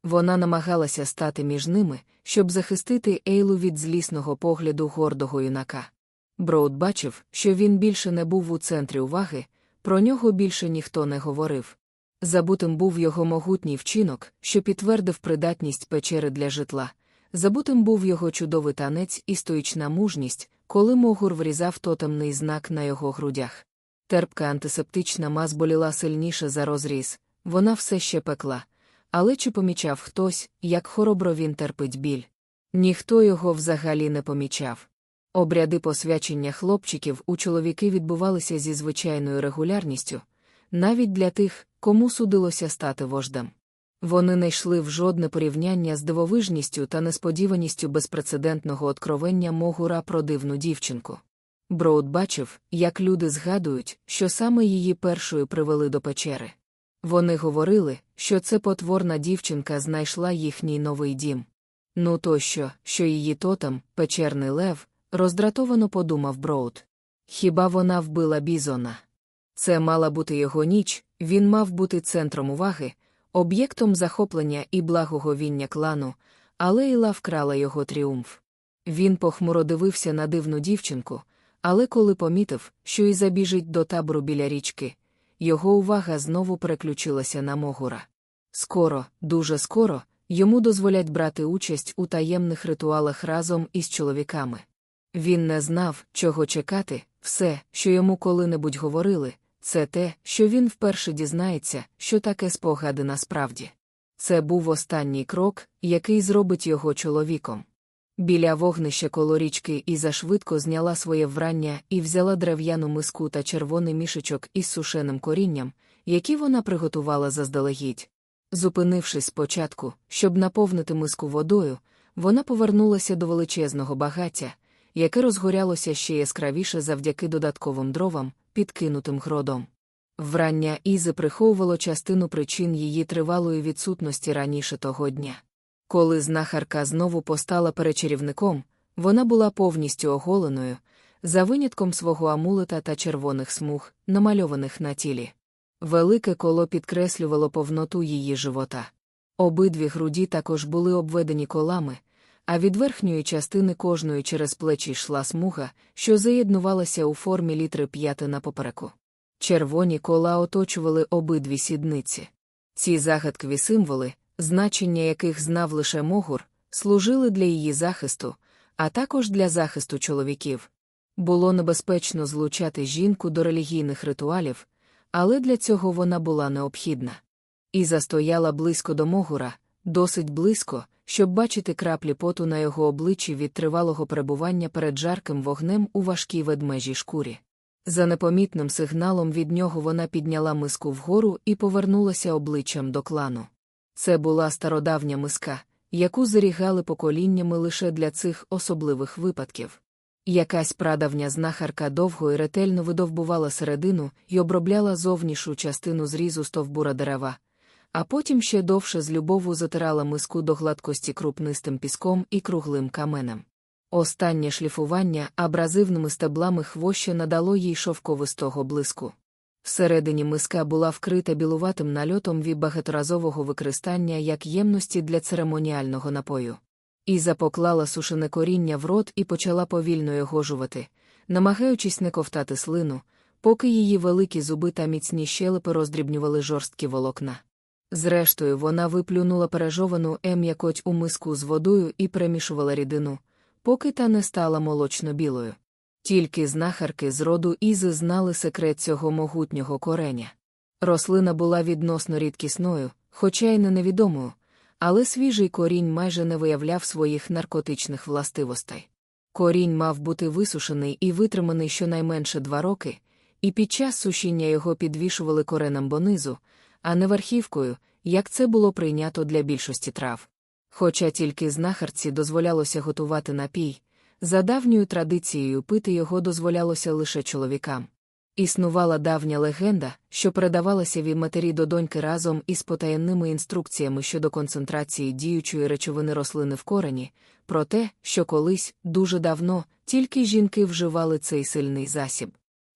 Вона намагалася стати між ними, щоб захистити Ейлу від злісного погляду гордого юнака. Броуд бачив, що він більше не був у центрі уваги, про нього більше ніхто не говорив. Забутим був його могутній вчинок, що підтвердив придатність печери для житла. Забутим був його чудовий танець і стоїчна мужність, коли Могур врізав тотемний знак на його грудях. Терпка антисептична маз боліла сильніше за розріз, вона все ще пекла. Але чи помічав хтось, як хоробро він терпить біль? Ніхто його взагалі не помічав. Обряди посвячення хлопчиків у чоловіки відбувалися зі звичайною регулярністю, навіть для тих, кому судилося стати вождем. Вони не йшли в жодне порівняння з дивовижністю та несподіваністю безпрецедентного откровення Могура про дивну дівчинку. Броуд бачив, як люди згадують, що саме її першою привели до печери. Вони говорили, що це потворна дівчинка знайшла їхній новий дім. Ну то що, що її тотем, печерний лев, роздратовано подумав Броуд. Хіба вона вбила бізона? Це мала бути його ніч, він мав бути центром уваги, об'єктом захоплення і благоговіння клану, але Іла вкрала його тріумф. Він похмуро дивився на дивну дівчинку, але коли помітив, що і забіжить до табору біля річки, його увага знову переключилася на Могура. Скоро, дуже скоро, йому дозволять брати участь у таємних ритуалах разом із чоловіками. Він не знав, чого чекати, все, що йому коли-небудь говорили, це те, що він вперше дізнається, що таке спогади насправді. Це був останній крок, який зробить його чоловіком. Біля вогнища коло річки Іза швидко зняла своє врання і взяла дерев'яну миску та червоний мішечок із сушеним корінням, які вона приготувала заздалегідь. Зупинившись спочатку, щоб наповнити миску водою, вона повернулася до величезного багаття, яке розгорялося ще яскравіше завдяки додатковим дровам, підкинутим гродом. Врання Ізи приховувало частину причин її тривалої відсутності раніше того дня. Коли знахарка знову постала перечерівником, вона була повністю оголеною, за винятком свого амулета та червоних смуг, намальованих на тілі. Велике коло підкреслювало повноту її живота. Обидві груді також були обведені колами, а від верхньої частини кожної через плечі йшла смуга, що заєднувалася у формі літри п'яти на попереку. Червоні кола оточували обидві сідниці. Ці загадкові символи, значення яких знав лише Могур, служили для її захисту, а також для захисту чоловіків. Було небезпечно злучати жінку до релігійних ритуалів, але для цього вона була необхідна. І застояла близько до Могура, досить близько, щоб бачити краплі поту на його обличчі від тривалого перебування перед жарким вогнем у важкій ведмежій шкурі. За непомітним сигналом від нього вона підняла миску вгору і повернулася обличчям до клану. Це була стародавня миска, яку зарігали поколіннями лише для цих особливих випадків. Якась прадавня знахарка довго і ретельно видовбувала середину і обробляла зовнішу частину зрізу стовбура дерева, а потім ще довше з любов'ю затирала миску до гладкості крупнистим піском і круглим каменем. Останнє шліфування абразивними стеблами хвоща надало їй шовковистого блиску. Всередині миска була вкрита білуватим нальотом від багаторазового використання як ємності для церемоніального напою. Іза поклала сушене коріння в рот і почала повільно його жувати, намагаючись не ковтати слину, поки її великі зуби та міцні щелепи роздрібнювали жорсткі волокна. Зрештою, вона виплюнула пережовану ем'якоть у миску з водою і перемішувала рідину, поки та не стала молочно-білою. Тільки знахарки з роду Ізи знали секрет цього могутнього кореня. Рослина була відносно рідкісною, хоча й не невідомою, але свіжий корінь майже не виявляв своїх наркотичних властивостей. Корінь мав бути висушений і витриманий щонайменше два роки, і під час сушіння його підвішували коренем бонизу, а не верхівкою, як це було прийнято для більшості трав. Хоча тільки знахарці дозволялося готувати напій, за давньою традицією пити його дозволялося лише чоловікам. Існувала давня легенда, що передавалася від матері до доньки разом із потаємними інструкціями щодо концентрації діючої речовини рослини в корені, про те, що колись, дуже давно, тільки жінки вживали цей сильний засіб.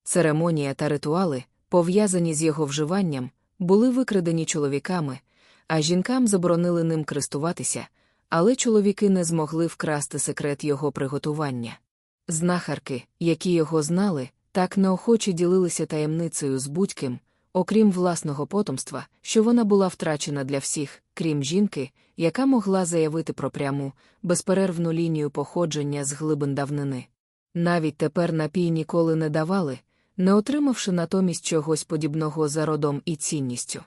Церемонія та ритуали, пов'язані з його вживанням, були викрадені чоловіками, а жінкам заборонили ним користуватися, але чоловіки не змогли вкрасти секрет його приготування. Знахарки, які його знали, так неохоче ділилися таємницею з будь-ким, окрім власного потомства, що вона була втрачена для всіх, крім жінки, яка могла заявити про пряму, безперервну лінію походження з глибин давнини. Навіть тепер напій ніколи не давали, не отримавши натомість чогось подібного за родом і цінністю.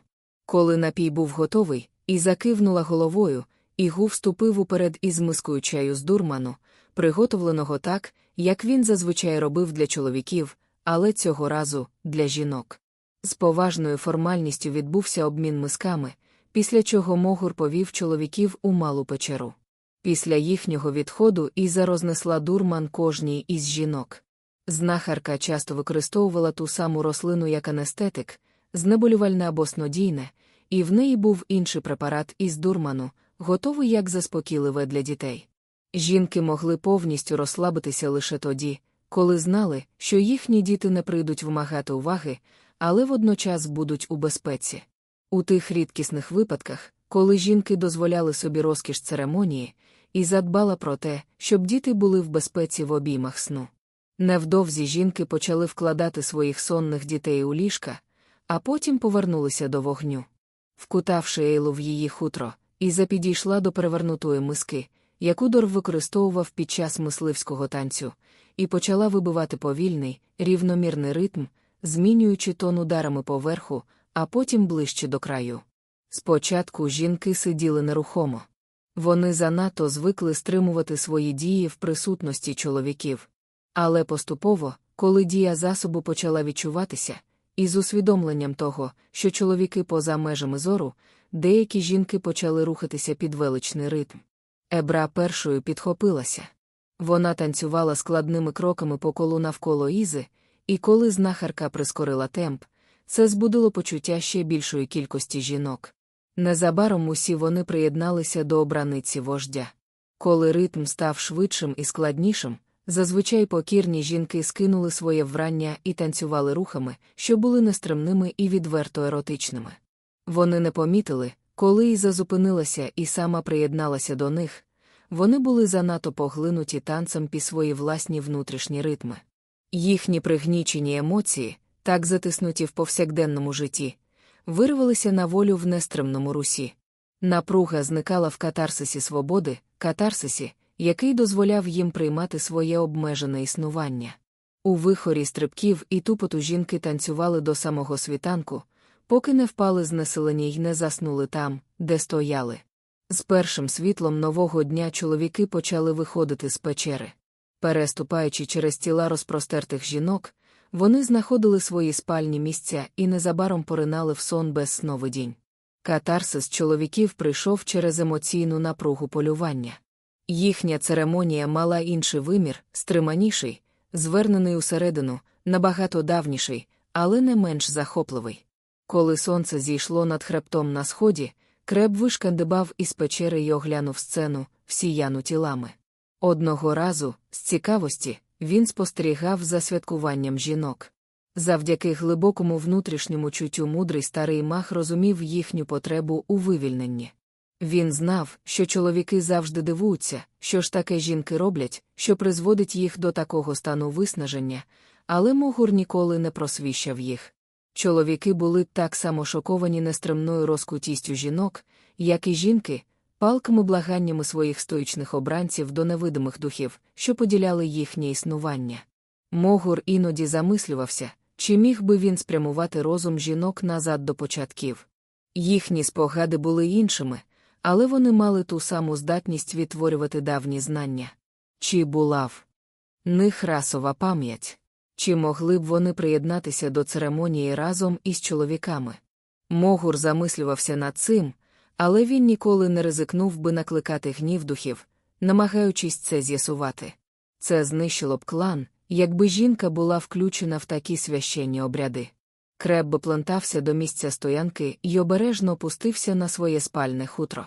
Коли напій був готовий, і закивнула головою, і гув ступив уперед із мискою чаю з дурману, приготовленого так, як він зазвичай робив для чоловіків, але цього разу для жінок. З поважною формальністю відбувся обмін мисками, після чого Могур повів чоловіків у малу печеру. Після їхнього відходу Іза рознесла дурман кожній із жінок. Знахарка часто використовувала ту саму рослину як анестетик, знеболювальне або снодійне, і в неї був інший препарат із дурману, готовий як заспокійливе для дітей. Жінки могли повністю розслабитися лише тоді, коли знали, що їхні діти не прийдуть вимагати уваги, але водночас будуть у безпеці. У тих рідкісних випадках, коли жінки дозволяли собі розкіш церемонії, і задбала про те, щоб діти були в безпеці в обіймах сну. Невдовзі жінки почали вкладати своїх сонних дітей у ліжка, а потім повернулися до вогню. Вкутавши Ейлу в її хутро, Іза підійшла до перевернутої миски, яку Дор використовував під час мисливського танцю, і почала вибивати повільний, рівномірний ритм, змінюючи тон ударами поверху, а потім ближче до краю. Спочатку жінки сиділи нерухомо. Вони занадто звикли стримувати свої дії в присутності чоловіків. Але поступово, коли дія засобу почала відчуватися, і з усвідомленням того, що чоловіки поза межами зору, деякі жінки почали рухатися під величний ритм. Ебра першою підхопилася. Вона танцювала складними кроками по колу навколо Ізи, і коли знахарка прискорила темп, це збудило почуття ще більшої кількості жінок. Незабаром усі вони приєдналися до обраниці вождя. Коли ритм став швидшим і складнішим, зазвичай покірні жінки скинули своє врання і танцювали рухами, що були нестримними і відверто еротичними. Вони не помітили, коли Іза зупинилася і сама приєдналася до них, вони були занадто поглинуті танцем під свої власні внутрішні ритми. Їхні пригнічені емоції, так затиснуті в повсякденному житті, вирвалися на волю в нестримному русі. Напруга зникала в катарсисі свободи, катарсисі, який дозволяв їм приймати своє обмежене існування. У вихорі стрибків і тупоту жінки танцювали до самого світанку, поки не впали знеселені й не заснули там, де стояли. З першим світлом нового дня чоловіки почали виходити з печери. Переступаючи через тіла розпростертих жінок, вони знаходили свої спальні місця і незабаром поринали в сон без сновидінь. Катарсис чоловіків прийшов через емоційну напругу полювання. Їхня церемонія мала інший вимір, стриманіший, звернений усередину, набагато давніший, але не менш захопливий. Коли сонце зійшло над хребтом на сході, креб вишкандибав із печери й оглянув сцену, всіяну тілами. Одного разу, з цікавості, він спостерігав за святкуванням жінок. Завдяки глибокому внутрішньому чуттю мудрий старий мах розумів їхню потребу у вивільненні. Він знав, що чоловіки завжди дивуються, що ж таке жінки роблять, що призводить їх до такого стану виснаження, але Могур ніколи не просвіщав їх. Чоловіки були так само шоковані нестримною розкутістю жінок, як і жінки, палкими благаннями своїх стоїчних обранців до невидимих духів, що поділяли їхнє існування. Могур іноді замислювався, чи міг би він спрямувати розум жінок назад до початків. Їхні спогади були іншими, але вони мали ту саму здатність відтворювати давні знання. Чи була в них расова пам'ять? Чи могли б вони приєднатися до церемонії разом із чоловіками? Могур замислювався над цим, але він ніколи не ризикнув би накликати гнів духів, намагаючись це з'ясувати. Це знищило б клан, якби жінка була включена в такі священні обряди. Креб плентався до місця стоянки і обережно опустився на своє спальне хутро.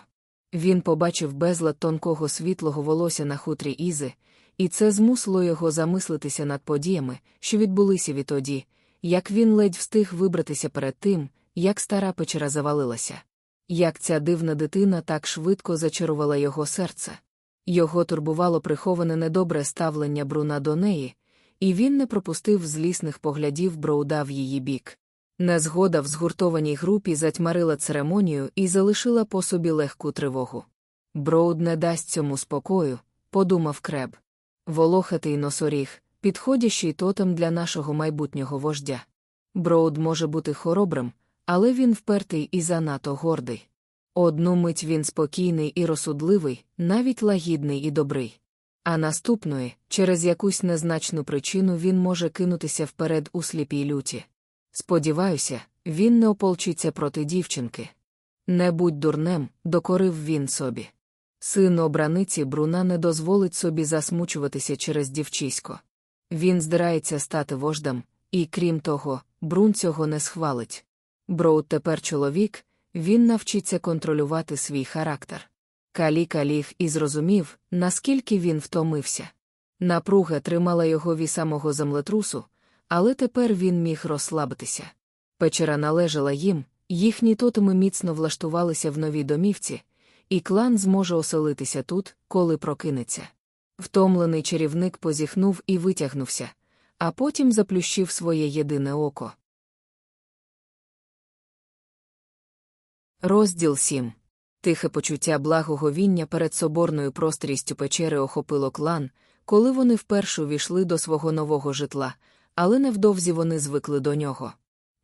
Він побачив безлад тонкого світлого волосся на хутрі Ізи, і це змусило його замислитися над подіями, що відбулися відтоді, як він ледь встиг вибратися перед тим, як стара печера завалилася. Як ця дивна дитина так швидко зачарувала його серце. Його турбувало приховане недобре ставлення Бруна до неї, і він не пропустив злісних поглядів Броуда в її бік. Незгода в згуртованій групі затьмарила церемонію і залишила по собі легку тривогу. Броуд не дасть цьому спокою, подумав креб. Волохатий носоріг, підходящий тотем для нашого майбутнього вождя. Броуд може бути хоробрим, але він впертий і занадто гордий. Одну мить він спокійний і розсудливий, навіть лагідний і добрий. А наступної, через якусь незначну причину він може кинутися вперед у сліпій люті. Сподіваюся, він не ополчиться проти дівчинки. Не будь дурнем, докорив він собі. Син обраниці Бруна не дозволить собі засмучуватися через дівчисько. Він здирається стати вождем, і крім того, Брун цього не схвалить. Броуд тепер чоловік, він навчиться контролювати свій характер. Каліка ліг і зрозумів, наскільки він втомився. Напруга тримала його від самого землетрусу, але тепер він міг розслабитися. Печера належала їм, їхні тотеми міцно влаштувалися в новій домівці, і клан зможе оселитися тут, коли прокинеться. Втомлений чарівник позіхнув і витягнувся, а потім заплющив своє єдине око. Розділ 7. Тихе почуття благоговіння перед соборною прострістю печери охопило клан, коли вони вперше увійшли до свого нового житла, але невдовзі вони звикли до нього.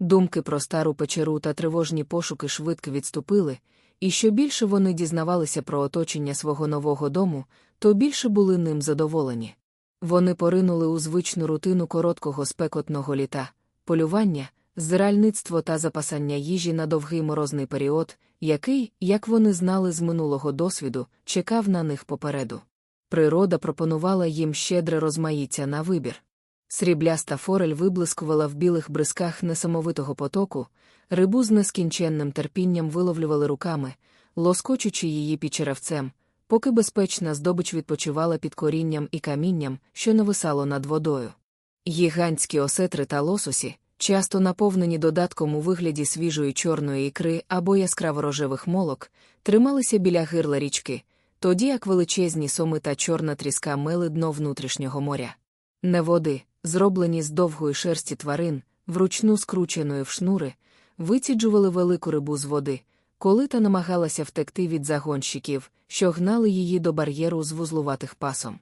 Думки про стару печеру та тривожні пошуки швидко відступили, і що більше вони дізнавалися про оточення свого нового дому, то більше були ним задоволені. Вони поринули у звичну рутину короткого спекотного літа, полювання, зральництво та запасання їжі на довгий морозний період, який, як вони знали з минулого досвіду, чекав на них попереду. Природа пропонувала їм щедре розмаїття на вибір. Срібляста форель виблискувала в білих бризках несамовитого потоку, рибу з нескінченним терпінням виловлювали руками, лоскочучи її під черевцем, поки безпечна здобич відпочивала під корінням і камінням, що нависало над водою. Гігантські осетри та лососі, часто наповнені додатком у вигляді свіжої чорної ікри або яскраво рожевих молок, трималися біля гирла річки, тоді як величезні соми та чорна тріска мели дно внутрішнього моря. Не води, зроблені з довгої шерсті тварин, вручну скрученої в шнури, виціджували велику рибу з води, коли та намагалася втекти від загонщиків, що гнали її до бар'єру з вузлуватих пасом.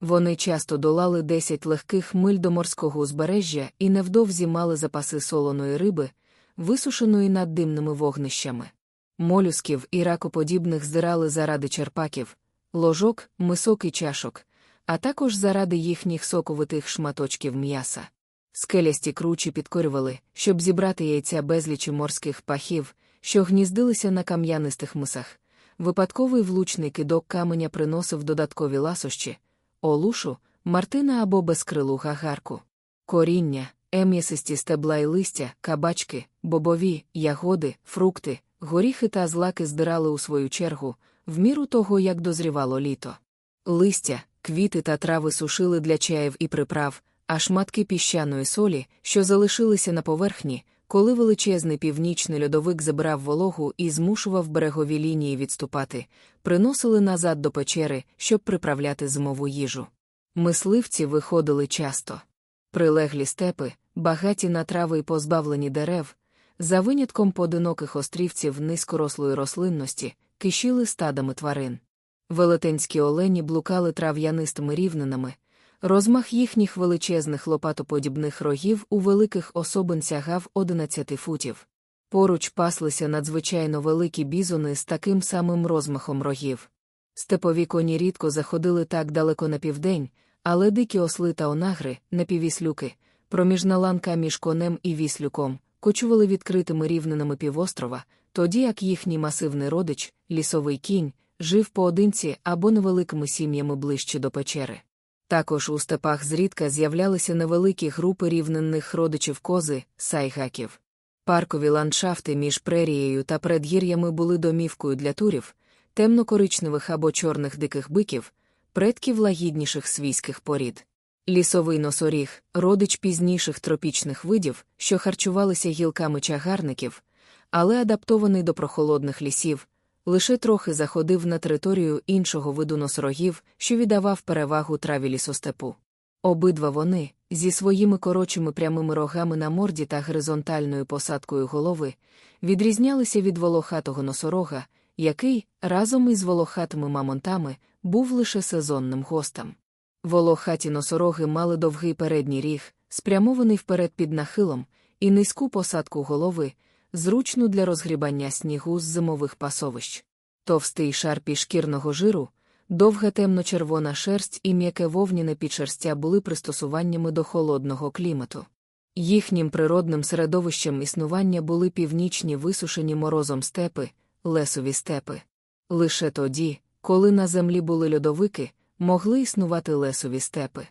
Вони часто долали десять легких миль до морського узбережжя і невдовзі мали запаси солоної риби, висушеної над димними вогнищами. молюсків і ракоподібних здирали заради черпаків, ложок, мисок і чашок, а також заради їхніх соковитих шматочків м'яса. Скелясті кручі підкорювали, щоб зібрати яйця безлічі морських пахів, що гніздилися на кам'янистих мисах. Випадковий влучний кидок каменя приносив додаткові ласощі, олушу, мартина або безкрилу гагарку. Коріння, ем'ясисті стебла і листя, кабачки, бобові, ягоди, фрукти, горіхи та злаки здирали у свою чергу, в міру того, як дозрівало літо. Листя, квіти та трави сушили для чаїв і приправ, а шматки піщаної солі, що залишилися на поверхні, коли величезний північний льодовик забирав вологу і змушував берегові лінії відступати, приносили назад до печери, щоб приправляти зимову їжу. Мисливці виходили часто. Прилеглі степи, багаті на трави й позбавлені дерев, за винятком поодиноких острівців низькорослої рослинності, кишіли стадами тварин. Велетенські олені блукали трав'янистими рівнинами, розмах їхніх величезних лопатоподібних рогів у великих особин сягав 11 футів. Поруч паслися надзвичайно великі бізони з таким самим розмахом рогів. Степові коні рідко заходили так далеко на південь, але дикі осли та онагри, напівіслюки, проміжна ланка між конем і віслюком, кочували відкритими рівнинами півострова, тоді як їхній масивний родич, лісовий кінь, жив поодинці або невеликими сім'ями ближче до печери. Також у степах зрідка з'являлися невеликі групи рівнинних родичів кози, сайгаків. Паркові ландшафти між прерією та предгір'ями були домівкою для турів, темно-коричневих або чорних диких биків, предків лагідніших свійських порід. Лісовий носоріг, родич пізніших тропічних видів, що харчувалися гілками чагарників, але адаптований до прохолодних лісів, лише трохи заходив на територію іншого виду носорогів, що віддавав перевагу траві лісостепу. Обидва вони, зі своїми коротшими прямими рогами на морді та горизонтальною посадкою голови, відрізнялися від волохатого носорога, який, разом із волохатими мамонтами, був лише сезонним гостем. Волохаті носороги мали довгий передній ріг, спрямований вперед під нахилом, і низьку посадку голови, зручну для розгрібання снігу з зимових пасовищ. Товстий шар пішкірного жиру, довга темно-червона шерсть і м'яке вовняне підшерстя були пристосуваннями до холодного клімату. Їхнім природним середовищем існування були північні висушені морозом степи, лесові степи. Лише тоді, коли на землі були льодовики, могли існувати лесові степи.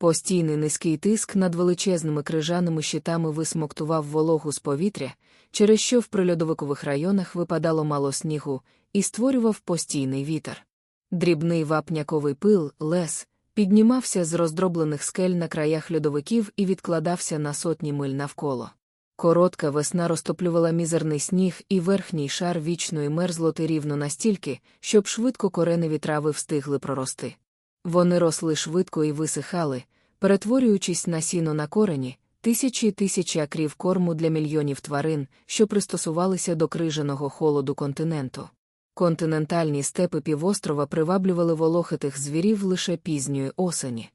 Постійний низький тиск над величезними крижаними щитами висмоктував вологу з повітря, через що в прильодовикових районах випадало мало снігу, і створював постійний вітер. Дрібний вапняковий пил, лес, піднімався з роздроблених скель на краях льодовиків і відкладався на сотні миль навколо. Коротка весна розтоплювала мізерний сніг і верхній шар вічної мерзлоти рівно настільки, щоб швидко кореневі трави встигли прорости. Вони росли швидко і висихали, перетворюючись на сіно на корені, тисячі й тисячі акрів корму для мільйонів тварин, що пристосувалися до крижаного холоду континенту. Континентальні степи півострова приваблювали волохатих звірів лише пізньої осені.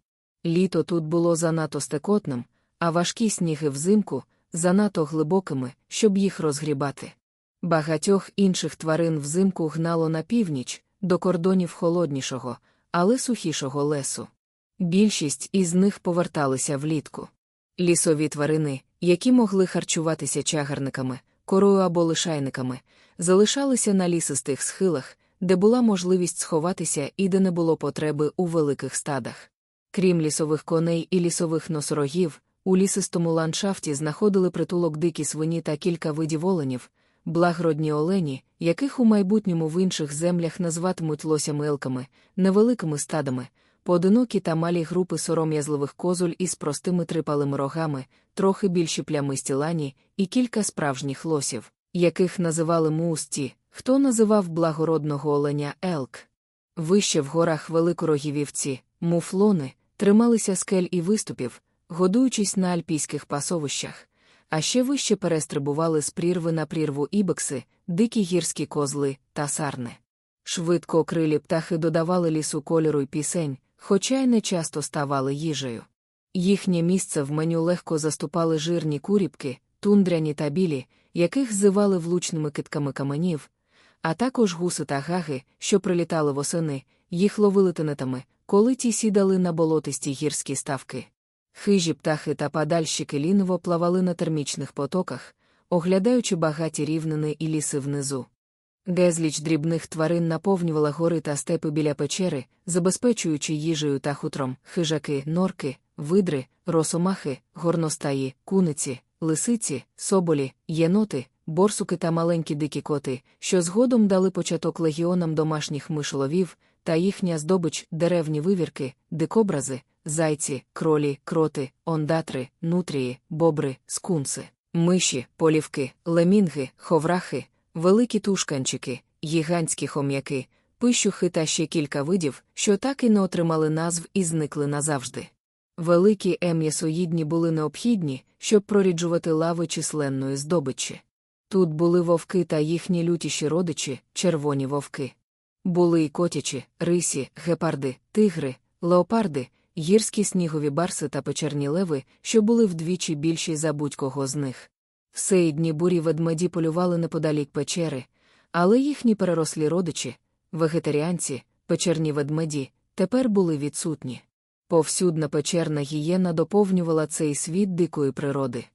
Літо тут було занадто стекотним, а важкі сніги взимку занадто глибокими, щоб їх розгрібати. Багатьох інших тварин взимку гнало на північ, до кордонів холоднішого, але сухішого лесу. Більшість із них поверталися влітку. Лісові тварини, які могли харчуватися чагарниками, корою або лишайниками, залишалися на лісистих схилах, де була можливість сховатися і де не було потреби у великих стадах. Крім лісових коней і лісових носорогів, у лісистому ландшафті знаходили притулок дикі свині та кілька видів оленів, благородні олені, яких у майбутньому в інших землях назватимуть лосями елками, невеликими стадами, поодинокі та малі групи сором'язливих козуль із простими трипалими рогами, трохи більші плямисті лані і кілька справжніх лосів, яких називали мусті, хто називав благородного оленя елк. Вище в горах великорогі вівці, муфлони, трималися скель і виступів, годуючись на альпійських пасовищах а ще вище перестрибували з прірви на прірву ібекси, дикі гірські козли та сарни. Швидко окрилі птахи додавали лісу кольору й пісень, хоча й не часто ставали їжею. Їхнє місце в меню легко заступали жирні куріпки, тундряні та білі, яких зивали влучними китками каменів, а також гуси та гаги, що прилітали восени, їх ловили тенетами, коли ті сідали на болотисті гірські ставки. Хижі птахи та падальщики ліново плавали на термічних потоках, оглядаючи багаті рівнини і ліси внизу. Безліч дрібних тварин наповнювала гори та степи біля печери, забезпечуючи їжею та хутром хижаки, норки, видри, росомахи, горностаї, куниці, лисиці, соболі, єноти, борсуки та маленькі дикі коти, що згодом дали початок легіонам домашніх мишоловів, та їхня здобич деревні вивірки, дикобрази, зайці, кролі, кроти, ондатри, нутрії, бобри, скунси, миші, полівки, лемінги, ховрахи, великі тушканчики, гігантські хом'яки, пищухи та ще кілька видів, що так і не отримали назв і зникли назавжди. Великі ем'ясоїдні були необхідні, щоб проріджувати лави численної здобичі. Тут були вовки та їхні лютіші родичі, червоні вовки. Були й котячі, рисі, гепарди, тигри, леопарди, гірські снігові барси та печерні леви, що були вдвічі більші за будь-кого з них. Всеї дні бурі ведмеді полювали неподалік печери, але їхні перерослі родичі, вегетаріанці, печерні ведмеді, тепер були відсутні. Повсюдна печерна гієна доповнювала цей світ дикої природи.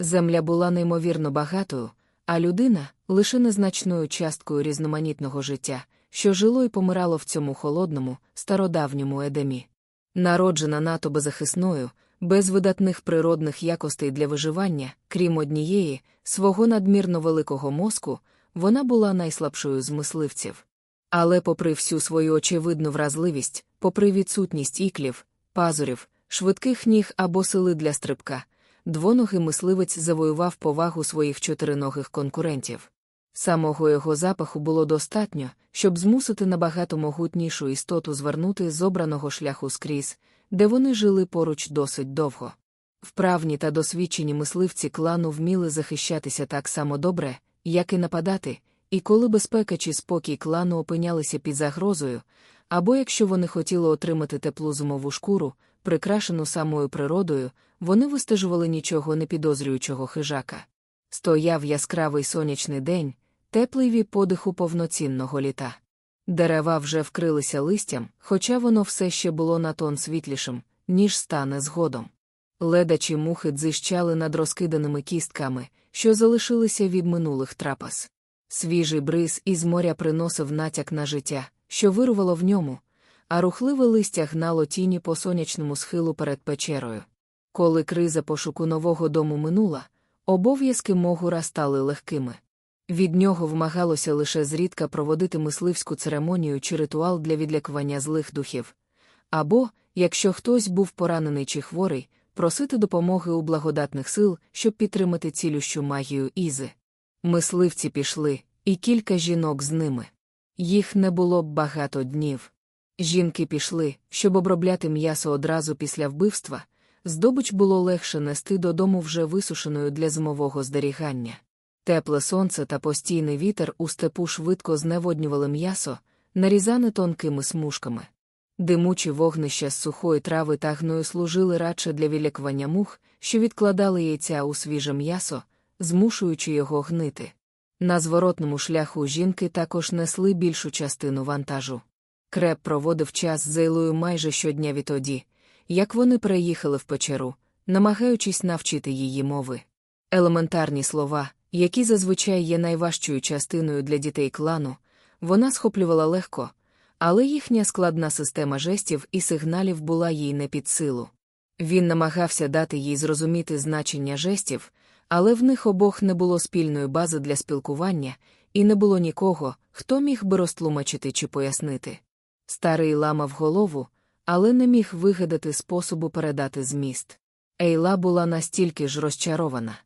Земля була неймовірно багатою, а людина лише незначною часткою різноманітного життя, що жило і помирало в цьому холодному, стародавньому едемі. Народжена НАТО беззахисною, без видатних природних якостей для виживання, крім однієї, свого надмірно великого мозку, вона була найслабшою з мисливців. Але, попри всю свою очевидну вразливість, попри відсутність іклів, пазурів, швидких ніг або сили для стрибка, двоногий мисливець завоював повагу своїх чотириногих конкурентів. Самого його запаху було достатньо, щоб змусити набагато могутнішу істоту звернути з обраного шляху скрізь, де вони жили поруч досить довго. Вправні та досвідчені мисливці клану вміли захищатися так само добре, як і нападати, і коли безпека чи спокій клану опинялися під загрозою, або якщо вони хотіли отримати теплу зимову шкуру, прикрашену самою природою, вони вистежували нічого не підозрюючого хижака. Стояв яскравий сонячний день, теплий подиху повноцінного літа. Дерева вже вкрилися листям, хоча воно все ще було на тон світлішим, ніж стане згодом. Ледачі мухи дзищали над розкиданими кістками, що залишилися від минулих трапас. Свіжий бриз із моря приносив натяк на життя, що вирувало в ньому, а рухливе листя гнало тіні по сонячному схилу перед печерою. Коли криза пошуку нового дому минула, обов'язки могура стали легкими. Від нього вмагалося лише зрідка проводити мисливську церемонію чи ритуал для відлякування злих духів. Або, якщо хтось був поранений чи хворий, просити допомоги у благодатних сил, щоб підтримати цілющу магію Ізи. Мисливці пішли, і кілька жінок з ними. Їх не було б багато днів. Жінки пішли, щоб обробляти м'ясо одразу після вбивства, здобич було легше нести додому вже висушеною для зимового зберігання. Тепле сонце та постійний вітер у степу швидко зневоднювали м'ясо, нарізане тонкими смужками. Димучі вогнища з сухої трави та гною служили радше для відлякування мух, що відкладали яйця у свіже м'ясо, змушуючи його гнити. На зворотному шляху жінки також несли більшу частину вантажу. Креп проводив час з Ейлою майже щодня відтоді, як вони переїхали в печеру, намагаючись навчити її мови. Елементарні слова, які зазвичай є найважчою частиною для дітей клану, вона схоплювала легко, але їхня складна система жестів і сигналів була їй не під силу. Він намагався дати їй зрозуміти значення жестів, але в них обох не було спільної бази для спілкування, і не було нікого, хто міг би розтлумачити чи пояснити. Старий ламав голову, але не міг вигадати способу передати зміст. Ейла була настільки ж розчарована.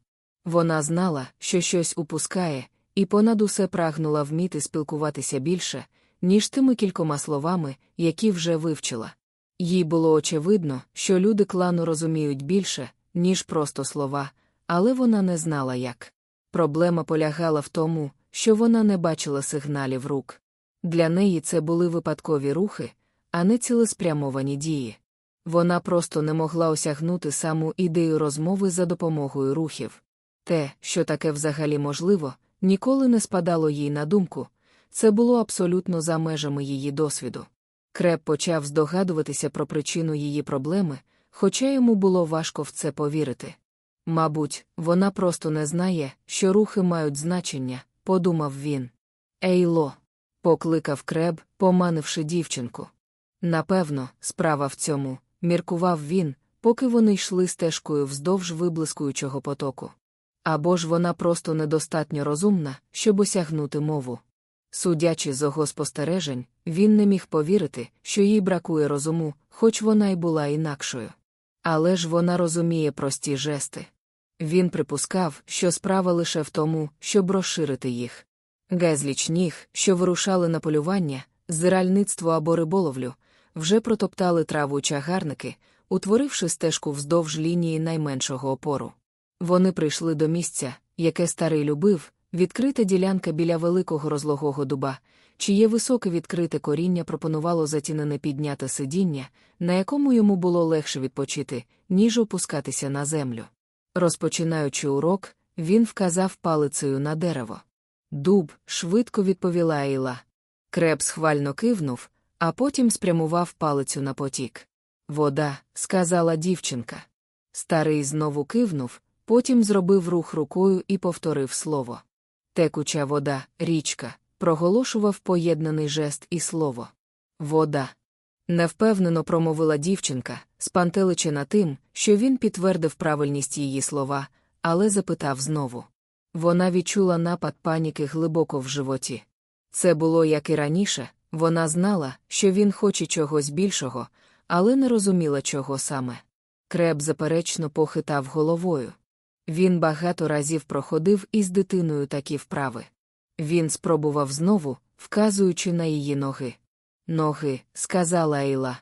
Вона знала, що щось упускає, і понад усе прагнула вміти спілкуватися більше, ніж тими кількома словами, які вже вивчила. Їй було очевидно, що люди клану розуміють більше, ніж просто слова, але вона не знала як. Проблема полягала в тому, що вона не бачила сигналів рук. Для неї це були випадкові рухи, а не цілеспрямовані дії. Вона просто не могла осягнути саму ідею розмови за допомогою рухів. Те, що таке взагалі можливо, ніколи не спадало їй на думку, це було абсолютно за межами її досвіду. Креб почав здогадуватися про причину її проблеми, хоча йому було важко в це повірити. Мабуть, вона просто не знає, що рухи мають значення, подумав він. Ейло, покликав креб, поманивши дівчинку. Напевно, справа в цьому, міркував він, поки вони йшли стежкою вздовж виблискуючого потоку. Або ж вона просто недостатньо розумна, щоб осягнути мову. Судячи з його спостережень, він не міг повірити, що їй бракує розуму, хоч вона й була інакшою. Але ж вона розуміє прості жести. Він припускав, що справа лише в тому, щоб розширити їх. Гезліч ніг, що вирушали на полювання, зиральництво або риболовлю, вже протоптали траву чагарники, утворивши стежку вздовж лінії найменшого опору. Вони прийшли до місця, яке старий любив, відкрита ділянка біля великого розлогого дуба, чиє високе відкрите коріння пропонувало затінене підняте сидіння, на якому йому було легше відпочити, ніж опускатися на землю. Розпочинаючи урок, він вказав палицею на дерево. Дуб, швидко відповіла Ейла. Креб схвально кивнув, а потім спрямував палицю на потік. Вода, сказала дівчинка. Старий знову кивнув, потім зробив рух рукою і повторив слово. Текуча вода, річка, проголошував поєднаний жест і слово. Вода. Невпевнено промовила дівчинка, спантеличена тим, що він підтвердив правильність її слова, але запитав знову. Вона відчула напад паніки глибоко в животі. Це було як і раніше, вона знала, що він хоче чогось більшого, але не розуміла, чого саме. Креб заперечно похитав головою. Він багато разів проходив із дитиною такі вправи. Він спробував знову, вказуючи на її ноги. Ноги, сказала Ейла.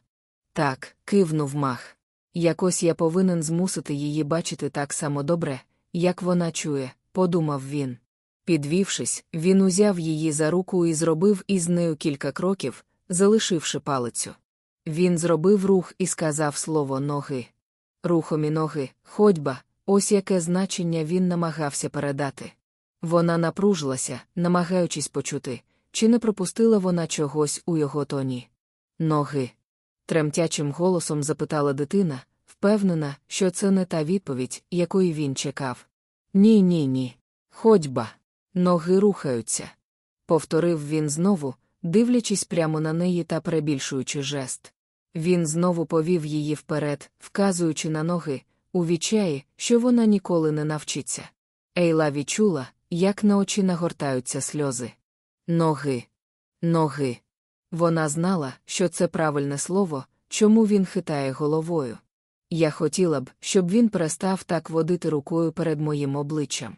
Так, кивнув мах. Якось я повинен змусити її бачити так само добре, як вона чує, подумав він. Підвівшись, він узяв її за руку і зробив із нею кілька кроків, залишивши палицю. Він зробив рух і сказав слово ноги. Рухом і ноги, ходьба, ось яке значення він намагався передати. Вона напружилася, намагаючись почути, чи не пропустила вона чогось у його тоні. Ноги. Тремтячим голосом запитала дитина, впевнена, що це не та відповідь, якої він чекав. Ні, ні, ні. Ходьба. Ноги рухаються. Повторив він знову, дивлячись прямо на неї та перебільшуючи жест. Він знову повів її вперед, вказуючи на ноги, у відчаї, що вона ніколи не навчиться. Ейла відчула, як на очі нагортаються сльози. Ноги. Ноги. Вона знала, що це правильне слово, чому він хитає головою. Я хотіла б, щоб він перестав так водити рукою перед моїм обличчям.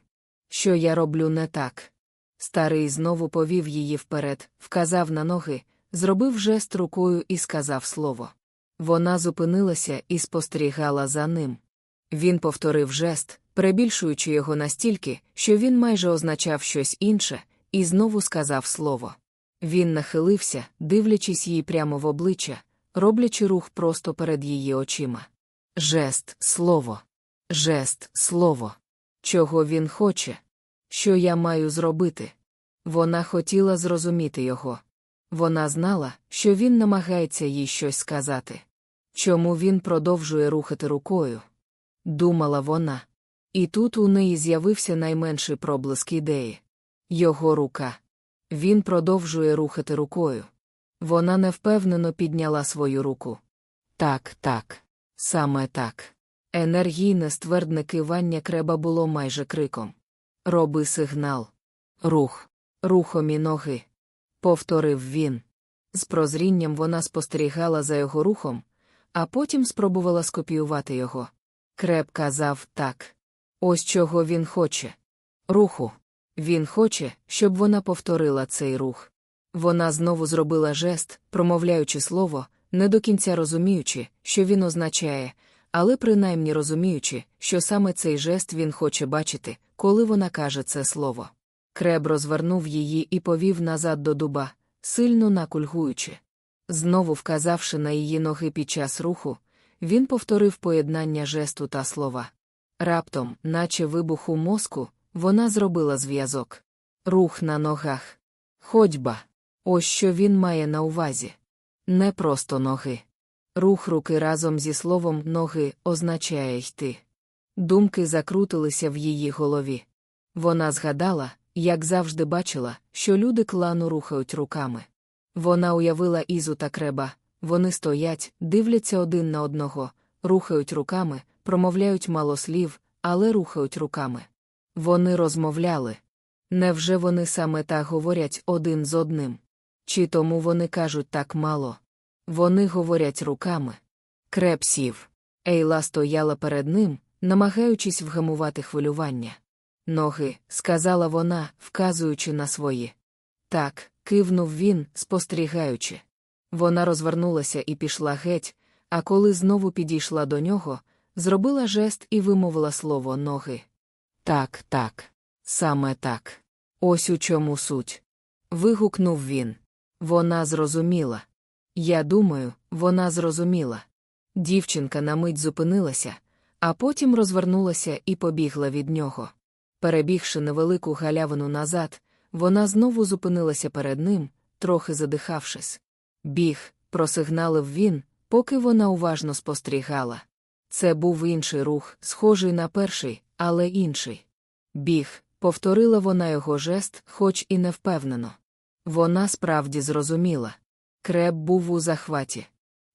Що я роблю не так. Старий знову повів її вперед, вказав на ноги, зробив жест рукою і сказав слово. Вона зупинилася і спостерігала за ним. Він повторив жест, перебільшуючи його настільки, що він майже означав щось інше, і знову сказав слово. Він нахилився, дивлячись їй прямо в обличчя, роблячи рух просто перед її очима. Жест, слово. Жест, слово. Чого він хоче? Що я маю зробити? Вона хотіла зрозуміти його. Вона знала, що він намагається їй щось сказати. Чому він продовжує рухати рукою? Думала вона. І тут у неї з'явився найменший проблиск ідеї. Його рука. Він продовжує рухати рукою. Вона невпевнено підняла свою руку. Так, так, саме так. Енергійне ствердне кивання креба було майже криком. Роби сигнал. Рух, рухом і ноги. Повторив він. З прозрінням вона спостерігала за його рухом, а потім спробувала скопіювати його. Креб казав так. Ось чого він хоче. Руху. Він хоче, щоб вона повторила цей рух. Вона знову зробила жест, промовляючи слово, не до кінця розуміючи, що він означає, але принаймні розуміючи, що саме цей жест він хоче бачити, коли вона каже це слово. Креб розвернув її і повів назад до дуба, сильно накульгуючи. Знову вказавши на її ноги під час руху, він повторив поєднання жесту та слова. Раптом, наче вибуху мозку, вона зробила зв'язок. Рух на ногах. Ходьба. Ось що він має на увазі. Не просто ноги. Рух руки разом зі словом ноги означає йти. Думки закрутилися в її голові. Вона згадала, як завжди бачила, що люди клану рухають руками. Вона уявила Ізу та креба, вони стоять, дивляться один на одного, рухають руками, промовляють мало слів, але рухають руками. Вони розмовляли. Невже вони саме так говорять один з одним? Чи тому вони кажуть так мало? Вони говорять руками. Креп сів. Ейла стояла перед ним, намагаючись вгамувати хвилювання. Ноги, сказала вона, вказуючи на свої. Так, кивнув він, спостерігаючи. Вона розвернулася і пішла геть, а коли знову підійшла до нього, зробила жест і вимовила слово ноги. Так, так, саме так. Ось у чому суть. Вигукнув він. Вона зрозуміла. Я думаю, вона зрозуміла. Дівчинка на мить зупинилася, а потім розвернулася і побігла від нього. Перебігши невелику галявину назад, вона знову зупинилася перед ним, трохи задихавшись. Біг, просигналив він, поки вона уважно спостерігала. Це був інший рух, схожий на перший, але інший. Біг, повторила вона його жест, хоч і не впевнено. Вона справді зрозуміла. Креб був у захваті.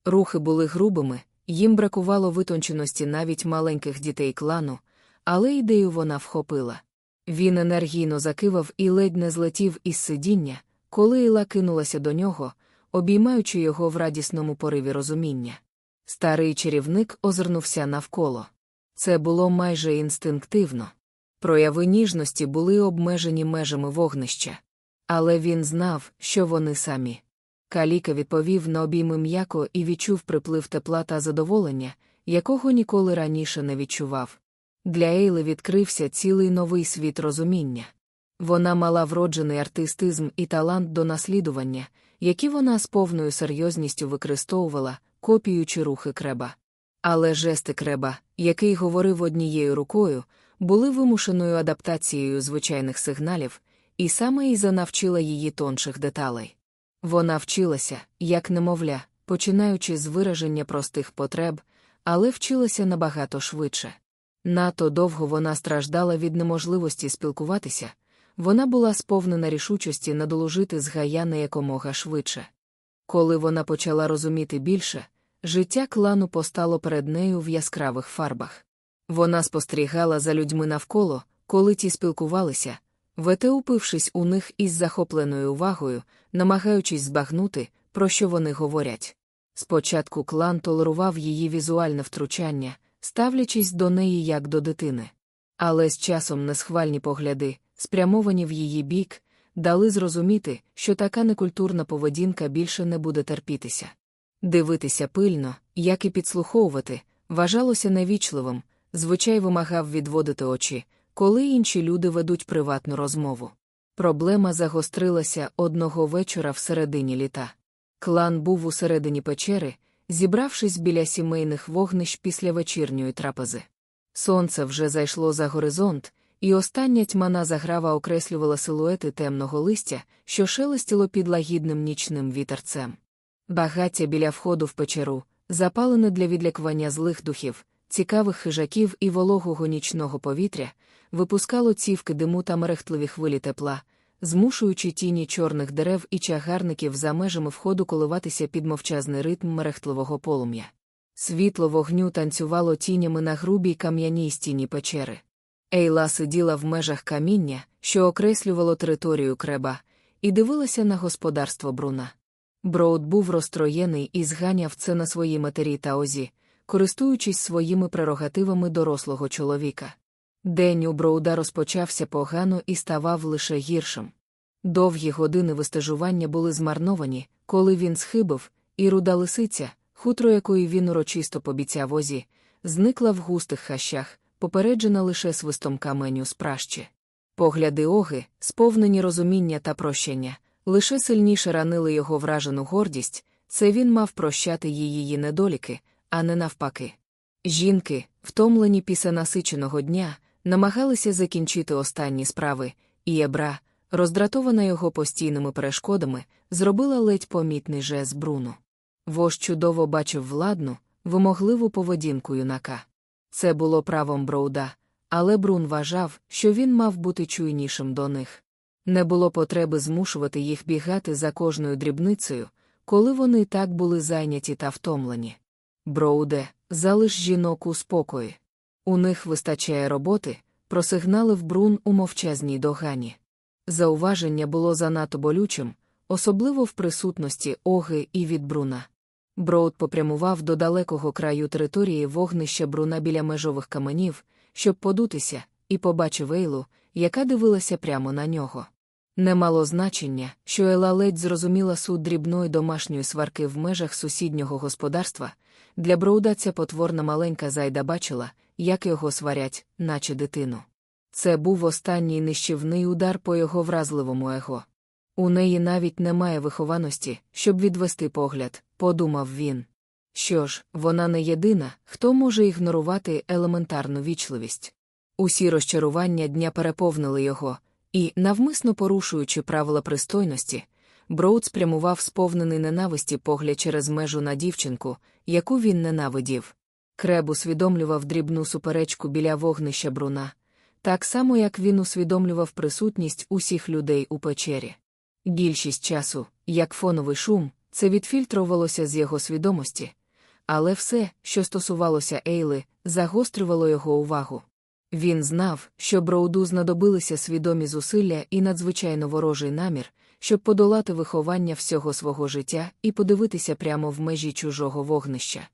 Рухи були грубими, їм бракувало витонченості навіть маленьких дітей клану, але ідею вона вхопила. Він енергійно закивав і ледь не злетів із сидіння, коли Іла кинулася до нього, обіймаючи його в радісному пориві розуміння. Старий чарівник озирнувся навколо. Це було майже інстинктивно. Прояви ніжності були обмежені межами вогнища. Але він знав, що вони самі. Каліка відповів на обійми м'яко і відчув приплив тепла та задоволення, якого ніколи раніше не відчував. Для Ейли відкрився цілий новий світ розуміння. Вона мала вроджений артистизм і талант до наслідування, які вона з повною серйозністю використовувала, копіюючи рухи креба. Але жести креба, який говорив однією рукою, були вимушеною адаптацією звичайних сигналів, і саме Іза навчила її тонших деталей. Вона вчилася, як немовля, починаючи з вираження простих потреб, але вчилася набагато швидше. Нато довго вона страждала від неможливості спілкуватися, вона була сповнена рішучості надолужити з Гаяни якомога швидше. Коли вона почала розуміти більше, життя клану постало перед нею в яскравих фарбах. Вона спостерігала за людьми навколо, коли ті спілкувалися, вете упившись у них із захопленою увагою, намагаючись збагнути, про що вони говорять. Спочатку клан толерував її візуальне втручання, ставлячись до неї як до дитини. Але з часом несхвальні погляди, спрямовані в її бік, дали зрозуміти, що така некультурна поведінка більше не буде терпітися. Дивитися пильно, як і підслуховувати, вважалося невічливим, звичай вимагав відводити очі, коли інші люди ведуть приватну розмову. Проблема загострилася одного вечора в середині літа. Клан був у середині печери, зібравшись біля сімейних вогнищ після вечірньої трапези. Сонце вже зайшло за горизонт, і остання тьмана заграва окреслювала силуети темного листя, що шелестіло під лагідним нічним вітерцем. Багаття біля входу в печеру, запалене для відлякування злих духів, цікавих хижаків і вологого нічного повітря, випускало цівки диму та мерехтливі хвилі тепла, змушуючи тіні чорних дерев і чагарників за межами входу коливатися під мовчазний ритм мерехтливого полум'я. Світло вогню танцювало тінями на грубій кам'яній стіні печери. Ейла сиділа в межах каміння, що окреслювало територію креба, і дивилася на господарство Бруна. Броуд був розстроєний і зганяв це на своїй матері та озі, користуючись своїми прерогативами дорослого чоловіка. День у Броуда розпочався погано і ставав лише гіршим. Довгі години вистежування були змарновані, коли він схибив, і руда лисиця, хутро якої він урочисто побіцяв озі, зникла в густих хащах, попереджена лише свистом каменю з пращі. Погляди оги, сповнені розуміння та прощення, лише сильніше ранили його вражену гордість, це він мав прощати її її недоліки, а не навпаки. Жінки, втомлені після насиченого дня, намагалися закінчити останні справи, і ебра, роздратована його постійними перешкодами, зробила ледь помітний жест Бруну. Вож чудово бачив владну, вимогливу поведінку юнака. Це було правом Броуда, але Брун вважав, що він мав бути чуйнішим до них. Не було потреби змушувати їх бігати за кожною дрібницею, коли вони так були зайняті та втомлені. Броуде, залиш жінок у спокої. У них вистачає роботи, просигналив Брун у мовчазній догані. Зауваження було занадто болючим, особливо в присутності Оги і від Бруна. Броуд попрямував до далекого краю території вогнища Бруна біля межових каменів, щоб подутися, і побачив Ейлу, яка дивилася прямо на нього. Не мало значення, що Ела ледь зрозуміла суть дрібної домашньої сварки в межах сусіднього господарства. Для Броуда ця потворна маленька зайда бачила, як його сварять, наче дитину. Це був останній нищівний удар по його вразливому его. У неї навіть немає вихованості, щоб відвести погляд, подумав він. Що ж, вона не єдина, хто може ігнорувати елементарну вічливість. Усі розчарування дня переповнили його, і, навмисно порушуючи правила пристойності, Броуд спрямував сповнений ненависті погляд через межу на дівчинку, яку він ненавидів. Креб усвідомлював дрібну суперечку біля вогнища бруна, так само як він усвідомлював присутність усіх людей у печері. Більшість часу, як фоновий шум, це відфільтрувалося з його свідомості, але все, що стосувалося Ейли, загострювало його увагу. Він знав, що Броуду знадобилися свідомі зусилля і надзвичайно ворожий намір, щоб подолати виховання всього свого життя і подивитися прямо в межі чужого вогнища.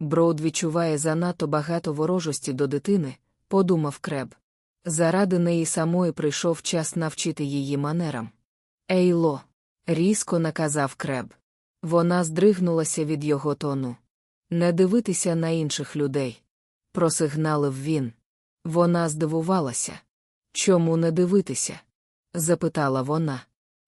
Броуд відчуває занадто багато ворожості до дитини, подумав Креб. Заради неї самої прийшов час навчити її манерам. Ейло, різко наказав Креб. Вона здригнулася від його тону. Не дивитися на інших людей. Просигналив він. Вона здивувалася. Чому не дивитися? запитала вона.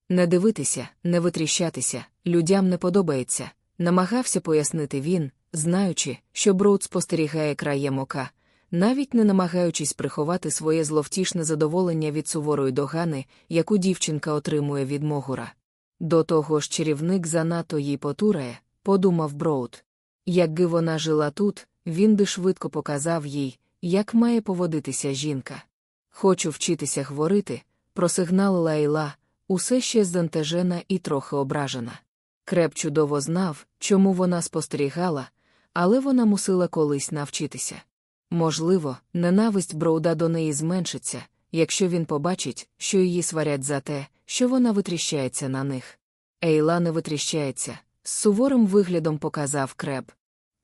Не дивитися, не витріщатися, людям не подобається, намагався пояснити він, знаючи, що Броуд спостерігає краєм ока, навіть не намагаючись приховати своє зловтішне задоволення від суворої догани, яку дівчинка отримує від Могура. До того ж чарівник занадто їй потурає, подумав Броуд. Якби вона жила тут, він би швидко показав їй, як має поводитися жінка. Хочу вчитися говорити, просигналила Ейла, усе ще збентежена і трохи ображена. Креб чудово знав, чому вона спостерігала, але вона мусила колись навчитися. Можливо, ненависть Броуда до неї зменшиться, якщо він побачить, що її сварять за те, що вона витріщається на них. Ейла не витріщається, з суворим виглядом показав креб.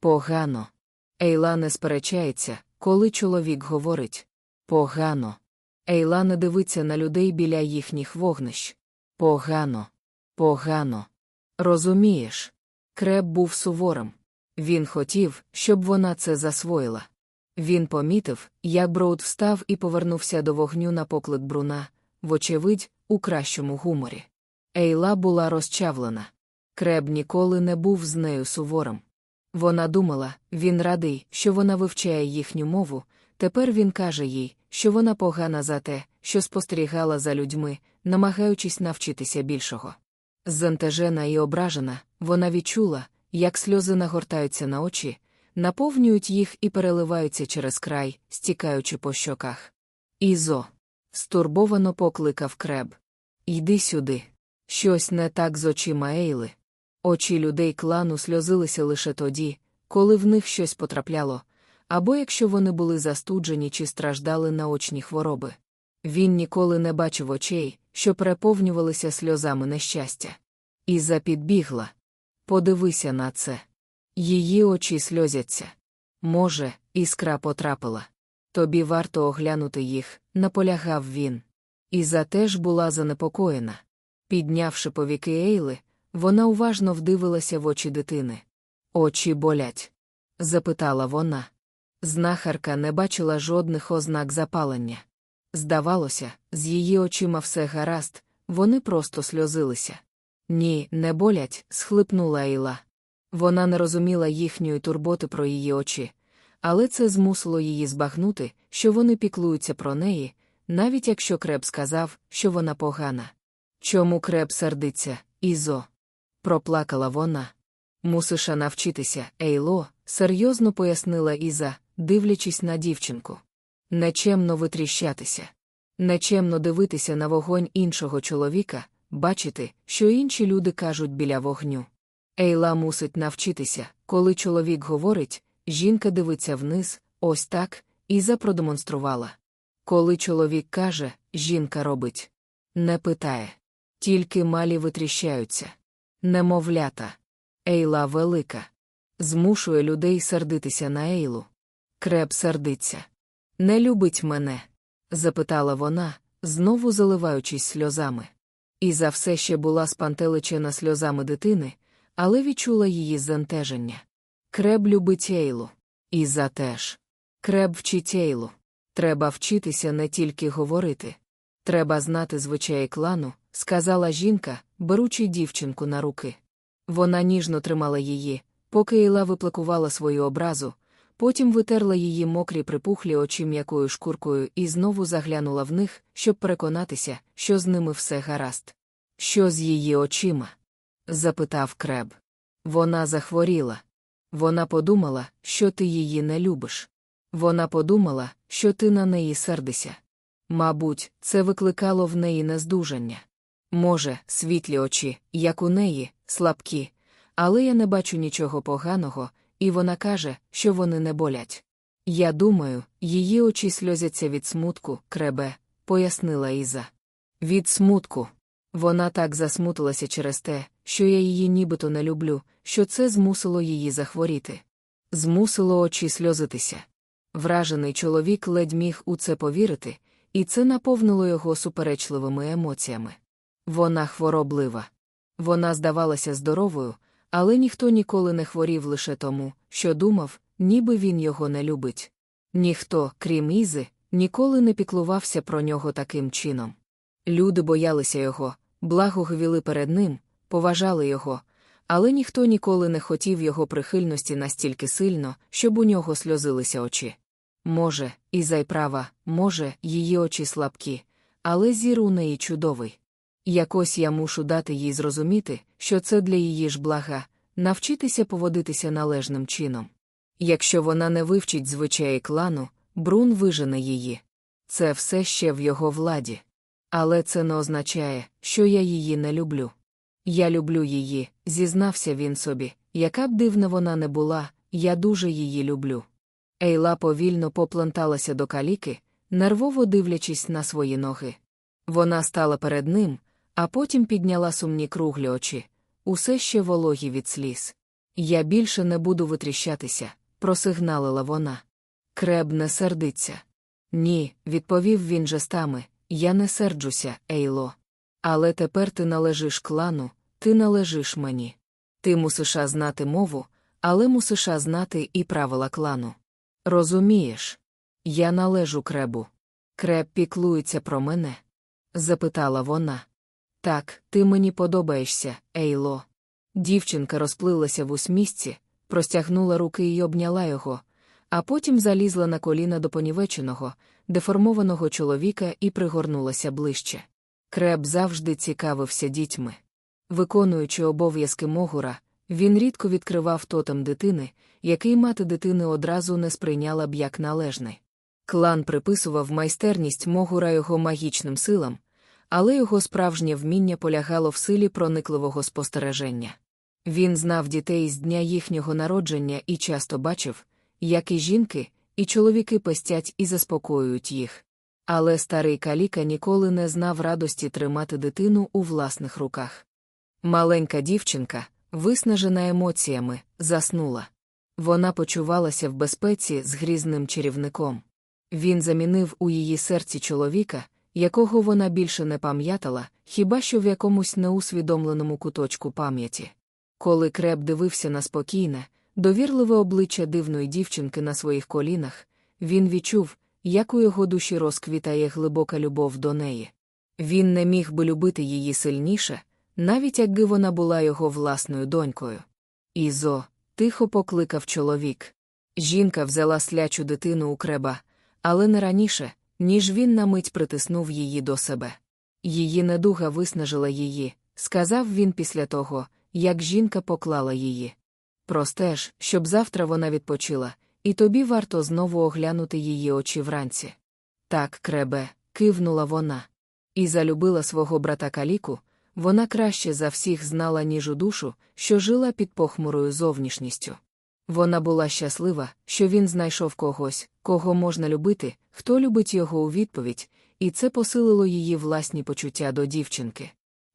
Погано. Ейла не сперечається, коли чоловік говорить погано. Ейла не дивиться на людей біля їхніх вогнищ. Погано, погано. Розумієш? Креб був суворим. Він хотів, щоб вона це засвоїла. Він помітив, як Броуд встав і повернувся до вогню на поклик Бруна, вочевидь, у кращому гуморі. Ейла була розчавлена. Креб ніколи не був з нею суворим. Вона думала, він радий, що вона вивчає їхню мову, тепер він каже їй, що вона погана за те, що спостерігала за людьми, намагаючись навчитися більшого. Зантежена і ображена, вона відчула, як сльози нагортаються на очі, наповнюють їх і переливаються через край, стікаючи по щоках. Ізо. стурбовано покликав креб. Йди сюди. Щось не так з очима Ейли. Очі людей клану сльозилися лише тоді, коли в них щось потрапляло, або якщо вони були застуджені чи страждали на очні хвороби. Він ніколи не бачив очей, що переповнювалися сльозами нещастя. Іза підбігла. Подивися на це. Її очі сльозяться. Може, іскра потрапила. Тобі варто оглянути їх, наполягав він. Іза теж була занепокоєна. Піднявши повіки Ейли, вона уважно вдивилася в очі дитини. Очі болять? запитала вона. Знахарка не бачила жодних ознак запалення. Здавалося, з її очима все гаразд, вони просто сльозилися. Ні, не болять, схлипнула Ейла. Вона не розуміла їхньої турботи про її очі, але це змусило її збагнути, що вони піклуються про неї, навіть якщо креб сказав, що вона погана. Чому креб сердиться, Ізо? проплакала вона. Мусиша навчитися, Ейло, серйозно пояснила Іза, дивлячись на дівчинку. Нечемно витріщатися. Нечемно дивитися на вогонь іншого чоловіка, бачити, що інші люди кажуть біля вогню. Ейла мусить навчитися, коли чоловік говорить, жінка дивиться вниз, ось так, Іза продемонструвала. Коли чоловік каже, жінка робить. Не питає. Тільки малі витріщаються. Немовлята. Ейла велика. Змушує людей сердитися на Ейлу. Креб сердиться. Не любить мене? запитала вона, знову заливаючись сльозами. І за все ще була спантеличена сльозами дитини, але відчула її зентеження. Креб любить Ейлу. І за теж. Креб вчить Ейлу. Треба вчитися не тільки говорити. Треба знати звичаї клану, сказала жінка, беручи дівчинку на руки. Вона ніжно тримала її, поки Ейла виплакувала свою образу, потім витерла її мокрі припухлі очі м'якою шкуркою і знову заглянула в них, щоб переконатися, що з ними все гаразд. Що з її очима? Запитав креб. Вона захворіла. Вона подумала, що ти її не любиш. Вона подумала, що ти на неї сердися. Мабуть, це викликало в неї нездужання. Може, світлі очі, як у неї, слабкі, але я не бачу нічого поганого, і вона каже, що вони не болять. Я думаю, її очі сльозяться від смутку, кребе, пояснила Іза. Від смутку. Вона так засмутилася через те, що я її нібито не люблю, що це змусило її захворіти. Змусило очі сльозитися. Вражений чоловік ледь міг у це повірити, і це наповнило його суперечливими емоціями. Вона хвороблива. Вона здавалася здоровою, але ніхто ніколи не хворів лише тому, що думав, ніби він його не любить. Ніхто, крім Ізи, ніколи не піклувався про нього таким чином. Люди боялися його, благоговіли перед ним, поважали його, але ніхто ніколи не хотів його прихильності настільки сильно, щоб у нього сльозилися очі. Може, Іза й права, може, її очі слабкі, але зір у неї чудовий. Якось я мушу дати їй зрозуміти, що це для її ж блага, навчитися поводитися належним чином. Якщо вона не вивчить звичаї клану, Брун вижене її. Це все ще в його владі. Але це не означає, що я її не люблю. Я люблю її, зізнався він собі, яка б дивна вона не була, я дуже її люблю. Ейла повільно попленталася до каліки, нервово дивлячись на свої ноги. Вона стала перед ним, а потім підняла сумні круглі очі, усе ще вологі від сліз. Я більше не буду витріщатися, просигналила вона. Креб не сердиться. Ні, відповів він жестами, я не серджуся, Ейло. Але тепер ти належиш клану, ти належиш мені. Ти мусиш знати мову, але мусиш знати і правила клану. Розумієш? Я належу кребу. Креб піклується про мене? запитала вона. Так, ти мені подобаєшся, Ейло. Дівчинка розплилася в усмісці, простягнула руки і обняла його, а потім залізла на коліна до понівеченого, деформованого чоловіка і пригорнулася ближче. Креб завжди цікавився дітьми. Виконуючи обов'язки могура, він рідко відкривав тотем дитини, який мати дитини одразу не сприйняла б як належний. Клан приписував майстерність могура його магічним силам, але його справжнє вміння полягало в силі проникливого спостереження. Він знав дітей з дня їхнього народження і часто бачив, як і жінки, і чоловіки пестять і заспокоюють їх. Але старий каліка ніколи не знав радості тримати дитину у власних руках. Маленька дівчинка, виснажена емоціями, заснула. Вона почувалася в безпеці з грізним чарівником. Він замінив у її серці чоловіка, якого вона більше не пам'ятала, хіба що в якомусь неусвідомленому куточку пам'яті. Коли креп дивився на спокійне, довірливе обличчя дивної дівчинки на своїх колінах, він відчув, як у його душі розквітає глибока любов до неї. Він не міг би любити її сильніше, навіть якби вона була його власною донькою. Ізо, тихо покликав чоловік. Жінка взяла слячу дитину у креба, але не раніше, ніж він на мить притиснув її до себе. Її недуга виснажила її, сказав він після того, як жінка поклала її. Простеж, щоб завтра вона відпочила, і тобі варто знову оглянути її очі вранці. Так, кребе, кивнула вона. І залюбила свого брата каліку, вона краще за всіх знала ніжу душу, що жила під похмурою зовнішністю. Вона була щаслива, що він знайшов когось, кого можна любити, хто любить його у відповідь, і це посилило її власні почуття до дівчинки.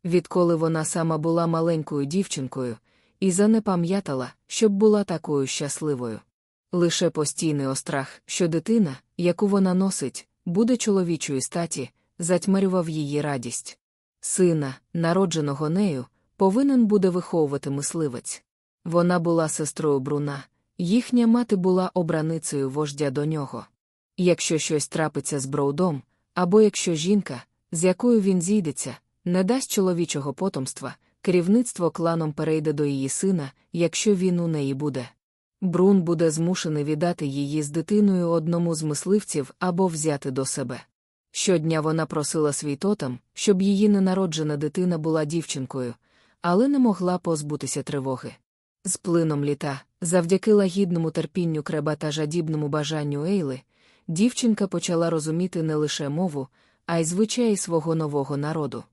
Відколи вона сама була маленькою дівчинкою, і занепам'ятала, щоб була такою щасливою. Лише постійний острах, що дитина, яку вона носить, буде чоловічої статі, затьмарював її радість. Сина, народженого нею, повинен буде виховувати мисливець. Вона була сестрою Бруна, їхня мати була обраницею вождя до нього. Якщо щось трапиться з Броудом, або якщо жінка, з якою він зійдеться, не дасть чоловічого потомства, керівництво кланом перейде до її сина, якщо він у неї буде. Брун буде змушений віддати її з дитиною одному з мисливців або взяти до себе. Щодня вона просила свій тотем, щоб її ненароджена дитина була дівчинкою, але не могла позбутися тривоги. З плином літа, завдяки лагідному терпінню креба та жадібному бажанню Ейли, дівчинка почала розуміти не лише мову, а й звичаї свого нового народу.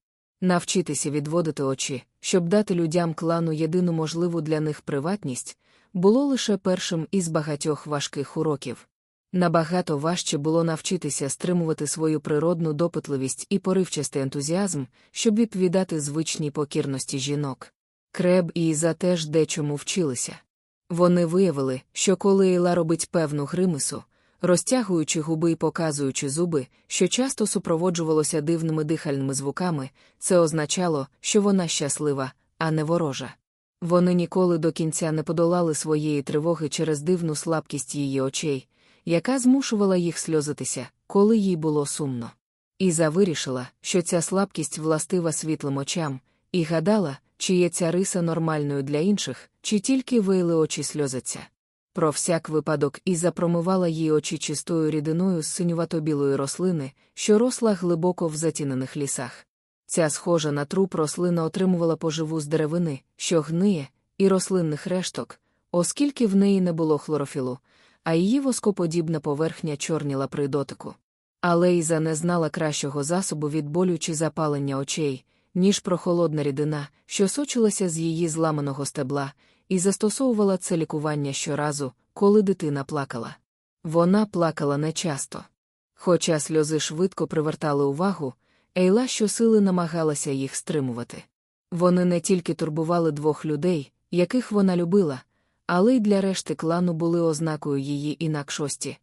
Навчитися відводити очі, щоб дати людям клану єдину можливу для них приватність, було лише першим із багатьох важких уроків. Набагато важче було навчитися стримувати свою природну допитливість і поривчастий ентузіазм, щоб відповідати звичній покірності жінок. Креб і Іза теж дечому вчилися. Вони виявили, що коли Іла робить певну гримису, розтягуючи губи і показуючи зуби, що часто супроводжувалося дивними дихальними звуками, це означало, що вона щаслива, а не ворожа. Вони ніколи до кінця не подолали своєї тривоги через дивну слабкість її очей, яка змушувала їх сльозитися, коли їй було сумно. Іза вирішила, що ця слабкість властива світлим очам, і гадала, чи є ця риса нормальною для інших, чи тільки вийли очі сльозаться. Про всяк випадок Іза промивала їй очі чистою рідиною з синювато-білої рослини, що росла глибоко в затінених лісах. Ця схожа на труп рослина отримувала поживу з деревини, що гниє, і рослинних решток, оскільки в неї не було хлорофілу, а її воскоподібна поверхня чорніла при дотику. Але Іза не знала кращого засобу від болю чи запалення очей, ніж прохолодна рідина, що сочилася з її зламаного стебла, і застосовувала це лікування щоразу, коли дитина плакала. Вона плакала нечасто. Хоча сльози швидко привертали увагу, Ейла щосили намагалася їх стримувати. Вони не тільки турбували двох людей, яких вона любила, але й для решти клану були ознакою її інакшості,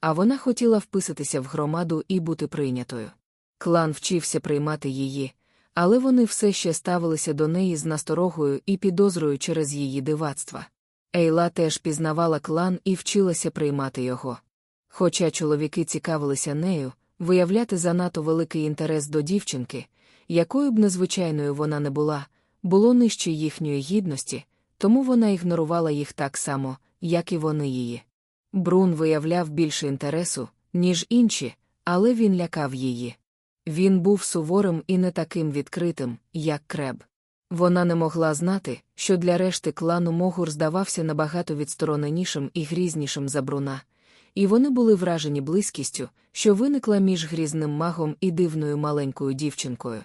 а вона хотіла вписатися в громаду і бути прийнятою. Клан вчився приймати її, але вони все ще ставилися до неї з насторогою і підозрою через її дивацтва. Ейла теж пізнавала клан і вчилася приймати його. Хоча чоловіки цікавилися нею, виявляти занадто великий інтерес до дівчинки, якою б незвичайною вона не була, було нижче їхньої гідності, тому вона ігнорувала їх так само, як і вони її. Брун виявляв більше інтересу, ніж інші, але він лякав її. Він був суворим і не таким відкритим, як креб. Вона не могла знати, що для решти клану Могур здавався набагато відстороненішим і грізнішим за бруна, і вони були вражені близькістю, що виникла між грізним магом і дивною маленькою дівчинкою.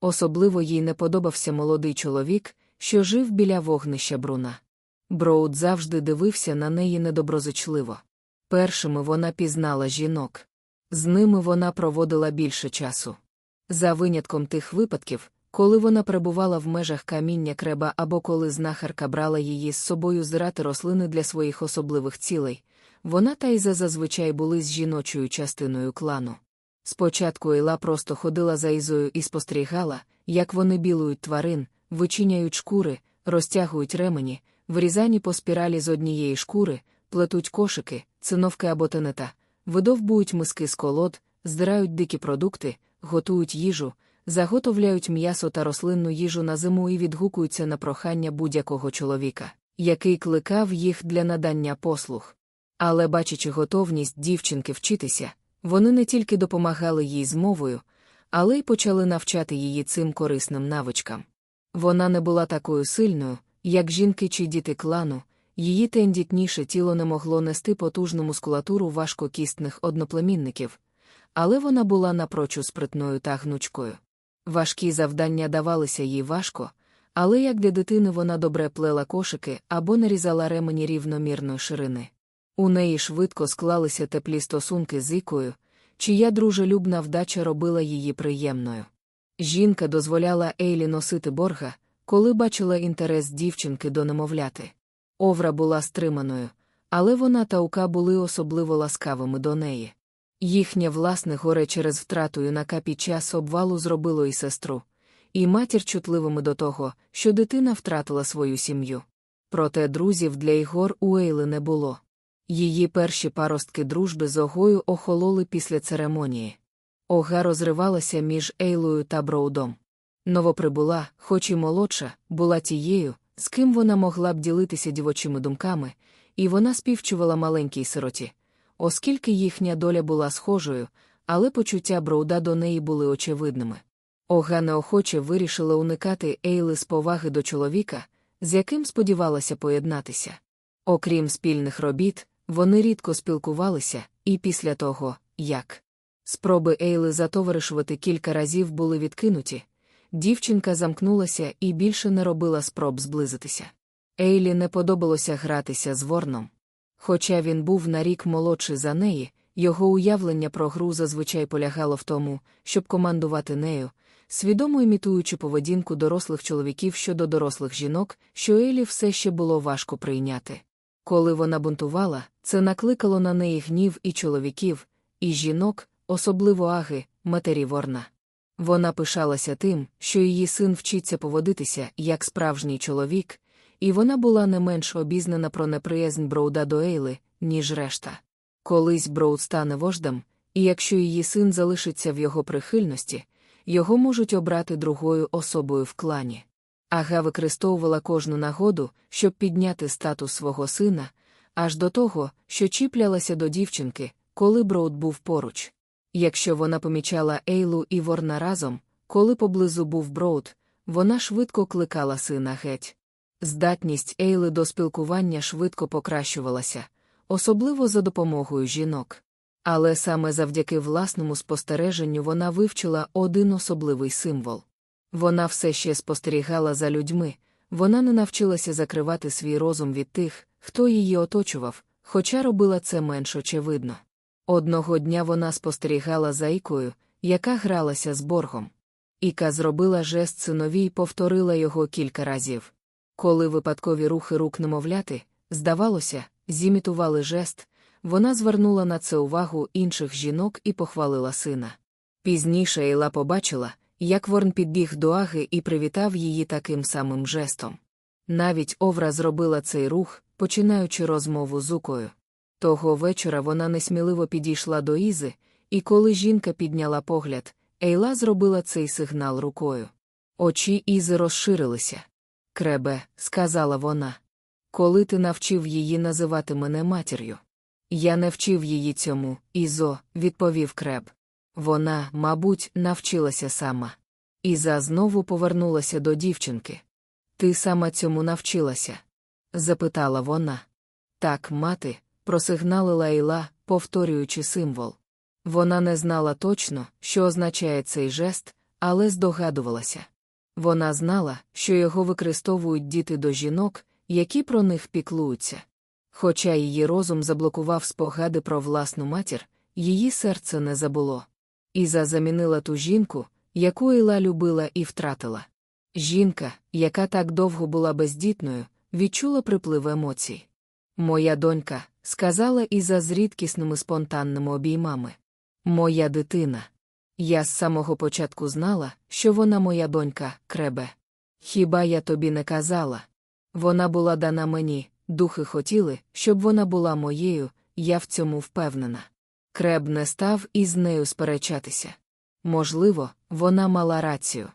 Особливо їй не подобався молодий чоловік, що жив біля вогнища бруна. Броуд завжди дивився на неї недоброзичливо. Першими вона пізнала жінок. З ними вона проводила більше часу. За винятком тих випадків, коли вона перебувала в межах каміння креба або коли знахарка брала її з собою зрати рослини для своїх особливих цілей, вона та Іза зазвичай були з жіночою частиною клану. Спочатку Іла просто ходила за Ізою і спостерігала, як вони білують тварин, вичиняють шкури, розтягують ремені, врізані по спіралі з однієї шкури, плетуть кошики, циновки або тенета, видовбують миски з колод, здирають дикі продукти, готують їжу, заготовляють м'ясо та рослинну їжу на зиму і відгукуються на прохання будь-якого чоловіка, який кликав їх для надання послуг. Але, бачачи готовність дівчинки вчитися, вони не тільки допомагали їй з мовою, але й почали навчати її цим корисним навичкам. Вона не була такою сильною, як жінки чи діти клану, її тендітніше тіло не могло нести потужну мускулатуру важкокістних одноплемінників, але вона була напрочу спритною та гнучкою. Важкі завдання давалися їй важко, але як для дитини вона добре плела кошики або нарізала ремені рівномірної ширини. У неї швидко склалися теплі стосунки з Ікою, чия дружелюбна вдача робила її приємною. Жінка дозволяла Ейлі носити борга, коли бачила інтерес дівчинки до немовляти. Овра була стриманою, але вона та Ука були особливо ласкавими до неї. Їхнє власне горе через втрату юнака під час обвалу зробило і сестру, і матір чутливими до того, що дитина втратила свою сім'ю. Проте друзів для Ігор у Ейли не було. Її перші паростки дружби з Огою охололи після церемонії. Ога розривалася між Ейлою та Броудом. Новоприбула, хоч і молодша, була тією, з ким вона могла б ділитися дівочими думками, і вона співчувала маленькій сироті, оскільки їхня доля була схожою, але почуття Броуда до неї були очевидними. Ога неохоче вирішила уникати Ейли з поваги до чоловіка, з яким сподівалася поєднатися. Окрім спільних робіт, вони рідко спілкувалися, і після того, як спроби Ейли затоваришувати кілька разів були відкинуті, дівчинка замкнулася і більше не робила спроб зблизитися. Ейлі не подобалося гратися з Ворном. Хоча він був на рік молодший за неї, його уявлення про гру зазвичай полягало в тому, щоб командувати нею, свідомо імітуючи поведінку дорослих чоловіків щодо дорослих жінок, що Ейлі все ще було важко прийняти. Коли вона бунтувала, це накликало на неї гнів і чоловіків, і жінок, особливо аги, матері Ворна. Вона пишалася тим, що її син вчиться поводитися як справжній чоловік, і вона була не менш обізнана про неприязнь Броуда до Ейли, ніж решта. Колись Броуд стане вождем, і якщо її син залишиться в його прихильності, його можуть обрати другою особою в клані. Ага використовувала кожну нагоду, щоб підняти статус свого сина, аж до того, що чіплялася до дівчинки, коли Броуд був поруч. Якщо вона помічала Ейлу і Ворна разом, коли поблизу був Броуд, вона швидко кликала сина геть. Здатність Ейли до спілкування швидко покращувалася, особливо за допомогою жінок. Але саме завдяки власному спостереженню вона вивчила один особливий символ. Вона все ще спостерігала за людьми, вона не навчилася закривати свій розум від тих, хто її оточував, хоча робила це менш очевидно. Одного дня вона спостерігала за Ікою, яка гралася з боргом. Іка зробила жест синові й повторила його кілька разів. Коли випадкові рухи рук немовляти, здавалося, зімітували жест, вона звернула на це увагу інших жінок і похвалила сина. Пізніше Ейла побачила, як Ворн підбіг до Аги і привітав її таким самим жестом. Навіть Овра зробила цей рух, починаючи розмову з Укою. Того вечора вона несміливо підійшла до Ізи, і коли жінка підняла погляд, Ейла зробила цей сигнал рукою. Очі Ізи розширилися. Кребе, сказала вона. Коли ти навчив її називати мене матір'ю? Я не вчив її цьому, Ізо, відповів креб. Вона, мабуть, навчилася сама. Іза знову повернулася до дівчинки. Ти сама цьому навчилася? запитала вона. Так, мати, просигналила Іла, повторюючи символ. Вона не знала точно, що означає цей жест, але здогадувалася. Вона знала, що його використовують діти до жінок, які про них піклуються. Хоча її розум заблокував спогади про власну матір, її серце не забуло. Іза замінила ту жінку, яку Іла любила і втратила. Жінка, яка так довго була бездітною, відчула приплив емоцій. Моя донька, сказала Іза з рідкісними спонтанними обіймами. Моя дитина. Я з самого початку знала, що вона моя донька, кребе. Хіба я тобі не казала? Вона була дана мені, духи хотіли, щоб вона була моєю, я в цьому впевнена. Креб не став із нею сперечатися. Можливо, вона мала рацію.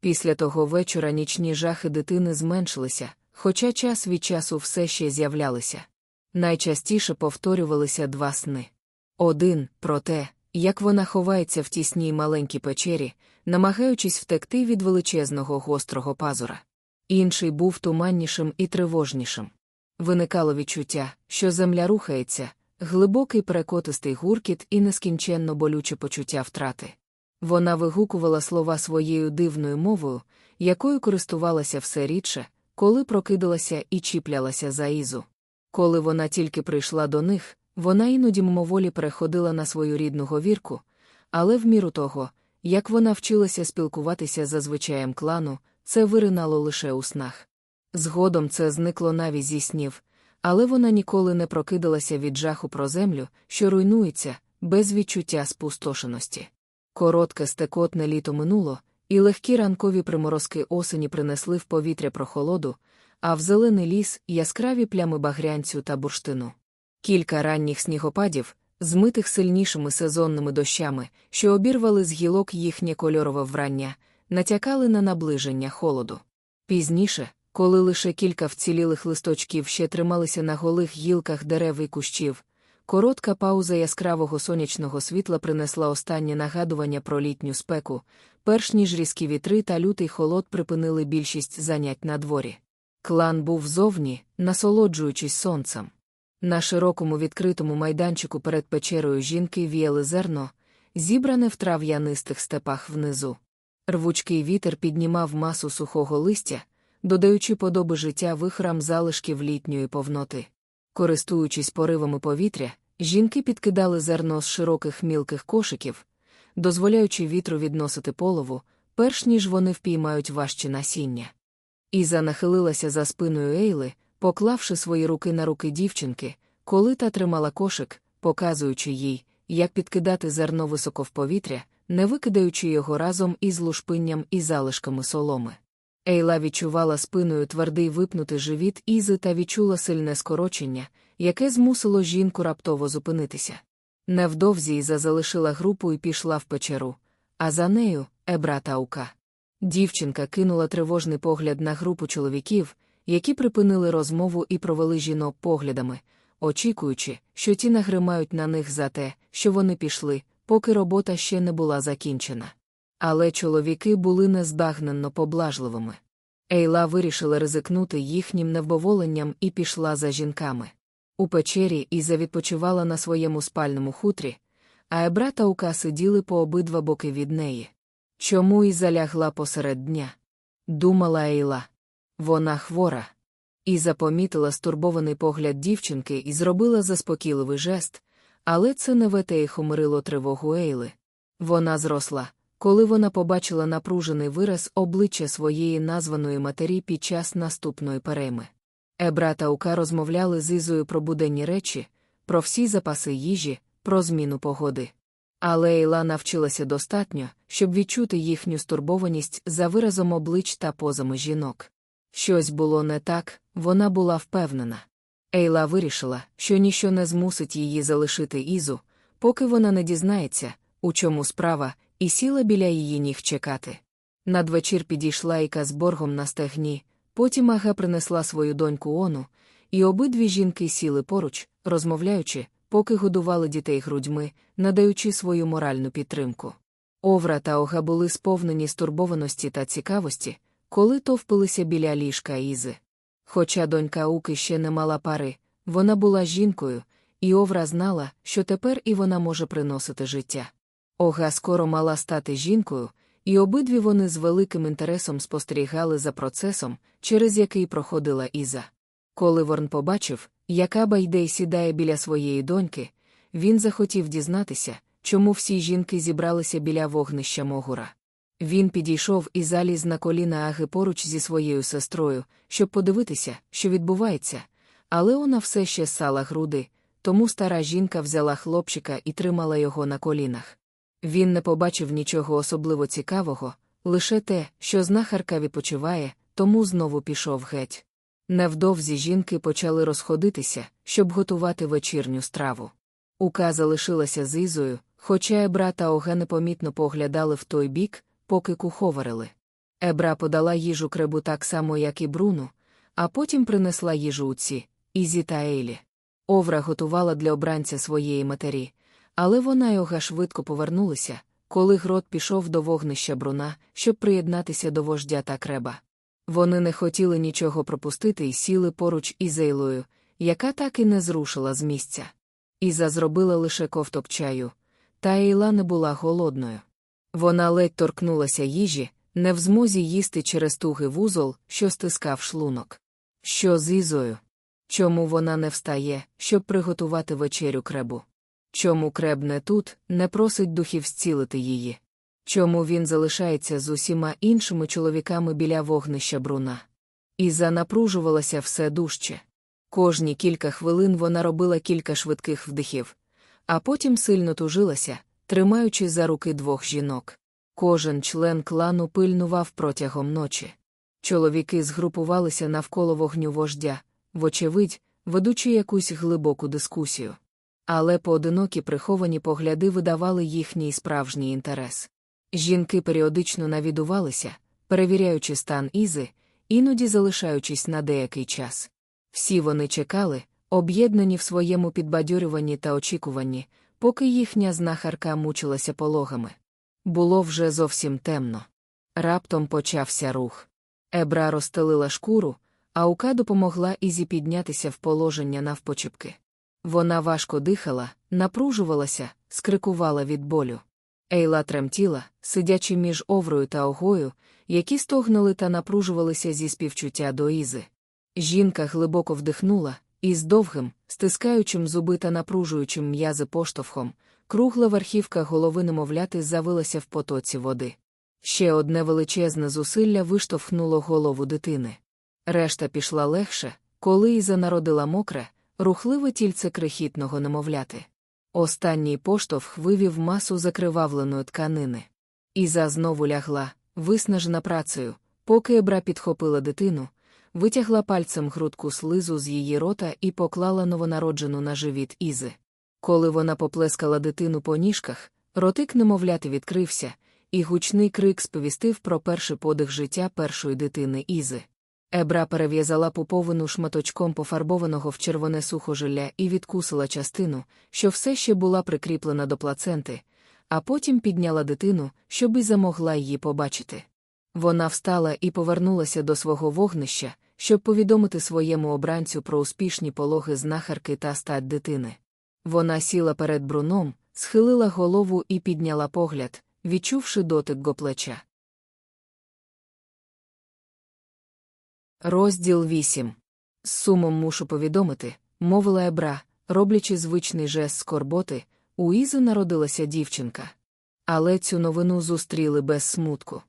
Після того вечора нічні жахи дитини зменшилися, хоча час від часу все ще з'являлися. Найчастіше повторювалися два сни. Один про те, як вона ховається в тісній маленькій печері, намагаючись втекти від величезного гострого пазура. Інший був туманнішим і тривожнішим. Виникало відчуття, що земля рухається, глибокий перекотистий гуркіт і нескінченно болюче почуття втрати. Вона вигукувала слова своєю дивною мовою, якою користувалася все рідше, коли прокидалася і чіплялася за Ізу. Коли вона тільки прийшла до них, вона іноді мимоволі переходила на свою рідну говірку, але в міру того, як вона вчилася спілкуватися за звичаєм клану, це виринало лише у снах. Згодом це зникло навіть зі снів, але вона ніколи не прокидалася від жаху про землю, що руйнується, без відчуття спустошеності. Коротке стекотне літо минуло, і легкі ранкові приморозки осені принесли в повітря прохолоду, а в зелений ліс яскраві плями багрянцю та бурштину. Кілька ранніх снігопадів, змитих сильнішими сезонними дощами, що обірвали з гілок їхнє кольорове врання, натякали на наближення холоду. Пізніше, коли лише кілька вцілілих листочків ще трималися на голих гілках дерев і кущів, коротка пауза яскравого сонячного світла принесла останнє нагадування про літню спеку, перш ніж різкі вітри та лютий холод припинили більшість занять на дворі. Клан був зовні, насолоджуючись сонцем. На широкому відкритому майданчику перед печерою жінки віяли зерно, зібране в трав'янистих степах внизу. Рвучкий вітер піднімав масу сухого листя, додаючи подоби життя вихрам залишків літньої повноти. Користуючись поривами повітря, жінки підкидали зерно з широких мілких кошиків, дозволяючи вітру відносити полову, перш ніж вони впіймають важче насіння. Іза нахилилася за спиною Ейли, поклавши свої руки на руки дівчинки, коли та тримала кошик, показуючи їй, як підкидати зерно високо в повітря, не викидаючи його разом із лушпинням і залишками соломи. Ейла відчувала спиною твердий випнутий живіт Ізи та відчула сильне скорочення, яке змусило жінку раптово зупинитися. Невдовзі Іза залишила групу і пішла в печеру, а за нею Ебра Таука. Дівчинка кинула тривожний погляд на групу чоловіків, які припинили розмову і провели жінок поглядами, очікуючи, що ті нагримають на них за те, що вони пішли, поки робота ще не була закінчена. Але чоловіки були нездагненно поблажливими. Ейла вирішила ризикнути їхнім невдоволенням і пішла за жінками. У печері Іза відпочивала на своєму спальному хутрі, а Ебра та Ука сиділи по обидва боки від неї. Чому Іза лягла посеред дня? Думала Ейла. Вона хвора. Іза помітила стурбований погляд дівчинки і зробила заспокійливий жест, але це не вете й хомирило тривогу Ейли. Вона зросла, коли вона побачила напружений вираз обличчя своєї названої матері під час наступної перейми. Ебра та Ука розмовляли з Ізою про буденні речі, про всі запаси їжі, про зміну погоди. Але Ейла навчилася достатньо, щоб відчути їхню стурбованість за виразом облич та позами жінок. Щось було не так, вона була впевнена. Ейла вирішила, що ніщо не змусить її залишити Ізу, поки вона не дізнається, у чому справа, і сіла біля її ніг чекати. Надвечір підійшла Іка з боргом на стегні, потім ага принесла свою доньку Ону, і обидві жінки сіли поруч, розмовляючи, поки годували дітей грудьми, надаючи свою моральну підтримку. Овра та ога були сповнені стурбованості та цікавості, коли товпилися біля ліжка Ізи. Хоча донька Уки ще не мала пари, вона була жінкою, і Овра знала, що тепер і вона може приносити життя. Ога скоро мала стати жінкою, і обидві вони з великим інтересом спостерігали за процесом, через який проходила Іза. Коли Ворн побачив, яка Байдей сідає біля своєї доньки, він захотів дізнатися, чому всі жінки зібралися біля вогнища Могура. Він підійшов і заліз на коліна Аги поруч зі своєю сестрою, щоб подивитися, що відбувається, але вона все ще сала груди, тому стара жінка взяла хлопчика і тримала його на колінах. Він не побачив нічого особливо цікавого, лише те, що знахарка відпочиває, тому знову пішов геть. Невдовзі жінки почали розходитися, щоб готувати вечірню страву. Ука залишилася з Ізою, хоча Ебра та Ога непомітно поглядали в той бік, поки куховарили. Ебра подала їжу кребу так само, як і Бруну, а потім принесла їжу уці, Ізі та Ейлі. Овра готувала для обранця своєї матері, Але вона й ога швидко повернулися, коли грот пішов до вогнища бруна, щоб приєднатися до вождя та креба. Вони не хотіли нічого пропустити і сіли поруч із Ейлою, яка так і не зрушила з місця. Іза зробила лише ковток чаю, та Ейла не була голодною. Вона ледь торкнулася їжі, не в змозі їсти через тугий вузол, що стискав шлунок. Що з Ізою? Чому вона не встає, щоб приготувати вечерю кребу? Чому креб не тут, не просить духів зцілити її? Чому він залишається з усіма іншими чоловіками біля вогнища бруна? Іза напружувалася все дужче. Кожні кілька хвилин вона робила кілька швидких вдихів, а потім сильно тужилася, тримаючи за руки двох жінок. Кожен член клану пильнував протягом ночі. Чоловіки згрупувалися навколо вогню вождя, вочевидь, ведучи якусь глибоку дискусію. Але поодинокі приховані погляди видавали їхній справжній інтерес. Жінки періодично навідувалися, перевіряючи стан Ізи, іноді залишаючись на деякий час. Всі вони чекали, об'єднані в своєму підбадьорюванні та очікуванні, поки їхня знахарка мучилася пологами. Було вже зовсім темно. Раптом почався рух. Ебра розстелила шкуру, а Ука допомогла Ізі піднятися в положення навпочепки. Вона важко дихала, напружувалася, скрикувала від болю. Ейла тремтіла, сидячи між оврою та огою, які стогнули та напружувалися зі співчуття до Ізи. Жінка глибоко вдихнула, і з довгим, стискаючим зуби та напружуючим м'язи поштовхом, кругла верхівка голови немовляти завилася в потоці води. Ще одне величезне зусилля виштовхнуло голову дитини. Решта пішла легше, коли Іза народила мокре, рухливе тільце крихітного немовляти. Останній поштовх вивів масу закривавленої тканини. Іза знову лягла, виснажена працею, поки Ебра підхопила дитину, витягла пальцем грудку слизу з її рота і поклала новонароджену на живіт Ізи. Коли вона поплескала дитину по ніжках, ротик немовляти відкрився, і гучний крик сповістив про перший подих життя першої дитини Ізи. Ебра перев'язала пуповину шматочком пофарбованого в червоне сухожилля і відкусила частину, що все ще була прикріплена до плаценти, а потім підняла дитину, щоб і замогла її побачити. Вона встала і повернулася до свого вогнища, щоб повідомити своєму обранцю про успішні пологи знахарки та стать дитини. Вона сіла перед бруном, схилила голову і підняла погляд, відчувши дотик го плеча. Розділ 8. З сумом мушу повідомити, мовила Ебра, роблячи звичний жест скорботи, у Ізи народилася дівчинка. Але цю новину зустріли без смутку.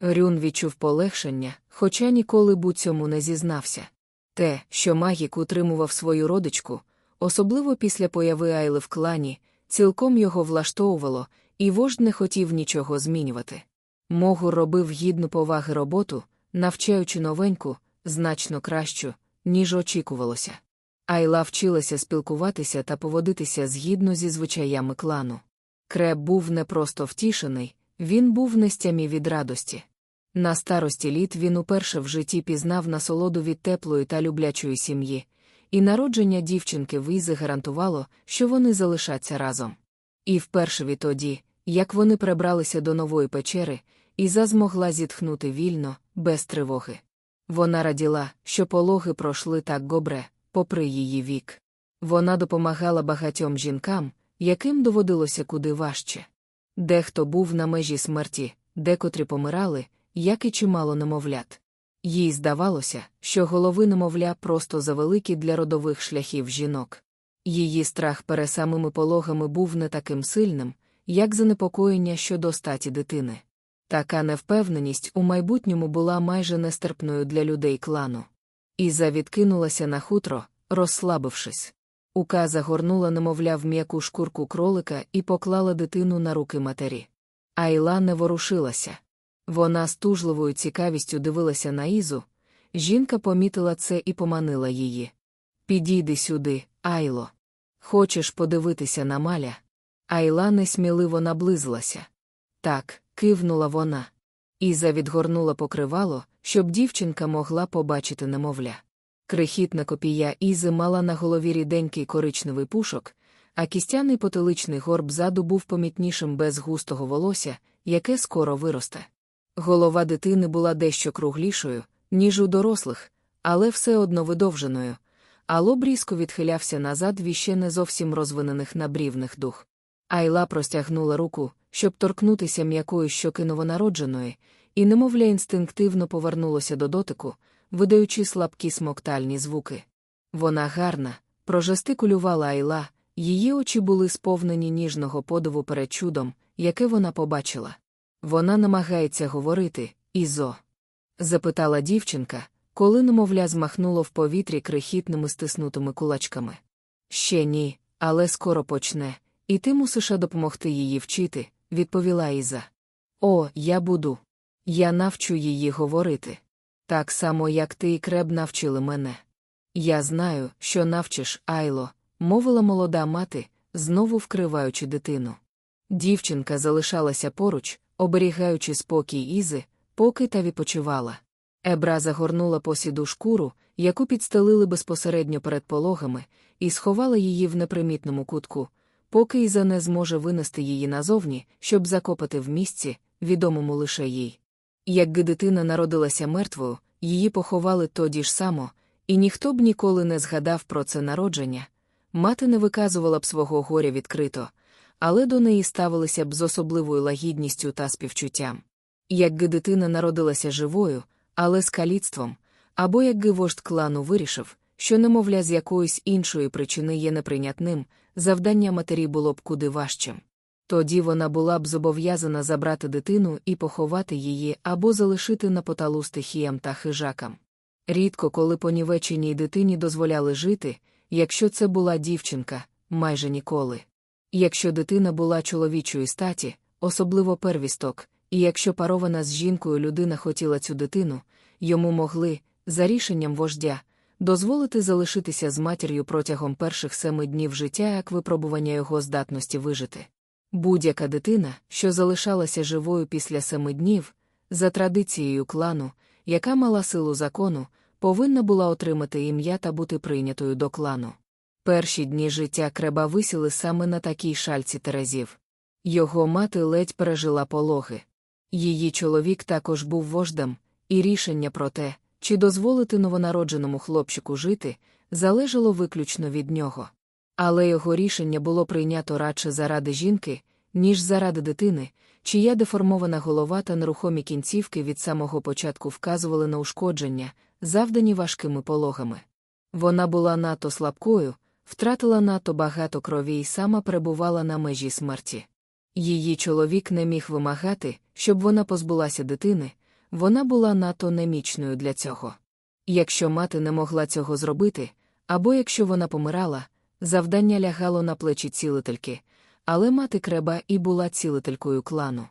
Рюн відчув полегшення, хоча ніколи б у цьому не зізнався. Те, що магік утримував свою родичку, особливо після появи Айли в клані, цілком його влаштовувало, і вождь не хотів нічого змінювати. Могур робив гідну поваги роботу, навчаючи новеньку, значно кращу, ніж очікувалося. Айла вчилася спілкуватися та поводитися згідно зі звичаями клану. Креб був не просто втішений, він був нестямі від радості. На старості літ він уперше в житті пізнав насолоду від теплої та люблячої сім'ї, і народження дівчинки Візи гарантувало, що вони залишаться разом. І вперше відтоді, як вони прибралися до нової печери, Іза змогла зітхнути вільно, без тривоги. Вона раділа, що пологи пройшли так добре, попри її вік. Вона допомагала багатьом жінкам, яким доводилося куди важче. Дехто був на межі смерті, декотрі помирали, як і чимало немовлят. Їй здавалося, що голови немовля просто завеликі для родових шляхів жінок. Її страх перед самими пологами був не таким сильним, як занепокоєння щодо статі дитини. Така невпевненість у майбутньому була майже нестерпною для людей клану. Іза відкинулася на хутро, розслабившись. Ука загорнула, немовля, в м'яку шкурку кролика і поклала дитину на руки матері. Айла не ворушилася. Вона з цікавістю дивилася на Ізу. Жінка помітила це і поманила її. Підійди сюди, Айло. Хочеш подивитися на маля? Айла несміливо наблизилася. Так, кивнула вона. Іза відгорнула покривало, щоб дівчинка могла побачити немовля. Крихітна копія Ізи мала на голові ріденький коричневий пушок, а кістяний потиличний горб заду був помітнішим без густого волосся, яке скоро виросте. Голова дитини була дещо круглішою, ніж у дорослих, але все одно видовженою, а лоб різко відхилявся назад в іще не зовсім розвинених набрівних дух. Айла простягнула руку, щоб торкнутися м'якої щоки новонародженої, і, немовля, інстинктивно повернулося до дотику, видаючи слабкі смоктальні звуки. Вона гарна, прожестикулювала Айла, її очі були сповнені ніжного подиву перед чудом, яке вона побачила. Вона намагається говорити, Ізо? запитала дівчинка, коли немовля змахнуло в повітрі крихітними стиснутими кулачками. Ще ні, але скоро почне, і ти мусиш допомогти її вчити, відповіла Іза. О, я буду. Я навчу її говорити. Так само, як ти і креб навчили мене. Я знаю, що навчиш, Айло, мовила молода мати, знову вкриваючи дитину. Дівчинка залишалася поруч, оберігаючи спокій Ізи, поки та відпочивала. Ебра загорнула посіду шкуру, яку підстелили безпосередньо перед пологами, і сховала її в непримітному кутку, поки Іза не зможе винести її назовні, щоб закопати в місці, відомому лише їй. Якби дитина народилася мертвою, її поховали тоді ж само, і ніхто б ніколи не згадав про це народження. Мати не виказувала б свого горя відкрито, але до неї ставилися б з особливою лагідністю та співчуттям. Якби дитина народилася живою, але з каліцтвом, або якби вождь клану вирішив, що немовля з якоїсь іншої причини є неприйнятним, завдання матері було б куди важчим. Тоді вона була б зобов'язана забрати дитину і поховати її або залишити на поталу стихіям та хижакам. Рідко коли понівеченій дитині дозволяли жити, якщо це була дівчинка, майже ніколи. Якщо дитина була чоловічої статі, особливо первісток, і якщо парована з жінкою людина хотіла цю дитину, йому могли, за рішенням вождя, дозволити залишитися з матір'ю протягом перших семи днів життя як випробування його здатності вижити. Будь-яка дитина, що залишалася живою після семи днів, за традицією клану, яка мала силу закону, повинна була отримати ім'я та бути прийнятою до клану. Перші дні життя креба висіли саме на такій шальці терезів. Його мати ледь пережила пологи. Її чоловік також був вождем, і рішення про те, чи дозволити новонародженому хлопчику жити, залежало виключно від нього. Але його рішення було прийнято радше заради жінки, ніж заради дитини, чия деформована голова та нерухомі кінцівки від самого початку вказували на ушкодження, завдані важкими пологами. Вона була надто слабкою, втратила надто багато крові і сама перебувала на межі смерті. Її чоловік не міг вимагати, щоб вона позбулася дитини, вона була надто немічною для цього. Якщо мати не могла цього зробити, або якщо вона помирала, завдання лягало на плечі цілительки, але мати креба і була цілителькою клану.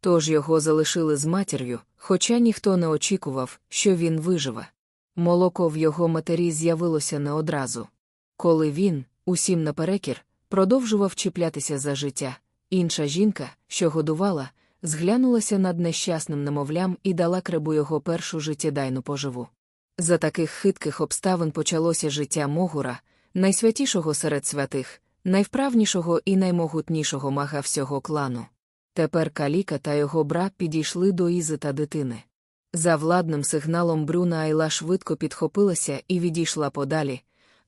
Тож його залишили з матір'ю, хоча ніхто не очікував, що він виживе. Молоко в його матері з'явилося не одразу. Коли він, усім наперекір, продовжував чіплятися за життя, інша жінка, що годувала, зглянулася над нещасним немовлям і дала кребу його першу життєдайну поживу. За таких хитких обставин почалося життя Могура, найсвятішого серед святих, найвправнішого і наймогутнішого мага всього клану. Тепер Каліка та його брат підійшли до Ізи та дитини. За владним сигналом Брюна Айла швидко підхопилася і відійшла подалі,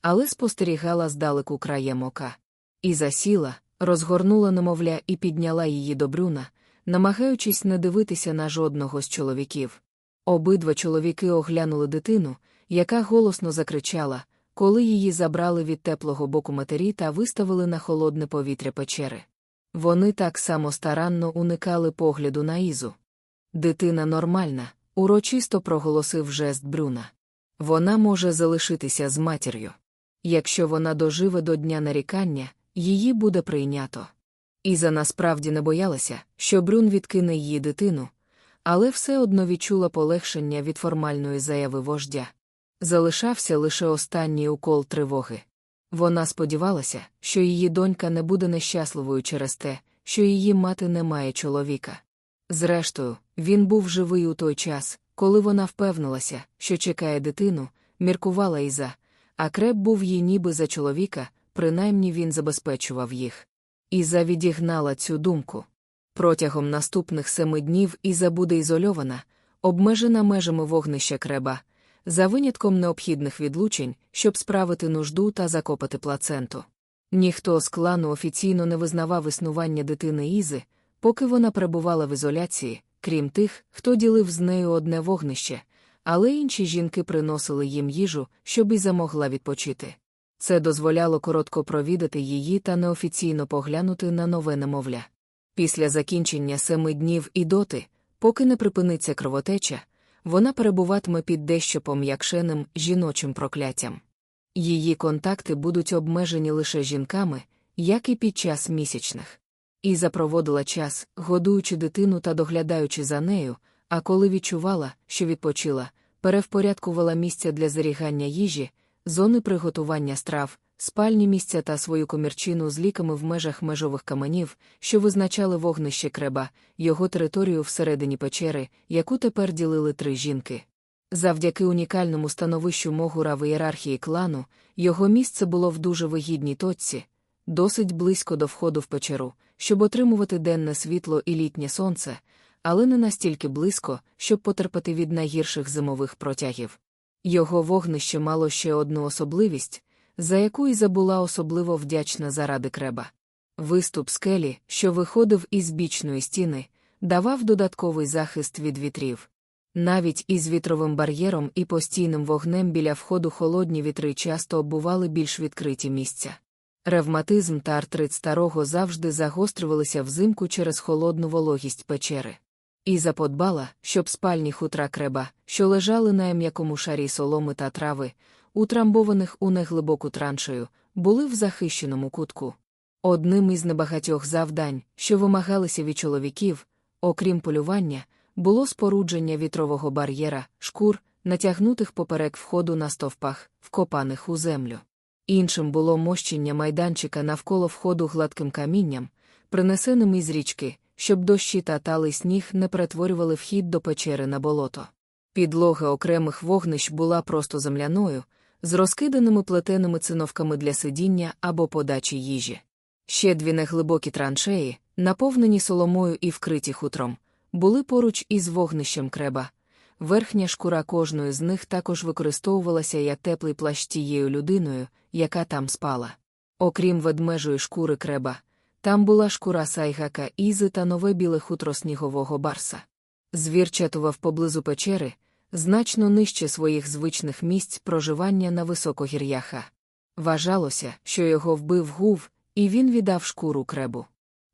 але спостерігала здалеку краєм ока. І засіла, розгорнула немовля і підняла її до Брюна, намагаючись не дивитися на жодного з чоловіків. Обидва чоловіки оглянули дитину, яка голосно закричала, коли її забрали від теплого боку матері та виставили на холодне повітря печери. Вони так само старанно уникали погляду на Ізу. Дитина нормальна, урочисто проголосив жест Брюна. Вона може залишитися з матір'ю. Якщо вона доживе до дня нарікання, її буде прийнято. Іза насправді не боялася, що Брюн відкине її дитину, але все одно відчула полегшення від формальної заяви вождя. Залишався лише останній укол тривоги. Вона сподівалася, що її донька не буде нещасливою через те, що її мати не має чоловіка. Зрештою, він був живий у той час, коли вона впевнилася, що чекає дитину, міркувала Іза, а креп був їй ніби за чоловіка, принаймні він забезпечував їх. Іза відігнала цю думку. Протягом наступних семи днів Іза буде ізольована, обмежена межами вогнища креба, за винятком необхідних відлучень, щоб справити нужду та закопати плаценту. Ніхто з клану офіційно не визнавав існування дитини Ізи, поки вона перебувала в ізоляції, крім тих, хто ділив з нею одне вогнище, але інші жінки приносили їм їжу, щоб Іза могла відпочити. Це дозволяло коротко провідати її та неофіційно поглянути на нове немовля. Після закінчення семи днів і доти, поки не припиниться кровотеча, вона перебуватиме під дещо пом'якшеним жіночим прокляттям. Її контакти будуть обмежені лише жінками, як і під час місячних. Іза проводила час, годуючи дитину та доглядаючи за нею, а коли відчувала, що відпочила, перевпорядкувала місця для зарігання їжі, зони приготування страв, спальні місця та свою комірчину з ліками в межах межових каменів, що визначали вогнище креба, його територію всередині печери, яку тепер ділили три жінки. Завдяки унікальному становищу Могура в ієрархії клану, його місце було в дуже вигідній точці, досить близько до входу в печеру, щоб отримувати денне світло і літнє сонце, але не настільки близько, щоб потерпати від найгірших зимових протягів. Його вогнище мало ще одну особливість, за яку і забула особливо вдячна заради креба. Виступ скелі, що виходив із бічної стіни, давав додатковий захист від вітрів. Навіть із вітровим бар'єром і постійним вогнем біля входу холодні вітри часто оббували більш відкриті місця. Ревматизм та артрит старого завжди загострювалися взимку через холодну вологість печери. І заподбала, щоб спальні хутра креба, що лежали на м'якому шарі соломи та трави, утрамбованих у неглибоку траншею, були в захищеному кутку. Одним із небагатьох завдань, що вимагалися від чоловіків, окрім полювання, було спорудження вітрового бар'єра, шкур, натягнутих поперек входу на стовпах, вкопаних у землю. Іншим було мощення майданчика навколо входу гладким камінням, принесеним із річки, щоб дощі та талий сніг не перетворювали вхід до печери на болото. Підлога окремих вогнищ була просто земляною, з розкиданими плетеними циновками для сидіння або подачі їжі. Ще дві неглибокі траншеї, наповнені соломою і вкриті хутром, були поруч із вогнищем креба. Верхня шкура кожної з них також використовувалася як теплий плащ тією людиною, яка там спала. Окрім ведмежої шкури креба, там була шкура сайгака Ізи та нове біле хутро снігового барса. Звір чатував поблизу печери, значно нижче своїх звичних місць проживання на високогір'яха. Вважалося, що його вбив гув, і він віддав шкуру кребу.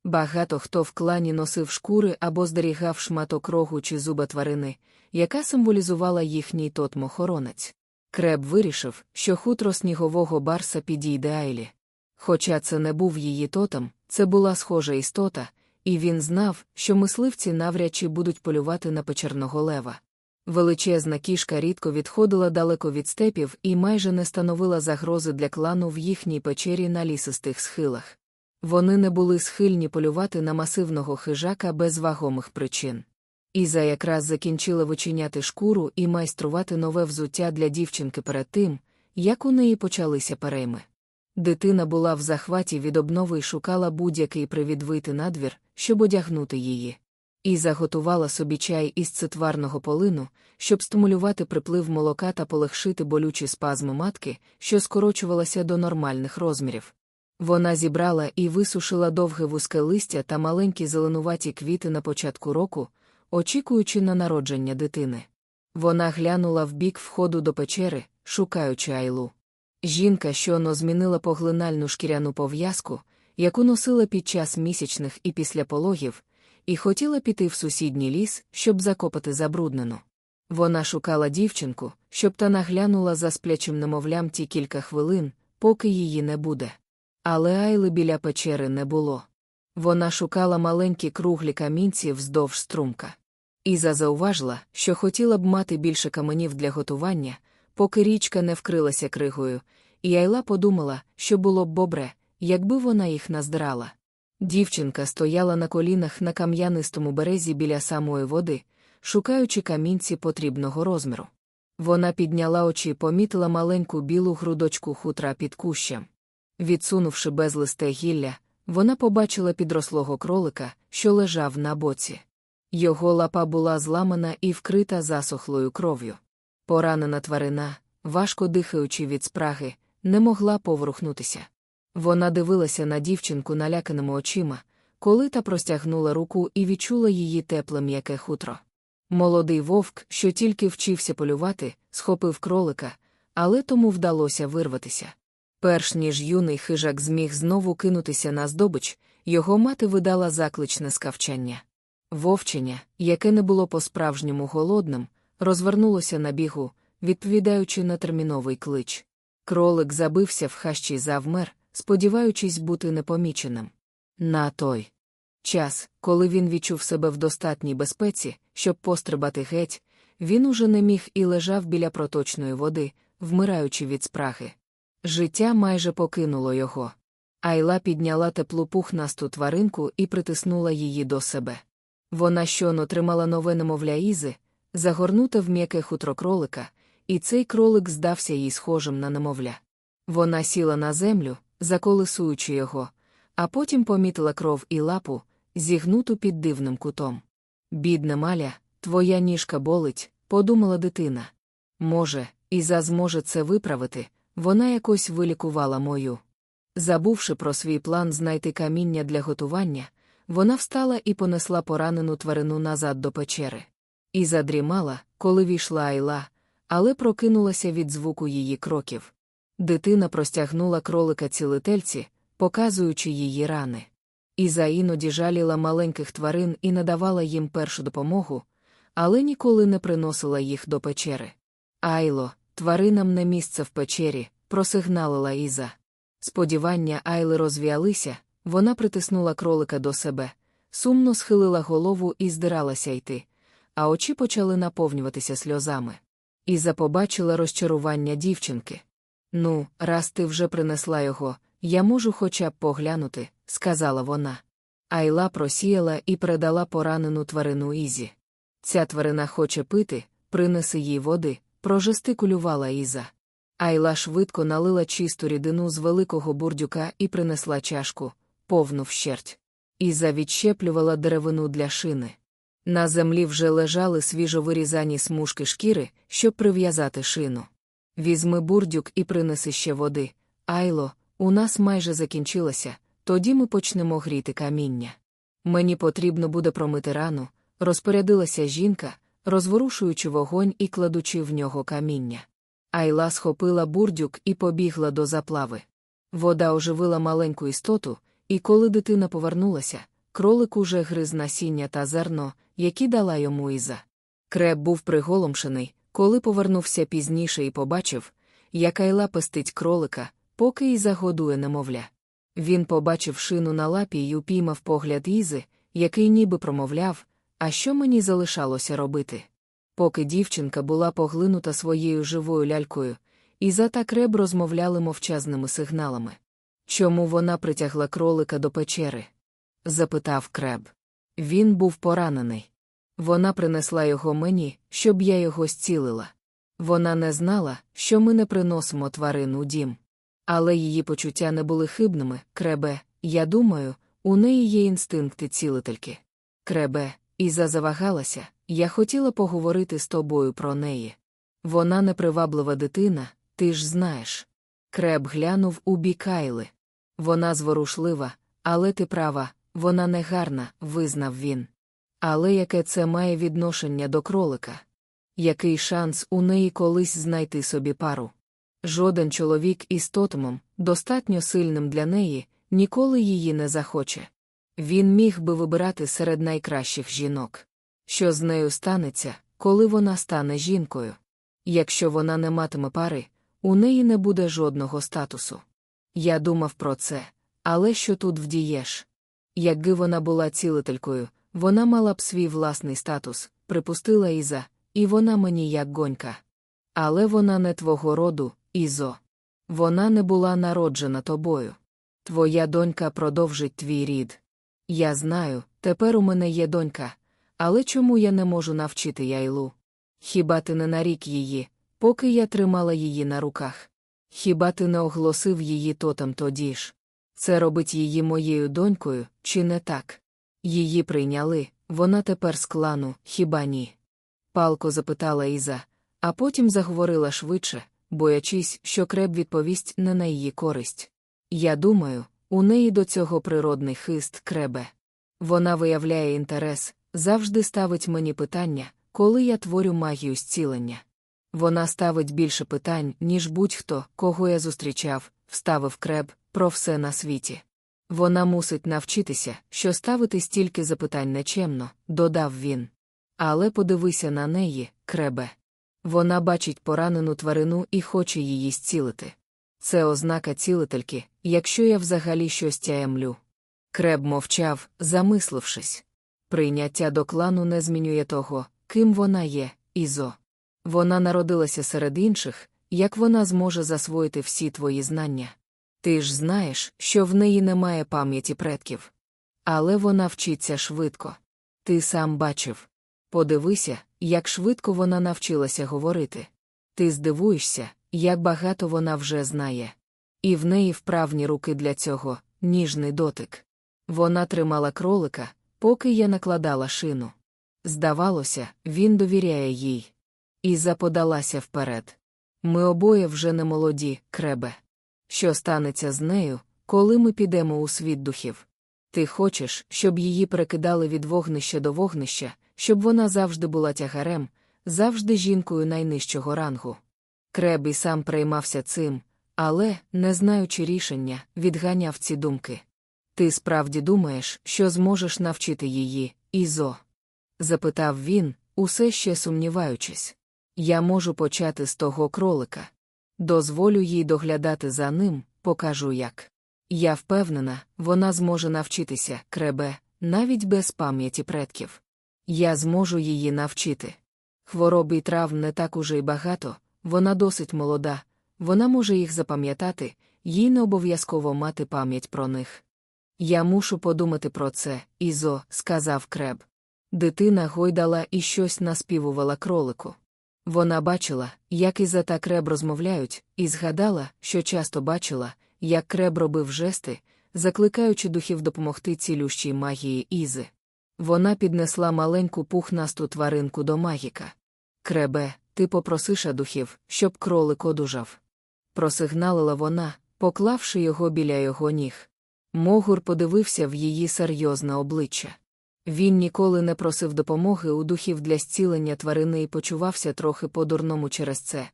Багато хто в клані носив шкури або здерігав шматок рогу чи зуба тварини, яка символізувала їхній тотмохоронець. Креб вирішив, що хутро снігового барса підійде Айлі. Хоча це не був її тотем, це була схожа істота, і він знав, що мисливці навряд чи будуть полювати на печерного лева. Величезна кішка рідко відходила далеко від степів і майже не становила загрози для клану в їхній печері на лісистих схилах. Вони не були схильні полювати на масивного хижака без вагомих причин. Іза якраз закінчила вичиняти шкуру і майструвати нове взуття для дівчинки перед тим, як у неї почалися перейми. Дитина була в захваті від обнови і шукала будь-який привід вийти на двір, щоб одягнути її. І заготувала собі чай із цитварного полину, щоб стимулювати приплив молока та полегшити болючі спазми матки, що скорочувалася до нормальних розмірів. Вона зібрала і висушила довге вузьке листя та маленькі зеленуваті квіти на початку року, очікуючи на народження дитини. Вона глянула в бік входу до печери, шукаючи айлу. Жінка щоно змінила поглинальну шкіряну пов'язку, яку носила під час місячних і після пологів, і хотіла піти в сусідній ліс, щоб закопати забруднену. Вона шукала дівчинку, щоб та наглянула за сплячим немовлям ті кілька хвилин, поки її не буде. Але айли біля печери не було. Вона шукала маленькі круглі камінці вздовж струмка. Іза зауважила, що хотіла б мати більше каменів для готування, поки річка не вкрилася кригою, і Айла подумала, що було б добре, якби вона їх наздрала. Дівчинка стояла на колінах на кам'янистому березі біля самої води, шукаючи камінці потрібного розміру. Вона підняла очі і помітила маленьку білу грудочку хутра під кущем. Відсунувши безлисте гілля, вона побачила підрослого кролика, що лежав на боці. Його лапа була зламана і вкрита засохлою кров'ю. Поранена тварина, важко дихаючи від спраги, не могла поворухнутися. Вона дивилася на дівчинку наляканими очима, коли та простягнула руку і відчула її тепле м'яке хутро. Молодий вовк, що тільки вчився полювати, схопив кролика, але тому вдалося вирватися. Перш ніж юний хижак зміг знову кинутися на здобич, його мати видала закличне скавчання. Вовчення, яке не було по-справжньому голодним, розвернулося на бігу, відповідаючи на терміновий клич. Кролик забився в хащі завмер, сподіваючись бути непоміченим. На той час, коли він відчув себе в достатній безпеці, щоб пострибати геть, він уже не міг і лежав біля проточної води, вмираючи від спраги. Життя майже покинуло його. Айла підняла теплу пухнасту тваринку і притиснула її до себе. Вона щойно тримала нове немовля Ізи, загорнуте в м'яке хутро кролика, і цей кролик здався їй схожим на немовля. Вона сіла на землю, заколисуючи його, а потім помітила кров і лапу, зігнуту під дивним кутом. Бідна маля, твоя ніжка болить, подумала дитина. Може, Іза зможе це виправити, вона якось вилікувала мою. Забувши про свій план знайти каміння для готування, вона встала і понесла поранену тварину назад до печери. І задрімала, коли війшла Айла, але прокинулася від звуку її кроків. Дитина простягнула кролика цілительці, показуючи її рани. Іза іноді жаліла маленьких тварин і надавала їм першу допомогу, але ніколи не приносила їх до печери. Айло, тваринам не місце в печері, просигналила Іза. Сподівання Айли розвіялися, вона притиснула кролика до себе, сумно схилила голову і здиралася йти, а очі почали наповнюватися сльозами. Іза побачила розчарування дівчинки. Ну, раз ти вже принесла його, я можу хоча б поглянути, сказала вона. Айла просіяла і передала поранену тварину Ізі. Ця тварина хоче пити, принеси їй води, прожестикулювала Іза. Айла швидко налила чисту рідину з великого бурдюка і принесла чашку, повну вщерть. Іза відщеплювала деревину для шини. На землі вже лежали свіжо вирізані смужки шкіри, щоб прив'язати шину. Візьми бурдюк і принеси ще води. Айло, у нас майже закінчилося, тоді ми почнемо гріти каміння. Мені потрібно буде промити рану, розпорядилася жінка, розворушуючи вогонь і кладучи в нього каміння. Айла схопила бурдюк і побігла до заплави. Вода оживила маленьку істоту, і коли дитина повернулася, кролик уже гриз насіння та зерно, які дала йому Іза. Креб був приголомшений, коли повернувся пізніше і побачив, як Айла пестить кролика, поки Іза годує немовля. Він побачив шину на лапі й упіймав погляд Ізи, який ніби промовляв, а що мені залишалося робити. Поки дівчинка була поглинута своєю живою лялькою, Іза та креб розмовляли мовчазними сигналами. Чому вона притягла кролика до печери? Запитав креб. Він був поранений. Вона принесла його мені, щоб я його зцілила. Вона не знала, що ми не приносимо тварин у дім. Але її почуття не були хибними. Кребе, я думаю, у неї є інстинкти цілительки. Кребе, Іза завагалася, я хотіла поговорити з тобою про неї. Вона неприваблива дитина, ти ж знаєш. Креб глянув у бік. Вона зворушлива, але ти права, вона не гарна, визнав він. Але яке це має відношення до кролика? Який шанс у неї колись знайти собі пару? Жоден чоловік із тотемом, достатньо сильним для неї, ніколи її не захоче. Він міг би вибирати серед найкращих жінок. Що з нею станеться, коли вона стане жінкою? Якщо вона не матиме пари, у неї не буде жодного статусу. Я думав про це, але що тут вдієш? Якби вона була цілителькою, вона мала б свій власний статус, припустила Іза, і вона мені як гонька. Але вона не твого роду, Ізо. Вона не була народжена тобою. Твоя донька продовжить твій рід. Я знаю, тепер у мене є донька, але чому я не можу навчити яйлу? Хіба ти не нарік її, поки я тримала її на руках? Хіба ти не оголосив її тотем тоді ж? Це робить її моєю донькою, чи не так? Її прийняли, вона тепер з клану, хіба ні? Палко запитала Іза, а потім заговорила швидше, боячись, що креб відповість не на її користь. Я думаю, у неї до цього природний хист кребе. Вона виявляє інтерес, завжди ставить мені питання, коли я творю магію зцілення. Вона ставить більше питань, ніж будь-хто, кого я зустрічав, вставив креб, про все на світі. Вона мусить навчитися, що ставити стільки запитань нечемно, додав він. Але подивися на неї, кребе. Вона бачить поранену тварину і хоче її зцілити. Це ознака цілительки, якщо я взагалі щось тямлю. Креб мовчав, замислившись. Прийняття до клану не змінює того, ким вона є, Ізо. Вона народилася серед інших, як вона зможе засвоїти всі твої знання. Ти ж знаєш, що в неї немає пам'яті предків. Але вона вчиться швидко. Ти сам бачив. Подивися, як швидко вона навчилася говорити. Ти здивуєшся, як багато вона вже знає. І в неї вправні руки для цього, ніжний дотик. Вона тримала кролика, поки я накладала шину. Здавалося, він довіряє їй. І заподалася вперед. Ми обоє вже не молоді, кребе. Що станеться з нею, коли ми підемо у світ духів? Ти хочеш, щоб її перекидали від вогнища до вогнища, щоб вона завжди була тягарем, завжди жінкою найнижчого рангу. Креб і сам приймався цим, але, не знаючи рішення, відганяв ці думки. Ти справді думаєш, що зможеш навчити її, Ізо? запитав він, усе ще сумніваючись. Я можу почати з того кролика. Дозволю їй доглядати за ним, покажу як. Я впевнена, вона зможе навчитися, кребе, навіть без пам'яті предків. Я зможу її навчити. Хвороб і трав не так уже й багато, вона досить молода, вона може їх запам'ятати, їй не обов'язково мати пам'ять про них. Я мушу подумати про це, Ізо, сказав креб. Дитина гойдала і щось наспівувала кролику. Вона бачила, як Іза та креб розмовляють, і згадала, що часто бачила, як креб робив жести, закликаючи духів допомогти цілющій магії Ізи. Вона піднесла маленьку пухнасту тваринку до магіка. Кребе, ти попросиша духів, щоб кролик одужав. Просигналила вона, поклавши його біля його ніг. Могур подивився в її серйозне обличчя. Він ніколи не просив допомоги у духів для зцілення тварини і почувався трохи по-дурному через це,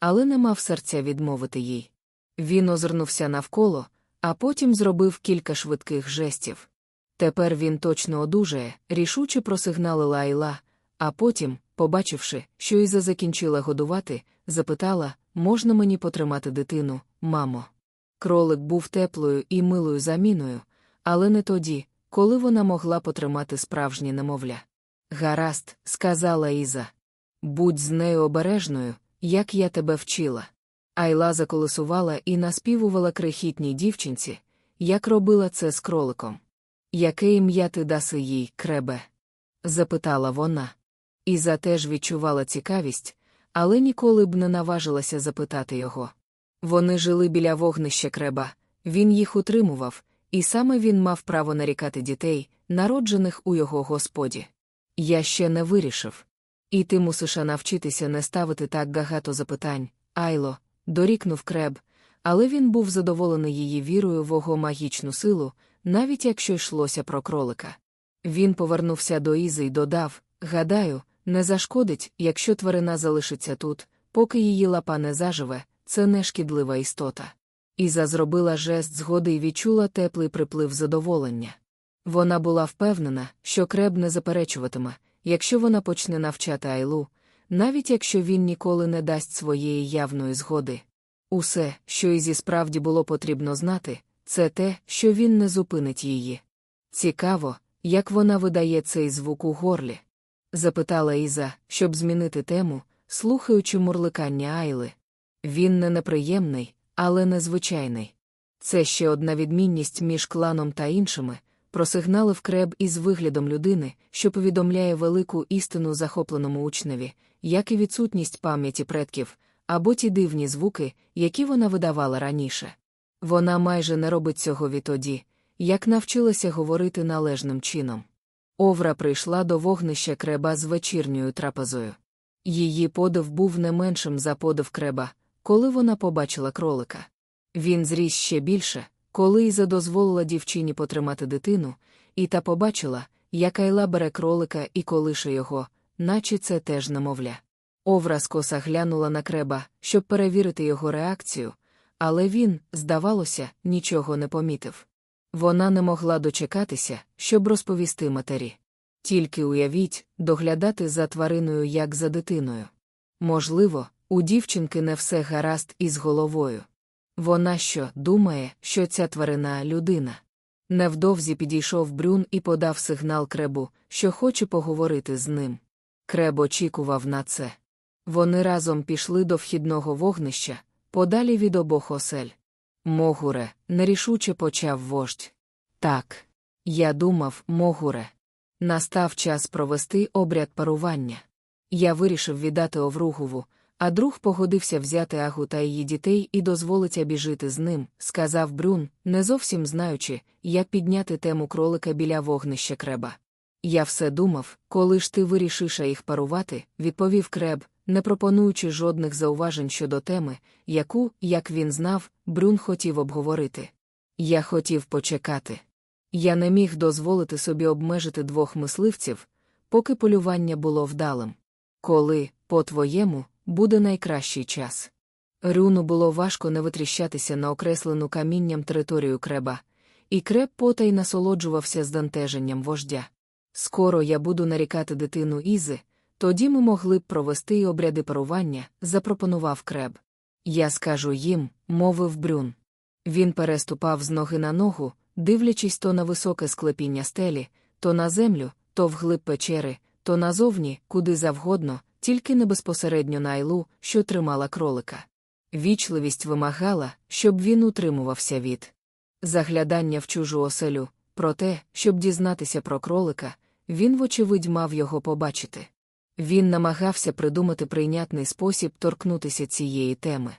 але не мав серця відмовити їй. Він озирнувся навколо, а потім зробив кілька швидких жестів. Тепер він точно одужає, рішуче просигналила Айла, а потім, побачивши, що Іза закінчила годувати, запитала можна мені потримати дитину, мамо. Кролик був теплою і милою заміною, але не тоді, коли вона могла потримати справжнє немовля. Гаразд, сказала Іза. Будь з нею обережною, як я тебе вчила. Айла заколесувала і наспівувала крихітній дівчинці, як робила це з кроликом. Яке ім'я ти даси їй, кребе? запитала вона. Іза теж відчувала цікавість, але ніколи б не наважилася запитати його. Вони жили біля вогнища креба, він їх утримував, і саме він мав право нарікати дітей, народжених у його господі. Я ще не вирішив. І ти мусиш навчитися не ставити так багато запитань, Айло, дорікнув креб, але він був задоволений її вірою в його магічну силу, навіть якщо йшлося про кролика. Він повернувся до Ізи й додав гадаю, не зашкодить, якщо тварина залишиться тут, поки її лапа не заживе, це не шкідлива істота. Іза зробила жест згоди і відчула теплий приплив задоволення. Вона була впевнена, що креб не заперечуватиме, якщо вона почне навчати Айлу, навіть якщо він ніколи не дасть своєї явної згоди. Усе, що Ізі справді було потрібно знати, це те, що він не зупинить її. Цікаво, як вона видає цей звук у горлі? запитала Іза, щоб змінити тему, слухаючи мурликання Айли. Він не неприємний, але незвичайний. Це ще одна відмінність між кланом та іншими, просигналив креб із виглядом людини, що повідомляє велику істину захопленому учневі, як і відсутність пам'яті предків, або ті дивні звуки, які вона видавала раніше. Вона майже не робить цього відтоді, як навчилася говорити належним чином. Овра прийшла до вогнища креба з вечірньою трапезою. Її подив був не меншим за подив креба, коли вона побачила кролика. Він зріс ще більше, коли Іза дозволила дівчині потримати дитину, і та побачила, як Айла бере кролика і колише його, наче це теж немовля. Овра скоса глянула на креба, щоб перевірити його реакцію, але він, здавалося, нічого не помітив. Вона не могла дочекатися, щоб розповісти матері. Тільки уявіть, доглядати за твариною як за дитиною. Можливо, у дівчинки не все гаразд із головою. Вона що думає, що ця тварина людина. Невдовзі підійшов брюн і подав сигнал кребу, що хоче поговорити з ним. Креб очікував на це. Вони разом пішли до вхідного вогнища, подалі від обох осель. Могуре, нерішуче почав вождь. Так. Я думав, Могуре. Настав час провести обряд парування. Я вирішив віддати Овругову, а друг погодився взяти Агу та її дітей і дозволить обіжити з ним, сказав Брюн, не зовсім знаючи, як підняти тему кролика біля вогнища креба. Я все думав, коли ж ти вирішиш їх парувати, відповів креб, не пропонуючи жодних зауважень щодо теми, яку, як він знав, Брюн хотів обговорити. Я хотів почекати. Я не міг дозволити собі обмежити двох мисливців, поки полювання було вдалим. Коли, по-твоєму, буде найкращий час. Рюну було важко не витріщатися на окреслену камінням територію креба, і креб потай насолоджувався здантеженням вождя. Скоро я буду нарікати дитину Ізи, тоді ми могли б провести й обряди парування, запропонував креб. Я скажу їм, мовив Брюн. Він переступав з ноги на ногу, дивлячись то на високе склепіння стелі, то на землю, то вглиб печери, то назовні, куди завгодно, тільки не безпосередньо на айлу, що тримала кролика. Вічливість вимагала, щоб він утримувався від заглядання в чужу оселю, про те, щоб дізнатися про кролика, він, вочевидь, мав його побачити. Він намагався придумати прийнятний спосіб торкнутися цієї теми.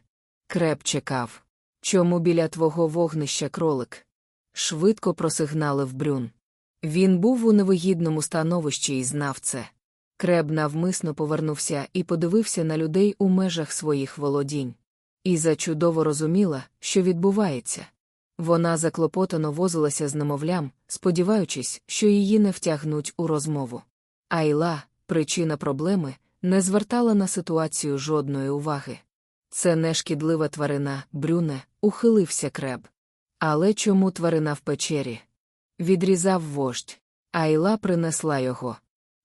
Креп чекав. Чому біля твого вогнища кролик? Швидко просигналив брюн. Він був у невигідному становищі і знав це. Креб навмисно повернувся і подивився на людей у межах своїх володінь. Іза чудово розуміла, що відбувається. Вона заклопотано возилася з немовлям, сподіваючись, що її не втягнуть у розмову. Айла, причина проблеми, не звертала на ситуацію жодної уваги. Це не шкідлива тварина, брюне, ухилився креб. Але чому тварина в печері? Відрізав вождь. Айла принесла його.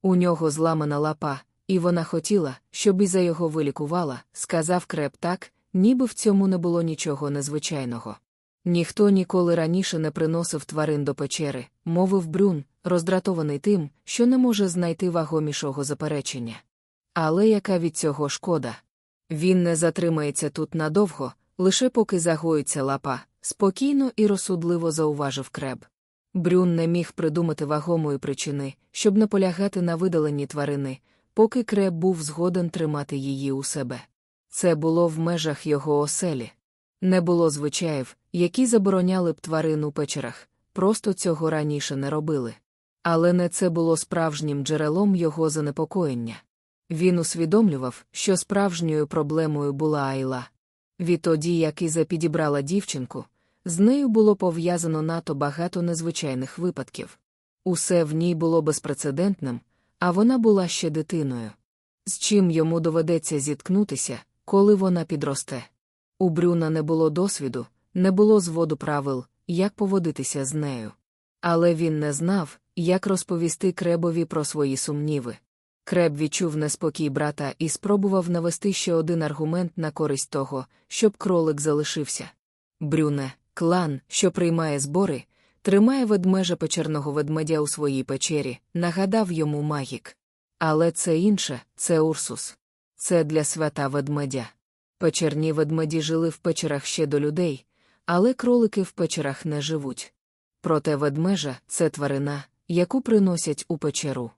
У нього зламана лапа, і вона хотіла, щоб і за його вилікувала, сказав креп так, ніби в цьому не було нічого незвичайного. Ніхто ніколи раніше не приносив тварин до печери, мовив Брюн, роздратований тим, що не може знайти вагомішого заперечення. Але яка від цього шкода? Він не затримається тут надовго, лише поки загоїться лапа, спокійно і розсудливо зауважив креб. Брюн не міг придумати вагомої причини, щоб наполягати на видаленні тварини, поки креб був згоден тримати її у себе. Це було в межах його оселі. Не було звичаїв, які забороняли б тварин у печерах, просто цього раніше не робили. Але не це було справжнім джерелом його занепокоєння. Він усвідомлював, що справжньою проблемою була Айла. Відтоді, як Іза підібрала дівчинку, з нею було пов'язано надто багато незвичайних випадків. Усе в ній було безпрецедентним, а вона була ще дитиною. З чим йому доведеться зіткнутися, коли вона підросте. У Брюна не було досвіду, не було зводу правил, як поводитися з нею. Але він не знав, як розповісти кребові про свої сумніви. Креб відчув неспокій брата і спробував навести ще один аргумент на користь того, щоб кролик залишився. Брюне, клан, що приймає збори, тримає ведмежа печерного ведмедя у своїй печері, нагадав йому магік. Але це інше, це Урсус. Це для свята ведмедя. Печерні ведмеді жили в печерах ще до людей, але кролики в печерах не живуть. Проте ведмежа це тварина, яку приносять у печеру.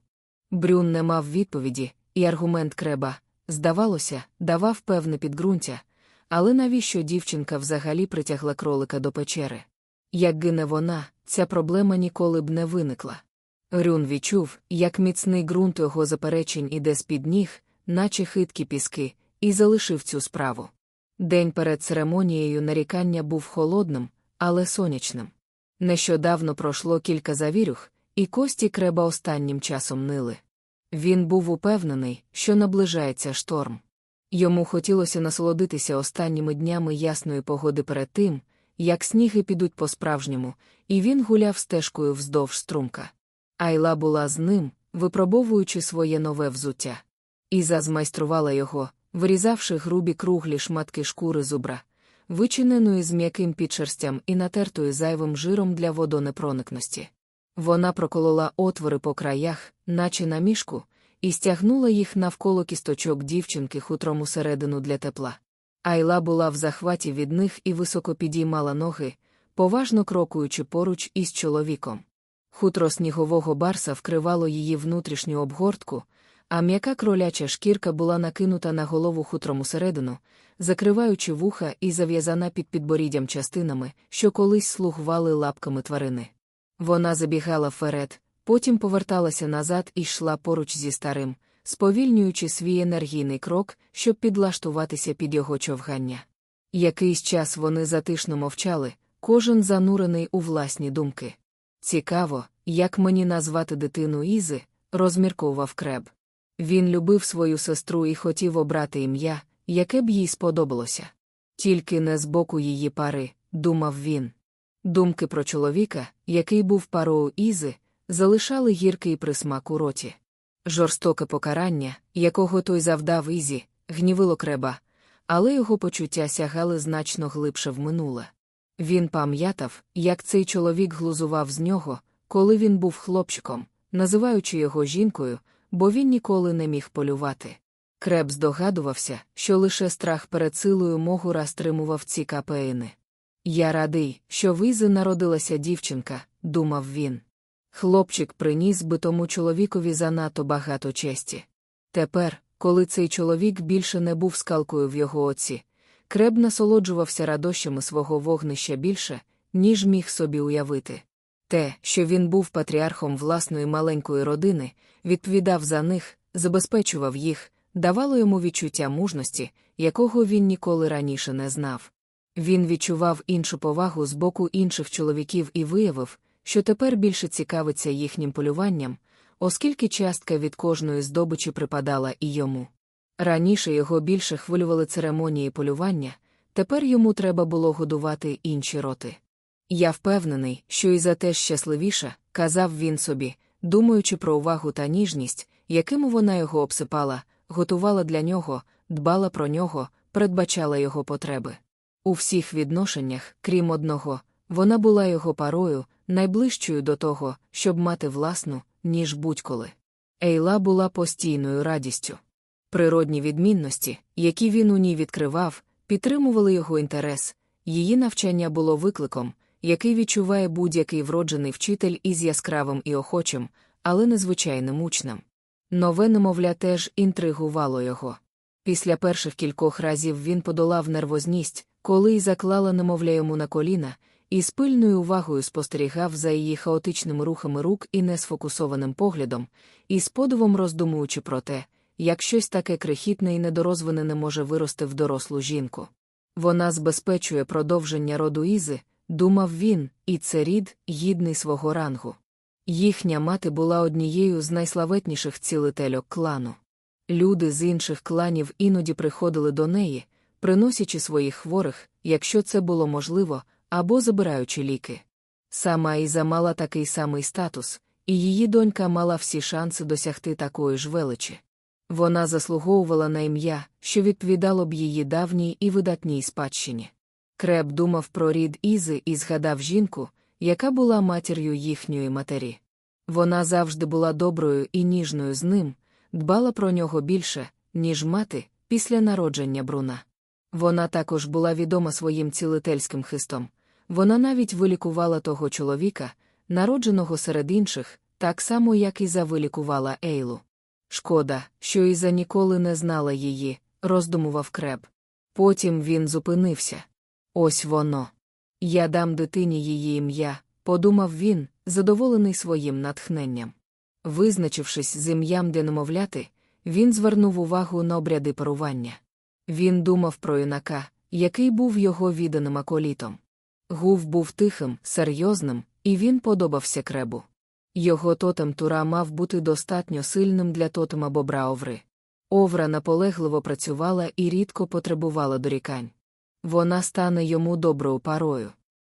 Брюн не мав відповіді, і аргумент креба, здавалося, давав певне підґрунтя, але навіщо дівчинка взагалі притягла кролика до печери? Як гине вона, ця проблема ніколи б не виникла. Рюн відчув, як міцний ґрунт його заперечень іде з-під ніг, наче хиткі піски, і залишив цю справу. День перед церемонією нарікання був холодним, але сонячним. Нещодавно пройшло кілька завірюх, і кості креба останнім часом нили. Він був упевнений, що наближається шторм. Йому хотілося насолодитися останніми днями ясної погоди перед тим, як сніги підуть по-справжньому, і він гуляв стежкою вздовж струмка. Айла була з ним, випробовуючи своє нове взуття. Іза змайструвала його, вирізавши грубі круглі шматки шкури зубра, вичиненої з м'яким підшерстям і натертою зайвим жиром для водонепроникності. Вона проколола отвори по краях, наче на мішку, і стягнула їх навколо кісточок дівчинки хутром усередину для тепла. Айла була в захваті від них і високо підіймала ноги, поважно крокуючи поруч із чоловіком. Хутро снігового барса вкривало її внутрішню обгортку, а м'яка кроляча шкірка була накинута на голову хутром усередину, закриваючи вуха і зав'язана під підборіддям частинами, що колись слугували лапками тварини. Вона забігала вперед, потім поверталася назад і йшла поруч зі старим, сповільнюючи свій енергійний крок, щоб підлаштуватися під його човгання. Якийсь час вони затишно мовчали, кожен занурений у власні думки. Цікаво, як мені назвати дитину Ізи, розмірковував креб. Він любив свою сестру і хотів обрати ім'я, яке б їй сподобалося. Тільки не з боку її пари, думав він. Думки про чоловіка, який був парою Ізи, залишали гіркий присмак у роті. Жорстоке покарання, якого той завдав Ізі, гнівило креба, але його почуття сягали значно глибше в минуле. Він пам'ятав, як цей чоловік глузував з нього, коли він був хлопчиком, називаючи його жінкою, бо він ніколи не міг полювати. Креб здогадувався, що лише страх перед силою Могура стримував ці капеїни. Я радий, що в Ізи народилася дівчинка, думав він. Хлопчик приніс би тому чоловікові занадто багато честі. Тепер, коли цей чоловік більше не був скалкою в його оці, креб насолоджувався радощами свого вогнища більше, ніж міг собі уявити. Те, що він був патріархом власної маленької родини, відповідав за них, забезпечував їх, давало йому відчуття мужності, якого він ніколи раніше не знав. Він відчував іншу повагу з боку інших чоловіків і виявив, що тепер більше цікавиться їхнім полюванням, оскільки частка від кожної здобичі припадала і йому. Раніше його більше хвилювали церемонії полювання, тепер йому треба було годувати інші роти. Я впевнений, що і за те щасливіша, казав він собі, думаючи про увагу та ніжність, якими вона його обсипала, готувала для нього, дбала про нього, передбачала його потреби. У всіх відношеннях, крім одного, вона була його парою, найближчою до того, щоб мати власну, ніж будь-коли. Ейла була постійною радістю. Природні відмінності, які він у ній відкривав, підтримували його інтерес, її навчання було викликом, який відчуває будь-який вроджений вчитель із яскравим і охочим, але незвичайним учнем. Нове немовля теж інтригувало його. Після перших кількох разів він подолав нервозність, коли й заклала немовля йому на коліна, і з пильною увагою спостерігав за її хаотичними рухами рук і несфокусованим поглядом, і з подивом роздумуючи про те, як щось таке крихітне і недорозвине не може вирости в дорослу жінку. Вона забезпечує продовження роду Ізи, думав він, і це рід, гідний свого рангу. Їхня мати була однією з найславетніших цілительок клану. Люди з інших кланів іноді приходили до неї, приносячи своїх хворих, якщо це було можливо, або забираючи ліки. Сама Іза мала такий самий статус, і її донька мала всі шанси досягти такої ж величі. Вона заслуговувала на ім'я, що відповідало б її давній і видатній спадщині. Креб думав про рід Ізи і згадав жінку, яка була матір'ю їхньої матері. Вона завжди була доброю і ніжною з ним, дбала про нього більше, ніж мати, після народження Бруна. Вона також була відома своїм цілительським хистом. Вона навіть вилікувала того чоловіка, народженого серед інших, так само, як і завилікувала Ейлу. Шкода, що Іза ніколи не знала її, роздумував креб. Потім він зупинився. Ось воно. Я дам дитині її ім'я, подумав він, задоволений своїм натхненням. Визначившись з ім'ям де немовляти, він звернув увагу на обряди парування. Він думав про юнака, який був його відданим аколітом. Гув був тихим, серйозним, і він подобався кребу. Його тотем тура мав бути достатньо сильним для тотема бобра Оври. Овра наполегливо працювала і рідко потребувала дорікань. Вона стане йому доброю парою.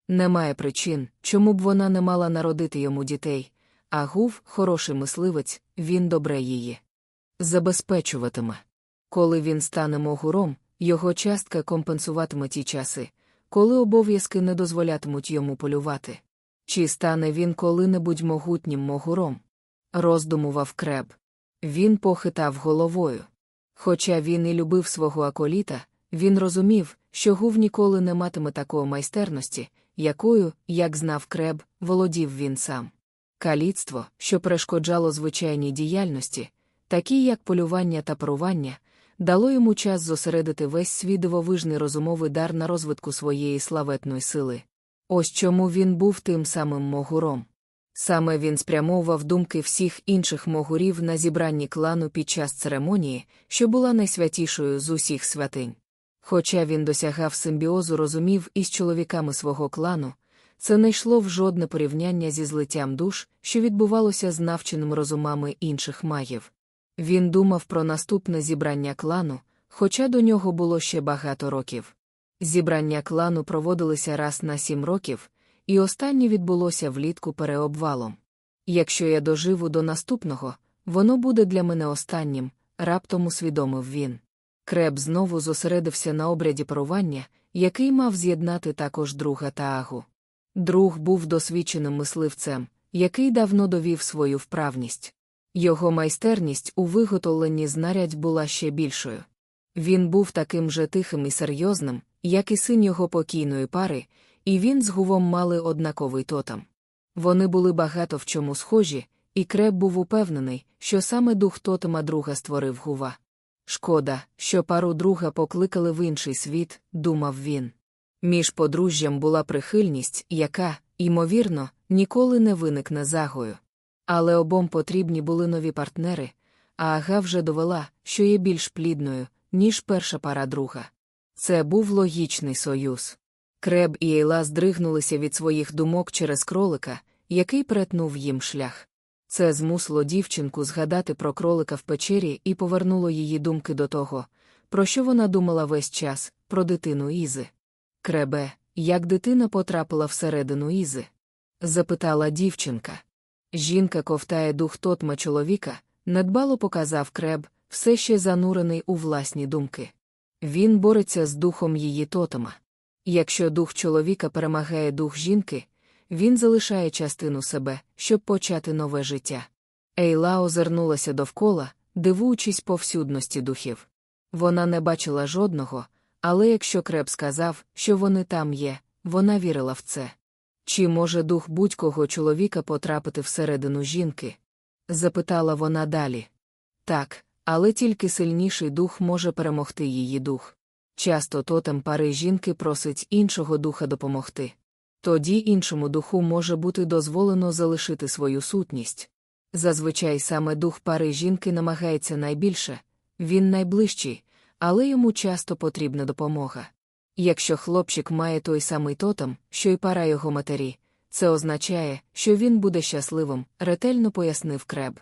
Немає причин, чому б вона не мала народити йому дітей, а гув, хороший мисливець, він добре її. Забезпечуватиме. Коли він стане могуром, його частка компенсуватиме ті часи, коли обов'язки не дозволятимуть йому полювати. Чи стане він коли-небудь могутнім могуром? Роздумував креб. Він похитав головою. Хоча він і любив свого аколіта, він розумів, що гув ніколи не матиме такої майстерності, якою, як знав креб, володів він сам. Каліцтво, що перешкоджало звичайній діяльності, такі як полювання та парування, дало йому час зосередити весь свій дивовижний розумовий дар на розвитку своєї славетної сили. Ось чому він був тим самим могуром. Саме він спрямовував думки всіх інших могурів на зібранні клану під час церемонії, що була найсвятішою з усіх святинь. Хоча він досягав симбіозу розумів із чоловіками свого клану, це не йшло в жодне порівняння зі злиттям душ, що відбувалося з навченими розумами інших магів. Він думав про наступне зібрання клану, хоча до нього було ще багато років. Зібрання клану проводилися раз на сім років, і останнє відбулося влітку переобвалом. Якщо я доживу до наступного, воно буде для мене останнім, раптом усвідомив він. Креб знову зосередився на обряді парування, який мав з'єднати також друга та. Друг був досвідченим мисливцем, який давно довів свою вправність. Його майстерність у виготовленні знарядь була ще більшою. Він був таким же тихим і серйозним, як і син його покійної пари, і він з гувом мали однаковий тотем. Вони були багато в чому схожі, і креб був упевнений, що саме дух тотема друга створив гува. Шкода, що пару друга покликали в інший світ, думав він. Між подружжям була прихильність, яка, ймовірно, ніколи не виникне загою. Але обом потрібні були нові партнери, а Ага вже довела, що є більш плідною, ніж перша пара друга. Це був логічний союз. Креб і Ейла здригнулися від своїх думок через кролика, який перетнув їм шлях. Це змусило дівчинку згадати про кролика в печері і повернуло її думки до того, про що вона думала весь час, про дитину Ізи. Кребе, як дитина потрапила всередину Ізи? запитала дівчинка. Жінка ковтає дух тотма чоловіка, недбало показав креб, все ще занурений у власні думки. Він бореться з духом її тотема. Якщо дух чоловіка перемагає дух жінки, він залишає частину себе, щоб почати нове життя. Ейла озирнулася довкола, дивуючись повсюдності духів. Вона не бачила жодного, але якщо креб сказав, що вони там є, вона вірила в це. Чи може дух будь-кого чоловіка потрапити всередину жінки? запитала вона далі. Так, але тільки сильніший дух може перемогти її дух. Часто тотем пари жінки просить іншого духа допомогти. Тоді іншому духу може бути дозволено залишити свою сутність. Зазвичай саме дух пари жінки намагається найбільше, він найближчий, але йому часто потрібна допомога. Якщо хлопчик має той самий тотем, що й пара його матері, це означає, що він буде щасливим, ретельно пояснив креб.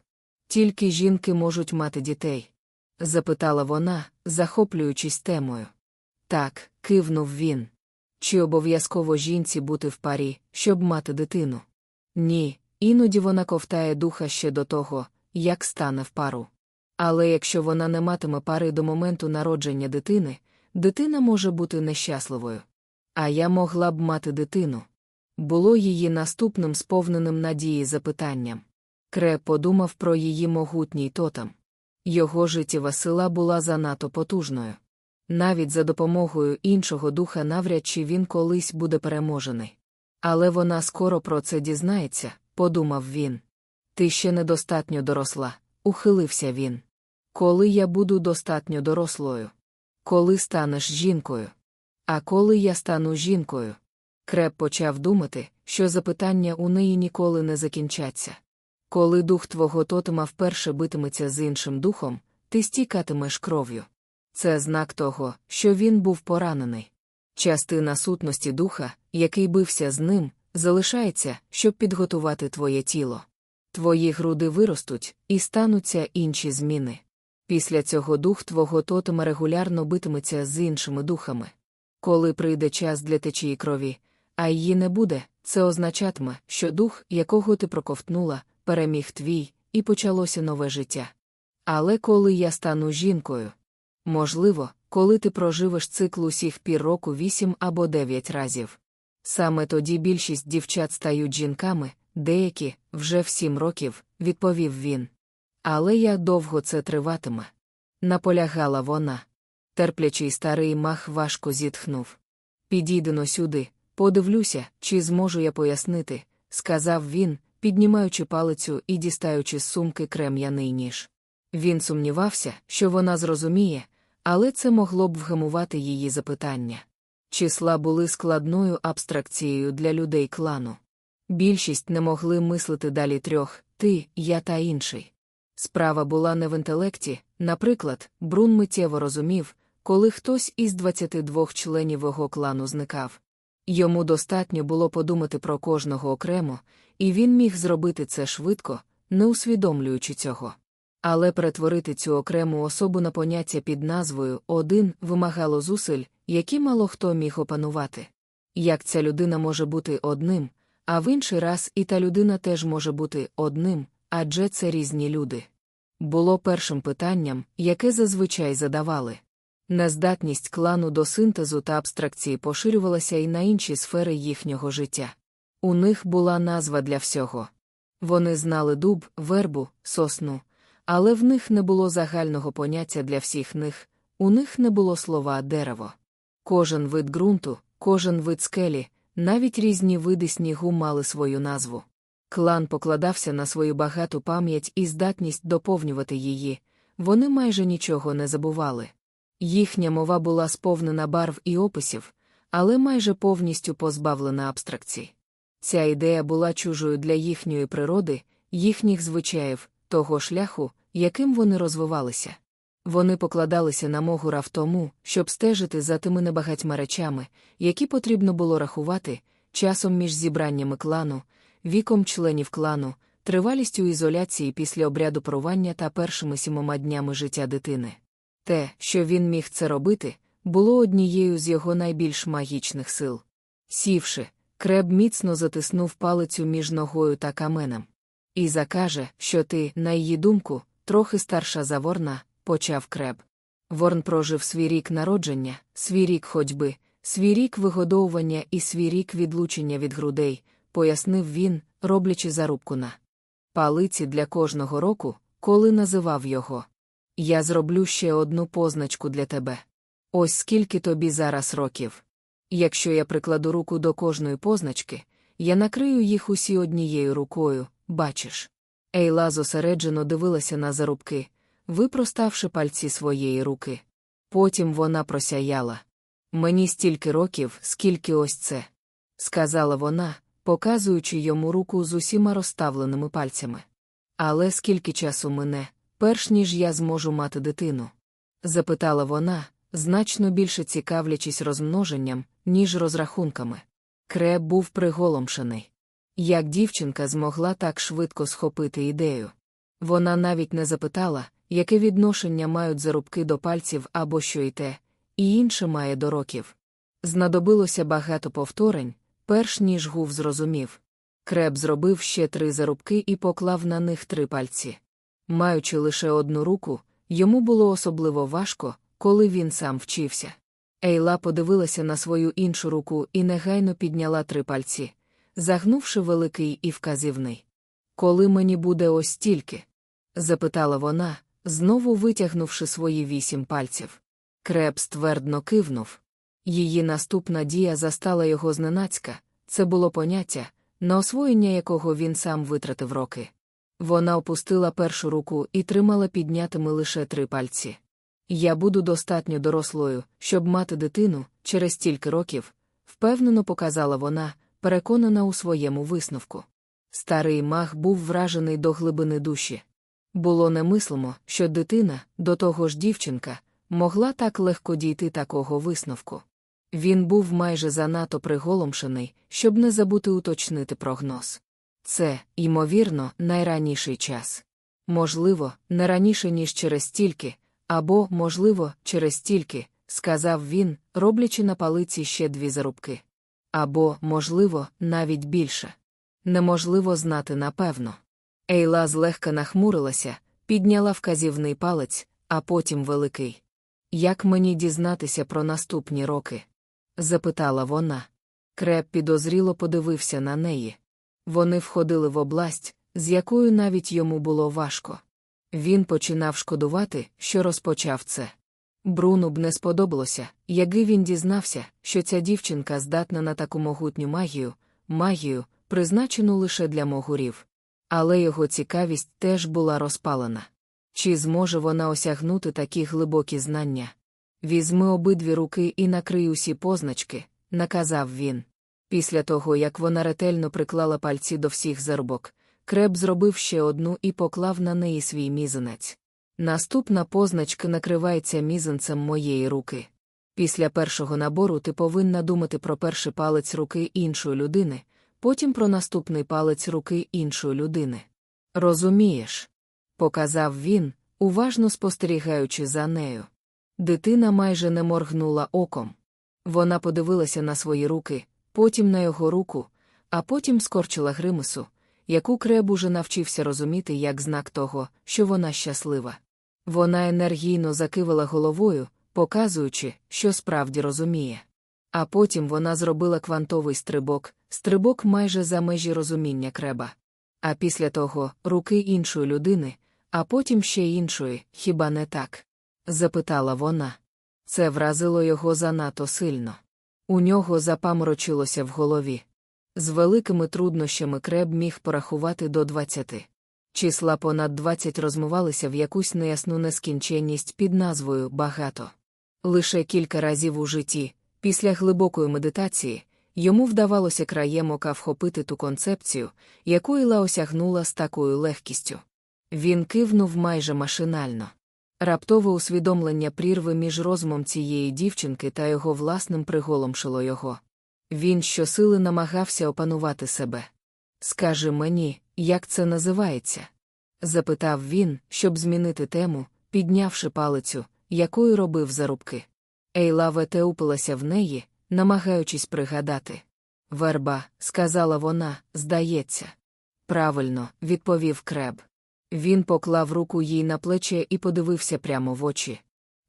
Тільки жінки можуть мати дітей? запитала вона, захоплюючись темою. Так, кивнув він. Чи обов'язково жінці бути в парі, щоб мати дитину? Ні, іноді вона ковтає духа ще до того, як стане в пару. Але якщо вона не матиме пари до моменту народження дитини, дитина може бути нещасливою. А я могла б мати дитину. Було її наступним сповненим надії запитанням. Кре подумав про її могутній тотем. Його життєва сила була занадто потужною. Навіть за допомогою іншого духа навряд чи він колись буде переможений. Але вона скоро про це дізнається, подумав він. Ти ще недостатньо доросла, ухилився він. Коли я буду достатньо дорослою? Коли станеш жінкою? А коли я стану жінкою? Креп почав думати, що запитання у неї ніколи не закінчаться. Коли дух твого тотема вперше битиметься з іншим духом, ти стікатимеш кров'ю. Це знак того, що він був поранений. Частина сутності духа, який бився з ним, залишається, щоб підготувати твоє тіло. Твої груди виростуть і стануться інші зміни. Після цього дух твого тотема регулярно битиметься з іншими духами. Коли прийде час для течії крові, а її не буде, це означатиме, що дух, якого ти проковтнула, переміг твій, і почалося нове життя. Але коли я стану жінкою, можливо, коли ти проживеш цикл усіх пір року вісім або дев'ять разів. Саме тоді більшість дівчат стають жінками, деякі вже в сім років, відповів він. Але як довго це триватиме? Наполягала вона. Терплячий старий мах важко зітхнув. Підійдено сюди, подивлюся, чи зможу я пояснити, сказав він, піднімаючи палицю і дістаючи з сумки крем'яний ніж. Він сумнівався, що вона зрозуміє, але це могло б вгамувати її запитання. Числа були складною абстракцією для людей клану. Більшість не могли мислити далі трьох ти, я та інший. Справа була не в інтелекті, наприклад, Брун миттєво розумів, коли хтось із 22 членів його клану зникав. Йому достатньо було подумати про кожного окремо, і він міг зробити це швидко, не усвідомлюючи цього. Але перетворити цю окрему особу на поняття під назвою один вимагало зусиль, які мало хто міг опанувати. Як ця людина може бути одним, а в інший раз і та людина теж може бути одним, адже це різні люди. Було першим питанням, яке зазвичай задавали. Нездатність клану до синтезу та абстракції поширювалася і на інші сфери їхнього життя. У них була назва для всього. Вони знали дуб, вербу, сосну, але в них не було загального поняття для всіх них, у них не було слова дерево. Кожен вид ґрунту, кожен вид скелі, навіть різні види снігу мали свою назву. Клан покладався на свою багату пам'ять і здатність доповнювати її, вони майже нічого не забували. Їхня мова була сповнена барв і описів, але майже повністю позбавлена абстракцій. Ця ідея була чужою для їхньої природи, їхніх звичаїв, того шляху, яким вони розвивалися. Вони покладалися на могура в тому, щоб стежити за тими небагатьма речами, які потрібно було рахувати, часом між зібраннями клану, віком членів клану, тривалістю ізоляції після обряду порування та першими сімома днями життя дитини. Те, що він міг це робити, було однією з його найбільш магічних сил. Сівши, креб міцно затиснув палицю між ногою та каменем. І закаже, що ти, на її думку, трохи старша за ворна, почав креб. Ворн прожив свій рік народження, свій рік ходьби, свій рік вигодовування і свій рік відлучення від грудей, пояснив він, роблячи зарубку на палиці для кожного року, коли називав його. Я зроблю ще одну позначку для тебе. Ось скільки тобі зараз років. Якщо я прикладу руку до кожної позначки, я накрию їх усі однією рукою, бачиш. Ейла зосереджено дивилася на зарубки, випроставши пальці своєї руки. Потім вона просяяла. Мені стільки років, скільки ось це, сказала вона, показуючи йому руку з усіма розставленими пальцями. Але скільки часу мине, перш ніж я зможу мати дитину? запитала вона, значно більше цікавлячись розмноженням, ніж розрахунками. Креб був приголомшений. Як дівчинка змогла так швидко схопити ідею? Вона навіть не запитала, яке відношення мають зарубки до пальців або що й те, і інше має до років. Знадобилося багато повторень, перш ніж гув зрозумів. Креб зробив ще три зарубки і поклав на них три пальці. Маючи лише одну руку, йому було особливо важко, коли він сам вчився. Ейла подивилася на свою іншу руку і негайно підняла три пальці, загнувши великий і вказівний. Коли мені буде ось стільки? запитала вона, знову витягнувши свої вісім пальців. Креп ствердно кивнув. Її наступна дія застала його зненацька, це було поняття, на освоєння якого він сам витратив роки. Вона опустила першу руку і тримала піднятими лише три пальці. Я буду достатньо дорослою, щоб мати дитину через стільки років, впевнено показала вона, переконана у своєму висновку. Старий мах був вражений до глибини душі. Було немислимо, що дитина, до того ж дівчинка, могла так легко дійти такого висновку. Він був майже занадто приголомшений, щоб не забути уточнити прогноз. Це, ймовірно, найраніший час. Можливо, не раніше, ніж через стільки, або, можливо, через стільки, сказав він, роблячи на палиці ще дві зарубки. Або, можливо, навіть більше. Неможливо знати напевно. Ейла злегка нахмурилася, підняла вказівний палець, а потім великий. Як мені дізнатися про наступні роки? Запитала вона. Креп підозріло подивився на неї. Вони входили в область, з якою навіть йому було важко. Він починав шкодувати, що розпочав це. Бруну б не сподобалося, якби він дізнався, що ця дівчинка здатна на таку могутню магію, магію, призначену лише для могурів. Але його цікавість теж була розпалена. Чи зможе вона осягнути такі глибокі знання? Візьми обидві руки і накрий усі позначки, наказав він. Після того, як вона ретельно приклала пальці до всіх зарубок, креб зробив ще одну і поклав на неї свій мізинець. Наступна позначка накривається мізинцем моєї руки. Після першого набору ти повинна думати про перший палець руки іншої людини, потім про наступний палець руки іншої людини. Розумієш? показав він, уважно спостерігаючи за нею. Дитина майже не моргнула оком. Вона подивилася на свої руки, потім на його руку, а потім скорчила гримису, яку креб уже навчився розуміти як знак того, що вона щаслива. Вона енергійно закивала головою, показуючи, що справді розуміє. А потім вона зробила квантовий стрибок, стрибок майже за межі розуміння креба. А після того руки іншої людини, а потім ще іншої, хіба не так? Запитала вона. Це вразило його занадто сильно. У нього запаморочилося в голові. З великими труднощами креб міг порахувати до двадцяти. Числа понад двадцять розмивалися в якусь неясну нескінченність під назвою Багато. Лише кілька разів у житті, після глибокої медитації, йому вдавалося краєм ока вхопити ту концепцію, яку Іла осягнула з такою легкістю. Він кивнув майже машинально. Раптове усвідомлення прірви між розумом цієї дівчинки та його власним приголомшило його. Він щосили намагався опанувати себе. Скажи мені, як це називається? запитав він, щоб змінити тему, піднявши палицю, якою робив зарубки. Ейла ветеупилася в неї, намагаючись пригадати. Верба, сказала вона, здається. Правильно, відповів креб. Він поклав руку їй на плече і подивився прямо в очі.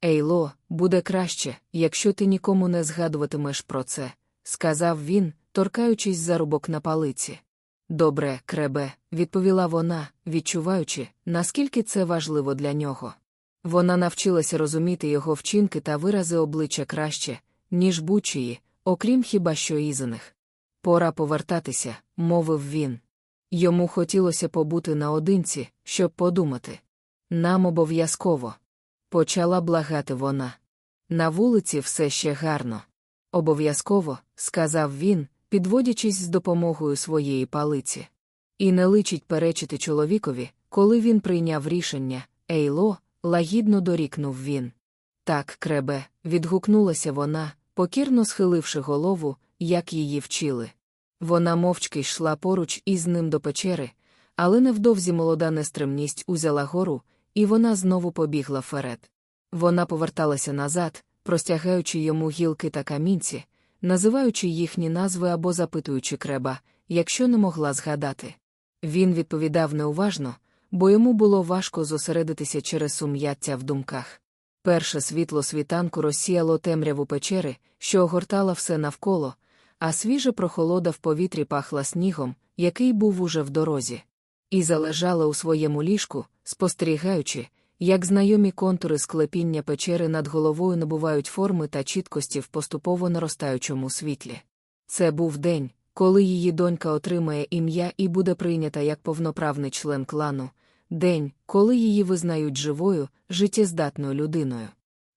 Ейло, буде краще, якщо ти нікому не згадуватимеш про це, сказав він, торкаючись зарубок на палиці. Добре, кребе, відповіла вона, відчуваючи, наскільки це важливо для нього. Вона навчилася розуміти його вчинки та вирази обличчя краще, ніж будь-чиї, окрім хіба що ізаних. Пора повертатися, мовив він. Йому хотілося побути наодинці, щоб подумати. Нам обов'язково. Почала благати вона. На вулиці все ще гарно. Обов'язково, сказав він, підводячись з допомогою своєї палиці. І не личить перечити чоловікові, коли він прийняв рішення, Ейло, лагідно дорікнув він. Так, кребе, відгукнулася вона, покірно схиливши голову, як її вчили. Вона мовчки йшла поруч із ним до печери, але невдовзі молода нестримність узяла гору, і вона знову побігла вперед. Вона поверталася назад, простягаючи йому гілки та камінці, називаючи їхні назви або запитуючи креба, якщо не могла згадати. Він відповідав неуважно, бо йому було важко зосередитися через сум'яття в думках. Перше світло світанку розсіяло темряву печери, що огортала все навколо, а свіжа прохолода в повітрі пахла снігом, який був уже в дорозі. І залежала у своєму ліжку, спостерігаючи, як знайомі контури склепіння печери над головою набувають форми та чіткості в поступово наростаючому світлі. Це був день, коли її донька отримає ім'я і буде прийнята як повноправний член клану, день, коли її визнають живою, життєздатною людиною.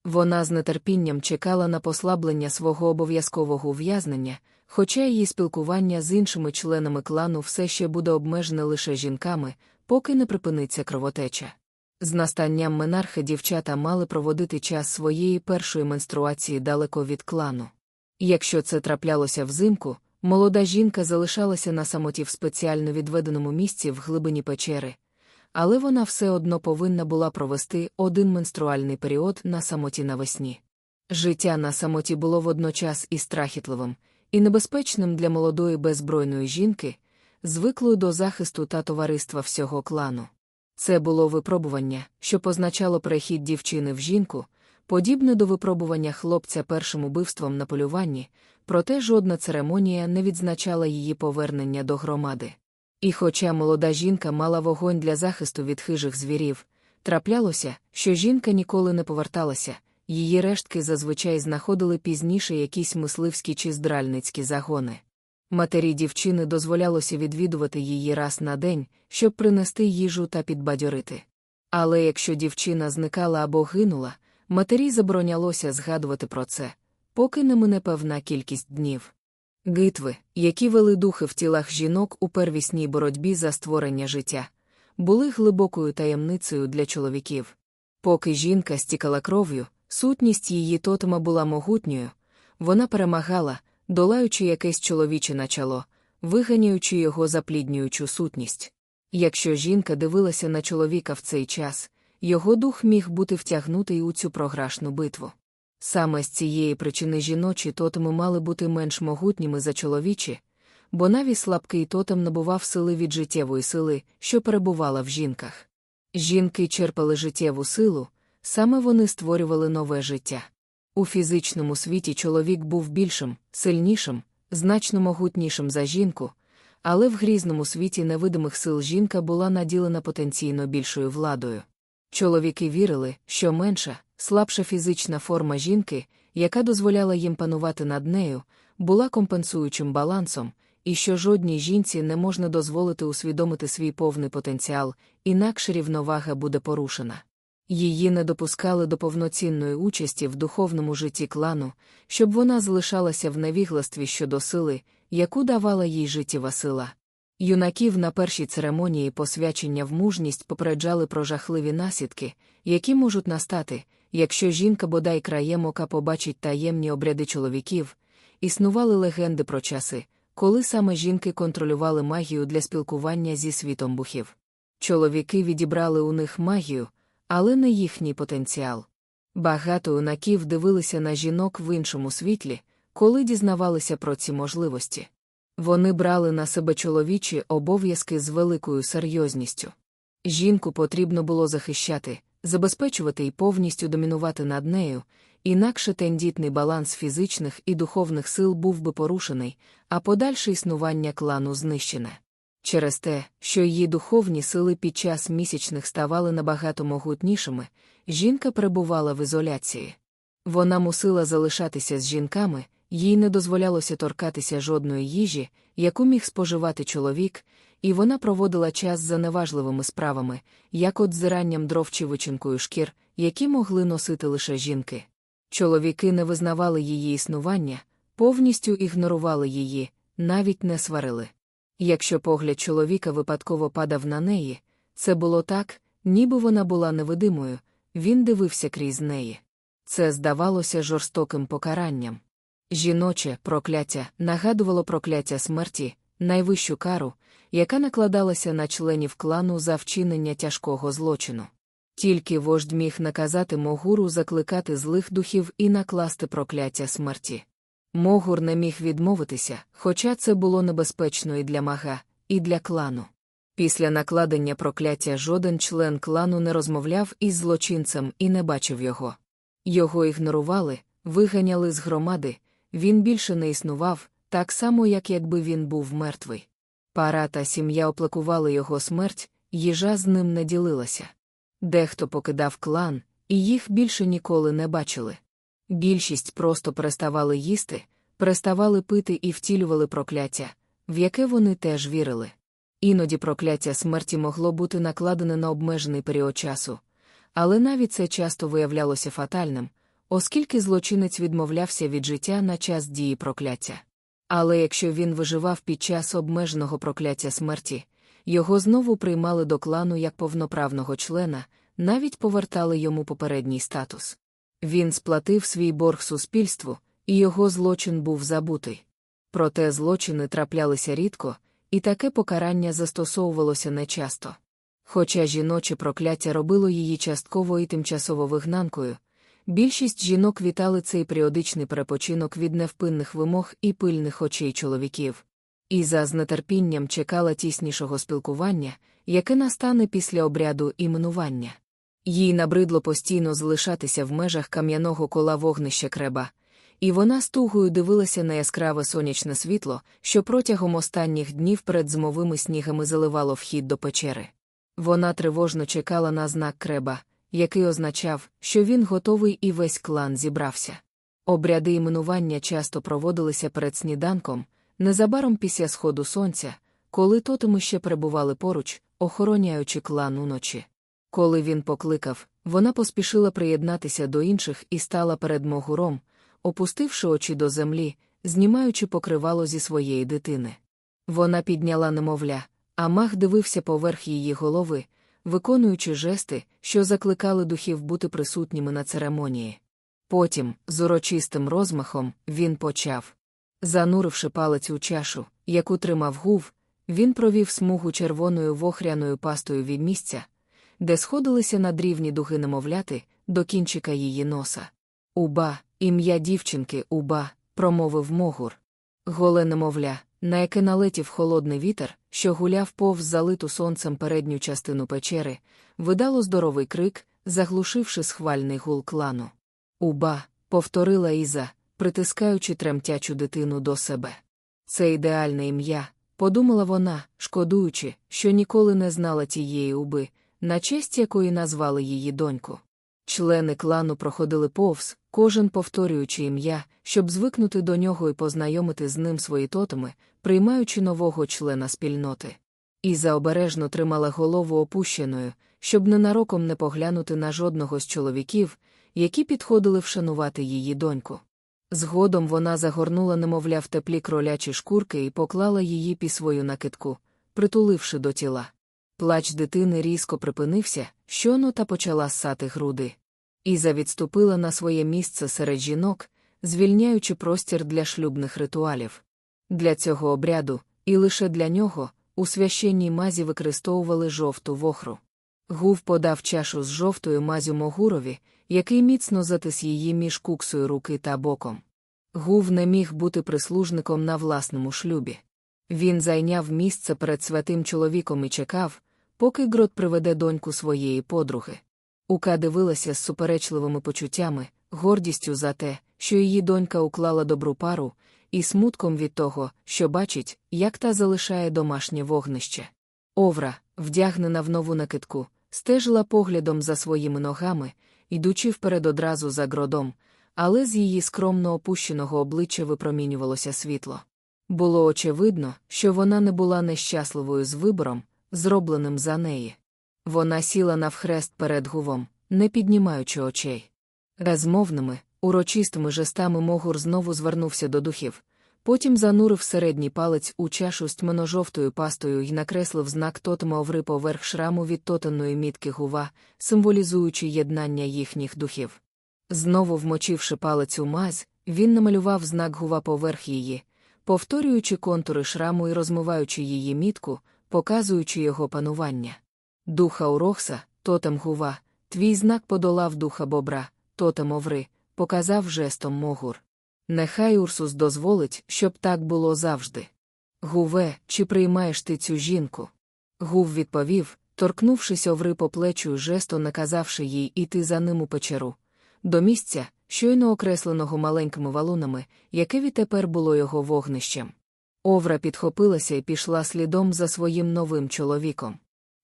Вона з нетерпінням чекала на послаблення свого обов'язкового ув'язнення, хоча її спілкування з іншими членами клану все ще буде обмежене лише жінками, поки не припиниться кровотеча. З настанням менархи дівчата мали проводити час своєї першої менструації далеко від клану. Якщо це траплялося взимку, молода жінка залишалася на самоті в спеціально відведеному місці в глибині печери, але вона все одно повинна була провести один менструальний період на самоті навесні. Життя на самоті було водночас і страхітливим, і небезпечним для молодої беззбройної жінки, звиклої до захисту та товариства всього клану. Це було випробування, що позначало перехід дівчини в жінку, подібне до випробування хлопця першим убивством на полюванні, проте жодна церемонія не відзначала її повернення до громади. І хоча молода жінка мала вогонь для захисту від хижих звірів, траплялося, що жінка ніколи не поверталася, її рештки зазвичай знаходили пізніше якісь мисливські чи здральницькі загони. Матері дівчини дозволялося відвідувати її раз на день, щоб принести їжу та підбадьорити. Але якщо дівчина зникала або гинула, матері заборонялося згадувати про це, поки не мине певна кількість днів. Гитви, які вели духи в тілах жінок у первісній боротьбі за створення життя, були глибокою таємницею для чоловіків. Поки жінка стікала кров'ю, сутність її тотема була могутньою, вона перемагала, долаючи якесь чоловіче начало, виганяючи його запліднюючу сутність. Якщо жінка дивилася на чоловіка в цей час, його дух міг бути втягнутий у цю програшну битву. Саме з цієї причини жіночі тотеми мали бути менш могутніми за чоловічі, бо навіть слабкий тотем набував сили від життєвої сили, що перебувала в жінках. Жінки черпали життєву силу, саме вони створювали нове життя. У фізичному світі чоловік був більшим, сильнішим, значно могутнішим за жінку, але в грізному світі невидимих сил жінка була наділена потенційно більшою владою. Чоловіки вірили, що менша, слабша фізична форма жінки, яка дозволяла їм панувати над нею, була компенсуючим балансом, і що жодній жінці не можна дозволити усвідомити свій повний потенціал, інакше рівновага буде порушена. Її не допускали до повноцінної участі в духовному житті клану, щоб вона залишалася в невігластві щодо сили, яку давала їй життєва сила. Юнаків на першій церемонії посвячення в мужність попереджали про жахливі наслідки, які можуть настати, якщо жінка бодай краєм ока побачить таємні обряди чоловіків, існували легенди про часи, коли саме жінки контролювали магію для спілкування зі світом бухів. Чоловіки відібрали у них магію але не їхній потенціал. Багато юнаків дивилися на жінок в іншому світлі, коли дізнавалися про ці можливості. Вони брали на себе чоловічі обов'язки з великою серйозністю. Жінку потрібно було захищати, забезпечувати і повністю домінувати над нею, інакше тендітний баланс фізичних і духовних сил був би порушений, а подальше існування клану знищене. Через те, що її духовні сили під час місячних ставали набагато могутнішими, жінка перебувала в ізоляції. Вона мусила залишатися з жінками, їй не дозволялося торкатися жодної їжі, яку міг споживати чоловік, і вона проводила час за неважливими справами, як от зиранням дров чи вичинкою шкір, які могли носити лише жінки. Чоловіки не визнавали її існування, повністю ігнорували її, навіть не сварили. Якщо погляд чоловіка випадково падав на неї, це було так, ніби вона була невидимою, він дивився крізь неї. Це здавалося жорстоким покаранням. Жіноче прокляття нагадувало прокляття смерті, найвищу кару, яка накладалася на членів клану за вчинення тяжкого злочину. Тільки вождь міг наказати могуру закликати злих духів і накласти прокляття смерті. Могур не міг відмовитися, хоча це було небезпечно і для мага, і для клану. Після накладення прокляття жоден член клану не розмовляв із злочинцем і не бачив його. Його ігнорували, виганяли з громади, він більше не існував, так само, як якби він був мертвий. Пара та сім'я оплакували його смерть, їжа з ним не ділилася. Дехто покидав клан, і їх більше ніколи не бачили. Більшість просто переставали їсти, переставали пити і втілювали прокляття, в яке вони теж вірили. Іноді прокляття смерті могло бути накладене на обмежений період часу, але навіть це часто виявлялося фатальним, оскільки злочинець відмовлявся від життя на час дії прокляття. Але якщо він виживав під час обмеженого прокляття смерті, його знову приймали до клану як повноправного члена, навіть повертали йому попередній статус. Він сплатив свій борг суспільству, і його злочин був забутий. Проте злочини траплялися рідко, і таке покарання застосовувалося нечасто. Хоча жіноче прокляття робило її частково і тимчасово вигнанкою, більшість жінок вітали цей періодичний перепочинок від невпинних вимог і пильних очей чоловіків. І за нетерпінням чекала тіснішого спілкування, яке настане після обряду іменування. Їй набридло постійно залишатися в межах кам'яного кола вогнища креба, і вона з тугою дивилася на яскраве сонячне світло, що протягом останніх днів перед зимовими снігами заливало вхід до печери. Вона тривожно чекала на знак креба, який означав, що він готовий і весь клан зібрався. Обряди іменування часто проводилися перед сніданком, незабаром після сходу сонця, коли тотеми ще перебували поруч, охороняючи клан уночі. Коли він покликав, вона поспішила приєднатися до інших і стала перед могуром, опустивши очі до землі, знімаючи покривало зі своєї дитини. Вона підняла немовля, а мах дивився поверх її голови, виконуючи жести, що закликали духів бути присутніми на церемонії. Потім, з урочистим розмахом, він почав. Зануривши палець у чашу, яку тримав гув, він провів смугу червоною вохряною пастою від місця, де сходилися на дрівні дуги немовляти, до кінчика її носа. Уба, ім'я дівчинки, уба, промовив могур. Голе немовля, на яке налетів холодний вітер, що гуляв повз залиту сонцем передню частину печери, видало здоровий крик, заглушивши схвальний гул клану. Уба, повторила Іза, притискаючи тремтячу дитину до себе. Це ідеальне ім'я, подумала вона, шкодуючи, що ніколи не знала тієї уби, на честь якої назвали її доньку. Члени клану проходили повз, кожен повторюючи ім'я, щоб звикнути до нього і познайомити з ним свої тотеми, приймаючи нового члена спільноти. Іза обережно тримала голову опущеною, щоб ненароком не поглянути на жодного з чоловіків, які підходили вшанувати її доньку. Згодом вона загорнула, немовля в теплі кролячі шкурки і поклала її під свою накидку, притуливши до тіла. Плач дитини різко припинився, щоно та почала ссати груди. Іза відступила на своє місце серед жінок, звільняючи простір для шлюбних ритуалів. Для цього обряду, і лише для нього, у священній мазі використовували жовту вохру. Гув подав чашу з жовтою мазю Могурові, який міцно затис її між куксою руки та боком. Гув не міг бути прислужником на власному шлюбі. Він зайняв місце перед святим чоловіком і чекав, поки грот приведе доньку своєї подруги. Ука дивилася з суперечливими почуттями, гордістю за те, що її донька уклала добру пару, і смутком від того, що бачить, як та залишає домашнє вогнище. Овра, вдягнена в нову накидку, стежила поглядом за своїми ногами, йдучи вперед одразу за гродом, але з її скромно опущеного обличчя випромінювалося світло. Було очевидно, що вона не була нещасливою з вибором, зробленим за неї. Вона сіла навхрест перед гувом, не піднімаючи очей. Розмовними, урочистими жестами Могур знову звернувся до духів, потім занурив середній палець у чашу з тьмано-жовтою пастою і накреслив знак тотема оври поверх шраму від тотемної мітки гува, символізуючи єднання їхніх духів. Знову вмочивши палець у мазь, він намалював знак гува поверх її, повторюючи контури шраму і розмиваючи її мітку, показуючи його панування. Духа Урохса, тотем гува, твій знак подолав духа бобра, тотем оври, показав жестом Могур. Нехай Урсус дозволить, щоб так було завжди. Гуве, чи приймаєш ти цю жінку? Гув відповів, торкнувшись оври по плечу, жесто наказавши їй іти за ним у печеру, до місця, щойно окресленого маленькими валунами, яке відтепер було його вогнищем. Овра підхопилася і пішла слідом за своїм новим чоловіком.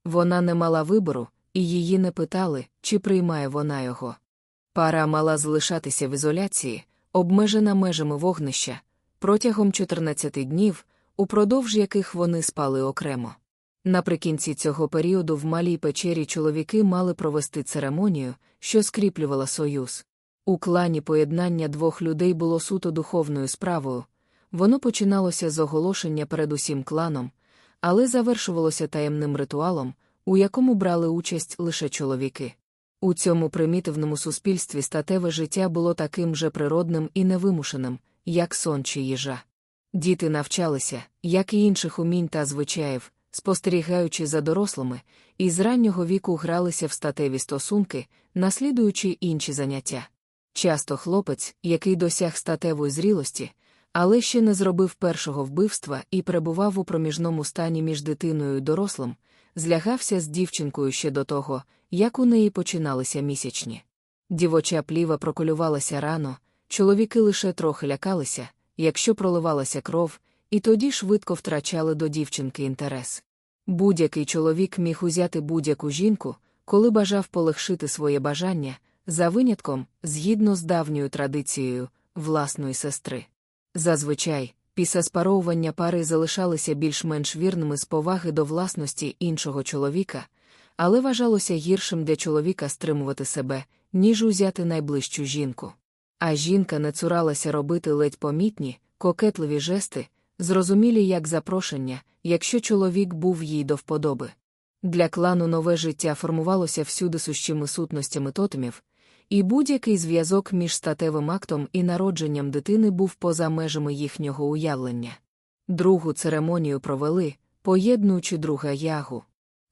Вона не мала вибору, і її не питали, чи приймає вона його. Пара мала залишатися в ізоляції, обмежена межами вогнища, протягом 14 днів, упродовж яких вони спали окремо. Наприкінці цього періоду в малій печері чоловіки мали провести церемонію, що скріплювала союз. У клані поєднання двох людей було суто духовною справою, воно починалося з оголошення перед усім кланом, але завершувалося таємним ритуалом, у якому брали участь лише чоловіки. У цьому примітивному суспільстві статеве життя було таким же природним і невимушеним, як сон чи їжа. Діти навчалися, як і інших умінь та звичаїв, спостерігаючи за дорослими, і з раннього віку гралися в статеві стосунки, наслідуючи інші заняття. Часто хлопець, який досяг статевої зрілості, але ще не зробив першого вбивства і перебував у проміжному стані між дитиною і дорослим, злягався з дівчинкою ще до того, як у неї починалися місячні. Дівоча пліва проколювалася рано, чоловіки лише трохи лякалися, якщо проливалася кров, і тоді швидко втрачали до дівчинки інтерес. Будь-який чоловік міг узяти будь-яку жінку, коли бажав полегшити своє бажання, за винятком, згідно з давньою традицією, власної сестри. Зазвичай, після спаровування пари залишалися більш-менш вірними з поваги до власності іншого чоловіка, але вважалося гіршим для чоловіка стримувати себе, ніж узяти найближчу жінку. А жінка не цуралася робити ледь помітні, кокетливі жести, зрозумілі як запрошення, якщо чоловік був їй до вподоби. Для клану нове життя формувалося всюди сущими сутностями тотемів, і будь-який зв'язок між статевим актом і народженням дитини був поза межами їхнього уявлення. Другу церемонію провели, поєднуючи друга ягу.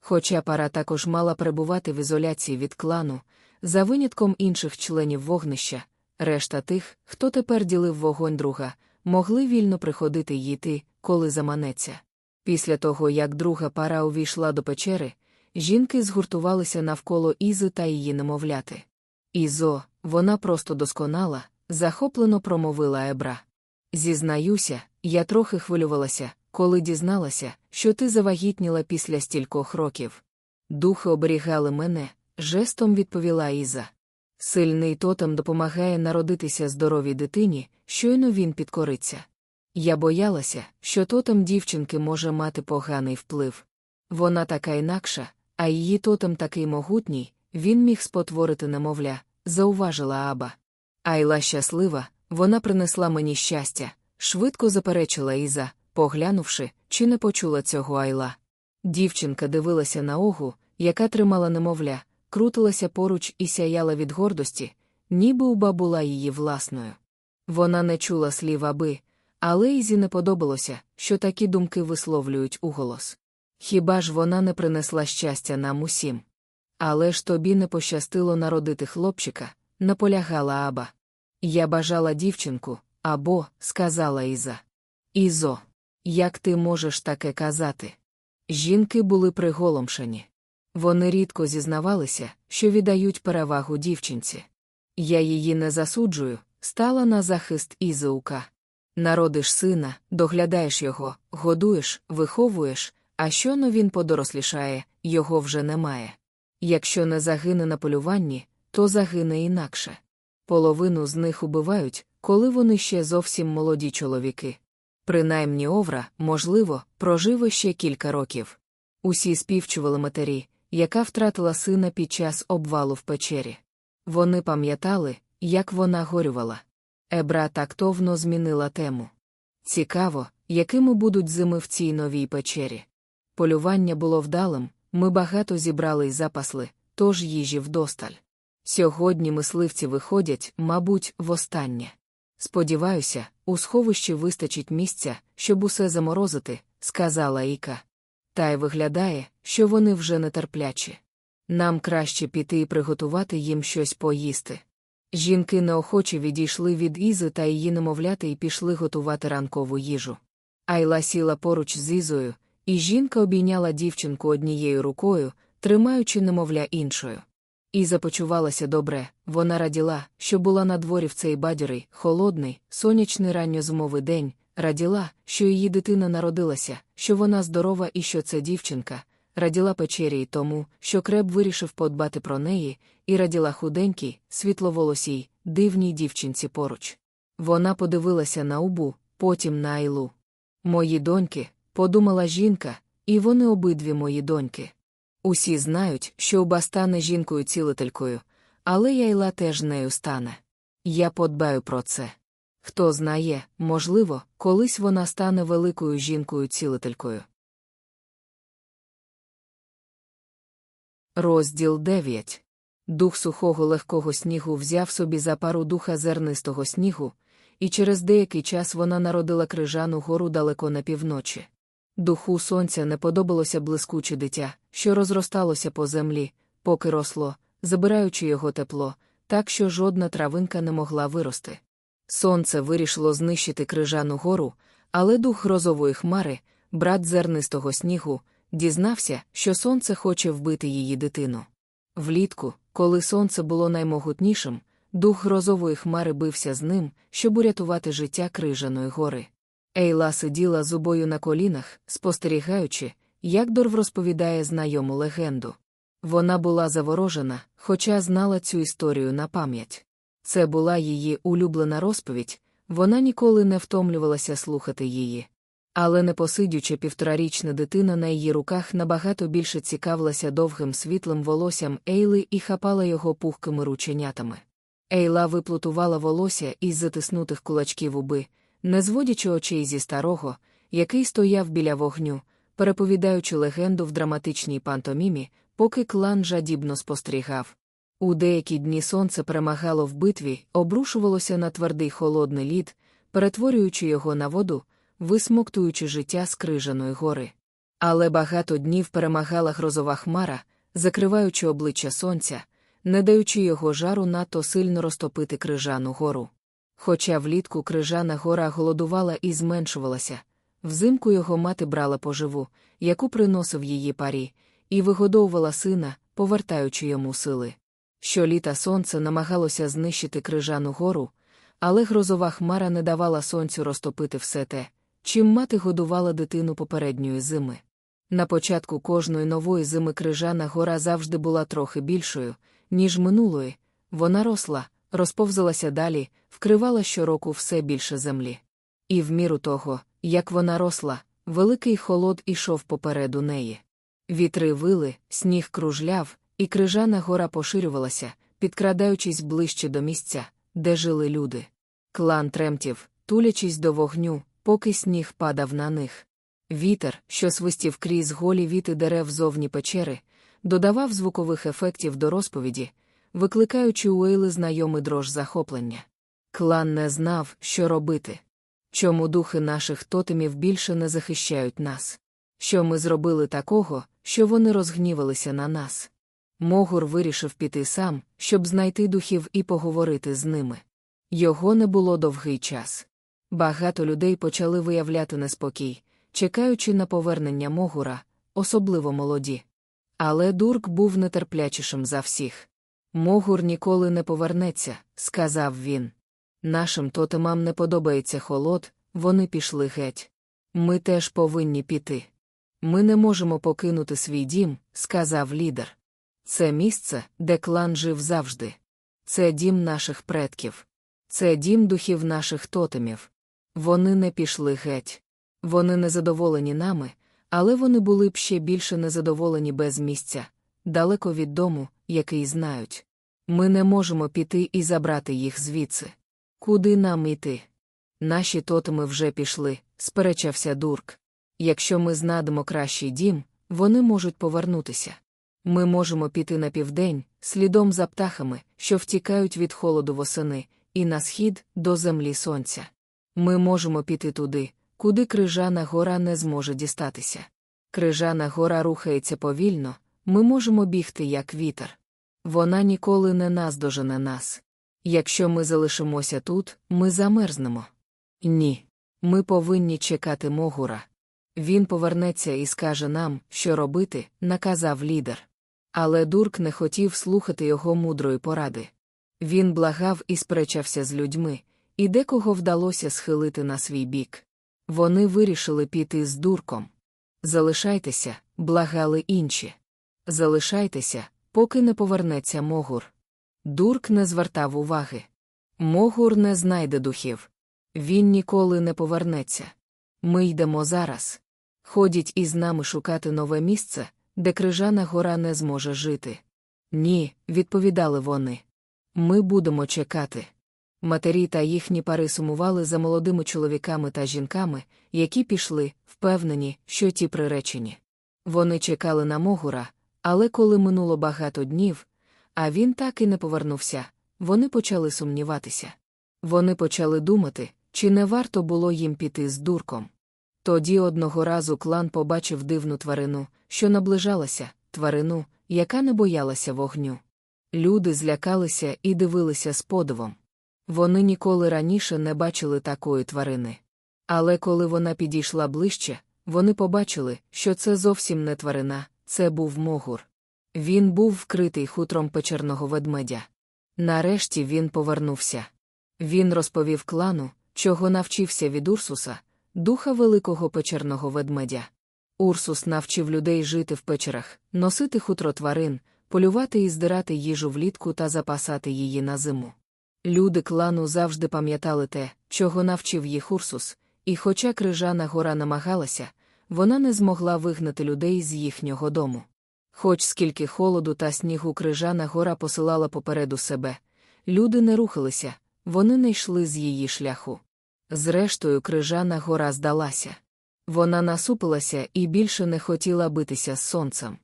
Хоча пара також мала перебувати в ізоляції від клану, за винятком інших членів вогнища, решта тих, хто тепер ділив вогонь друга, могли вільно приходити й йти, коли заманеться. Після того, як друга пара увійшла до печери, жінки згуртувалися навколо Ізи та її немовляти. Ізо, вона просто досконала, захоплено промовила Ебра. Зізнаюся, я трохи хвилювалася, коли дізналася, що ти завагітніла після стількох років. Духи оберігали мене, жестом відповіла Іза. Сильний тотем допомагає народитися здоровій дитині, щойно він підкориться. Я боялася, що тотем дівчинки може мати поганий вплив. Вона така інакша, а її тотем такий могутній, він міг спотворити немовля, зауважила Аба. Айла щаслива, вона принесла мені щастя, швидко заперечила Іза, поглянувши, чи не почула цього Айла. Дівчинка дивилася на огу, яка тримала немовля, крутилася поруч і сяяла від гордості, ніби уба була її власною. Вона не чула слів аби, але Ізі не подобалося, що такі думки висловлюють уголос. Хіба ж вона не принесла щастя нам усім? Але ж тобі не пощастило народити хлопчика, наполягала Аба. Я бажала дівчинку, або, сказала Іза. Ізо, як ти можеш таке казати? Жінки були приголомшені. Вони рідко зізнавалися, що віддають перевагу дівчинці. Я її не засуджую, стала на захист Ізаука. Народиш сина, доглядаєш його, годуєш, виховуєш, а щоно він подорослішає, його вже немає. Якщо не загине на полюванні, то загине інакше. Половину з них убивають, коли вони ще зовсім молоді чоловіки. Принаймні Овра, можливо, проживе ще кілька років. Усі співчували матері, яка втратила сина під час обвалу в печері. Вони пам'ятали, як вона горювала. Ебра тактовно змінила тему. Цікаво, якими будуть зими в цій новій печері. Полювання було вдалим, ми багато зібрали й запасли, тож їжі вдосталь. Сьогодні мисливці виходять, мабуть, востаннє. Сподіваюся, у сховищі вистачить місця, щоб усе заморозити, сказала Іка. Та й виглядає, що вони вже нетерплячі. Нам краще піти і приготувати їм щось поїсти. Жінки неохоче відійшли від Ізи та її немовляти і пішли готувати ранкову їжу. Айла сіла поруч з Ізою, і жінка обійняла дівчинку однією рукою, тримаючи немовля іншою. Іза почувалася добре, вона раділа, що була на дворі в цей бадьорий, холодний, сонячний ранньозимовий день, раділа, що її дитина народилася, що вона здорова і що це дівчинка, раділа печері й тому, що креб вирішив подбати про неї, і раділа худенькій, світловолосій, дивній дівчинці поруч. Вона подивилася на убу, потім на Айлу. Мої доньки, подумала жінка, і вони обидві мої доньки. Усі знають, що Уба стане жінкою цілителькою, але Яйла теж нею стане. Я подбаю про це. Хто знає, можливо, колись вона стане великою жінкою цілителькою. Розділ 9. Дух сухого легкого снігу взяв собі за пару духа зернистого снігу, і через деякий час вона народила крижану гору далеко на півночі. Духу сонця не подобалося блискуче дитя, що розросталося по землі, поки росло, забираючи його тепло, так що жодна травинка не могла вирости. Сонце вирішило знищити крижану гору, але дух грозової хмари, брат зернистого снігу, дізнався, що сонце хоче вбити її дитину. Влітку, коли сонце було наймогутнішим, дух грозової хмари бився з ним, щоб урятувати життя крижаної гори. Ейла сиділа зубою на колінах, спостерігаючи, як Дорв розповідає знайому легенду. Вона була заворожена, хоча знала цю історію на пам'ять. Це була її улюблена розповідь, вона ніколи не втомлювалася слухати її. Але непосидюча півторарічна дитина на її руках набагато більше цікавилася довгим світлим волоссям Ейли і хапала його пухкими рученятами. Ейла виплутувала волосся із затиснутих кулачків уби, не зводячи очей зі старого, який стояв біля вогню, переповідаючи легенду в драматичній пантомімі, поки клан жадібно спостерігав. У деякі дні сонце перемагало в битві, обрушувалося на твердий холодний лід, перетворюючи його на воду, висмоктуючи життя з крижаної гори. Але багато днів перемагала грозова хмара, закриваючи обличчя сонця, не даючи його жару надто сильно розтопити крижану гору. Хоча влітку крижана гора голодувала і зменшувалася, взимку його мати брала поживу, яку приносив її парі, і вигодовувала сина, повертаючи йому сили. Щоліта сонце намагалося знищити крижану гору, але грозова хмара не давала сонцю розтопити все те, чим мати годувала дитину попередньої зими. На початку кожної нової зими крижана гора завжди була трохи більшою, ніж минулої, вона росла, розповзалася далі, вкривала щороку все більше землі. І в міру того, як вона росла, великий холод ішов попереду неї. Вітри вили, сніг кружляв, і крижана гора поширювалася, підкрадаючись ближче до місця, де жили люди. Клан тремтів, тулячись до вогню, поки сніг падав на них. Вітер, що свистів крізь голі віти дерев зовні печери, додавав звукових ефектів до розповіді, викликаючи у Ейли знайомий дрож захоплення. Клан не знав, що робити. Чому духи наших тотемів більше не захищають нас? Що ми зробили такого, що вони розгнівалися на нас? Могур вирішив піти сам, щоб знайти духів і поговорити з ними. Його не було довгий час. Багато людей почали виявляти неспокій, чекаючи на повернення Могура, особливо молоді. Але дурк був нетерплячішим за всіх. Могур ніколи не повернеться, сказав він. Нашим тотемам не подобається холод, вони пішли геть. Ми теж повинні піти. Ми не можемо покинути свій дім, сказав лідер. Це місце, де клан жив завжди. Це дім наших предків. Це дім духів наших тотемів. Вони не пішли геть. Вони не задоволені нами, але вони були б ще більше незадоволені без місця, далеко від дому, який знають. Ми не можемо піти і забрати їх звідси. Куди нам йти? Наші тотеми вже пішли, сперечався дурк. Якщо ми знайдемо кращий дім, вони можуть повернутися. Ми можемо піти на південь, слідом за птахами, що втікають від холоду восени, і на схід до землі сонця. Ми можемо піти туди, куди крижана гора не зможе дістатися. Крижана гора рухається повільно, ми можемо бігти, як вітер. Вона ніколи не наздожене нас. Якщо ми залишимося тут, ми замерзнемо. Ні. Ми повинні чекати Могура. Він повернеться і скаже нам, що робити, наказав лідер. Але дурк не хотів слухати його мудрої поради. Він благав і сперечався з людьми, і декого вдалося схилити на свій бік. Вони вирішили піти з дурком. Залишайтеся, благали інші. Залишайтеся, поки не повернеться Могур. Дурк не звертав уваги. Могур не знайде духів. Він ніколи не повернеться. Ми йдемо зараз. Ходіть із нами шукати нове місце, де крижана гора не зможе жити. Ні, відповідали вони. Ми будемо чекати. Матері та їхні пари сумували за молодими чоловіками та жінками, які пішли, впевнені, що ті приречені. Вони чекали на Могура, але коли минуло багато днів, а він так і не повернувся, вони почали сумніватися. Вони почали думати, чи не варто було їм піти з дурком. Тоді одного разу клан побачив дивну тварину, що наближалася, тварину, яка не боялася вогню. Люди злякалися і дивилися з подивом. Вони ніколи раніше не бачили такої тварини. Але коли вона підійшла ближче, вони побачили, що це зовсім не тварина, це був могур. Він був вкритий хутром печерного ведмедя. Нарешті він повернувся. Він розповів клану, чого навчився від Урсуса, духа великого печерного ведмедя. Урсус навчив людей жити в печерах, носити хутро тварин, полювати і здирати їжу влітку та запасати її на зиму. Люди клану завжди пам'ятали те, чого навчив їх Урсус, і хоча крижана гора намагалася, вона не змогла вигнати людей з їхнього дому. Хоч скільки холоду та снігу крижана гора посилала попереду себе, люди не рухалися, вони не йшли з її шляху. Зрештою, крижана гора здалася. Вона насупилася і більше не хотіла битися з сонцем.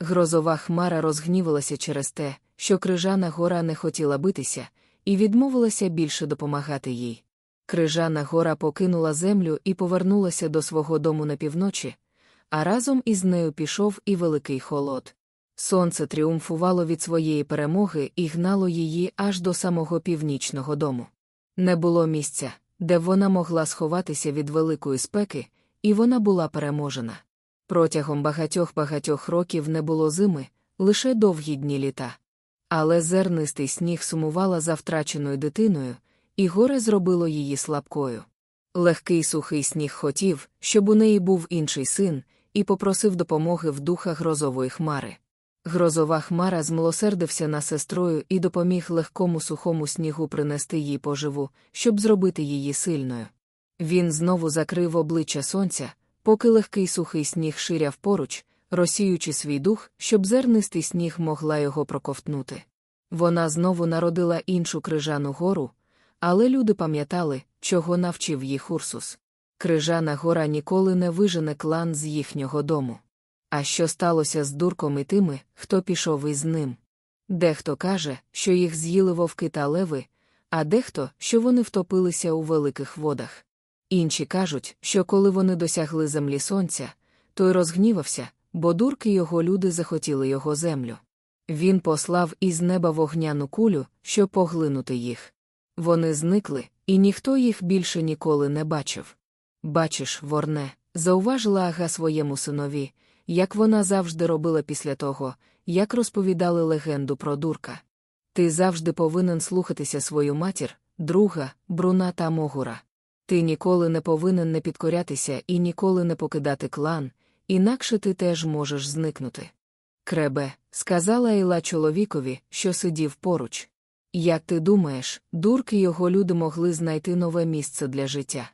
Грозова хмара розгнівалася через те, що крижана гора не хотіла битися, і відмовилася більше допомагати їй. Крижана гора покинула землю і повернулася до свого дому на півночі, а разом із нею пішов і великий холод. Сонце тріумфувало від своєї перемоги і гнало її аж до самого північного дому. Не було місця, де вона могла сховатися від великої спеки, і вона була переможена. Протягом багатьох багатьох років не було зими, лише довгі дні літа. Але зернистий сніг сумувала за втраченою дитиною, і горе зробило її слабкою. Легкий сухий сніг хотів, щоб у неї був інший син, і попросив допомоги в духа грозової хмари. Грозова хмара змилосердився на сестрою і допоміг легкому сухому снігу принести їй поживу, щоб зробити її сильною. Він знову закрив обличчя сонця, поки легкий сухий сніг ширяв поруч, розсіючи свій дух, щоб зернистий сніг могла його проковтнути. Вона знову народила іншу крижану гору, але люди пам'ятали, чого навчив їх Урсус. Крижана гора ніколи не вижене клан з їхнього дому. А що сталося з дурком і тими, хто пішов із ним? Дехто каже, що їх з'їли вовки та леви, а дехто, що вони втопилися у великих водах. Інші кажуть, що коли вони досягли землі сонця, той розгнівався, бо дурки його люди захотіли його землю. Він послав із неба вогняну кулю, щоб поглинути їх. Вони зникли, і ніхто їх більше ніколи не бачив. Бачиш, ворне, зауважила ага своєму синові, як вона завжди робила після того, як розповідали легенду про дурка. Ти завжди повинен слухатися свою матір, друга, бруна та могура. Ти ніколи не повинен не підкорятися і ніколи не покидати клан, інакше ти теж можеш зникнути. Кребе, сказала Ейла чоловікові, що сидів поруч. Як ти думаєш, дурки його люди могли знайти нове місце для життя?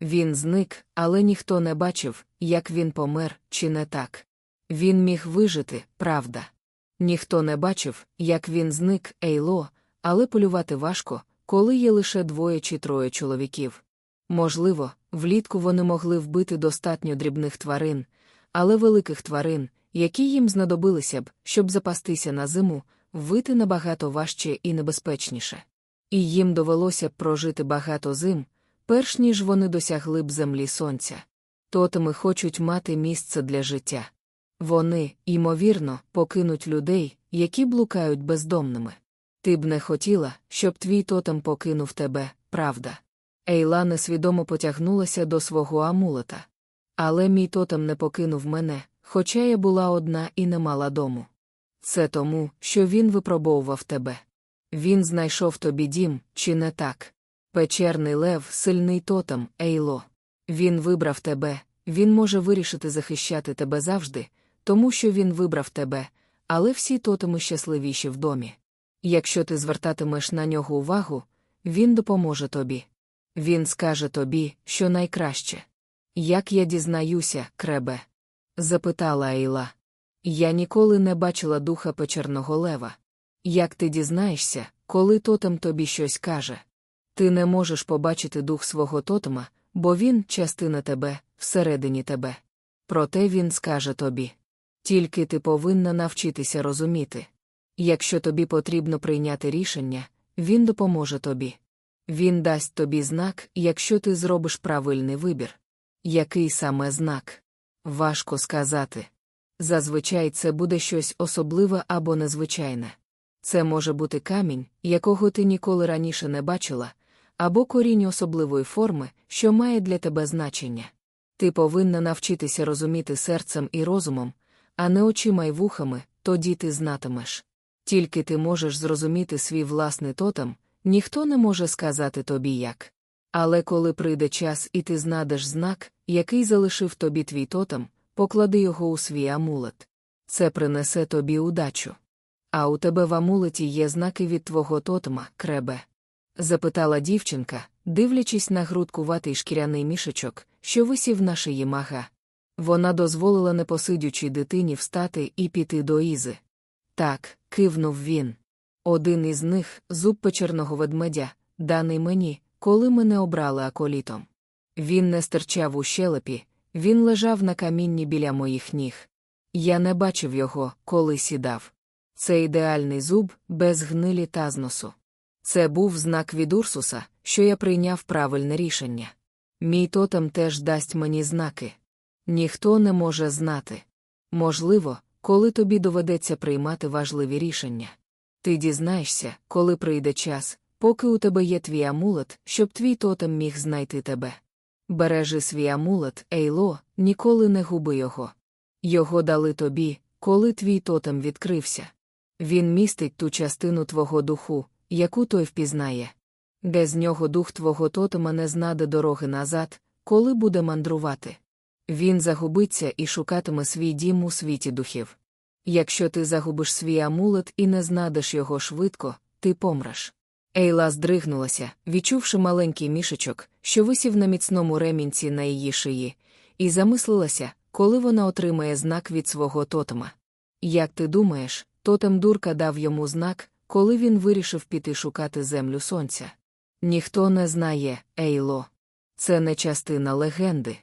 Він зник, але ніхто не бачив, як він помер, чи не так. Він міг вижити, правда. Ніхто не бачив, як він зник, Ейло, але полювати важко, коли є лише двоє чи троє чоловіків. Можливо, влітку вони могли вбити достатньо дрібних тварин, але великих тварин, які їм знадобилися б, щоб запастися на зиму, вити набагато важче і небезпечніше. І їм довелося б прожити багато зим, перш ніж вони досягли б землі сонця. Тотеми хочуть мати місце для життя. Вони, ймовірно, покинуть людей, які блукають бездомними. Ти б не хотіла, щоб твій тотем покинув тебе, правда. Ейла несвідомо потягнулася до свого амулета. Але мій тотем не покинув мене, хоча я була одна і не мала дому. Це тому, що він випробовував тебе. Він знайшов тобі дім, чи не так? Печерний лев сильний тотем, Ейло. Він вибрав тебе, він може вирішити захищати тебе завжди, тому що він вибрав тебе, але всі тотеми щасливіші в домі. Якщо ти звертатимеш на нього увагу, він допоможе тобі. Він скаже тобі, що найкраще. Як я дізнаюся, кребе? запитала Ейла. Я ніколи не бачила духа печерного лева. Як ти дізнаєшся, коли тотем тобі щось каже? Ти не можеш побачити дух свого тотема, бо він частина тебе, всередині тебе. Проте він скаже тобі. Тільки ти повинна навчитися розуміти. Якщо тобі потрібно прийняти рішення, він допоможе тобі. Він дасть тобі знак, якщо ти зробиш правильний вибір. Який саме знак? Важко сказати. Зазвичай це буде щось особливе або незвичайне. Це може бути камінь, якого ти ніколи раніше не бачила, або корінь особливої форми, що має для тебе значення. Ти повинна навчитися розуміти серцем і розумом, а не очима й вухами, тоді ти знатимеш. Тільки ти можеш зрозуміти свій власний тотем, ніхто не може сказати тобі як. Але коли прийде час і ти знадеш знак, який залишив тобі твій тотем, поклади його у свій амулет. Це принесе тобі удачу. А у тебе в амулеті є знаки від твого тотема, кребе? запитала дівчинка, дивлячись на грудкуватий шкіряний мішечок, що висів на шиї мага. Вона дозволила непосидючій дитині встати і піти до Ізи. Так, кивнув він. Один із них зуб печерного ведмедя, даний мені, коли мене обрали аколітом. Він не стирчав у щелепі, він лежав на камінні біля моїх ніг. Я не бачив його, коли сідав. Це ідеальний зуб, без гнилі та зносу. Це був знак від Урсуса, що я прийняв правильне рішення. Мій тотем теж дасть мені знаки. Ніхто не може знати. Можливо, коли тобі доведеться приймати важливі рішення. Ти дізнаєшся, коли прийде час, поки у тебе є твій амулет, щоб твій тотем міг знайти тебе. Бережи свій амулет, Ейло, ніколи не губи його. Його дали тобі, коли твій тотем відкрився. Він містить ту частину твого духу, яку той впізнає. Без нього дух твого тотема не знаде дороги назад, коли буде мандрувати. Він загубиться і шукатиме свій дім у світі духів. Якщо ти загубиш свій амулет і не знадеш його швидко, ти помреш. Ейла здригнулася, відчувши маленький мішечок, що висів на міцному ремінці на її шиї, і замислилася, коли вона отримає знак від свого тотема. Як ти думаєш, тотем дурка дав йому знак, коли він вирішив піти шукати землю сонця? Ніхто не знає, Ейло. Це не частина легенди.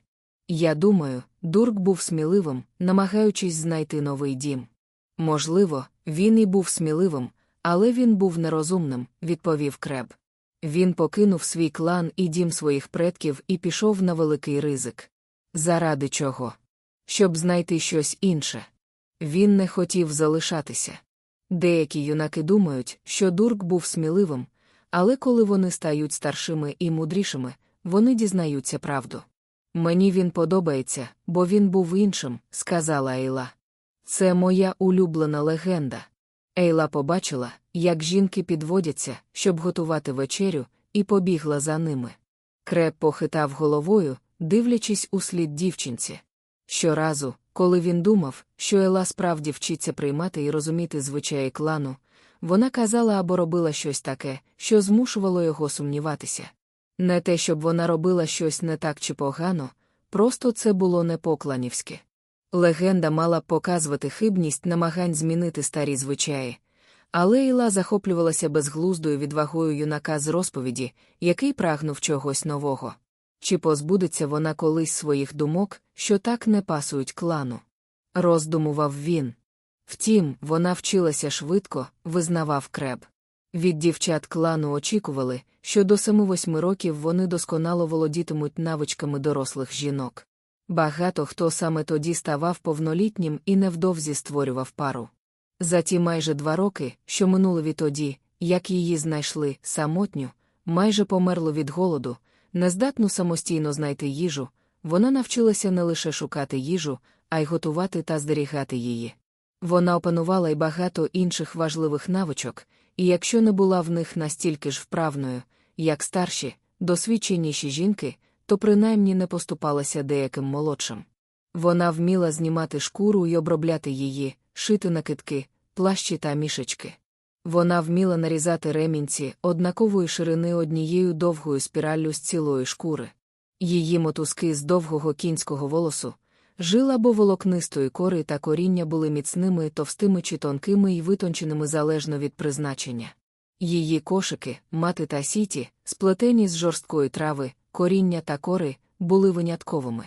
Я думаю, дурк був сміливим, намагаючись знайти новий дім. Можливо, він і був сміливим, але він був нерозумним, відповів креб. Він покинув свій клан і дім своїх предків і пішов на великий ризик. Заради чого? Щоб знайти щось інше. Він не хотів залишатися. Деякі юнаки думають, що дурк був сміливим, але коли вони стають старшими і мудрішими, вони дізнаються правду. Мені він подобається, бо він був іншим, сказала Ейла. Це моя улюблена легенда. Ейла побачила, як жінки підводяться, щоб готувати вечерю, і побігла за ними. Креп похитав головою, дивлячись у слід дівчинці. Щоразу, коли він думав, що Ела справді вчиться приймати і розуміти звичаї клану, вона казала або робила щось таке, що змушувало його сумніватися. Не те, щоб вона робила щось не так чи погано, просто це було не покланівське. Легенда мала показувати хибність намагань змінити старі звичаї, але Іла захоплювалася безглуздою відвагою юнака з розповіді, який прагнув чогось нового. Чи позбудеться вона колись своїх думок, що так не пасують клану? Роздумував він. Втім, вона вчилася швидко, визнавав креб. Від дівчат клану очікували, що до 7-8 років вони досконало володітимуть навичками дорослих жінок. Багато хто саме тоді ставав повнолітнім і невдовзі створював пару. За ті майже два роки, що минули відтоді, як її знайшли самотню, майже померло від голоду, нездатну самостійно знайти їжу, вона навчилася не лише шукати їжу, а й готувати та зберігати її. Вона опанувала й багато інших важливих навичок, і якщо не була в них настільки ж вправною, як старші, досвідченіші жінки, то принаймні не поступалася деяким молодшим. Вона вміла знімати шкуру і обробляти її, шити накидки, плащі та мішечки. Вона вміла нарізати ремінці однакової ширини однією довгою спіраллю з цілої шкури. Її мотузки з довгого кінського волосу, жил або волокнистої кори та коріння були міцними, товстими чи тонкими і витонченими залежно від призначення. Її кошики, мати та сіті, сплетені з жорсткої трави, коріння та кори, були винятковими.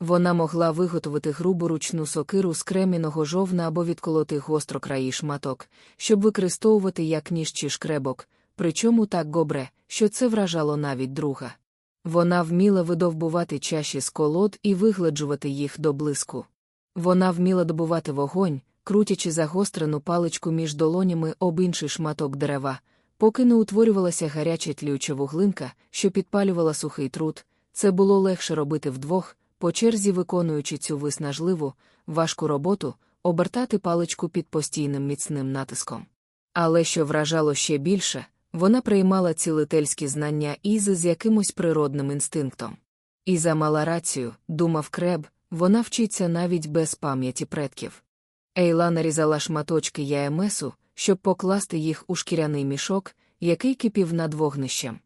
Вона могла виготовити грубу ручну сокиру з креміного жовна або відколоти гострокраї шматок, щоб використовувати як ніж чи шкребок, причому так добре, що це вражало навіть друга. Вона вміла видовбувати чаші з колод і вигладжувати їх до блиску. Вона вміла добувати вогонь, крутячи загострену паличку між долонями об інший шматок дерева, поки не утворювалася гаряча тлюча вуглинка, що підпалювала сухий труд, це було легше робити вдвох, по черзі виконуючи цю виснажливу, важку роботу, обертати паличку під постійним міцним натиском. Але що вражало ще більше, вона приймала цілительські знання Ізи з якимось природним інстинктом. Іза мала рацію, думав креб, вона вчиться навіть без пам'яті предків. Ейла нарізала шматочки яємесу, щоб покласти їх у шкіряний мішок, який кипів над вогнищем.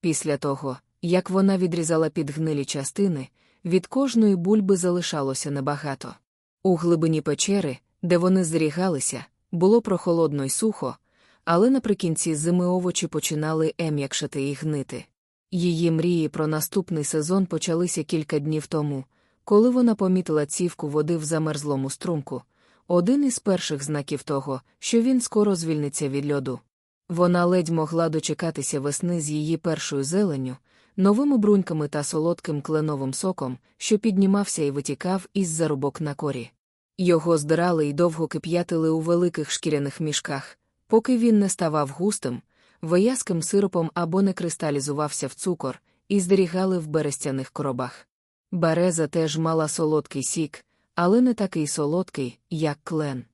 Після того, як вона відрізала підгнилі частини, від кожної бульби залишалося небагато. У глибині печери, де вони зрігалися, було прохолодно й сухо, але наприкінці зими овочі починали ем'якшати і гнити. Її мрії про наступний сезон почалися кілька днів тому, коли вона помітила цівку води в замерзлому струмку, один із перших знаків того, що він скоро звільниться від льоду. Вона ледь могла дочекатися весни з її першою зеленню, новими бруньками та солодким кленовим соком, що піднімався і витікав із зарубок на корі. Його здирали і довго кип'ятили у великих шкіряних мішках, поки він не ставав густим, вияским сиропом або не кристалізувався в цукор, і зберігали в берестяних коробах. Береза теж мала солодкий сік, але не такий солодкий, як клен.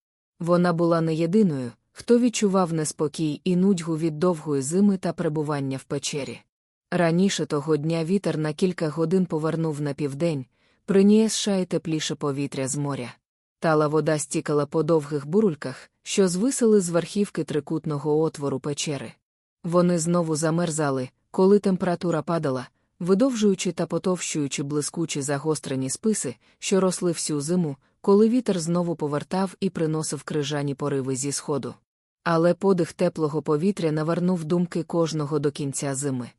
Вона була не єдиною, хто відчував неспокій і нудьгу від довгої зими та перебування в печері. Раніше того дня вітер на кілька годин повернув на південь, приніс тепліше повітря з моря. Тала вода стікала по довгих бурульках, що звисили з верхівки трикутного отвору печери. Вони знову замерзали, коли температура падала, видовжуючи та потовщуючи блискучі загострені списи, що росли всю зиму, коли вітер знову повертав і приносив крижані пориви зі сходу. Але подих теплого повітря навернув думки кожного до кінця зими.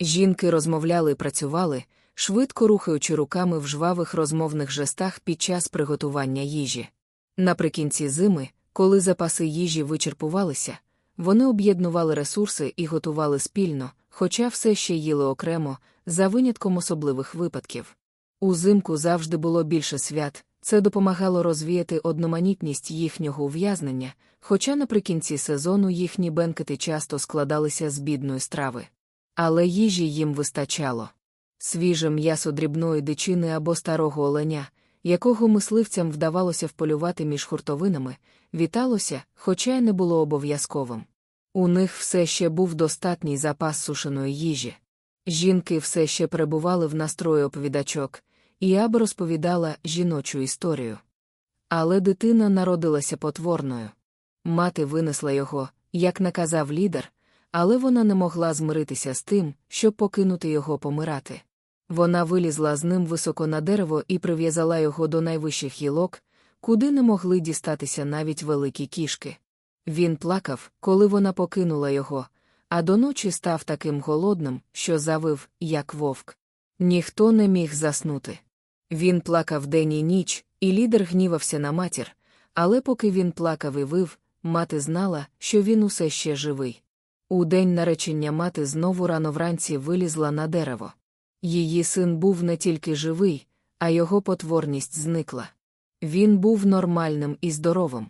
Жінки розмовляли і працювали, швидко рухаючи руками в жвавих розмовних жестах під час приготування їжі. Наприкінці зими, коли запаси їжі вичерпувалися, вони об'єднували ресурси і готували спільно, хоча все ще їли окремо, за винятком особливих випадків. Узимку завжди було більше свят, це допомагало розвіяти одноманітність їхнього ув'язнення, хоча наприкінці сезону їхні бенкети часто складалися з бідної страви. Але їжі їм вистачало. Свіже м'ясо дрібної дичини або старого оленя, якого мисливцям вдавалося вполювати між хуртовинами, віталося, хоча й не було обов'язковим. У них все ще був достатній запас сушеної їжі. Жінки все ще перебували в настрої оповідачок, і Аба розповідала жіночу історію. Але дитина народилася потворною. Мати винесла його, як наказав лідер, але вона не могла змиритися з тим, щоб покинути його помирати. Вона вилізла з ним високо на дерево і прив'язала його до найвищих гілок, куди не могли дістатися навіть великі кішки. Він плакав, коли вона покинула його, а до ночі став таким голодним, що завив, як вовк. Ніхто не міг заснути. Він плакав день і ніч, і лідер гнівався на матір, але поки він плакав і вив, мати знала, що він усе ще живий. У день наречення мати знову рано вранці вилізла на дерево. Її син був не тільки живий, а його потворність зникла. Він був нормальним і здоровим.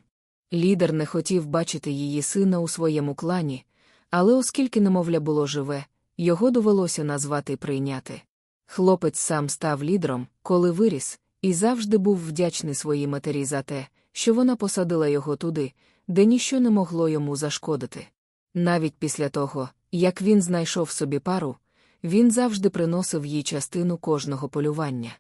Лідер не хотів бачити її сина у своєму клані, але оскільки немовля було живе, його довелося назвати прийняти. Хлопець сам став лідером, коли виріс, і завжди був вдячний своїй матері за те, що вона посадила його туди, де ніщо не могло йому зашкодити. Навіть після того, як він знайшов собі пару, він завжди приносив їй частину кожного полювання.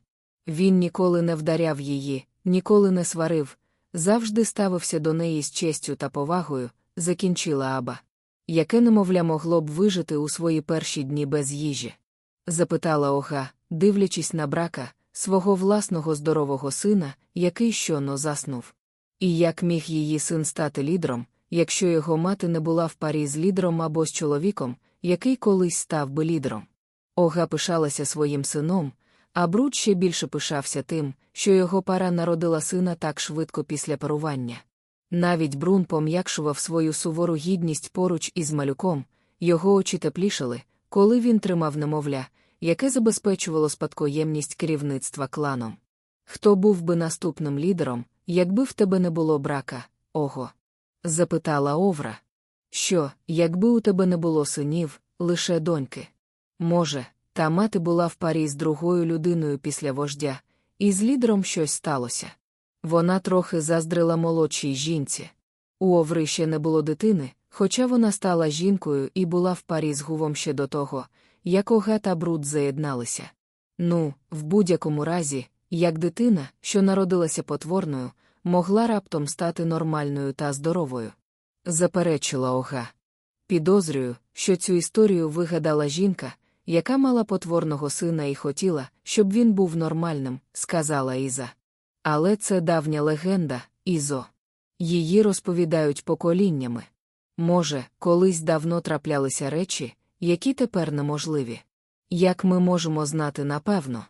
Він ніколи не вдаряв її, ніколи не сварив, завжди ставився до неї з честю та повагою, закінчила Аба. Яке немовля могло б вижити у свої перші дні без їжі? запитала Ога, дивлячись на брака, свого власного здорового сина, який щоно заснув. І як міг її син стати лідером, якщо його мати не була в парі з лідером або з чоловіком, який колись став би лідером. Ога пишалася своїм сином, а Бруд ще більше пишався тим, що його пара народила сина так швидко після парування. Навіть Брун пом'якшував свою сувору гідність поруч із малюком, його очі теплішали, коли він тримав немовля, яке забезпечувало спадкоємність керівництва кланом. Хто був би наступним лідером, якби в тебе не було брака, ого? запитала Овра. Що, якби у тебе не було синів, лише доньки? Може, та мати була в парі з другою людиною після вождя, і з лідером щось сталося. Вона трохи заздрила молодшій жінці. У Оври ще не було дитини, хоча вона стала жінкою і була в парі з гувом ще до того, як Ога та бруд заєдналися. Ну, в будь-якому разі, як дитина, що народилася потворною, могла раптом стати нормальною та здоровою. Заперечила Ога. Підозрюю, що цю історію вигадала жінка, яка мала потворного сина і хотіла, щоб він був нормальним, сказала Іза. Але це давня легенда, Ізо. Її розповідають поколіннями. Може, колись давно траплялися речі, які тепер неможливі. Як ми можемо знати напевно?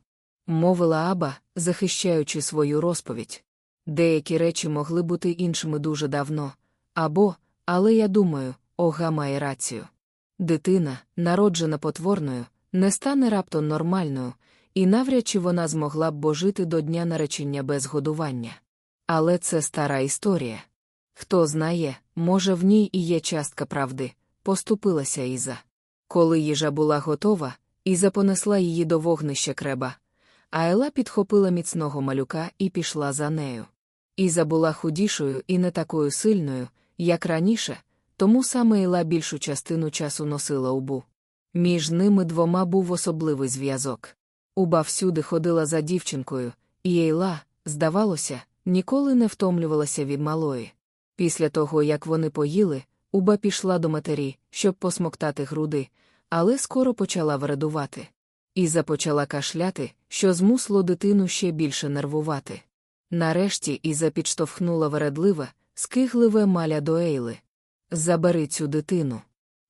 Мовила Аба, захищаючи свою розповідь. Деякі речі могли бути іншими дуже давно, або, але я думаю, Ога має рацію. Дитина, народжена потворною, не стане раптом нормальною, і навряд чи вона змогла б божити до дня наречення без годування. Але це стара історія. Хто знає, може, в ній і є частка правди, поступилася Іза. Коли їжа була готова, Іза понесла її до вогнища креба, а Ела підхопила міцного малюка і пішла за нею. Іза була худішою і не такою сильною, як раніше, тому саме Ела більшу частину часу носила убу. Між ними двома був особливий зв'язок. Уба всюди ходила за дівчинкою, і Ейла, здавалося, ніколи не втомлювалася від малої. Після того, як вони поїли, Уба пішла до матері, щоб посмоктати груди, але скоро почала вредувати. Іза почала кашляти, що змусило дитину ще більше нервувати. Нарешті Іза підштовхнула вередливе, скигливе маля до Ейли. Забери цю дитину.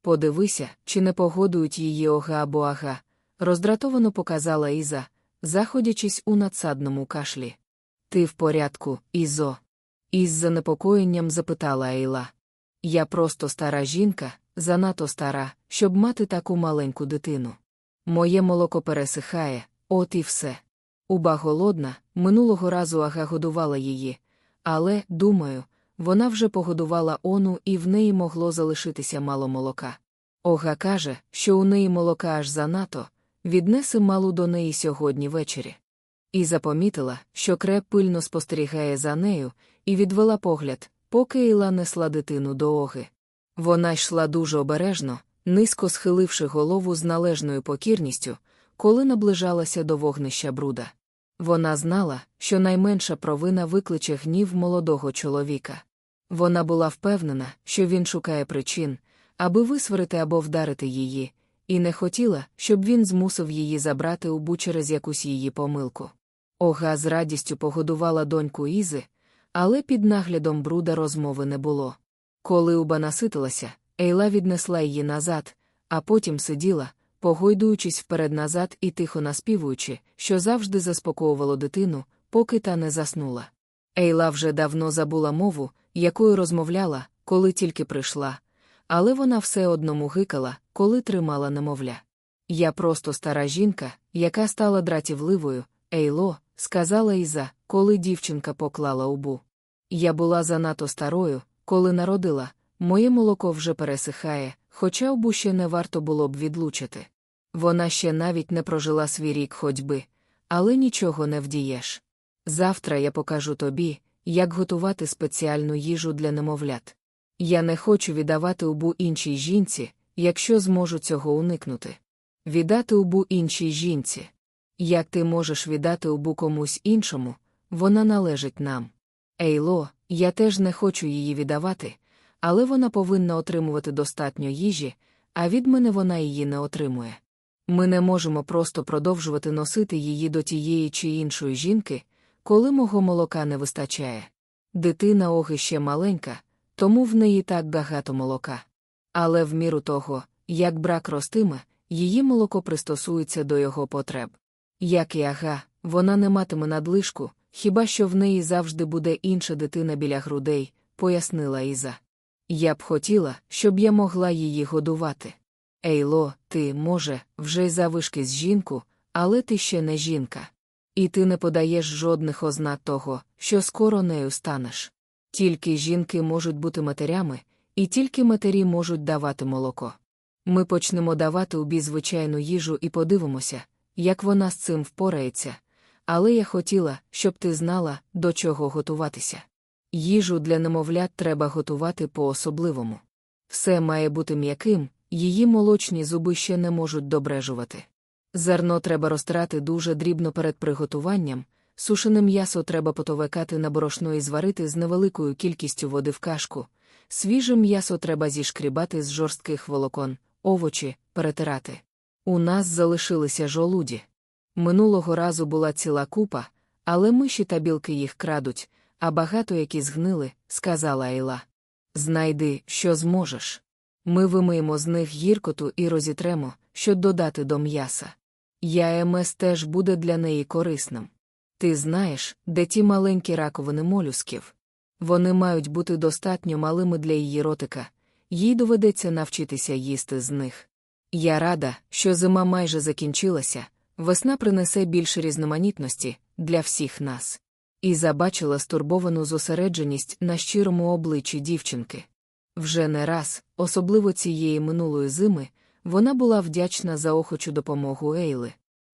Подивися, чи не погодують її ога або ага, роздратовано показала Іза, заходячись у надсадному кашлі. Ти в порядку, Ізо? Із занепокоєнням запитала Ейла. Я просто стара жінка, занадто стара, щоб мати таку маленьку дитину. Моє молоко пересихає, от і все. Уба голодна, минулого разу ага годувала її, але, думаю, вона вже погодувала ону і в неї могло залишитися мало молока. Ога каже, що у неї молока аж занадто, віднеси малу до неї сьогодні ввечері. І запомітила, що креп пильно спостерігає за нею, і відвела погляд, поки Іла несла дитину до оги. Вона йшла дуже обережно, низько схиливши голову з належною покірністю, коли наближалася до вогнища бруда. Вона знала, що найменша провина викличе гнів молодого чоловіка. Вона була впевнена, що він шукає причин, аби висварити або вдарити її, і не хотіла, щоб він змусив її забрати убу через якусь її помилку. Ога з радістю погодувала доньку Ізи, але під наглядом бруда розмови не було. Коли уба наситилася, Ейла віднесла її назад, а потім сиділа, погойдуючись вперед назад і тихо наспівуючи, що завжди заспокоювало дитину, поки та не заснула. Ейла вже давно забула мову, якою розмовляла, коли тільки прийшла, але вона все одно мугикала, коли тримала немовля. Я просто стара жінка, яка стала дратівливою, Ейло, сказала Іза, коли дівчинка поклала убу. Я була занадто старою, коли народила, моє молоко вже пересихає, хоча убу ще не варто було б відлучити. Вона ще навіть не прожила свій рік ходьби, але нічого не вдієш. Завтра я покажу тобі, як готувати спеціальну їжу для немовлят. Я не хочу віддавати убу іншій жінці, якщо зможу цього уникнути. Віддати убу іншій жінці. Як ти можеш віддати убу комусь іншому, вона належить нам. Ейло, я теж не хочу її віддавати, але вона повинна отримувати достатньо їжі, а від мене вона її не отримує. Ми не можемо просто продовжувати носити її до тієї чи іншої жінки, коли мого молока не вистачає. Дитина оги ще маленька, тому в неї так багато молока. Але в міру того, як брак ростиме, її молоко пристосується до його потреб. Як і ага, вона не матиме надлишку, хіба що в неї завжди буде інша дитина біля грудей, пояснила Іза. Я б хотіла, щоб я могла її годувати. Ейло, ти, може, вже й завишки з жінку, але ти ще не жінка. І ти не подаєш жодних ознак того, що скоро нею станеш. Тільки жінки можуть бути матерями, і тільки матері можуть давати молоко. Ми почнемо давати убі звичайну їжу і подивимося, як вона з цим впорається, але я хотіла, щоб ти знала, до чого готуватися. Їжу для немовлят треба готувати по-особливому. Все має бути м'яким, її молочні зуби ще не можуть добрежувати. Зерно треба розтирати дуже дрібно перед приготуванням, сушене м'ясо треба потовекати на борошно і зварити з невеликою кількістю води в кашку, свіже м'ясо треба зішкрібати з жорстких волокон, овочі, перетирати. У нас залишилися жолуді. Минулого разу була ціла купа, але миші та білки їх крадуть, а багато які згнили, сказала Айла. Знайди, що зможеш. Ми вимиємо з них гіркоту і розітремо, що додати до м'яса. Я МС теж буде для неї корисним. Ти знаєш, де ті маленькі раковини молюсків. Вони мають бути достатньо малими для її ротика, їй доведеться навчитися їсти з них. Я рада, що зима майже закінчилася, весна принесе більше різноманітності для всіх нас. І забачила стурбовану зосередженість на щирому обличчі дівчинки. Вже не раз, особливо цієї минулої зими, вона була вдячна за охочу допомогу Ейли.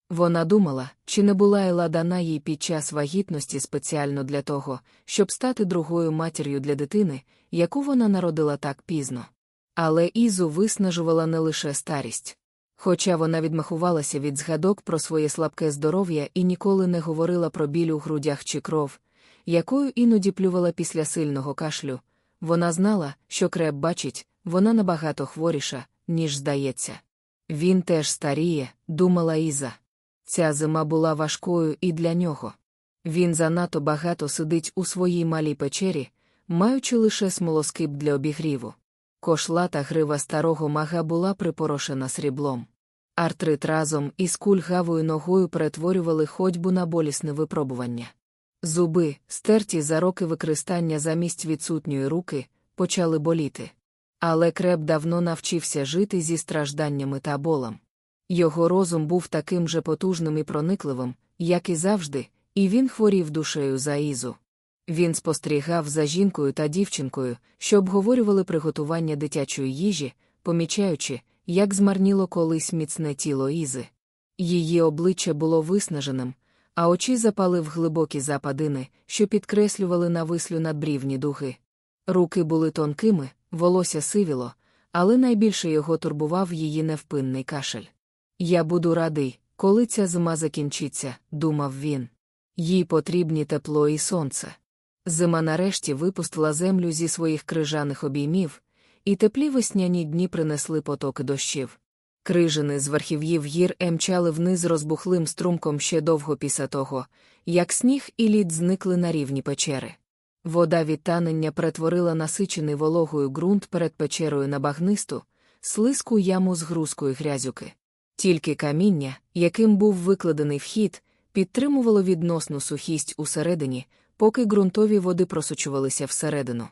Вона думала, чи не була Ейла дана їй під час вагітності спеціально для того, щоб стати другою матір'ю для дитини, яку вона народила так пізно. Але Ізу виснажувала не лише старість. Хоча вона відмахувалася від згадок про своє слабке здоров'я і ніколи не говорила про біль у грудях чи кров, якою іноді плювала після сильного кашлю, вона знала, що креп бачить, вона набагато хворіша, ніж здається. Він теж старіє, думала Іза. Ця зима була важкою і для нього. Він занадто багато сидить у своїй малій печері, маючи лише смолоскип для обігріву. Кошлата грива старого мага була припорошена сріблом. Артрит разом із кульгавою ногою перетворювали ходьбу на болісне випробування. Зуби, стерті за роки використання замість відсутньої руки, почали боліти. Але креп давно навчився жити зі стражданнями та болем. Його розум був таким же потужним і проникливим, як і завжди, і він хворів душею за Ізу. Він спостерігав за жінкою та дівчинкою, що обговорювали приготування дитячої їжі, помічаючи, як змарніло колись міцне тіло Ізи. Її обличчя було виснаженим, а очі запали в глибокі западини, що підкреслювали навислю надбрівні дуги. Руки були тонкими, волосся сивіло, але найбільше його турбував її невпинний кашель. Я буду радий, коли ця зима закінчиться, думав він. Їй потрібні тепло і сонце. Зима нарешті випустила землю зі своїх крижаних обіймів, і теплі весняні дні принесли потоки дощів. Крижини з верхів'їв гір емчали вниз розбухлим струмком ще довго після того, як сніг і лід зникли на рівні печери. Вода від танення перетворила насичений вологою ґрунт перед печерою на багнисту, слизьку яму з грузкої грязюки. Тільки каміння, яким був викладений вхід, підтримувало відносну сухість усередині, поки ґрунтові води просочувалися всередину.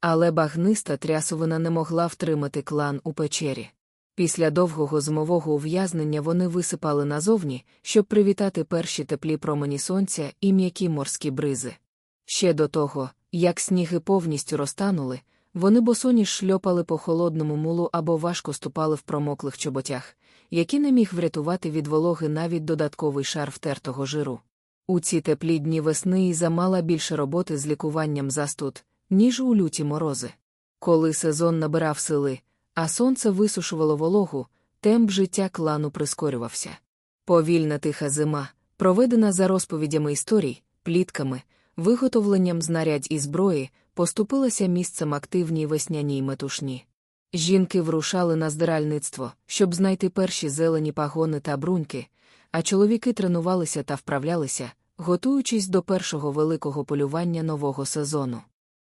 Але багниста трясовина не могла втримати клан у печері. Після довгого зимового ув'язнення вони висипали назовні, щоб привітати перші теплі промені сонця і м'які морські бризи. Ще до того, як сніги повністю розтанули, вони босоні шльопали по холодному мулу або важко ступали в промоклих чоботях, які не міг врятувати від вологи навіть додатковий шар втертого жиру. У ці теплі дні весни і замала більше роботи з лікуванням застуд, ніж у люті морози. Коли сезон набирав сили, а сонце висушувало вологу, темп життя клану прискорювався. Повільна тиха зима, проведена за розповідями історій, плітками, виготовленням знарядь і зброї, поступилася місцем активній весняній метушні. Жінки врушали на здиральництво, щоб знайти перші зелені пагони та бруньки, а чоловіки тренувалися та вправлялися, готуючись до першого великого полювання нового сезону.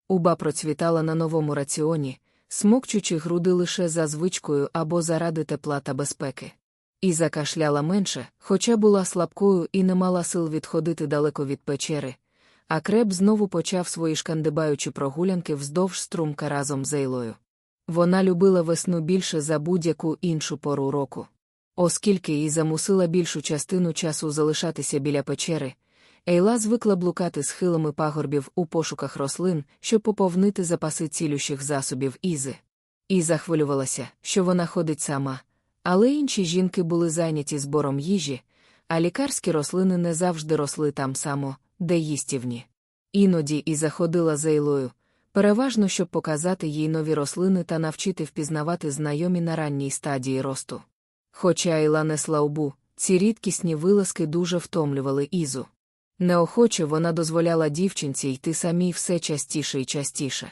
Уба процвітала на новому раціоні, смокчучи груди лише за звичкою або заради тепла та безпеки. І закашляла менше, хоча була слабкою і не мала сил відходити далеко від печери, а креп знову почав свої шкандибаючі прогулянки вздовж струмка разом з Ейлою. Вона любила весну більше за будь-яку іншу пору року. Оскільки їй замусила більшу частину часу залишатися біля печери, Ейла звикла блукати схилами пагорбів у пошуках рослин, щоб поповнити запаси цілющих засобів Ізи. І захвилювалася, що вона ходить сама, але інші жінки були зайняті збором їжі, а лікарські рослини не завжди росли там само, де їстівні. Іноді і заходила за Ейлою, переважно щоб показати їй нові рослини та навчити впізнавати знайомі на ранній стадії росту. Хоча Ейла несла убу, ці рідкісні вилазки дуже втомлювали Ізу. Неохоче вона дозволяла дівчинці йти самій все частіше і частіше.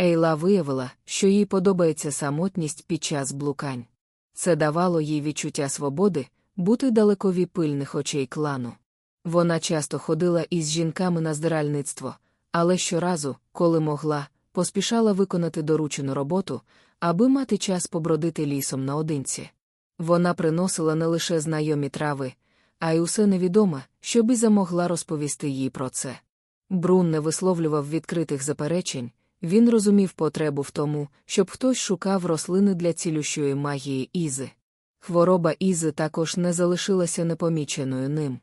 Ейла виявила, що їй подобається самотність під час блукань. Це давало їй відчуття свободи, бути далеко від пильних очей клану. Вона часто ходила із жінками на здиральництво, але щоразу, коли могла, поспішала виконати доручену роботу, аби мати час побродити лісом наодинці. Вона приносила не лише знайомі трави, а й усе невідоме, щоб і замогла розповісти їй про це. Брун не висловлював відкритих заперечень, він розумів потребу в тому, щоб хтось шукав рослини для цілющої магії Ізи. Хвороба Ізи також не залишилася непоміченою ним.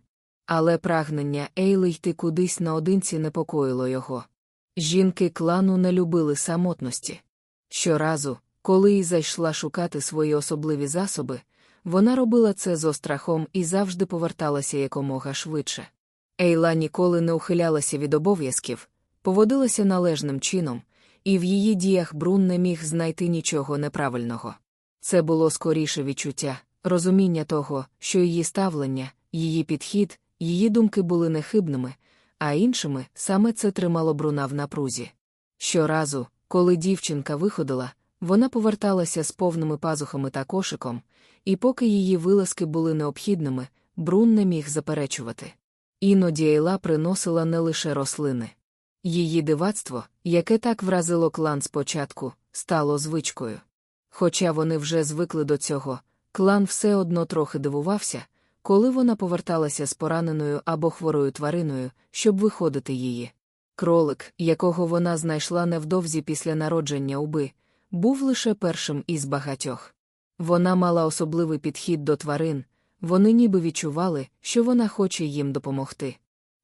Але прагнення Ейли йти кудись наодинці непокоїло його. Жінки клану не любили самотності. Щоразу, коли Іза йшла шукати свої особливі засоби, вона робила це з острахом і завжди поверталася якомога швидше. Ейла ніколи не ухилялася від обов'язків, поводилася належним чином, і в її діях Брун не міг знайти нічого неправильного. Це було скоріше відчуття, розуміння того, що її ставлення, її підхід, її думки були нехибними, а іншими саме це тримало Бруна в напрузі. Щоразу, коли дівчинка виходила, вона поверталася з повними пазухами та кошиком, і поки її вилазки були необхідними, Брун не міг заперечувати. Іноді Ейла приносила не лише рослини. Її дивацтво, яке так вразило клан спочатку, стало звичкою. Хоча вони вже звикли до цього, клан все одно трохи дивувався, коли вона поверталася з пораненою або хворою твариною, щоб виходити її. Кролик, якого вона знайшла невдовзі після народження уби, був лише першим із багатьох. Вона мала особливий підхід до тварин, вони ніби відчували, що вона хоче їм допомогти.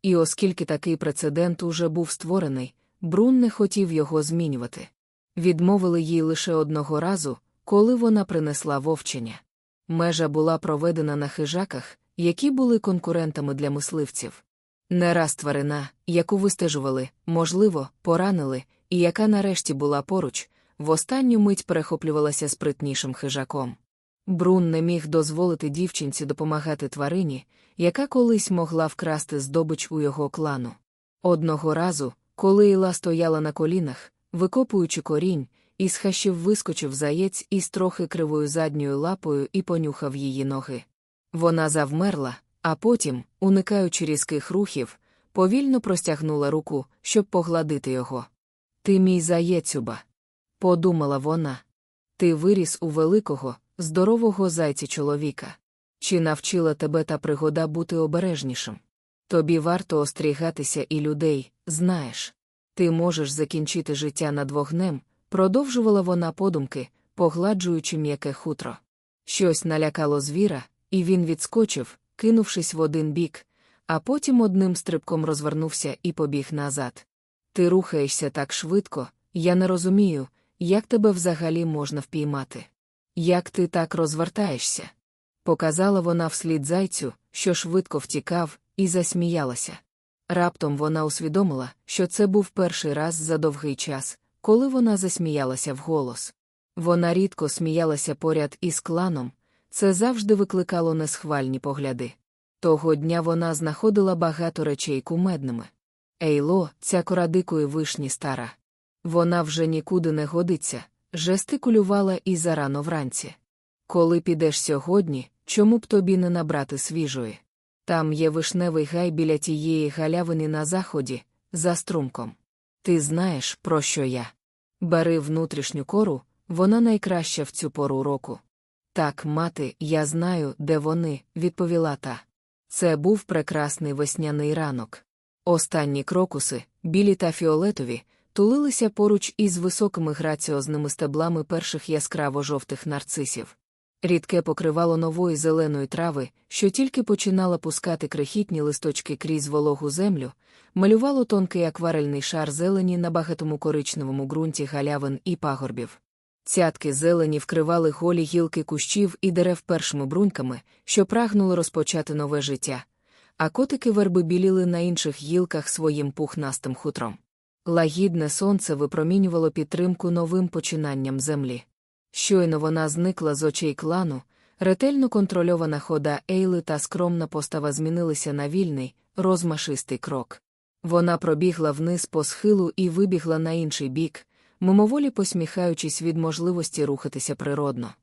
І оскільки такий прецедент уже був створений, Брун не хотів його змінювати. Відмовили їй лише одного разу, коли вона принесла вовчення. Межа була проведена на хижаках, які були конкурентами для мисливців. Не раз тварина, яку вистежували, можливо, поранили, і яка нарешті була поруч, в останню мить перехоплювалася спритнішим хижаком. Брун не міг дозволити дівчинці допомагати тварині, яка колись могла вкрасти здобич у його клану. Одного разу, коли Іла стояла на колінах, викопуючи корінь, із хащів вискочив заєць із трохи кривою задньою лапою і понюхав її ноги. Вона завмерла, а потім, уникаючи різких рухів, повільно простягнула руку, щоб погладити його. Ти мій заєцюба подумала вона. Ти виріс у великого, здорового зайця чоловіка. Чи навчила тебе та пригода бути обережнішим? Тобі варто остерігатися і людей, знаєш. Ти можеш закінчити життя над вогнем, продовжувала вона подумки, погладжуючи м'яке хутро. Щось налякало звіра, і він відскочив, кинувшись в один бік, а потім одним стрибком розвернувся і побіг назад. Ти рухаєшся так швидко, я не розумію, як тебе взагалі можна впіймати? Як ти так розвертаєшся? Показала вона вслід зайцю, що швидко втікав, і засміялася. Раптом вона усвідомила, що це був перший раз за довгий час, коли вона засміялася вголос. Вона рідко сміялася поряд із кланом, це завжди викликало несхвальні погляди. Того дня вона знаходила багато речей кумедними. Ейло, ця кора дикої вишні стара. Вона вже нікуди не годиться, жестикулювала і зарано вранці. Коли підеш сьогодні, чому б тобі не набрати свіжої? Там є вишневий гай біля тієї галявини на заході, за струмком. Ти знаєш, про що я? Бери внутрішню кору, вона найкраща в цю пору року. Так, мати, я знаю, де вони, відповіла та. Це був прекрасний весняний ранок. Останні крокуси, білі та фіолетові, тулилися поруч із високими граціозними стеблами перших яскраво жовтих нарцисів. Рідке покривало нової зеленої трави, що тільки починала пускати крихітні листочки крізь вологу землю, малювало тонкий акварельний шар зелені на багатому коричневому ґрунті галявин і пагорбів. Цятки зелені вкривали голі гілки кущів і дерев першими бруньками, що прагнули розпочати нове життя, а котики верби біліли на інших гілках своїм пухнастим хутром. Лагідне сонце випромінювало підтримку новим починанням землі. Щойно вона зникла з очей клану, ретельно контрольована хода Ейли та скромна постава змінилися на вільний, розмашистий крок. Вона пробігла вниз по схилу і вибігла на інший бік, мимоволі посміхаючись від можливості рухатися природно.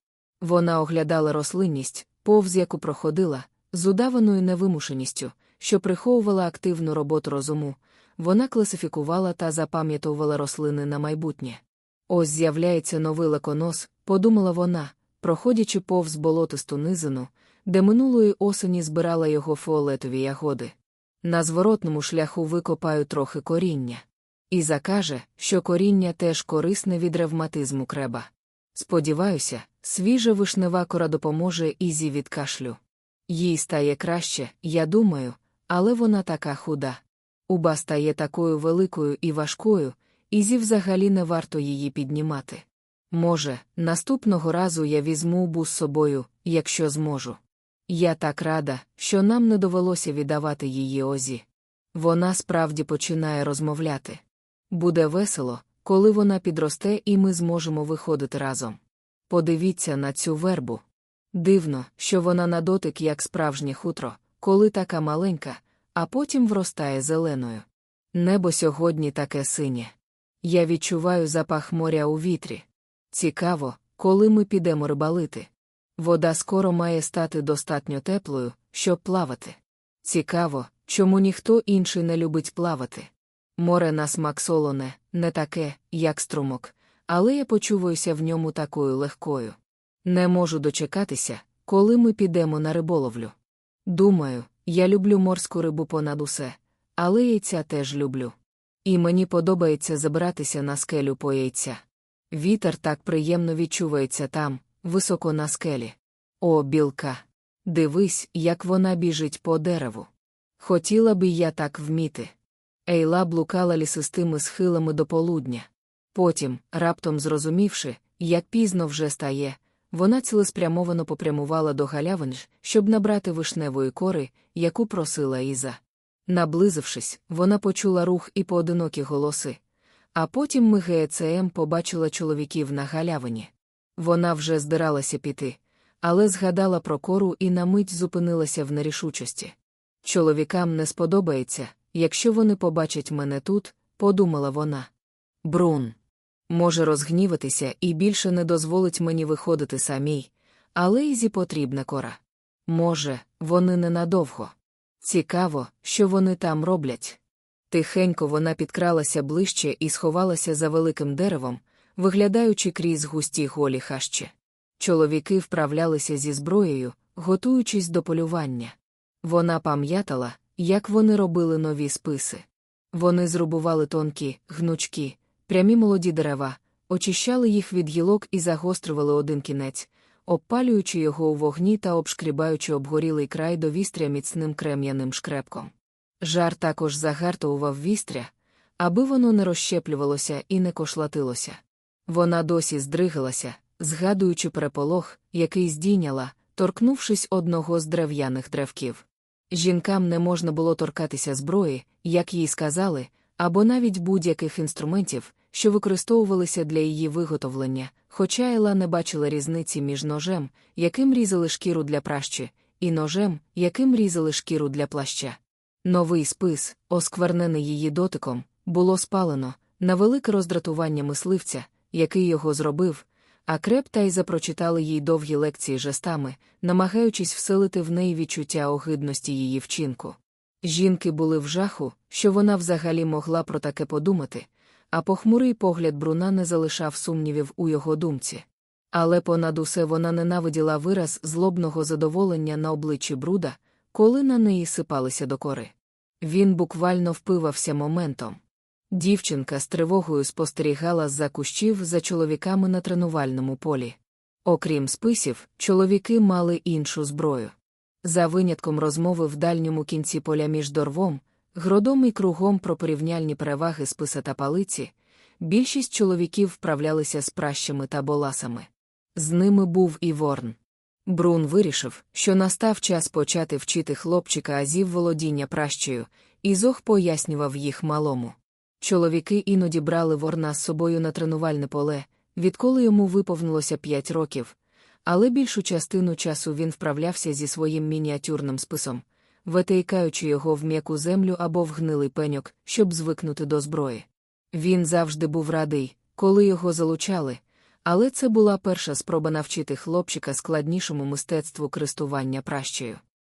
Вона оглядала рослинність, повз яку проходила, з удаваною невимушеністю, що приховувала активну роботу розуму, вона класифікувала та запам'ятовувала рослини на майбутнє. Ось з'являється новий лаконос, подумала вона, проходячи повз болотисту низину, де минулої осені збирала його фіолетові ягоди. На зворотному шляху викопаю трохи коріння. І закаже, що коріння теж корисне від ревматизму креба. Сподіваюся, свіжа вишнева кора допоможе Ізі від кашлю. Їй стає краще, я думаю, але вона така худа. Уба стає такою великою і важкою, Ізі взагалі не варто її піднімати. Може, наступного разу я візьму убу з собою, якщо зможу. Я так рада, що нам не довелося віддавати її Озі. Вона справді починає розмовляти. Буде весело, коли вона підросте і ми зможемо виходити разом. Подивіться на цю вербу. Дивно, що вона на дотик як справжнє хутро, коли така маленька, а потім вростає зеленою. Небо сьогодні таке синє. Я відчуваю запах моря у вітрі. Цікаво, коли ми підемо рибалити. Вода скоро має стати достатньо теплою, щоб плавати. Цікаво, чому ніхто інший не любить плавати. Море на смак солоне, не таке, як струмок, але я почуваюся в ньому такою легкою. Не можу дочекатися, коли ми підемо на риболовлю. Думаю, я люблю морську рибу понад усе, але яйця теж люблю. І мені подобається забратися на скелю по яйця. Вітер так приємно відчувається там, високо на скелі. О, білка! Дивись, як вона біжить по дереву. Хотіла би я так вміти. Ейла блукала лісистими схилами до полудня. Потім, раптом зрозумівши, як пізно вже стає, вона цілеспрямовано попрямувала до галявин, щоб набрати вишневої кори, яку просила Іза. Наблизившись, вона почула рух і поодинокі голоси. А потім ми ГЕЦМ побачила чоловіків на галявині. Вона вже здиралася піти, але згадала про кору і на мить зупинилася в нерішучості. Чоловікам не сподобається, якщо вони побачать мене тут, подумала вона. Брун. Може розгніватися і більше не дозволить мені виходити самій, але Ізі потрібна кора. Може, вони ненадовго. Цікаво, що вони там роблять. Тихенько вона підкралася ближче і сховалася за великим деревом, виглядаючи крізь густі голі хащі. Чоловіки вправлялися зі зброєю, готуючись до полювання. Вона пам'ятала, як вони робили нові списи. Вони зрубували тонкі, гнучкі, прямі молоді дерева, очищали їх від гілок і загострювали один кінець, обпалюючи його у вогні та обшкрібаючи обгорілий край до вістря міцним крем'яним шкрепком. Жар також загартовував вістря, аби воно не розщеплювалося і не кошлатилося. Вона досі здригалася, згадуючи переполох, який здійняла, торкнувшись одного з дерев'яних древків. Жінкам не можна було торкатися зброї, як їй сказали, або навіть будь-яких інструментів, що використовувалися для її виготовлення, хоча Ела не бачила різниці між ножем, яким різали шкіру для пращі, і ножем, яким різали шкіру для плаща. Новий спис, осквернений її дотиком, було спалено, на велике роздратування мисливця, який його зробив, а креп та й запрочитали їй довгі лекції жестами, намагаючись вселити в неї відчуття огидності її вчинку. Жінки були в жаху, що вона взагалі могла про таке подумати, а похмурий погляд Бруна не залишав сумнівів у його думці. Але понад усе вона ненавиділа вираз злобного задоволення на обличчі Бруда, коли на неї сипалися докори. Він буквально впивався моментом. Дівчинка з тривогою спостерігала з-за кущів за чоловіками на тренувальному полі. Окрім списів, чоловіки мали іншу зброю. За винятком розмови в дальньому кінці поля між дорвом, гродом і кругом про порівняльні переваги списа та палиці, більшість чоловіків вправлялися з пращами та боласами. З ними був і Ворн. Брун вирішив, що настав час почати вчити хлопчика азів володіння пращею, і Зох пояснював їх малому. Чоловіки іноді брали ворна з собою на тренувальне поле, відколи йому виповнилося п'ять років, але більшу частину часу він вправлявся зі своїм мініатюрним списом, витикаючи його в м'яку землю або в гнилий пеньок, щоб звикнути до зброї. Він завжди був радий, коли його залучали, але це була перша спроба навчити хлопчика складнішому мистецтву користування пращею.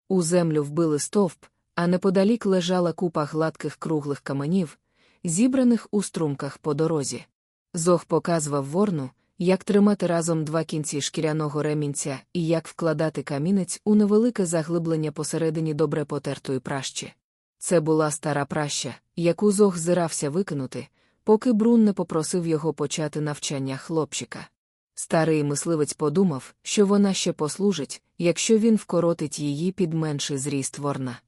У землю вбили стовп, а неподалік лежала купа гладких круглих каменів, зібраних у струмках по дорозі. Зох показував ворну, як тримати разом два кінці шкіряного ремінця і як вкладати камінець у невелике заглиблення посередині добре потертої пращі. Це була стара праща, яку Зох зирався викинути, поки Брун не попросив його почати навчання хлопчика. Старий мисливець подумав, що вона ще послужить, якщо він вкоротить її під менший зріст ворна.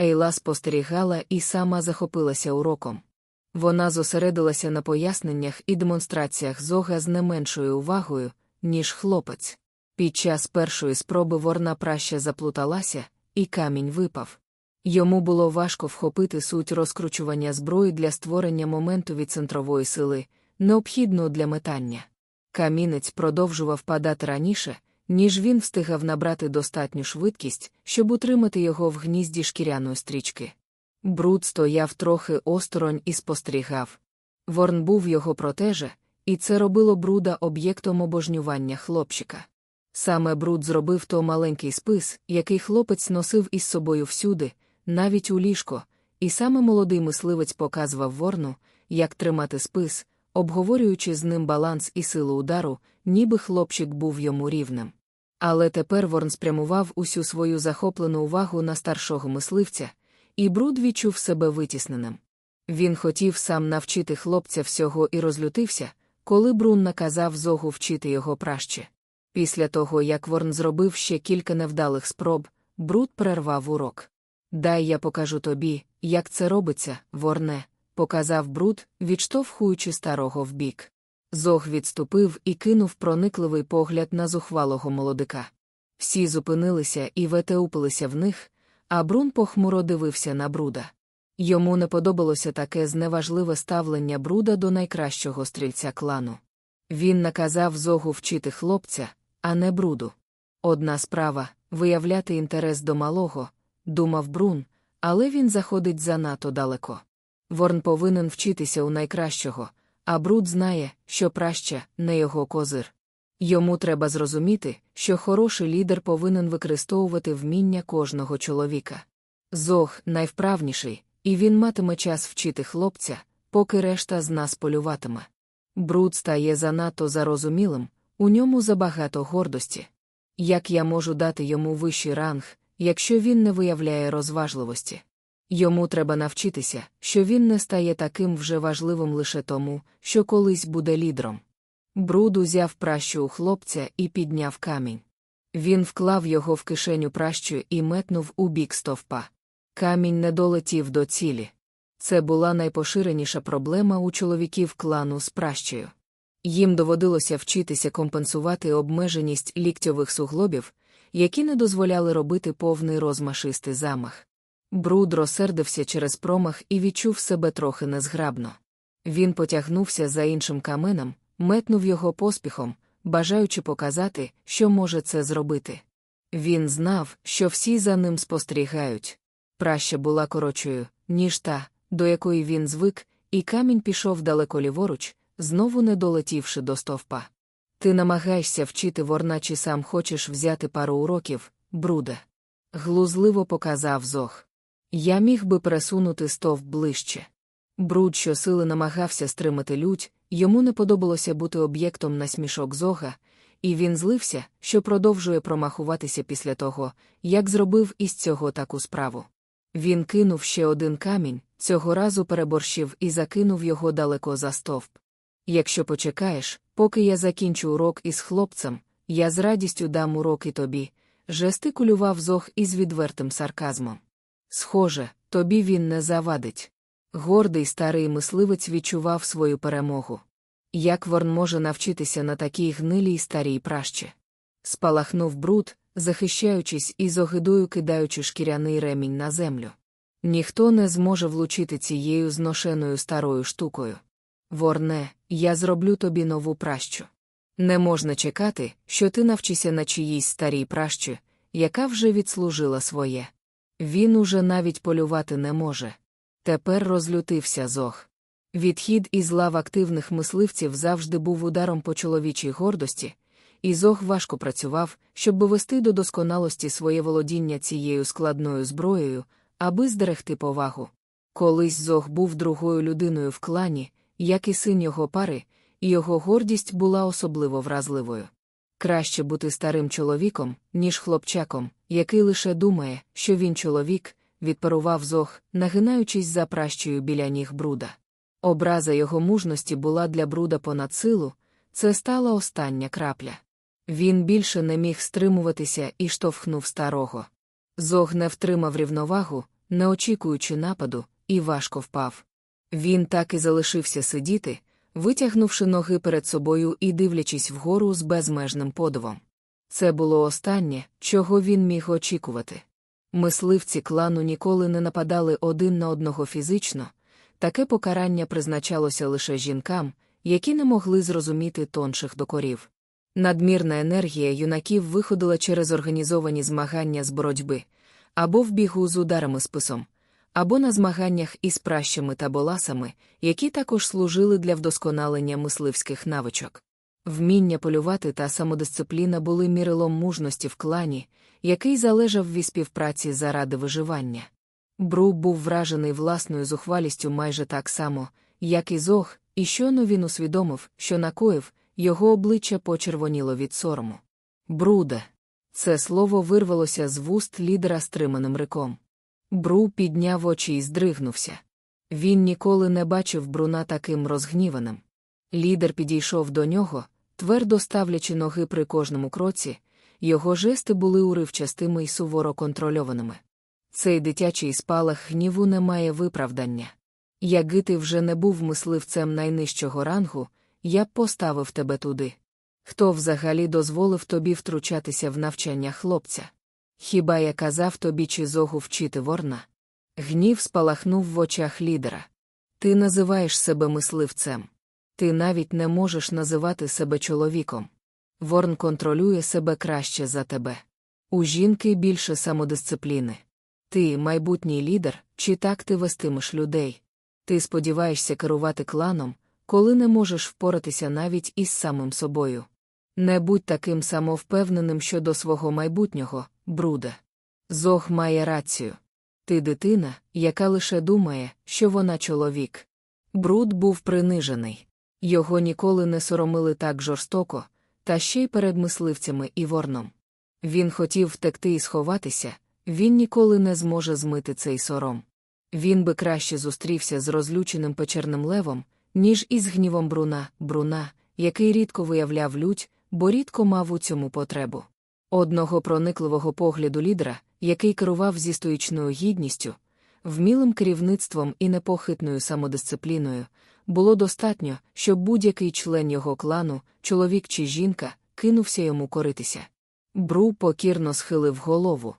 Ейла спостерігала і сама захопилася уроком. Вона зосередилася на поясненнях і демонстраціях зога з не меншою увагою, ніж хлопець. Під час першої спроби ворна праща заплуталася, і камінь випав. Йому було важко вхопити суть розкручування зброї для створення моменту від центрової сили, необхідного для метання. Камінець продовжував падати раніше, ніж він встигав набрати достатню швидкість, щоб утримати його в гнізді шкіряної стрічки. Бруд стояв трохи осторонь і спостерігав. Ворн був його протеже, і це робило бруда об'єктом обожнювання хлопчика. Саме бруд зробив то маленький спис, який хлопець носив із собою всюди, навіть у ліжко, і саме молодий мисливець показував ворну, як тримати спис, обговорюючи з ним баланс і силу удару, ніби хлопчик був йому рівним. Але тепер Ворн спрямував усю свою захоплену увагу на старшого мисливця, і бруд відчув себе витісненим. Він хотів сам навчити хлопця всього і розлютився, коли Брун наказав зогу вчити його праще. Після того, як Ворн зробив ще кілька невдалих спроб, бруд перервав урок. Дай я покажу тобі, як це робиться, ворне, показав бруд, відштовхуючи старого вбік. Зог відступив і кинув проникливий погляд на зухвалого молодика. Всі зупинилися і ветеупилися в них, а Брун похмуро дивився на бруда. Йому не подобалося таке зневажливе ставлення бруда до найкращого стрільця клану. Він наказав зогу вчити хлопця, а не бруду. Одна справа виявляти інтерес до малого, думав Брун, але він заходить занадто далеко. Ворн повинен вчитися у найкращого, а бруд знає, що праща не його козир. Йому треба зрозуміти, що хороший лідер повинен використовувати вміння кожного чоловіка. Зог найвправніший, і він матиме час вчити хлопця, поки решта з нас полюватиме. Бруд стає занадто зарозумілим, у ньому забагато гордості. Як я можу дати йому вищий ранг, якщо він не виявляє розважливості? Йому треба навчитися, що він не стає таким вже важливим лише тому, що колись буде лідером. Бруд узяв пращу у хлопця і підняв камінь. Він вклав його в кишеню пращу і метнув у бік стовпа. Камінь не долетів до цілі. Це була найпоширеніша проблема у чоловіків клану з пращею. Їм доводилося вчитися компенсувати обмеженість ліктьових суглобів, які не дозволяли робити повний розмашистий замах. Бруд розсердився через промах і відчув себе трохи незграбно. Він потягнувся за іншим каменем, метнув його поспіхом, бажаючи показати, що може це зробити. Він знав, що всі за ним спостерігають. Праща була коротшою, ніж та, до якої він звик, і камінь пішов далеко ліворуч, знову не долетівши до стовпа. Ти намагаєшся вчити ворна чи сам хочеш взяти пару уроків, бруде. Глузливо показав зох. Я міг би пересунути стовп ближче. Бруд щосили намагався стримати лють, йому не подобалося бути об'єктом насмішок зога, і він злився, що продовжує промахуватися після того, як зробив із цього таку справу. Він кинув ще один камінь, цього разу переборщив і закинув його далеко за стовп. Якщо почекаєш, поки я закінчу урок із хлопцем, я з радістю дам урок і тобі, жестикулював зох із відвертим сарказмом. Схоже, тобі він не завадить. Гордий старий мисливець відчував свою перемогу. Як ворн може навчитися на такій гнилій старій пращі? Спалахнув бруд, захищаючись і з огидою кидаючи шкіряний ремінь на землю. Ніхто не зможе влучити цією зношеною старою штукою. Ворне, я зроблю тобі нову пращу. Не можна чекати, що ти навчишся на чиїсь старій пращі, яка вже відслужила своє. Він уже навіть полювати не може. Тепер розлютився зох. Відхід із лав активних мисливців завжди був ударом по чоловічій гордості, і зох важко працював, щоб довести до досконалості своє володіння цією складною зброєю, аби здерегти повагу. Колись зох був другою людиною в клані, як і син його пари, і його гордість була особливо вразливою. Краще бути старим чоловіком, ніж хлопчаком, який лише думає, що він чоловік, відпарував зох, нагинаючись за пращою біля ніг бруда. Образа його мужності була для бруда понад силу, це стала остання крапля. Він більше не міг стримуватися і штовхнув старого. Зог не втримав рівновагу, не очікуючи нападу, і важко впав. Він так і залишився сидіти, витягнувши ноги перед собою і дивлячись вгору з безмежним подивом. Це було останнє, чого він міг очікувати. Мисливці клану ніколи не нападали один на одного фізично, таке покарання призначалося лише жінкам, які не могли зрозуміти тонших докорів. Надмірна енергія юнаків виходила через організовані змагання з боротьби або в бігу з ударами списом, або на змаганнях із пращами та боласами, які також служили для вдосконалення мисливських навичок. Вміння полювати та самодисципліна були мірилом мужності в клані, який залежав від співпраці заради виживання. Бру був вражений власною зухвалістю майже так само, як і зог, і щойно він усвідомив, що накоїв, його обличчя почервоніло від сорому. Бруде. Це слово вирвалося з вуст лідера стриманим риком. Бру підняв очі і здригнувся. Він ніколи не бачив Бруна таким розгніваним. Лідер підійшов до нього, твердо ставлячи ноги при кожному кроці, його жести були уривчастими і суворо контрольованими. Цей дитячий спалах гніву не має виправдання. Якби ти вже не був мисливцем найнижчого рангу, я б поставив тебе туди. Хто взагалі дозволив тобі втручатися в навчання хлопця? Хіба я казав тобі чи зогу вчити ворна? Гнів спалахнув в очах лідера. Ти називаєш себе мисливцем. Ти навіть не можеш називати себе чоловіком. Ворн контролює себе краще за тебе. У жінки більше самодисципліни. Ти майбутній лідер, чи так ти вестимеш людей. Ти сподіваєшся керувати кланом, коли не можеш впоратися навіть із самим собою. Не будь таким самовпевненим щодо свого майбутнього, бруде. Зог має рацію. Ти дитина, яка лише думає, що вона чоловік. Бруд був принижений. Його ніколи не соромили так жорстоко, та ще й перед мисливцями і ворном. Він хотів втекти і сховатися, він ніколи не зможе змити цей сором. Він би краще зустрівся з розлюченим печерним левом, ніж із гнівом бруна, бруна, який рідко виявляв лють, бо рідко мав у цьому потребу. Одного проникливого погляду лідера, який керував зі стоїчною гідністю, вмілим керівництвом і непохитною самодисципліною, було достатньо, щоб будь-який член його клану, чоловік чи жінка, кинувся йому коритися. Бру покірно схилив голову.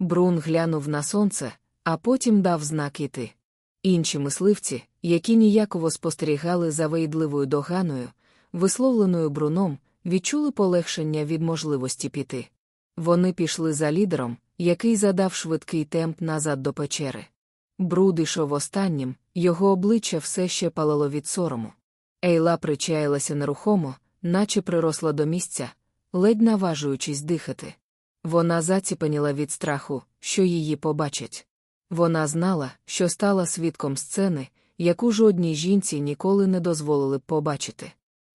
Брун глянув на сонце, а потім дав знак іти. Інші мисливці, які ніяково спостерігали за виїдливою доганою, висловленою бруном, відчули полегшення від можливості піти. Вони пішли за лідером, який задав швидкий темп назад до печери. Бруд ішов останнім, його обличчя все ще палало від сорому. Ейла причаялася нерухомо, наче приросла до місця, ледь наважуючись дихати. Вона заціпеніла від страху, що її побачать. Вона знала, що стала свідком сцени, яку жодній жінці ніколи не дозволили б побачити.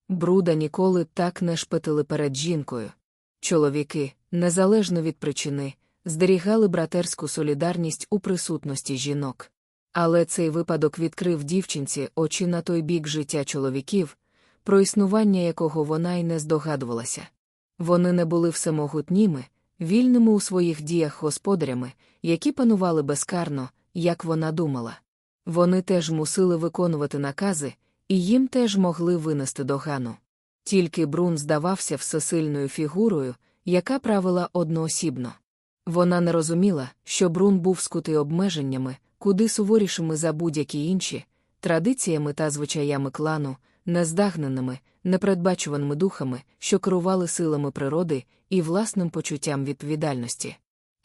Бруда ніколи так не шпетили перед жінкою. Чоловіки, незалежно від причини, здерігали братерську солідарність у присутності жінок. Але цей випадок відкрив дівчинці очі на той бік життя чоловіків, про існування якого вона й не здогадувалася. Вони не були всемогутніми, вільними у своїх діях господарями, які панували безкарно, як вона думала. Вони теж мусили виконувати накази, і їм теж могли винести догану. Тільки Брун здавався всесильною фігурою, яка правила одноосібно. Вона не розуміла, що Брун був скутий обмеженнями, куди суворішими за будь-які інші, традиціями та звичаями клану, нездагненими, непередбачуваними духами, що керували силами природи і власним почуттям відповідальності.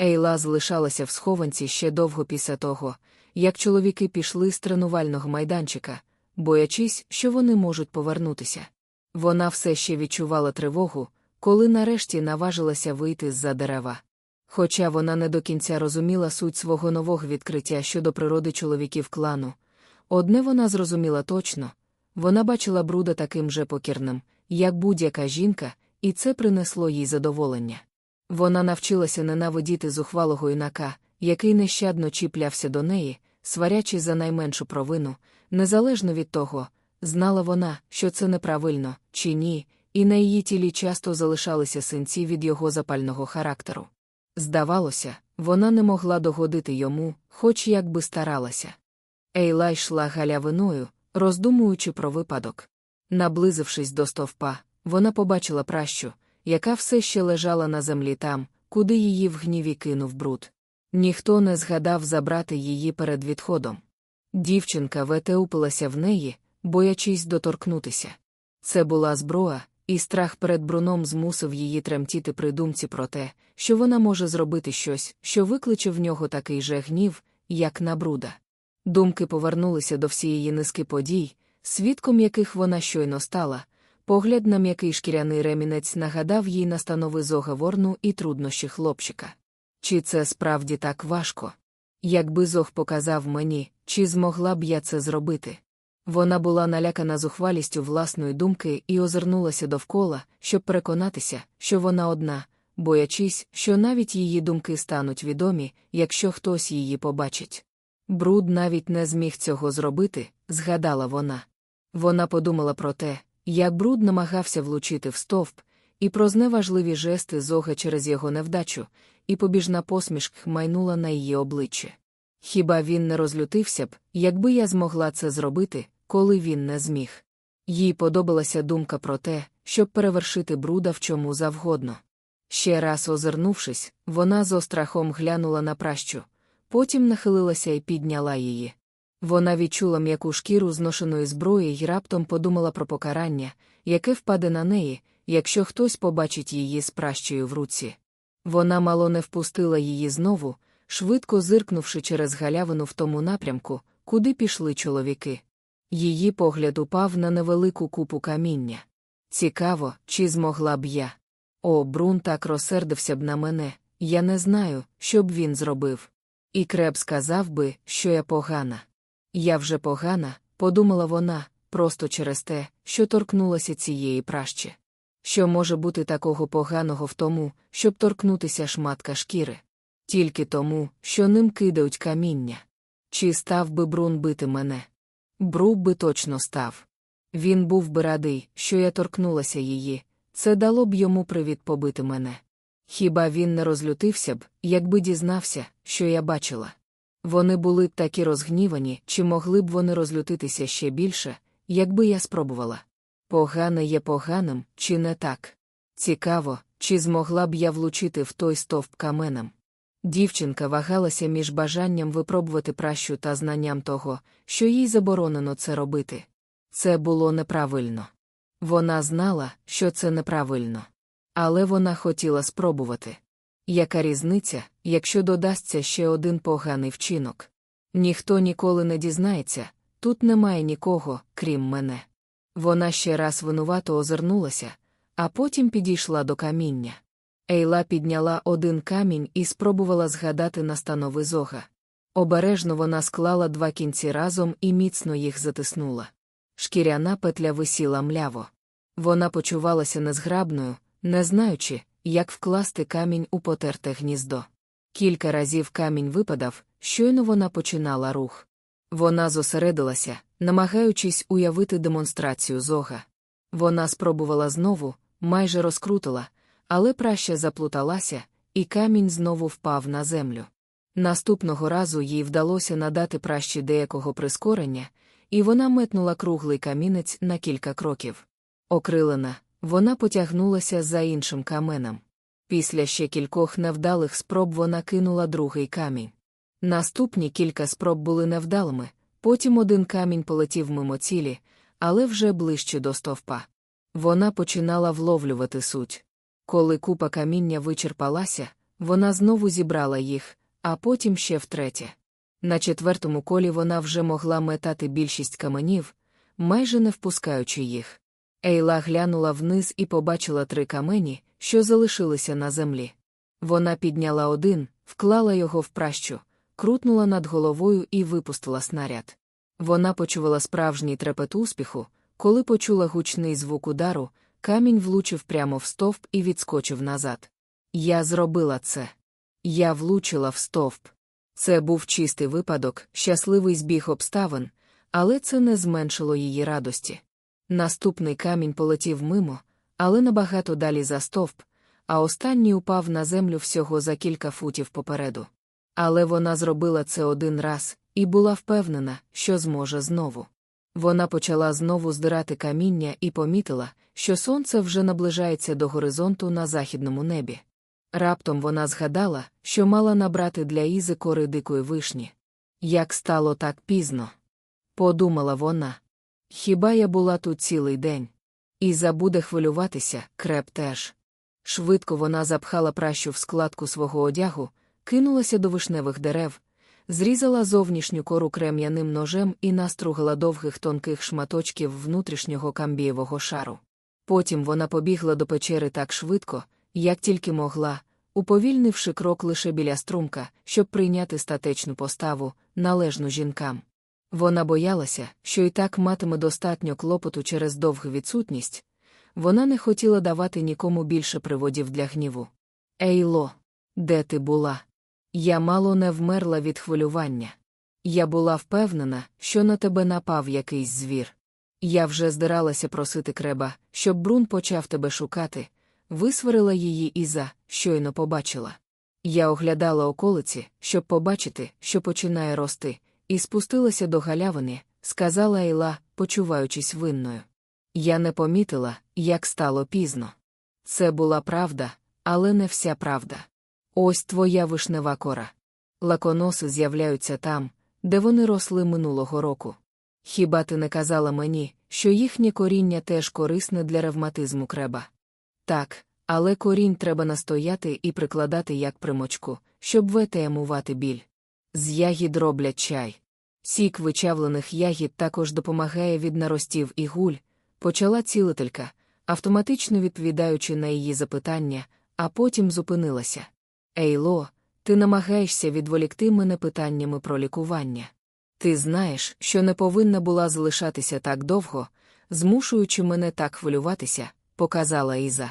Ейла залишалася в схованці ще довго після того, як чоловіки пішли з тренувального майданчика, боячись, що вони можуть повернутися. Вона все ще відчувала тривогу, коли нарешті наважилася вийти з-за дерева. Хоча вона не до кінця розуміла суть свого нового відкриття щодо природи чоловіків клану, одне вона зрозуміла точно вона бачила бруда таким же покірним, як будь-яка жінка, і це принесло їй задоволення. Вона навчилася ненавидіти зухвалого юнака, який нещадно чіплявся до неї, сварячи за найменшу провину, незалежно від того, знала вона, що це неправильно, чи ні, і на її тілі часто залишалися синці від його запального характеру. Здавалося, вона не могла догодити йому, хоч як би старалася. Ейла йшла галявиною, роздумуючи про випадок. Наблизившись до стовпа, вона побачила пращу, яка все ще лежала на землі там, куди її в гніві кинув бруд. Ніхто не згадав забрати її перед відходом. Дівчинка ветеупилася в неї, боячись доторкнутися. Це була зброя, і страх перед бруном змусив її тремтіти при думці про те, що вона може зробити щось, що викличе в нього такий же гнів, як на бруда. Думки повернулися до всієї низки подій, свідком яких вона щойно стала. Погляд на м'який шкіряний ремінець нагадав їй настанови зога ворну і труднощі хлопчика. Чи це справді так важко? Якби зог показав мені, чи змогла б я це зробити? Вона була налякана зухвалістю власної думки і озирнулася довкола, щоб переконатися, що вона одна, боячись, що навіть її думки стануть відомі, якщо хтось її побачить. Бруд навіть не зміг цього зробити, згадала вона. Вона подумала про те, як бруд намагався влучити в стовп, і про зневажливі жести зога через його невдачу, і побіжна посмішка майнула на її обличчя. Хіба він не розлютився б, якби я змогла це зробити, коли він не зміг? Їй подобалася думка про те, щоб перевершити бруда в чому завгодно. Ще раз озирнувшись, вона з острахом глянула на пращу, потім нахилилася і підняла її. Вона відчула м'яку шкіру зношеної зброї і раптом подумала про покарання, яке впаде на неї, якщо хтось побачить її з пращою в руці. Вона мало не впустила її знову, швидко зиркнувши через галявину в тому напрямку, куди пішли чоловіки. Її погляд упав на невелику купу каміння. Цікаво, чи змогла б я. О, Брун так розсердився б на мене, я не знаю, що б він зробив. І креб сказав би, що я погана. Я вже погана, подумала вона, просто через те, що торкнулася цієї пращі. Що може бути такого поганого в тому, щоб торкнутися шматка шкіри? Тільки тому, що ним кидають каміння. Чи став би Брун бити мене? Бру би точно став. Він був би радий, що я торкнулася її, це дало б йому привід побити мене. Хіба він не розлютився б, якби дізнався, що я бачила? Вони були б такі розгнівані, чи могли б вони розлютитися ще більше, якби я спробувала. Погане є поганим, чи не так? Цікаво, чи змогла б я влучити в той стовп каменем. Дівчинка вагалася між бажанням випробувати пращу та знанням того, що їй заборонено це робити. Це було неправильно. Вона знала, що це неправильно. Але вона хотіла спробувати. Яка різниця, якщо додасться ще один поганий вчинок? Ніхто ніколи не дізнається, тут немає нікого, крім мене. Вона ще раз винувато озирнулася, а потім підійшла до каміння. Ейла підняла один камінь і спробувала згадати настанови зога. Обережно вона склала два кінці разом і міцно їх затиснула. Шкіряна петля висіла мляво. Вона почувалася незграбною, не знаючи, як вкласти камінь у потерте гніздо. Кілька разів камінь випадав, щойно вона починала рух. Вона зосередилася, намагаючись уявити демонстрацію зога. Вона спробувала знову, майже розкрутила, але праща заплуталася, і камінь знову впав на землю. Наступного разу їй вдалося надати пращі деякого прискорення, і вона метнула круглий камінець на кілька кроків. Окрилена, вона потягнулася за іншим каменем. Після ще кількох невдалих спроб вона кинула другий камінь. Наступні кілька спроб були невдалими, потім один камінь полетів мимо цілі, але вже ближче до стовпа. Вона починала вловлювати суть. Коли купа каміння вичерпалася, вона знову зібрала їх, а потім ще втретє. На четвертому колі вона вже могла метати більшість каменів, майже не впускаючи їх. Ейла глянула вниз і побачила три камені, що залишилися на землі. Вона підняла один, вклала його в пращу, крутнула над головою і випустила снаряд. Вона почувала справжній трепет успіху, коли почула гучний звук удару, камінь влучив прямо в стовп і відскочив назад. Я зробила це. Я влучила в стовп. Це був чистий випадок, щасливий збіг обставин, але це не зменшило її радості. Наступний камінь полетів мимо, але набагато далі за стовп, а останній упав на землю всього за кілька футів попереду. Але вона зробила це один раз і була впевнена, що зможе знову. Вона почала знову здирати каміння і помітила, що сонце вже наближається до горизонту на західному небі. Раптом вона згадала, що мала набрати для Ізи кори дикої вишні. Як стало так пізно? Подумала вона. Хіба я була тут цілий день? Іза буде хвилюватися, креп теж. Швидко вона запхала пращу в складку свого одягу, кинулася до вишневих дерев, зрізала зовнішню кору крем'яним ножем і настругала довгих тонких шматочків внутрішнього камбієвого шару. Потім вона побігла до печери так швидко, як тільки могла, уповільнивши крок лише біля струмка, щоб прийняти статечну поставу, належну жінкам. Вона боялася, що і так матиме достатньо клопоту через довгу відсутність. Вона не хотіла давати нікому більше приводів для гніву. Ейло, де ти була? Я мало не вмерла від хвилювання. Я була впевнена, що на тебе напав якийсь звір. Я вже здиралася просити креба, щоб Брун почав тебе шукати, висварила її Іза, щойно побачила. Я оглядала околиці, щоб побачити, що починає рости, і спустилася до галявини, сказала Ейла, почуваючись винною. Я не помітила, як стало пізно. Це була правда, але не вся правда. Ось твоя вишнева кора. Лаконоси з'являються там, де вони росли минулого року. Хіба ти не казала мені, що їхнє коріння теж корисне для ревматизму креба? Так, але корінь треба настояти і прикладати як примочку, щоб ветеямувати біль. З ягід роблять чай. Сік вичавлених ягід також допомагає від наростів і гуль, почала цілителька, автоматично відповідаючи на її запитання, а потім зупинилася. Ейло, ти намагаєшся відволікти мене питаннями про лікування. Ти знаєш, що не повинна була залишатися так довго, змушуючи мене так хвилюватися, показала Іза.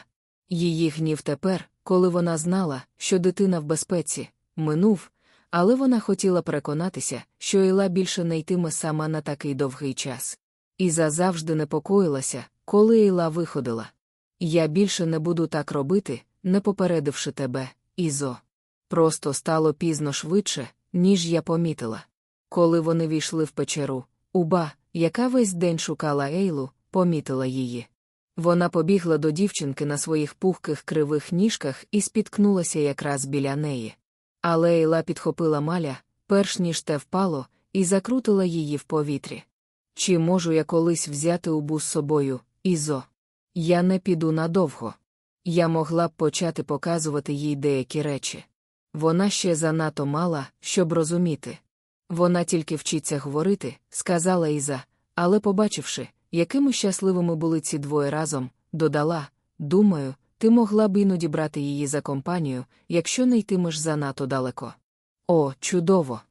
Її гнів тепер, коли вона знала, що дитина в безпеці, минув, але вона хотіла переконатися, що Ейла більше не йтиме сама на такий довгий час. Іза завжди непокоїлася, коли Ейла виходила. Я більше не буду так робити, не попередивши тебе, Ізо. Просто стало пізно швидше, ніж я помітила. Коли вони війшли в печеру, уба, яка весь день шукала Ейлу, помітила її. Вона побігла до дівчинки на своїх пухких кривих ніжках і спіткнулася якраз біля неї. Але Ейла підхопила маля, перш ніж те впало, і закрутила її в повітрі. Чи можу я колись взяти убу з собою, Ізо? Я не піду надовго. Я могла б почати показувати їй деякі речі. Вона ще занадто мала, щоб розуміти. Вона тільки вчиться говорити, сказала Іза, але, побачивши, якими щасливими були ці двоє разом, додала думаю, ти могла б іноді брати її за компанію, якщо не йтимеш занадто далеко. О, чудово!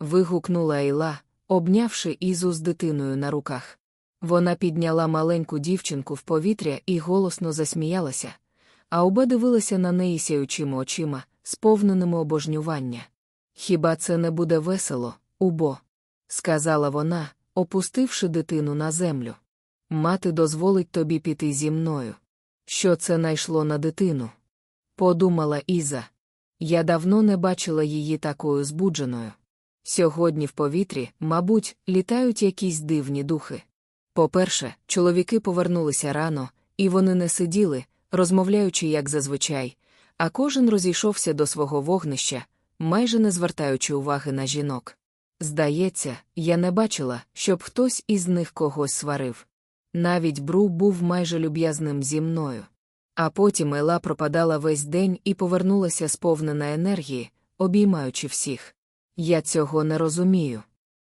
вигукнула Ейла, обнявши Ізу з дитиною на руках. Вона підняла маленьку дівчинку в повітря і голосно засміялася, а оба дивилася на неї сяючими очима, сповненими обожнювання. Хіба це не буде весело, убо? сказала вона, опустивши дитину на землю. Мати дозволить тобі піти зі мною. Що це найшло на дитину? Подумала Іза. Я давно не бачила її такою збудженою. Сьогодні в повітрі, мабуть, літають якісь дивні духи. По-перше, чоловіки повернулися рано, і вони не сиділи, розмовляючи як зазвичай, а кожен розійшовся до свого вогнища, майже не звертаючи уваги на жінок. Здається, я не бачила, щоб хтось із них когось сварив. Навіть Бру був майже люб'язним зі мною. А потім Ела пропадала весь день і повернулася сповнена енергії, обіймаючи всіх. Я цього не розумію.